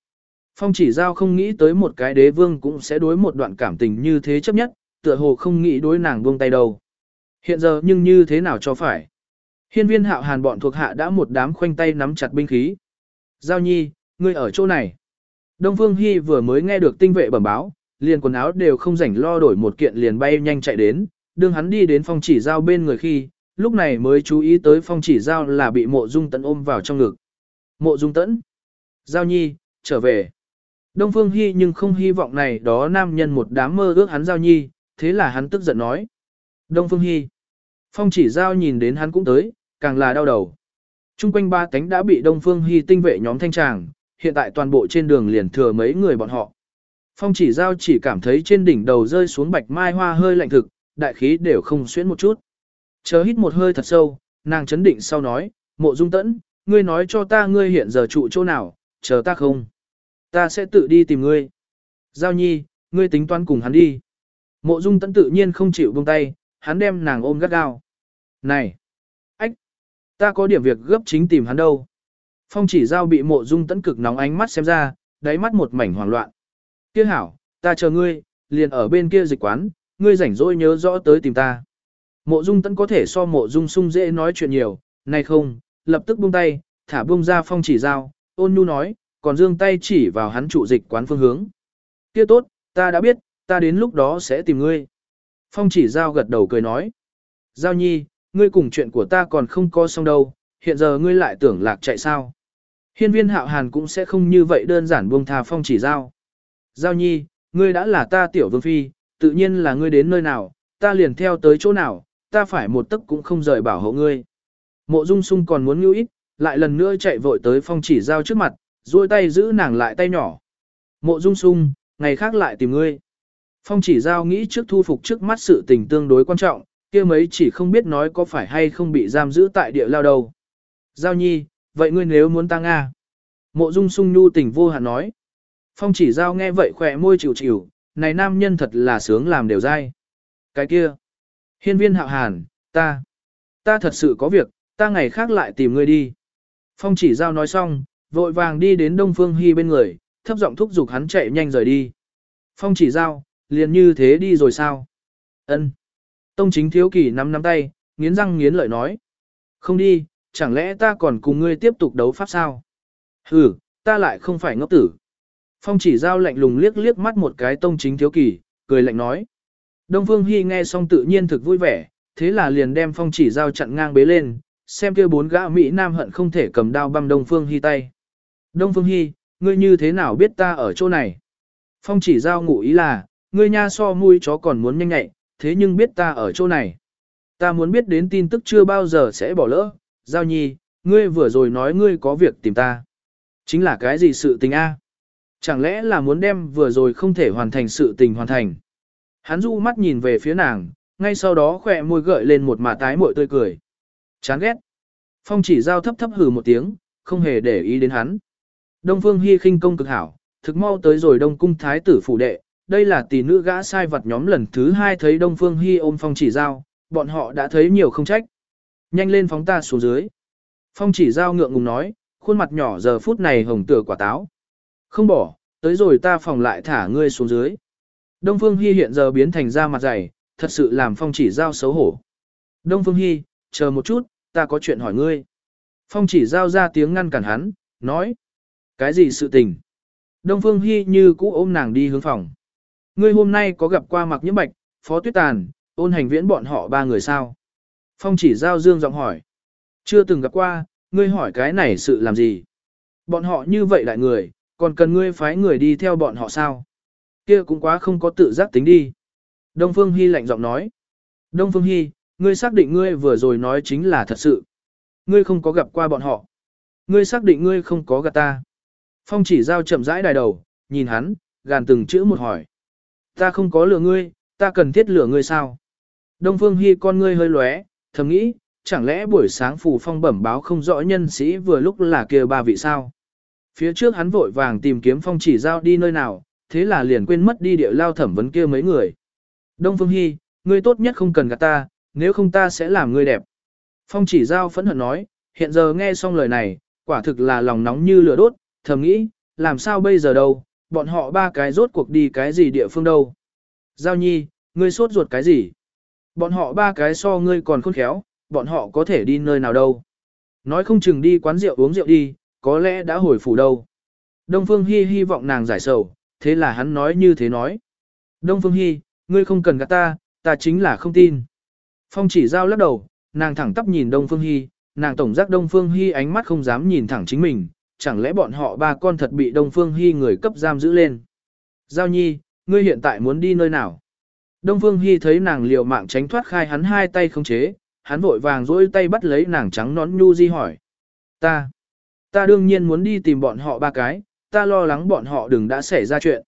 Speaker 1: Phong chỉ giao không nghĩ tới một cái đế vương cũng sẽ đối một đoạn cảm tình như thế chấp nhất, tựa hồ không nghĩ đối nàng buông tay đâu. Hiện giờ nhưng như thế nào cho phải. Hiên viên hạo hàn bọn thuộc hạ đã một đám khoanh tay nắm chặt binh khí. Giao nhi, ngươi ở chỗ này. Đông Phương Hy vừa mới nghe được tinh vệ bẩm báo, liền quần áo đều không rảnh lo đổi một kiện liền bay nhanh chạy đến, đương hắn đi đến phong chỉ giao bên người khi, lúc này mới chú ý tới phong chỉ giao là bị mộ dung tẫn ôm vào trong ngực. Mộ dung tẫn. Giao nhi, trở về. Đông Phương Hy nhưng không hy vọng này đó nam nhân một đám mơ ước hắn giao nhi, thế là hắn tức giận nói. Đông Phương Hy. Phong chỉ giao nhìn đến hắn cũng tới, càng là đau đầu. Trung quanh ba cánh đã bị Đông Phương Hy tinh vệ nhóm thanh tràng, hiện tại toàn bộ trên đường liền thừa mấy người bọn họ. Phong chỉ giao chỉ cảm thấy trên đỉnh đầu rơi xuống bạch mai hoa hơi lạnh thực, đại khí đều không xuyến một chút. Chờ hít một hơi thật sâu, nàng chấn định sau nói, mộ dung tẫn, ngươi nói cho ta ngươi hiện giờ trụ chỗ nào, chờ ta không. Ta sẽ tự đi tìm ngươi. Giao nhi, ngươi tính toán cùng hắn đi. Mộ dung tẫn tự nhiên không chịu buông tay, hắn đem nàng ôm gắt gao. Này! Ách! Ta có điểm việc gấp chính tìm hắn đâu. Phong chỉ giao bị mộ dung tẫn cực nóng ánh mắt xem ra, đáy mắt một mảnh hoảng loạn. Kia hảo, ta chờ ngươi, liền ở bên kia dịch quán, ngươi rảnh rỗi nhớ rõ tới tìm ta. Mộ dung tẫn có thể so mộ dung sung dễ nói chuyện nhiều, nay không, lập tức buông tay, thả buông ra phong chỉ giao, ôn nhu nói, còn dương tay chỉ vào hắn trụ dịch quán phương hướng. Kia tốt, ta đã biết, ta đến lúc đó sẽ tìm ngươi. Phong chỉ giao gật đầu cười nói. Giao nhi, ngươi cùng chuyện của ta còn không có xong đâu, hiện giờ ngươi lại tưởng lạc chạy sao. Hiên viên hạo hàn cũng sẽ không như vậy đơn giản buông thà phong chỉ giao. Giao nhi, ngươi đã là ta tiểu vương phi, tự nhiên là ngươi đến nơi nào, ta liền theo tới chỗ nào, ta phải một tấc cũng không rời bảo hộ ngươi. Mộ dung sung còn muốn lưu ít, lại lần nữa chạy vội tới phong chỉ giao trước mặt, duỗi tay giữ nàng lại tay nhỏ. Mộ dung sung, ngày khác lại tìm ngươi. Phong chỉ giao nghĩ trước thu phục trước mắt sự tình tương đối quan trọng, kia mấy chỉ không biết nói có phải hay không bị giam giữ tại địa lao đầu. Giao nhi, vậy ngươi nếu muốn ta Nga? Mộ dung sung nhu tình vô hạn nói. Phong chỉ giao nghe vậy khỏe môi chịu chịu, này nam nhân thật là sướng làm đều dai. Cái kia. Hiên viên hạo hàn, ta. Ta thật sự có việc, ta ngày khác lại tìm ngươi đi. Phong chỉ giao nói xong, vội vàng đi đến Đông Phương Hy bên người, thấp giọng thúc giục hắn chạy nhanh rời đi. Phong chỉ giao, liền như thế đi rồi sao? Ân. Tông chính thiếu kỳ nắm nắm tay, nghiến răng nghiến lợi nói. Không đi, chẳng lẽ ta còn cùng ngươi tiếp tục đấu pháp sao? Ừ, ta lại không phải ngốc tử. Phong chỉ giao lạnh lùng liếc liếc mắt một cái tông chính thiếu kỳ, cười lạnh nói. Đông Phương Hy nghe xong tự nhiên thực vui vẻ, thế là liền đem phong chỉ giao chặn ngang bế lên, xem kia bốn gã Mỹ Nam hận không thể cầm đao băm Đông Phương Hy tay. Đông Phương Hy, ngươi như thế nào biết ta ở chỗ này? Phong chỉ giao ngụ ý là, ngươi nha so mũi chó còn muốn nhanh nhạy, thế nhưng biết ta ở chỗ này. Ta muốn biết đến tin tức chưa bao giờ sẽ bỏ lỡ, giao nhi, ngươi vừa rồi nói ngươi có việc tìm ta. Chính là cái gì sự tình a? Chẳng lẽ là muốn đem vừa rồi không thể hoàn thành sự tình hoàn thành? Hắn du mắt nhìn về phía nàng, ngay sau đó khỏe môi gợi lên một mà tái mội tươi cười. Chán ghét. Phong chỉ giao thấp thấp hừ một tiếng, không hề để ý đến hắn. Đông Phương Hi khinh công cực hảo, thực mau tới rồi Đông cung thái tử phủ đệ, đây là tỷ nữ gã sai vật nhóm lần thứ hai thấy Đông Phương Hi ôm phong chỉ giao, bọn họ đã thấy nhiều không trách. Nhanh lên phóng ta xuống dưới. Phong chỉ giao ngượng ngùng nói, khuôn mặt nhỏ giờ phút này hồng tựa quả táo. Không bỏ, tới rồi ta phòng lại thả ngươi xuống dưới. Đông Phương Hi hiện giờ biến thành da mặt dày, thật sự làm phong chỉ giao xấu hổ. Đông Phương Hi, chờ một chút, ta có chuyện hỏi ngươi. Phong chỉ giao ra tiếng ngăn cản hắn, nói. Cái gì sự tình? Đông Phương Hi như cũ ôm nàng đi hướng phòng. Ngươi hôm nay có gặp qua mặc nhiễm bạch, phó tuyết tàn, ôn hành viễn bọn họ ba người sao? Phong chỉ giao dương giọng hỏi. Chưa từng gặp qua, ngươi hỏi cái này sự làm gì? Bọn họ như vậy đại người, còn cần ngươi phái người đi theo bọn họ sao? Kia cũng quá không có tự giác tính đi. Đông Phương Hi lạnh giọng nói. Đông Phương Hi, ngươi xác định ngươi vừa rồi nói chính là thật sự. Ngươi không có gặp qua bọn họ. Ngươi xác định ngươi không có gặp ta. Phong chỉ giao chậm rãi đài đầu, nhìn hắn, gàn từng chữ một hỏi. Ta không có lừa ngươi, ta cần thiết lừa ngươi sao? Đông Phương Hi con ngươi hơi lóe, thầm nghĩ, chẳng lẽ buổi sáng phù phong bẩm báo không rõ nhân sĩ vừa lúc là kia ba vị sao? Phía trước hắn vội vàng tìm kiếm phong chỉ giao đi nơi nào, thế là liền quên mất đi địa lao thẩm vấn kia mấy người. Đông Phương Hi, ngươi tốt nhất không cần gạt ta, nếu không ta sẽ làm ngươi đẹp. Phong chỉ giao phẫn hận nói, hiện giờ nghe xong lời này, quả thực là lòng nóng như lửa đốt, thầm nghĩ, làm sao bây giờ đâu, bọn họ ba cái rốt cuộc đi cái gì địa phương đâu. Giao nhi, ngươi sốt ruột cái gì? Bọn họ ba cái so ngươi còn khôn khéo, bọn họ có thể đi nơi nào đâu. Nói không chừng đi quán rượu uống rượu đi, có lẽ đã hồi phủ đâu. Đông Phương Hi hy vọng nàng giải sầu, thế là hắn nói như thế nói. Đông Phương Hi, ngươi không cần gạt ta, ta chính là không tin. Phong chỉ giao lắc đầu, nàng thẳng tắp nhìn Đông Phương Hi, nàng tổng giác Đông Phương Hi ánh mắt không dám nhìn thẳng chính mình, chẳng lẽ bọn họ ba con thật bị Đông Phương Hi người cấp giam giữ lên. Giao nhi, ngươi hiện tại muốn đi nơi nào? Đông Phương Hi thấy nàng liều mạng tránh thoát khai hắn hai tay không chế, hắn vội vàng dỗi tay bắt lấy nàng trắng nón nhu di hỏi. Ta, ta đương nhiên muốn đi tìm bọn họ ba cái, ta lo lắng bọn họ đừng đã xảy ra chuyện.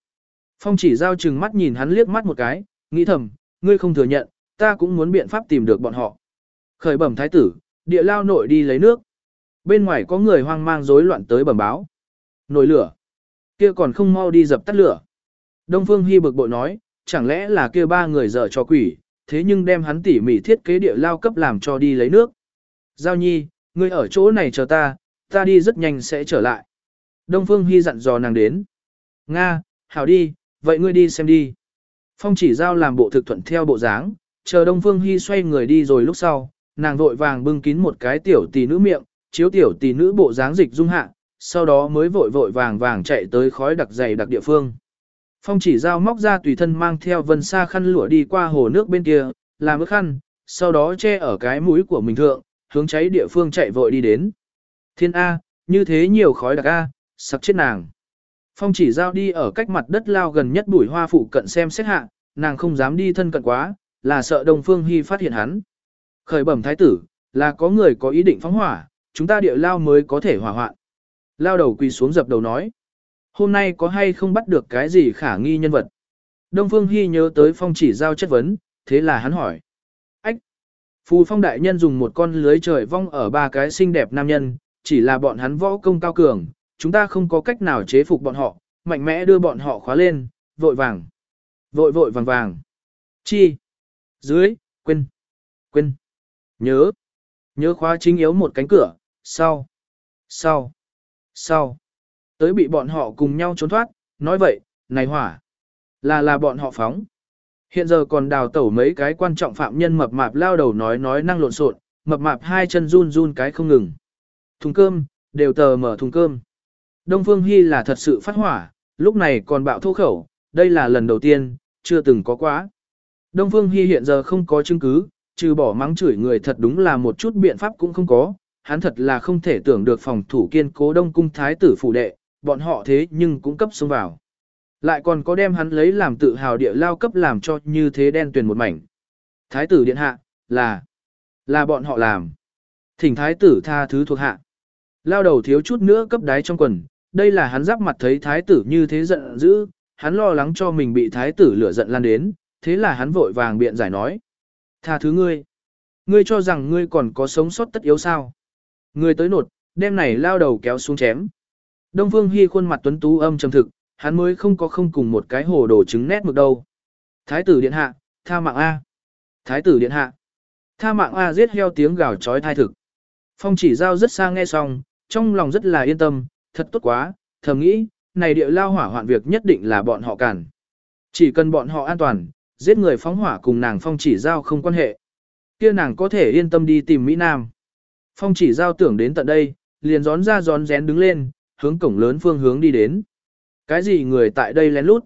Speaker 1: Phong chỉ giao chừng mắt nhìn hắn liếc mắt một cái, nghĩ thầm, ngươi không thừa nhận, ta cũng muốn biện pháp tìm được bọn họ. Khởi bẩm thái tử, địa lao nội đi lấy nước. Bên ngoài có người hoang mang rối loạn tới bẩm báo. Nổi lửa. Kia còn không mau đi dập tắt lửa. Đông Phương Hy bực bội nói, chẳng lẽ là kia ba người dở cho quỷ, thế nhưng đem hắn tỉ mỉ thiết kế địa lao cấp làm cho đi lấy nước. Giao nhi, ngươi ở chỗ này chờ ta, ta đi rất nhanh sẽ trở lại. Đông Phương Hy dặn dò nàng đến. Nga, hảo đi, vậy ngươi đi xem đi. Phong chỉ giao làm bộ thực thuận theo bộ dáng, chờ Đông Phương Hy xoay người đi rồi lúc sau, nàng vội vàng bưng kín một cái tiểu tỷ nữ miệng, chiếu tiểu tỷ nữ bộ dáng dịch dung hạ, sau đó mới vội vội vàng vàng chạy tới khói đặc dày đặc địa phương. Phong chỉ giao móc ra tùy thân mang theo vân xa khăn lụa đi qua hồ nước bên kia, làm ước khăn, sau đó che ở cái mũi của mình thượng, hướng cháy địa phương chạy vội đi đến. Thiên A, như thế nhiều khói đặc A, sặc chết nàng. Phong chỉ giao đi ở cách mặt đất lao gần nhất bụi hoa phụ cận xem xét hạ, nàng không dám đi thân cận quá, là sợ Đông Phương Hy phát hiện hắn. Khởi bẩm thái tử, là có người có ý định phóng hỏa, chúng ta địa lao mới có thể hỏa hoạn. Lao đầu quỳ xuống dập đầu nói. Hôm nay có hay không bắt được cái gì khả nghi nhân vật? Đông Phương Hy nhớ tới phong chỉ giao chất vấn, thế là hắn hỏi. Ách! Phù phong đại nhân dùng một con lưới trời vong ở ba cái xinh đẹp nam nhân, chỉ là bọn hắn võ công cao cường, chúng ta không có cách nào chế phục bọn họ, mạnh mẽ đưa bọn họ khóa lên, vội vàng. Vội vội vàng vàng. Chi? Dưới, quên, quên. Nhớ. Nhớ khóa chính yếu một cánh cửa, sau, sau, sau. Tới bị bọn họ cùng nhau trốn thoát, nói vậy, này hỏa, là là bọn họ phóng. Hiện giờ còn đào tẩu mấy cái quan trọng phạm nhân mập mạp lao đầu nói nói năng lộn xộn, mập mạp hai chân run run cái không ngừng. Thùng cơm, đều tờ mở thùng cơm. Đông Phương Hy là thật sự phát hỏa, lúc này còn bạo thô khẩu, đây là lần đầu tiên, chưa từng có quá. Đông Phương Hy hiện giờ không có chứng cứ, trừ bỏ mắng chửi người thật đúng là một chút biện pháp cũng không có, hắn thật là không thể tưởng được phòng thủ kiên cố đông cung thái tử phủ đệ, bọn họ thế nhưng cũng cấp xông vào. Lại còn có đem hắn lấy làm tự hào địa lao cấp làm cho như thế đen tuyền một mảnh. Thái tử điện hạ, là, là bọn họ làm. Thỉnh thái tử tha thứ thuộc hạ. Lao đầu thiếu chút nữa cấp đáy trong quần, đây là hắn giáp mặt thấy thái tử như thế giận dữ, hắn lo lắng cho mình bị thái tử lửa giận lan đến, thế là hắn vội vàng biện giải nói. Tha thứ ngươi. Ngươi cho rằng ngươi còn có sống sót tất yếu sao? Ngươi tới nột, đem này lao đầu kéo xuống chém. Đông Phương Hy khuôn mặt tuấn tú âm trầm thực, hắn mới không có không cùng một cái hồ đồ trứng nét mực đâu. Thái tử điện hạ, tha mạng A. Thái tử điện hạ. Tha mạng A giết heo tiếng gào trói thai thực. Phong chỉ giao rất xa nghe xong, trong lòng rất là yên tâm, thật tốt quá, thầm nghĩ, này địa lao hỏa hoạn việc nhất định là bọn họ cản. Chỉ cần bọn họ an toàn, giết người phóng hỏa cùng nàng phong chỉ giao không quan hệ. kia nàng có thể yên tâm đi tìm Mỹ Nam. Phong chỉ giao tưởng đến tận đây, liền gión ra gión rén đứng lên, hướng cổng lớn phương hướng đi đến. Cái gì người tại đây lén lút?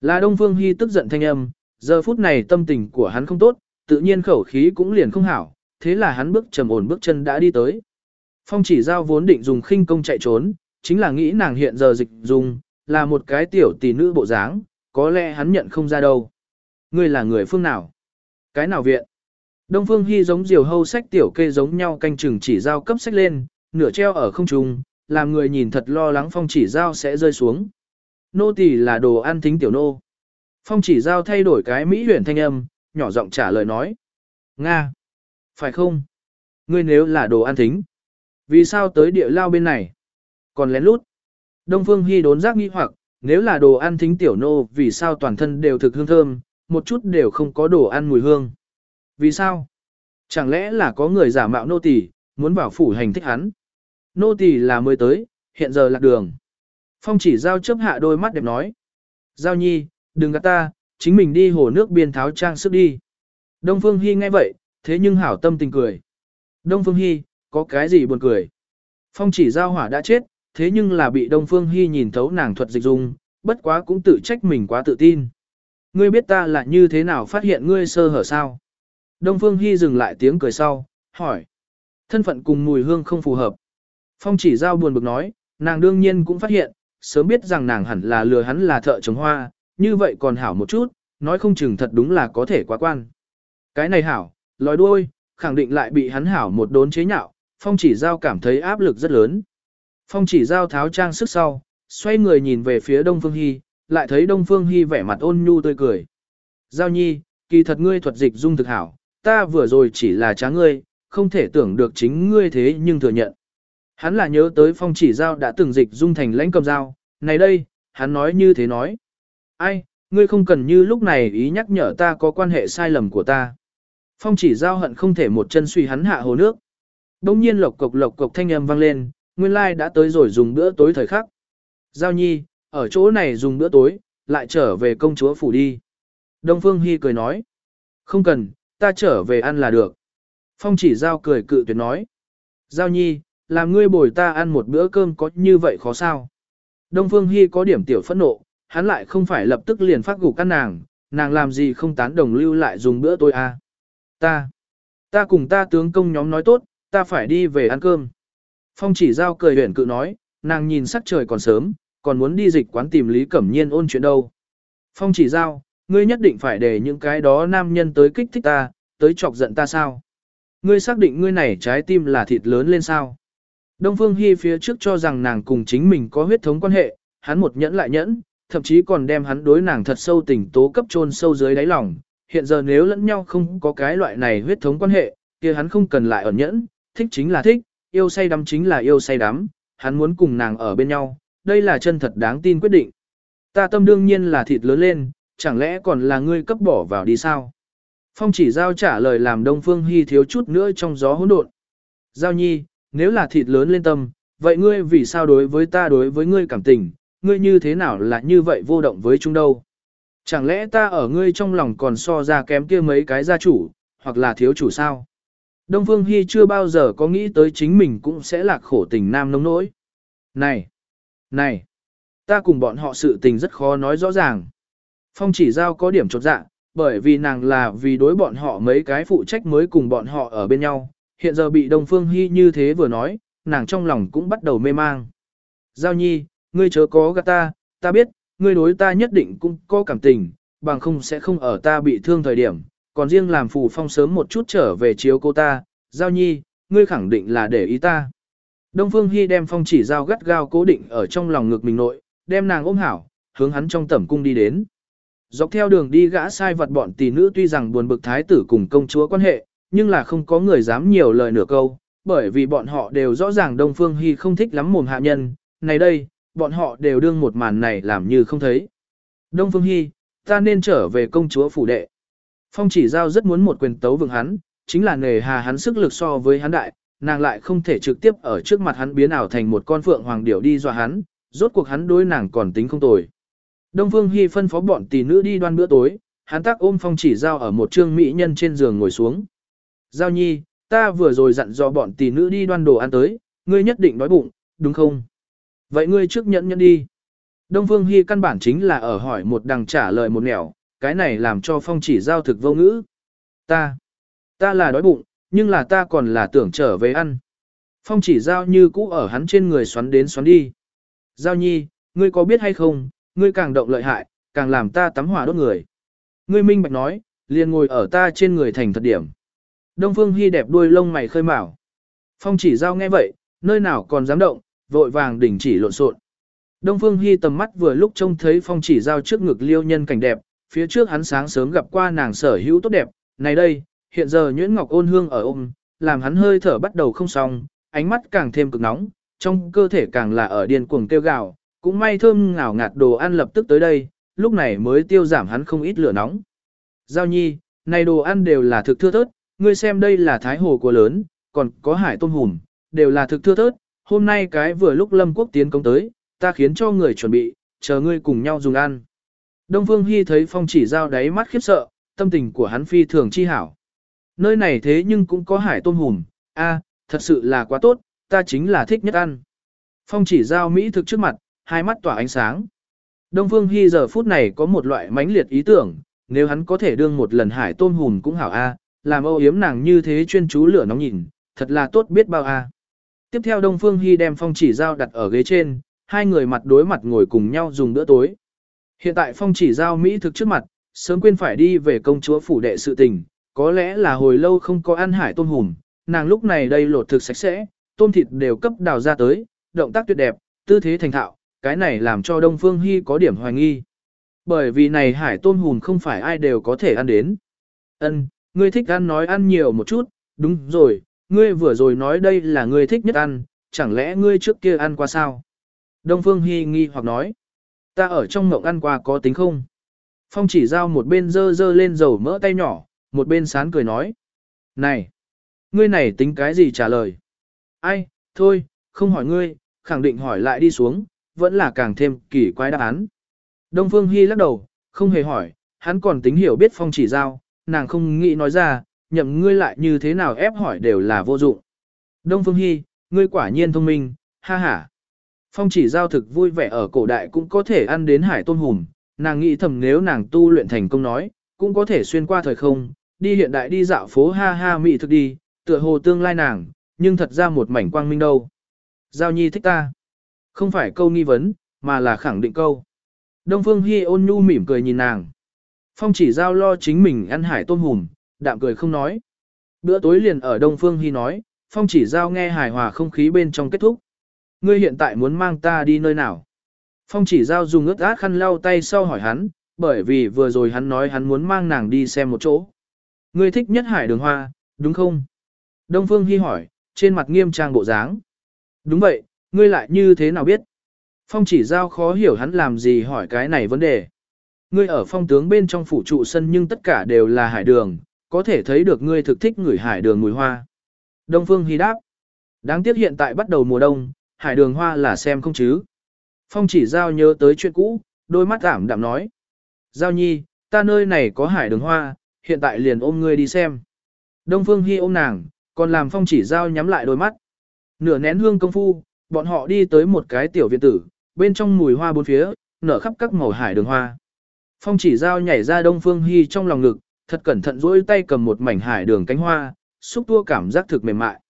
Speaker 1: Là Đông Phương Hy tức giận thanh âm, giờ phút này tâm tình của hắn không tốt, tự nhiên khẩu khí cũng liền không hảo, thế là hắn bước trầm ổn bước chân đã đi tới. Phong chỉ giao vốn định dùng khinh công chạy trốn, chính là nghĩ nàng hiện giờ dịch dùng, là một cái tiểu tỷ nữ bộ dáng, có lẽ hắn nhận không ra đâu. Ngươi là người phương nào? Cái nào viện? Đông Phương Hy giống diều hâu sách tiểu kê giống nhau canh chừng chỉ giao cấp sách lên, nửa treo ở không trung, làm người nhìn thật lo lắng phong chỉ giao sẽ rơi xuống. Nô tỳ là đồ ăn thính tiểu nô. Phong chỉ giao thay đổi cái mỹ huyền thanh âm, nhỏ giọng trả lời nói. Nga! Phải không? Ngươi nếu là đồ ăn thính. Vì sao tới địa lao bên này? Còn lén lút. Đông Phương Hy đốn giác nghi hoặc, nếu là đồ ăn thính tiểu nô vì sao toàn thân đều thực hương thơm, một chút đều không có đồ ăn mùi hương. Vì sao? Chẳng lẽ là có người giả mạo nô tỳ muốn bảo phủ hành thích hắn? Nô tỳ là mới tới, hiện giờ lạc đường. Phong chỉ giao chấp hạ đôi mắt đẹp nói. Giao nhi, đừng gạt ta, chính mình đi hồ nước biên tháo trang sức đi. Đông Phương Hy nghe vậy, thế nhưng hảo tâm tình cười. Đông Phương Hy, có cái gì buồn cười? Phong chỉ giao hỏa đã chết, thế nhưng là bị Đông Phương Hy nhìn thấu nàng thuật dịch dung, bất quá cũng tự trách mình quá tự tin. Ngươi biết ta là như thế nào phát hiện ngươi sơ hở sao? Đông Phương Hy dừng lại tiếng cười sau, hỏi. Thân phận cùng mùi hương không phù hợp. Phong chỉ giao buồn bực nói, nàng đương nhiên cũng phát hiện, sớm biết rằng nàng hẳn là lừa hắn là thợ trồng hoa, như vậy còn hảo một chút, nói không chừng thật đúng là có thể quá quan. Cái này hảo, lói đuôi, khẳng định lại bị hắn hảo một đốn chế nhạo, phong chỉ giao cảm thấy áp lực rất lớn. Phong chỉ giao tháo trang sức sau, xoay người nhìn về phía Đông Phương Hy, lại thấy Đông Phương Hy vẻ mặt ôn nhu tươi cười. Giao nhi, kỳ thật ngươi thuật dịch dung thực hảo, ta vừa rồi chỉ là trá ngươi, không thể tưởng được chính ngươi thế nhưng thừa nhận. Hắn là nhớ tới phong chỉ giao đã từng dịch dung thành lãnh cầm dao, này đây, hắn nói như thế nói. Ai, ngươi không cần như lúc này ý nhắc nhở ta có quan hệ sai lầm của ta. Phong chỉ giao hận không thể một chân suy hắn hạ hồ nước. Đông nhiên lộc cộc lộc cộc thanh âm vang lên, nguyên lai đã tới rồi dùng bữa tối thời khắc. Giao nhi, ở chỗ này dùng bữa tối, lại trở về công chúa phủ đi. Đông Phương Hy cười nói. Không cần, ta trở về ăn là được. Phong chỉ giao cười cự tuyệt nói. Giao nhi, làm ngươi bồi ta ăn một bữa cơm có như vậy khó sao? Đông Phương Hy có điểm tiểu phẫn nộ, hắn lại không phải lập tức liền phát gục căn nàng, nàng làm gì không tán đồng lưu lại dùng bữa tôi à? Ta, ta cùng ta tướng công nhóm nói tốt, ta phải đi về ăn cơm. Phong chỉ giao cười huyền cự nói, nàng nhìn sắc trời còn sớm, còn muốn đi dịch quán tìm Lý Cẩm Nhiên ôn chuyện đâu. Phong chỉ giao, ngươi nhất định phải để những cái đó nam nhân tới kích thích ta, tới chọc giận ta sao? Ngươi xác định ngươi này trái tim là thịt lớn lên sao? Đông Phương Hy phía trước cho rằng nàng cùng chính mình có huyết thống quan hệ, hắn một nhẫn lại nhẫn, thậm chí còn đem hắn đối nàng thật sâu tình tố cấp chôn sâu dưới đáy lòng. Hiện giờ nếu lẫn nhau không có cái loại này huyết thống quan hệ, kia hắn không cần lại ẩn nhẫn, thích chính là thích, yêu say đắm chính là yêu say đắm, hắn muốn cùng nàng ở bên nhau, đây là chân thật đáng tin quyết định. Ta tâm đương nhiên là thịt lớn lên, chẳng lẽ còn là ngươi cấp bỏ vào đi sao? Phong chỉ giao trả lời làm Đông Phương Hy thiếu chút nữa trong gió hỗn độn. Giao nhi, nếu là thịt lớn lên tâm, vậy ngươi vì sao đối với ta đối với ngươi cảm tình, ngươi như thế nào là như vậy vô động với chúng đâu? Chẳng lẽ ta ở ngươi trong lòng còn so ra kém kia mấy cái gia chủ, hoặc là thiếu chủ sao? Đông Phương Hy chưa bao giờ có nghĩ tới chính mình cũng sẽ lạc khổ tình nam nông nỗi. Này! Này! Ta cùng bọn họ sự tình rất khó nói rõ ràng. Phong chỉ giao có điểm chột dạ, bởi vì nàng là vì đối bọn họ mấy cái phụ trách mới cùng bọn họ ở bên nhau, hiện giờ bị Đông Phương Hy như thế vừa nói, nàng trong lòng cũng bắt đầu mê mang. Giao nhi, ngươi chớ có gạt ta, ta biết, ngươi đối ta nhất định cũng có cảm tình, bằng không sẽ không ở ta bị thương thời điểm, còn riêng làm phù phong sớm một chút trở về chiếu cô ta, giao nhi, ngươi khẳng định là để ý ta. Đông Phương Hy đem phong chỉ giao gắt gao cố định ở trong lòng ngực mình nội, đem nàng ôm hảo, hướng hắn trong tẩm cung đi đến. Dọc theo đường đi gã sai vật bọn tỷ nữ tuy rằng buồn bực thái tử cùng công chúa quan hệ, nhưng là không có người dám nhiều lời nửa câu, bởi vì bọn họ đều rõ ràng Đông Phương Hy không thích lắm mồm hạ nhân, này đây, bọn họ đều đương một màn này làm như không thấy. Đông Phương Hy, ta nên trở về công chúa phủ đệ. Phong chỉ giao rất muốn một quyền tấu vượng hắn, chính là nề hà hắn sức lực so với hắn đại, nàng lại không thể trực tiếp ở trước mặt hắn biến ảo thành một con phượng hoàng điểu đi dọa hắn, rốt cuộc hắn đối nàng còn tính không tồi. Đông Phương Hy phân phó bọn tỷ nữ đi đoan bữa tối, hắn tác ôm phong chỉ giao ở một trương mỹ nhân trên giường ngồi xuống. Giao nhi, ta vừa rồi dặn dò bọn tỷ nữ đi đoan đồ ăn tới, ngươi nhất định đói bụng, đúng không? Vậy ngươi trước nhận nhận đi. Đông Phương Hy căn bản chính là ở hỏi một đằng trả lời một nẻo, cái này làm cho phong chỉ giao thực vô ngữ. Ta, ta là đói bụng, nhưng là ta còn là tưởng trở về ăn. Phong chỉ giao như cũ ở hắn trên người xoắn đến xoắn đi. Giao nhi, ngươi có biết hay không, ngươi càng động lợi hại, càng làm ta tắm hỏa đốt người. Ngươi minh bạch nói, liền ngồi ở ta trên người thành thật điểm. Đông Phương Hy đẹp đuôi lông mày khơi mào. Phong chỉ giao nghe vậy, nơi nào còn dám động, vội vàng đình chỉ lộn xộn. Đông Phương Hy tầm mắt vừa lúc trông thấy phong chỉ giao trước ngực liêu nhân cảnh đẹp, phía trước hắn sáng sớm gặp qua nàng sở hữu tốt đẹp, này đây, hiện giờ nhuyễn ngọc ôn hương ở ôm, làm hắn hơi thở bắt đầu không xong, ánh mắt càng thêm cực nóng, trong cơ thể càng là ở điên cuồng kêu gào, cũng may thơm ngào ngạt đồ ăn lập tức tới đây, lúc này mới tiêu giảm hắn không ít lửa nóng. Giao nhi, này đồ ăn đều là thực thưa thớt, ngươi xem đây là thái hồ của lớn, còn có hải tôm hùm, đều là thực thưa thớt, hôm nay cái vừa lúc lâm quốc tiến công tới, ta khiến cho người chuẩn bị, chờ ngươi cùng nhau dùng ăn. Đông Phương Hy thấy phong chỉ giao đáy mắt khiếp sợ, tâm tình của hắn phi thường chi hảo. Nơi này thế nhưng cũng có hải tôm hùm, a, thật sự là quá tốt, ta chính là thích nhất ăn. Phong chỉ giao Mỹ thực trước mặt, hai mắt tỏa ánh sáng. Đông Phương Hy giờ phút này có một loại mãnh liệt ý tưởng, nếu hắn có thể đương một lần hải tôm hùm cũng hảo a, làm âu yếm nàng như thế chuyên chú lửa nóng nhìn, thật là tốt biết bao a. Tiếp theo Đông Phương Hy đem phong chỉ giao đặt ở ghế trên, hai người mặt đối mặt ngồi cùng nhau dùng bữa tối. Hiện tại phong chỉ giao Mỹ thực trước mặt, sớm quên phải đi về công chúa phủ đệ sự tình, có lẽ là hồi lâu không có ăn hải tôm hùm, nàng lúc này đây lột thực sạch sẽ, tôm thịt đều cấp đào ra tới, động tác tuyệt đẹp, tư thế thành thạo, cái này làm cho Đông Phương Hy có điểm hoài nghi. Bởi vì này hải tôm hùm không phải ai đều có thể ăn đến. Ân, ngươi thích ăn nói ăn nhiều một chút, đúng rồi, ngươi vừa rồi nói đây là ngươi thích nhất ăn, chẳng lẽ ngươi trước kia ăn qua sao? Đông Phương Hy nghi hoặc nói, ta ở trong mộng ăn qua có tính không? Phong chỉ giao một bên dơ dơ lên dầu mỡ tay nhỏ, một bên sán cười nói. Này, ngươi này tính cái gì trả lời? Ai, thôi, không hỏi ngươi, khẳng định hỏi lại đi xuống, vẫn là càng thêm kỳ quái đáp án. Đông Phương Hy lắc đầu, không hề hỏi, hắn còn tính hiểu biết phong chỉ giao, nàng không nghĩ nói ra, nhậm ngươi lại như thế nào ép hỏi đều là vô dụng. Đông Phương Hy, ngươi quả nhiên thông minh, ha ha. Phong chỉ giao thực vui vẻ ở cổ đại cũng có thể ăn đến hải tôn hùm, nàng nghĩ thầm nếu nàng tu luyện thành công nói, cũng có thể xuyên qua thời không, đi hiện đại đi dạo phố ha ha mị thực đi, tựa hồ tương lai nàng, nhưng thật ra một mảnh quang minh đâu. Giao nhi thích ta. Không phải câu nghi vấn, mà là khẳng định câu. Đông Phương Hi ôn nhu mỉm cười nhìn nàng. Phong chỉ giao lo chính mình ăn hải tôm hùm, đạm cười không nói. Bữa tối liền ở Đông Phương Hi nói, Phong chỉ giao nghe hài hòa không khí bên trong kết thúc. Ngươi hiện tại muốn mang ta đi nơi nào? Phong chỉ giao dùng ướt át khăn lau tay sau hỏi hắn, bởi vì vừa rồi hắn nói hắn muốn mang nàng đi xem một chỗ. Ngươi thích nhất hải đường hoa, đúng không? Đông Phương Hi hỏi, trên mặt nghiêm trang bộ dáng. Đúng vậy, ngươi lại như thế nào biết? Phong chỉ giao khó hiểu hắn làm gì hỏi cái này vấn đề. Ngươi ở phong tướng bên trong phủ trụ sân nhưng tất cả đều là hải đường, có thể thấy được ngươi thực thích ngửi hải đường mùi hoa. Đông Phương Hy đáp. Đáng tiếc hiện tại bắt đầu mùa đông, hải đường hoa là xem không chứ. Phong chỉ giao nhớ tới chuyện cũ, đôi mắt ảm đạm nói. Giao nhi, ta nơi này có hải đường hoa, hiện tại liền ôm ngươi đi xem. Đông Phương Hy ôm nàng, còn làm phong chỉ giao nhắm lại đôi mắt. Nửa nén hương công phu, bọn họ đi tới một cái tiểu viện tử, bên trong mùi hoa bốn phía, nở khắp các màu hải đường hoa. Phong chỉ giao nhảy ra Đông Phương Hy trong lòng ngực, thật cẩn thận duỗi tay cầm một mảnh hải đường cánh hoa, xúc tua cảm giác thực mềm mại.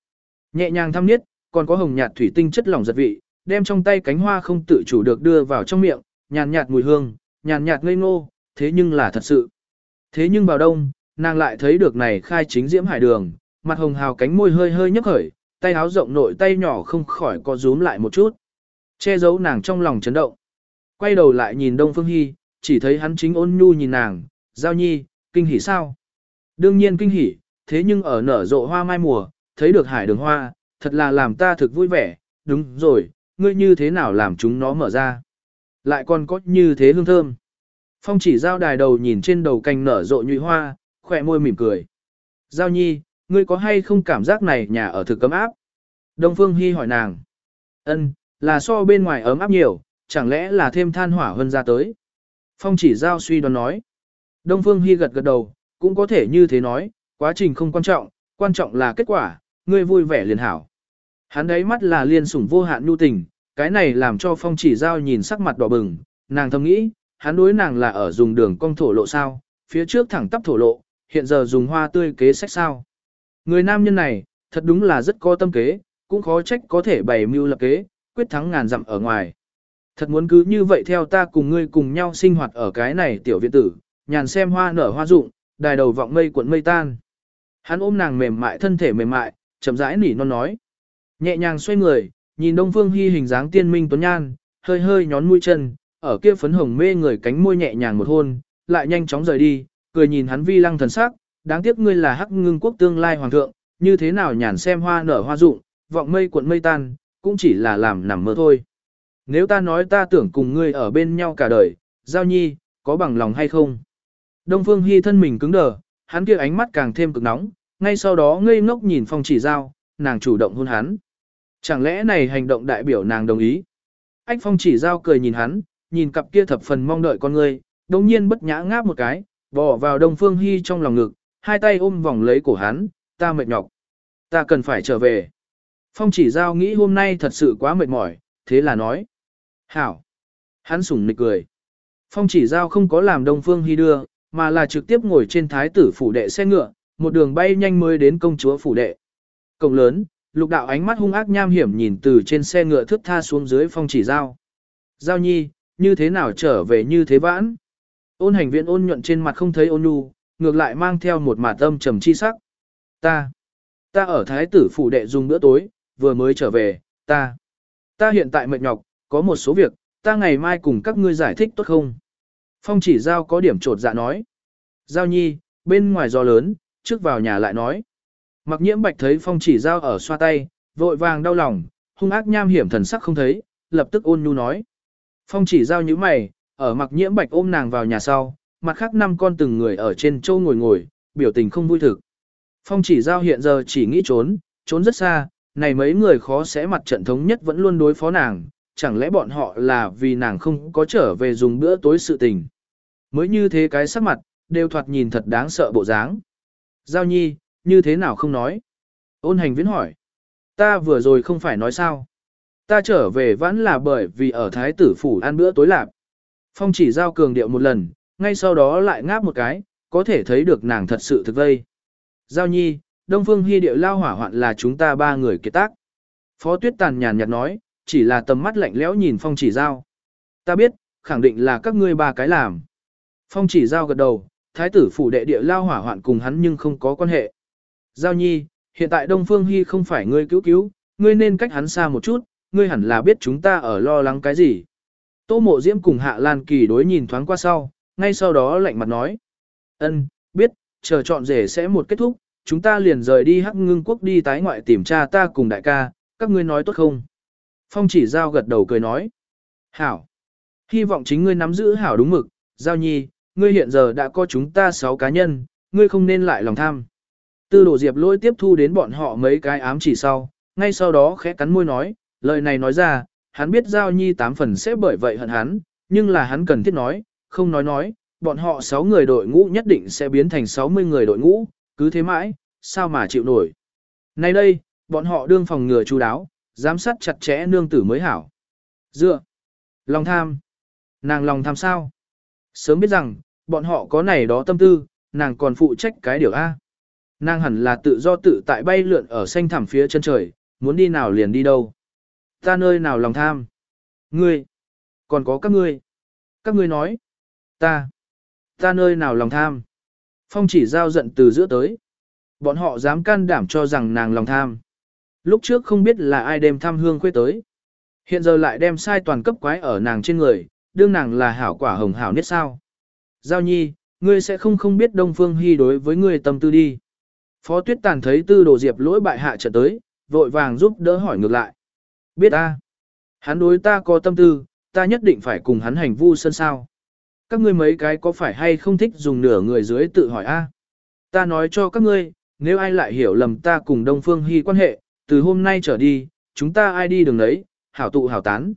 Speaker 1: Nhẹ nhàng thăm niết, còn có hồng nhạt thủy tinh chất lỏng giật vị, đem trong tay cánh hoa không tự chủ được đưa vào trong miệng, nhàn nhạt mùi hương, nhàn nhạt ngây ngô, thế nhưng là thật sự. Thế nhưng vào đông, nàng lại thấy được này khai chính diễm hải đường, mặt hồng hào cánh môi hơi hơi nhấp khởi, tay áo rộng nội tay nhỏ không khỏi có rúm lại một chút. Che giấu nàng trong lòng chấn động. Quay đầu lại nhìn Đông Phương Hy, chỉ thấy hắn chính ôn nhu nhìn nàng, giao nhi, kinh hỉ sao? Đương nhiên kinh hỉ, thế nhưng ở nở rộ hoa mai mùa, thấy được hải đường hoa, thật là làm ta thực vui vẻ, đúng rồi, ngươi như thế nào làm chúng nó mở ra. Lại còn có như thế hương thơm. Phong chỉ giao đài đầu nhìn trên đầu cành nở rộ nhụy hoa, khỏe môi mỉm cười. Giao nhi, ngươi có hay không cảm giác này nhà ở thực cấm áp? Đông Phương Hy hỏi nàng. Ân, là so bên ngoài ấm áp nhiều, chẳng lẽ là thêm than hỏa hơn ra tới? Phong chỉ giao suy đoán nói. Đông Phương Hy gật gật đầu, cũng có thể như thế nói, quá trình không quan trọng, quan trọng là kết quả, ngươi vui vẻ liền hảo. Hắn đấy mắt là liên sủng vô hạn nhu tình, cái này làm cho phong chỉ giao nhìn sắc mặt đỏ bừng, nàng thầm nghĩ, hắn đối nàng là ở dùng đường cong thổ lộ sao, phía trước thẳng tắp thổ lộ, hiện giờ dùng hoa tươi kế sách sao. Người nam nhân này, thật đúng là rất có tâm kế, cũng khó trách có thể bày mưu lập kế, quyết thắng ngàn dặm ở ngoài. Thật muốn cứ như vậy theo ta cùng ngươi cùng nhau sinh hoạt ở cái này tiểu viện tử, nhàn xem hoa nở hoa rụng, đài đầu vọng mây cuộn mây tan. Hắn ôm nàng mềm mại thân thể mềm mại, chậm rãi nỉ non nói. Nhẹ nhàng xoay người, nhìn Đông Phương Hi hình dáng tiên minh tuấn nhan, hơi hơi nhón mũi chân, ở kia phấn hồng mê người cánh môi nhẹ nhàng một hôn, lại nhanh chóng rời đi, cười nhìn hắn vi lăng thần sắc, đáng tiếc ngươi là hắc ngưng quốc tương lai hoàng thượng, như thế nào nhàn xem hoa nở hoa rụng, vọng mây cuộn mây tan, cũng chỉ là làm nằm mơ thôi. Nếu ta nói ta tưởng cùng ngươi ở bên nhau cả đời, giao nhi, có bằng lòng hay không? Đông Phương Hi thân mình cứng đờ, hắn kia ánh mắt càng thêm cực nóng, ngay sau đó ngây ngốc nhìn phong chỉ giao, nàng chủ động hôn hắn. Chẳng lẽ này hành động đại biểu nàng đồng ý? Ách phong chỉ giao cười nhìn hắn, nhìn cặp kia thập phần mong đợi con ngươi, đồng nhiên bất nhã ngáp một cái, bỏ vào đông phương hy trong lòng ngực, hai tay ôm vòng lấy cổ hắn, ta mệt nhọc. Ta cần phải trở về. Phong chỉ giao nghĩ hôm nay thật sự quá mệt mỏi, thế là nói. Hảo. Hắn sủng nịch cười. Phong chỉ giao không có làm đông phương hy đưa, mà là trực tiếp ngồi trên thái tử phủ đệ xe ngựa, một đường bay nhanh mới đến công chúa phủ đệ. Cổng lớn, lục đạo ánh mắt hung ác nham hiểm nhìn từ trên xe ngựa thước tha xuống dưới phong chỉ giao. Giao nhi, như thế nào trở về như thế vãn? Ôn hành viện ôn nhuận trên mặt không thấy ôn nhu, ngược lại mang theo một mả tâm trầm chi sắc. Ta, ta ở thái tử phủ đệ dùng bữa tối, vừa mới trở về, ta, ta hiện tại mệt nhọc, có một số việc, ta ngày mai cùng các ngươi giải thích tốt không? Phong chỉ giao có điểm trột dạ nói. Giao nhi, bên ngoài gió lớn, trước vào nhà lại nói. Mặc nhiễm bạch thấy phong chỉ giao ở xoa tay, vội vàng đau lòng, hung ác nham hiểm thần sắc không thấy, lập tức ôn nhu nói. Phong chỉ giao như mày, ở mặc nhiễm bạch ôm nàng vào nhà sau, mặt khác năm con từng người ở trên châu ngồi ngồi, biểu tình không vui thực. Phong chỉ giao hiện giờ chỉ nghĩ trốn, trốn rất xa, này mấy người khó sẽ mặt trận thống nhất vẫn luôn đối phó nàng, chẳng lẽ bọn họ là vì nàng không có trở về dùng bữa tối sự tình. Mới như thế cái sắc mặt, đều thoạt nhìn thật đáng sợ bộ dáng. Giao nhi, như thế nào không nói? Ôn hành viễn hỏi. Ta vừa rồi không phải nói sao? Ta trở về vẫn là bởi vì ở thái tử phủ ăn bữa tối lạp. Phong chỉ giao cường điệu một lần, ngay sau đó lại ngáp một cái, có thể thấy được nàng thật sự thực vây. Giao nhi, Đông Phương Hy điệu lao hỏa hoạn là chúng ta ba người kết tác. Phó Tuyết Tàn nhàn nhạt nói, chỉ là tầm mắt lạnh lẽo nhìn Phong chỉ giao. Ta biết, khẳng định là các ngươi ba cái làm. Phong chỉ giao gật đầu, thái tử phủ đệ địa lao hỏa hoạn cùng hắn nhưng không có quan hệ. Giao nhi, hiện tại Đông Phương Hy không phải ngươi cứu cứu, ngươi nên cách hắn xa một chút, ngươi hẳn là biết chúng ta ở lo lắng cái gì. Tô mộ diễm cùng Hạ Lan Kỳ đối nhìn thoáng qua sau, ngay sau đó lạnh mặt nói. ân, biết, chờ chọn rể sẽ một kết thúc, chúng ta liền rời đi hắc ngưng quốc đi tái ngoại tìm cha ta cùng đại ca, các ngươi nói tốt không? Phong chỉ giao gật đầu cười nói. Hảo. Hy vọng chính ngươi nắm giữ hảo đúng mực, giao nhi, ngươi hiện giờ đã có chúng ta sáu cá nhân, ngươi không nên lại lòng tham. Tư đồ diệp lôi tiếp thu đến bọn họ mấy cái ám chỉ sau, ngay sau đó khẽ cắn môi nói, lời này nói ra, hắn biết giao nhi tám phần sẽ bởi vậy hận hắn, nhưng là hắn cần thiết nói, không nói nói, bọn họ sáu người đội ngũ nhất định sẽ biến thành 60 người đội ngũ, cứ thế mãi, sao mà chịu nổi. Nay đây, bọn họ đương phòng ngừa chú đáo, giám sát chặt chẽ nương tử mới hảo. Dựa, lòng tham, nàng lòng tham sao? Sớm biết rằng, bọn họ có này đó tâm tư, nàng còn phụ trách cái điều A. Nàng hẳn là tự do tự tại bay lượn ở xanh thẳm phía chân trời, muốn đi nào liền đi đâu. Ta nơi nào lòng tham? Ngươi. Còn có các ngươi. Các ngươi nói. Ta. Ta nơi nào lòng tham? Phong chỉ giao giận từ giữa tới. Bọn họ dám can đảm cho rằng nàng lòng tham. Lúc trước không biết là ai đem thăm hương khuê tới. Hiện giờ lại đem sai toàn cấp quái ở nàng trên người, đương nàng là hảo quả hồng hảo nhất sao. Giao nhi, ngươi sẽ không không biết Đông Phương Hy đối với ngươi tâm tư đi. Phó Tuyết Tàn thấy tư đồ diệp lỗi bại hạ trở tới, vội vàng giúp đỡ hỏi ngược lại. Biết ta, hắn đối ta có tâm tư, ta nhất định phải cùng hắn hành vu sân sao. Các ngươi mấy cái có phải hay không thích dùng nửa người dưới tự hỏi a? Ta nói cho các ngươi, nếu ai lại hiểu lầm ta cùng Đông Phương Hy quan hệ, từ hôm nay trở đi, chúng ta ai đi đường đấy, hảo tụ hảo tán.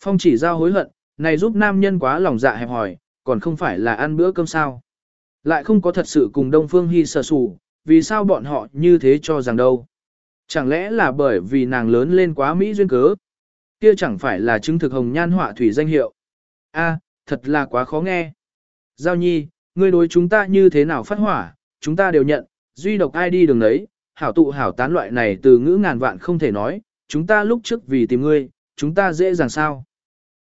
Speaker 1: Phong chỉ giao hối hận, này giúp nam nhân quá lòng dạ hẹp hỏi, còn không phải là ăn bữa cơm sao. Lại không có thật sự cùng Đông Phương Hy sở sủ, vì sao bọn họ như thế cho rằng đâu. Chẳng lẽ là bởi vì nàng lớn lên quá Mỹ duyên cớ? Kia chẳng phải là chứng thực hồng nhan họa thủy danh hiệu. A, thật là quá khó nghe. Giao nhi, ngươi đối chúng ta như thế nào phát hỏa, chúng ta đều nhận, duy độc ai đi đường đấy, hảo tụ hảo tán loại này từ ngữ ngàn vạn không thể nói, chúng ta lúc trước vì tìm ngươi, chúng ta dễ dàng sao.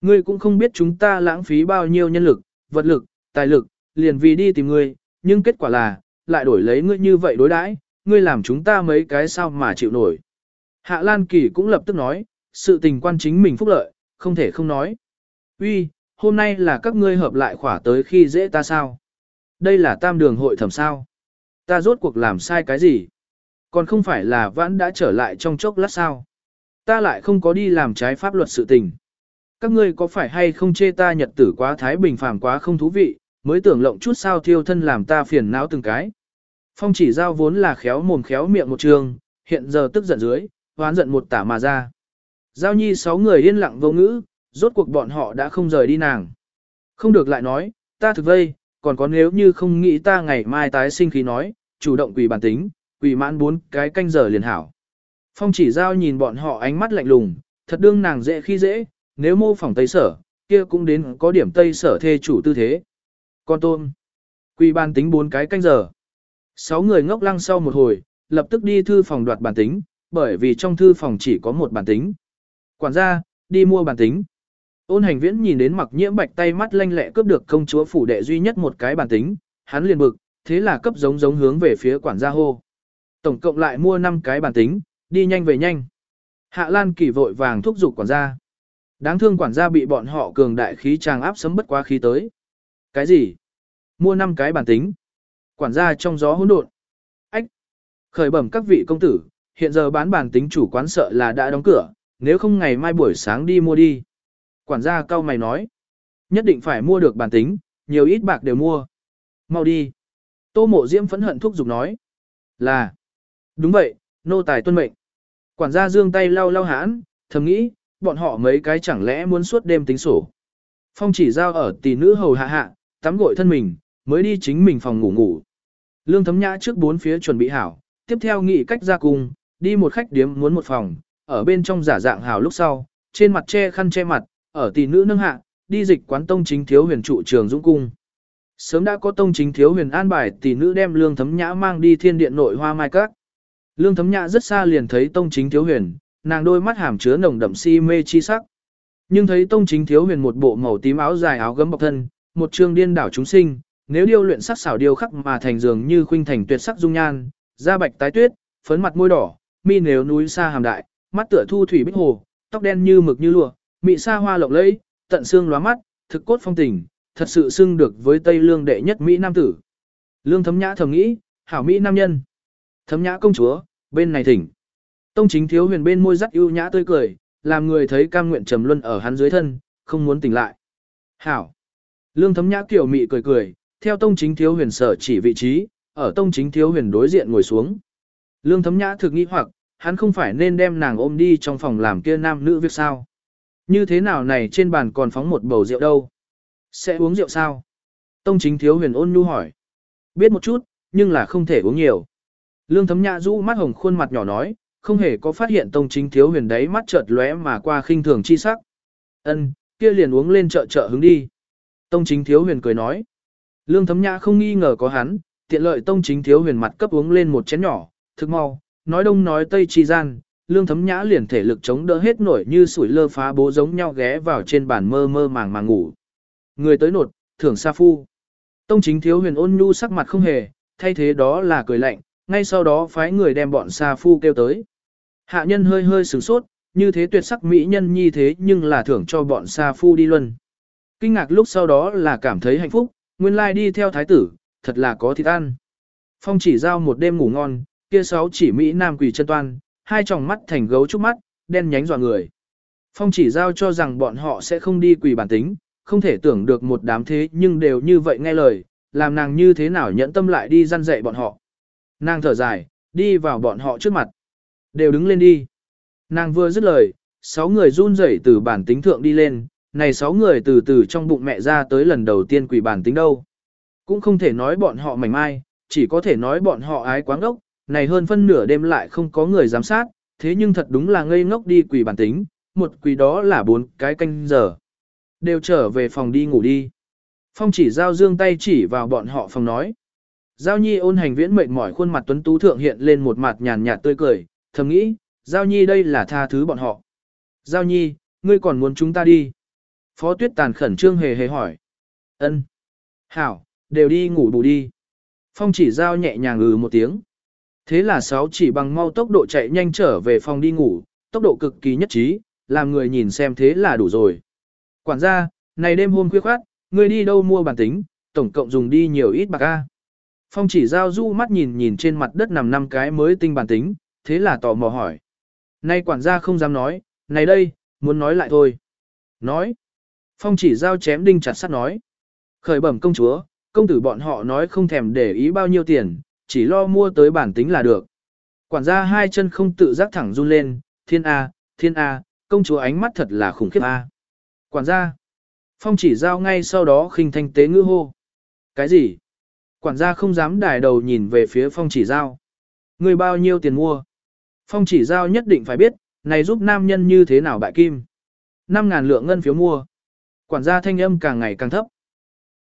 Speaker 1: Ngươi cũng không biết chúng ta lãng phí bao nhiêu nhân lực, vật lực, tài lực, liền vì đi tìm ngươi, nhưng kết quả là, lại đổi lấy ngươi như vậy đối đãi, ngươi làm chúng ta mấy cái sao mà chịu nổi. Hạ Lan Kỳ cũng lập tức nói, sự tình quan chính mình phúc lợi, không thể không nói. Uy, hôm nay là các ngươi hợp lại khỏa tới khi dễ ta sao? Đây là tam đường hội thẩm sao? Ta rốt cuộc làm sai cái gì? Còn không phải là vãn đã trở lại trong chốc lát sao? Ta lại không có đi làm trái pháp luật sự tình. Các ngươi có phải hay không chê ta nhật tử quá thái bình phàm quá không thú vị, mới tưởng lộng chút sao thiêu thân làm ta phiền não từng cái. Phong chỉ giao vốn là khéo mồm khéo miệng một trường, hiện giờ tức giận dưới, hoán giận một tả mà ra. Giao nhi sáu người yên lặng vô ngữ, rốt cuộc bọn họ đã không rời đi nàng. Không được lại nói, ta thực vây, còn có nếu như không nghĩ ta ngày mai tái sinh khí nói, chủ động quỷ bản tính, quỷ mãn bốn cái canh giờ liền hảo. Phong chỉ giao nhìn bọn họ ánh mắt lạnh lùng, thật đương nàng dễ khi dễ, nếu mô phỏng tây sở, kia cũng đến có điểm tây sở thê chủ tư thế. Con tôm, Quỳ bàn tính bốn cái canh giờ. Sáu người ngốc lăng sau một hồi, lập tức đi thư phòng đoạt bản tính, bởi vì trong thư phòng chỉ có một bản tính. Quản gia, đi mua bản tính. Ôn hành viễn nhìn đến mặc nhiễm bạch tay mắt lanh lẹ cướp được công chúa phủ đệ duy nhất một cái bản tính, hắn liền bực, thế là cấp giống giống hướng về phía quản gia hô. Tổng cộng lại mua 5 cái bản tính, đi nhanh về nhanh. Hạ Lan kỳ vội vàng thúc giục quản gia. Đáng thương quản gia bị bọn họ cường đại khí tràng áp sấm bất quá khí tới. Cái gì? Mua 5 cái bản tính. Quản gia trong gió hỗn độn. Ách! Khởi bẩm các vị công tử, hiện giờ bán bản tính chủ quán sợ là đã đóng cửa, nếu không ngày mai buổi sáng đi mua đi. Quản gia cao mày nói. Nhất định phải mua được bản tính, nhiều ít bạc đều mua. Mau đi. Tô mộ diễm phẫn hận thúc giục nói. Là. Đúng vậy, nô tài tuân mệnh. Quản gia dương tay lau lau hãn, thầm nghĩ, bọn họ mấy cái chẳng lẽ muốn suốt đêm tính sổ. Phong chỉ giao ở tỷ nữ hầu hạ hạ, tắm gội thân mình, mới đi chính mình phòng ngủ ngủ. Lương thấm nhã trước bốn phía chuẩn bị hảo, tiếp theo nghị cách ra cùng, đi một khách điếm muốn một phòng, ở bên trong giả dạng hảo lúc sau, trên mặt che khăn che mặt, ở tỷ nữ nâng hạ, đi dịch quán tông chính thiếu huyền trụ trường dũng cung. Sớm đã có tông chính thiếu huyền an bài tỷ nữ đem lương thấm nhã mang đi thiên điện nội hoa mai các. Lương thấm nhã rất xa liền thấy tông chính thiếu huyền, nàng đôi mắt hàm chứa nồng đậm si mê chi sắc. Nhưng thấy tông chính thiếu huyền một bộ màu tím áo dài áo gấm bọc thân, một trương điên đảo chúng sinh, nếu điêu luyện sắc xảo điêu khắc mà thành dường như khuynh thành tuyệt sắc dung nhan, da bạch tái tuyết, phấn mặt môi đỏ, mi nếu núi xa hàm đại, mắt tựa thu thủy bích hồ, tóc đen như mực như lụa, mị xa hoa lộng lẫy, tận xương lóa mắt, thực cốt phong tình, thật sự xưng được với Tây Lương đệ nhất Mỹ Nam tử. Lương thấm nhã thầm nghĩ, hảo Mỹ Nam nhân. Thấm nhã công chúa, bên này thỉnh. Tông chính thiếu huyền bên môi rắc ưu nhã tươi cười, làm người thấy cam nguyện trầm luân ở hắn dưới thân, không muốn tỉnh lại. Hảo. Lương thấm nhã kiểu mị cười cười, theo tông chính thiếu huyền sở chỉ vị trí, ở tông chính thiếu huyền đối diện ngồi xuống. Lương thấm nhã thực nghi hoặc, hắn không phải nên đem nàng ôm đi trong phòng làm kia nam nữ việc sao. Như thế nào này trên bàn còn phóng một bầu rượu đâu? Sẽ uống rượu sao? Tông chính thiếu huyền ôn nhu hỏi. Biết một chút, nhưng là không thể uống nhiều. Lương thấm nhã rũ mắt hồng khuôn mặt nhỏ nói, không hề có phát hiện tông chính thiếu huyền đấy mắt chợt lóe mà qua khinh thường chi sắc. Ân, kia liền uống lên chợ chợ hứng đi. Tông chính thiếu huyền cười nói. Lương thấm nhã không nghi ngờ có hắn, tiện lợi tông chính thiếu huyền mặt cấp uống lên một chén nhỏ, thực mau, nói đông nói tây chi gian, lương thấm nhã liền thể lực chống đỡ hết nổi như sủi lơ phá bố giống nhau ghé vào trên bàn mơ mơ màng màng ngủ. Người tới nột, thưởng sa phu. Tông chính thiếu huyền ôn nhu sắc mặt không hề, thay thế đó là cười lạnh, ngay sau đó phái người đem bọn sa phu kêu tới. Hạ nhân hơi hơi sửng sốt, như thế tuyệt sắc mỹ nhân như thế nhưng là thưởng cho bọn sa phu đi luân. Kinh ngạc lúc sau đó là cảm thấy hạnh phúc, nguyên lai đi theo thái tử, thật là có thịt ăn. Phong chỉ giao một đêm ngủ ngon, kia sáu chỉ Mỹ Nam quỷ chân toan, hai tròng mắt thành gấu trúc mắt, đen nhánh dọa người. Phong chỉ giao cho rằng bọn họ sẽ không đi quỳ bản tính, không thể tưởng được một đám thế nhưng đều như vậy nghe lời, làm nàng như thế nào nhẫn tâm lại đi răn dạy bọn họ. Nàng thở dài, đi vào bọn họ trước mặt. Đều đứng lên đi. Nàng vừa dứt lời, sáu người run rẩy từ bản tính thượng đi lên, này sáu người từ từ trong bụng mẹ ra tới lần đầu tiên quỷ bản tính đâu. Cũng không thể nói bọn họ mảnh mai, chỉ có thể nói bọn họ ái quáng ốc, này hơn phân nửa đêm lại không có người giám sát, thế nhưng thật đúng là ngây ngốc đi quỷ bản tính, một quỷ đó là bốn cái canh giờ. Đều trở về phòng đi ngủ đi. Phong chỉ giao dương tay chỉ vào bọn họ phòng nói. Giao nhi ôn hành viễn mệt mỏi khuôn mặt tuấn tú thượng hiện lên một mặt nhàn nhạt tươi cười, thầm nghĩ, Giao nhi đây là tha thứ bọn họ. Giao nhi, ngươi còn muốn chúng ta đi. Phó tuyết tàn khẩn trương hề hề hỏi. ân Hảo, đều đi ngủ bù đi. Phong chỉ giao nhẹ nhàng ừ một tiếng. Thế là sáu chỉ bằng mau tốc độ chạy nhanh trở về phòng đi ngủ, tốc độ cực kỳ nhất trí, làm người nhìn xem thế là đủ rồi. Quản gia, này đêm hôm khuya khoát, ngươi đi đâu mua bản tính, tổng cộng dùng đi nhiều ít bạc a. Phong chỉ giao du mắt nhìn nhìn trên mặt đất nằm năm cái mới tinh bản tính, thế là tò mò hỏi. Nay quản gia không dám nói, này đây, muốn nói lại thôi. Nói. Phong chỉ giao chém đinh chặt sắt nói. Khởi bẩm công chúa, công tử bọn họ nói không thèm để ý bao nhiêu tiền, chỉ lo mua tới bản tính là được. Quản gia hai chân không tự giác thẳng run lên, thiên A, thiên A, công chúa ánh mắt thật là khủng khiếp A. Quản gia. Phong chỉ giao ngay sau đó khinh thanh tế ngữ hô. Cái gì? Quản gia không dám đài đầu nhìn về phía phong chỉ giao. Người bao nhiêu tiền mua? Phong chỉ giao nhất định phải biết, này giúp nam nhân như thế nào bại kim. 5.000 lượng ngân phiếu mua. Quản gia thanh âm càng ngày càng thấp.